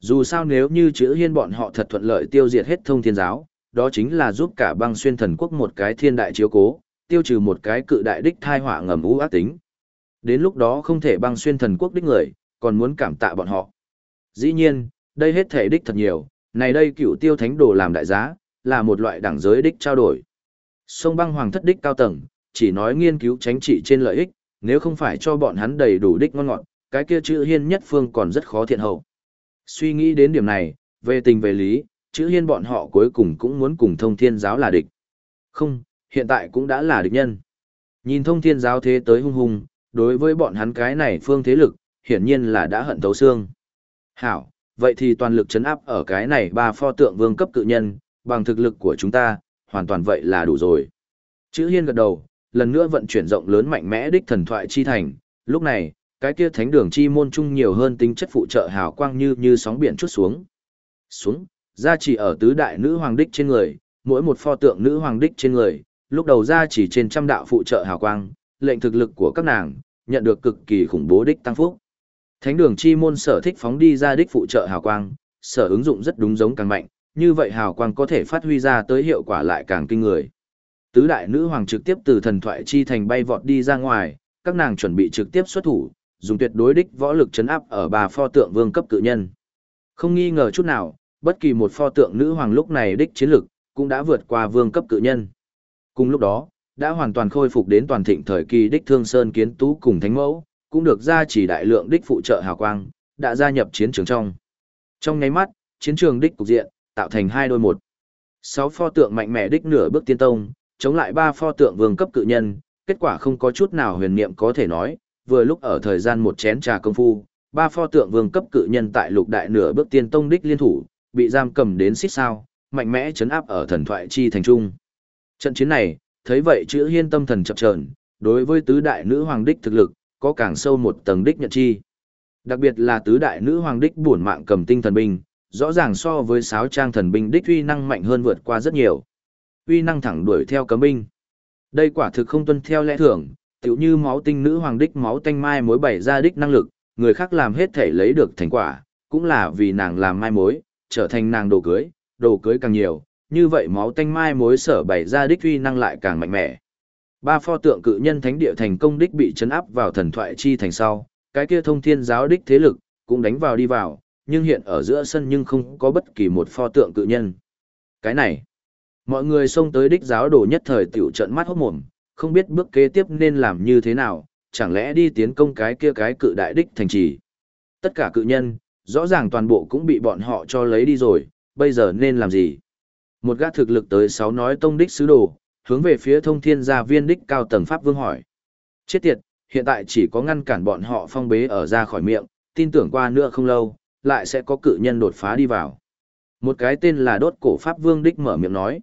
Dù sao nếu như chữ hiên bọn họ thật thuận lợi tiêu diệt hết thông thiên giáo, đó chính là giúp cả băng xuyên thần quốc một cái thiên đại chiếu cố, tiêu trừ một cái cự đại đích thai họa ngầm ú ác tính. Đến lúc đó không thể băng xuyên thần quốc đích người, còn muốn cảm tạ bọn họ. Dĩ nhiên, đây hết thể đích thật nhiều, này đây cựu tiêu thánh đồ làm đại giá, là một loại đẳng giới đích trao đổi. Sông băng hoàng thất đích cao tầng, chỉ nói nghiên cứu tránh trị trên lợi ích, nếu không phải cho bọn hắn đầy đủ đích ngon ngọt, cái kia chữ hiên nhất phương còn rất khó thiện hậu. Suy nghĩ đến điểm này, về tình về lý, chữ hiên bọn họ cuối cùng cũng muốn cùng thông thiên giáo là địch. Không, hiện tại cũng đã là địch nhân. Nhìn thông thiên giáo thế tới hung hùng đối với bọn hắn cái này phương thế lực, hiển nhiên là đã hận thấu xương. Hảo, vậy thì toàn lực chấn áp ở cái này ba pho tượng vương cấp cự nhân, bằng thực lực của chúng ta, hoàn toàn vậy là đủ rồi. Chữ hiên gật đầu, lần nữa vận chuyển rộng lớn mạnh mẽ đích thần thoại chi thành, lúc này, cái kia thánh đường chi môn trung nhiều hơn tính chất phụ trợ hào quang như như sóng biển chút xuống. Xuống, ra chỉ ở tứ đại nữ hoàng đích trên người, mỗi một pho tượng nữ hoàng đích trên người, lúc đầu ra chỉ trên trăm đạo phụ trợ hào quang, lệnh thực lực của các nàng, nhận được cực kỳ khủng bố đích tăng phúc. Thánh đường chi môn sở thích phóng đi ra đích phụ trợ hào quang, sở ứng dụng rất đúng giống càng mạnh, như vậy hào quang có thể phát huy ra tới hiệu quả lại càng kinh người. Tứ đại nữ hoàng trực tiếp từ thần thoại chi thành bay vọt đi ra ngoài, các nàng chuẩn bị trực tiếp xuất thủ, dùng tuyệt đối đích võ lực chấn áp ở bà pho tượng vương cấp cự nhân. Không nghi ngờ chút nào, bất kỳ một pho tượng nữ hoàng lúc này đích chiến lực cũng đã vượt qua vương cấp cự nhân. Cùng lúc đó, đã hoàn toàn khôi phục đến toàn thịnh thời kỳ đích thương sơn kiến tú cùng thánh mẫu, cũng được ra chỉ đại lượng đích phụ trợ hào quang, đã gia nhập chiến trường trong. Trong nháy mắt, chiến trường đích cục diện, tạo thành hai đôi một. Sáu pho tượng mạnh mẽ đích nửa bước tiên tông, chống lại ba pho tượng vương cấp cự nhân, kết quả không có chút nào huyền niệm có thể nói, vừa lúc ở thời gian một chén trà công phu, ba pho tượng vương cấp cự nhân tại lục đại nửa bước tiên tông đích liên thủ, bị giam cầm đến xích sao, mạnh mẽ chấn áp ở thần thoại chi thành trung. Trận chiến này, thấy vậy chữ hiên tâm thần chập chờn, đối với tứ đại nữ hoàng đích thực lực, có càng sâu một tầng đích nhận chi. Đặc biệt là tứ đại nữ hoàng đích buồn mạng cầm tinh thần binh, rõ ràng so với sáu trang thần binh đích uy năng mạnh hơn vượt qua rất nhiều. Uy năng thẳng đuổi theo cấm binh. Đây quả thực không tuân theo lẽ thường, tiểu như máu tinh nữ hoàng đích máu tanh mai mối bảy ra đích năng lực, người khác làm hết thể lấy được thành quả, cũng là vì nàng làm mai mối, trở thành nàng đồ cưới, đồ cưới càng nhiều, như vậy máu tanh mai mối sở bảy ra đích uy năng lại càng mạnh mẽ. Ba pho tượng cự nhân thánh địa thành công đích bị chấn áp vào thần thoại chi thành sau, cái kia thông thiên giáo đích thế lực, cũng đánh vào đi vào, nhưng hiện ở giữa sân nhưng không có bất kỳ một pho tượng cự nhân. Cái này, mọi người xông tới đích giáo đồ nhất thời tiểu trận mắt hốt mồm, không biết bước kế tiếp nên làm như thế nào, chẳng lẽ đi tiến công cái kia cái cự đại đích thành trì. Tất cả cự nhân, rõ ràng toàn bộ cũng bị bọn họ cho lấy đi rồi, bây giờ nên làm gì? Một gã thực lực tới sáu nói tông đích sứ đồ, hướng về phía thông thiên gia viên đích cao tầng Pháp Vương hỏi. Chết tiệt, hiện tại chỉ có ngăn cản bọn họ phong bế ở ra khỏi miệng, tin tưởng qua nữa không lâu, lại sẽ có cự nhân đột phá đi vào. Một cái tên là đốt cổ Pháp Vương đích mở miệng nói.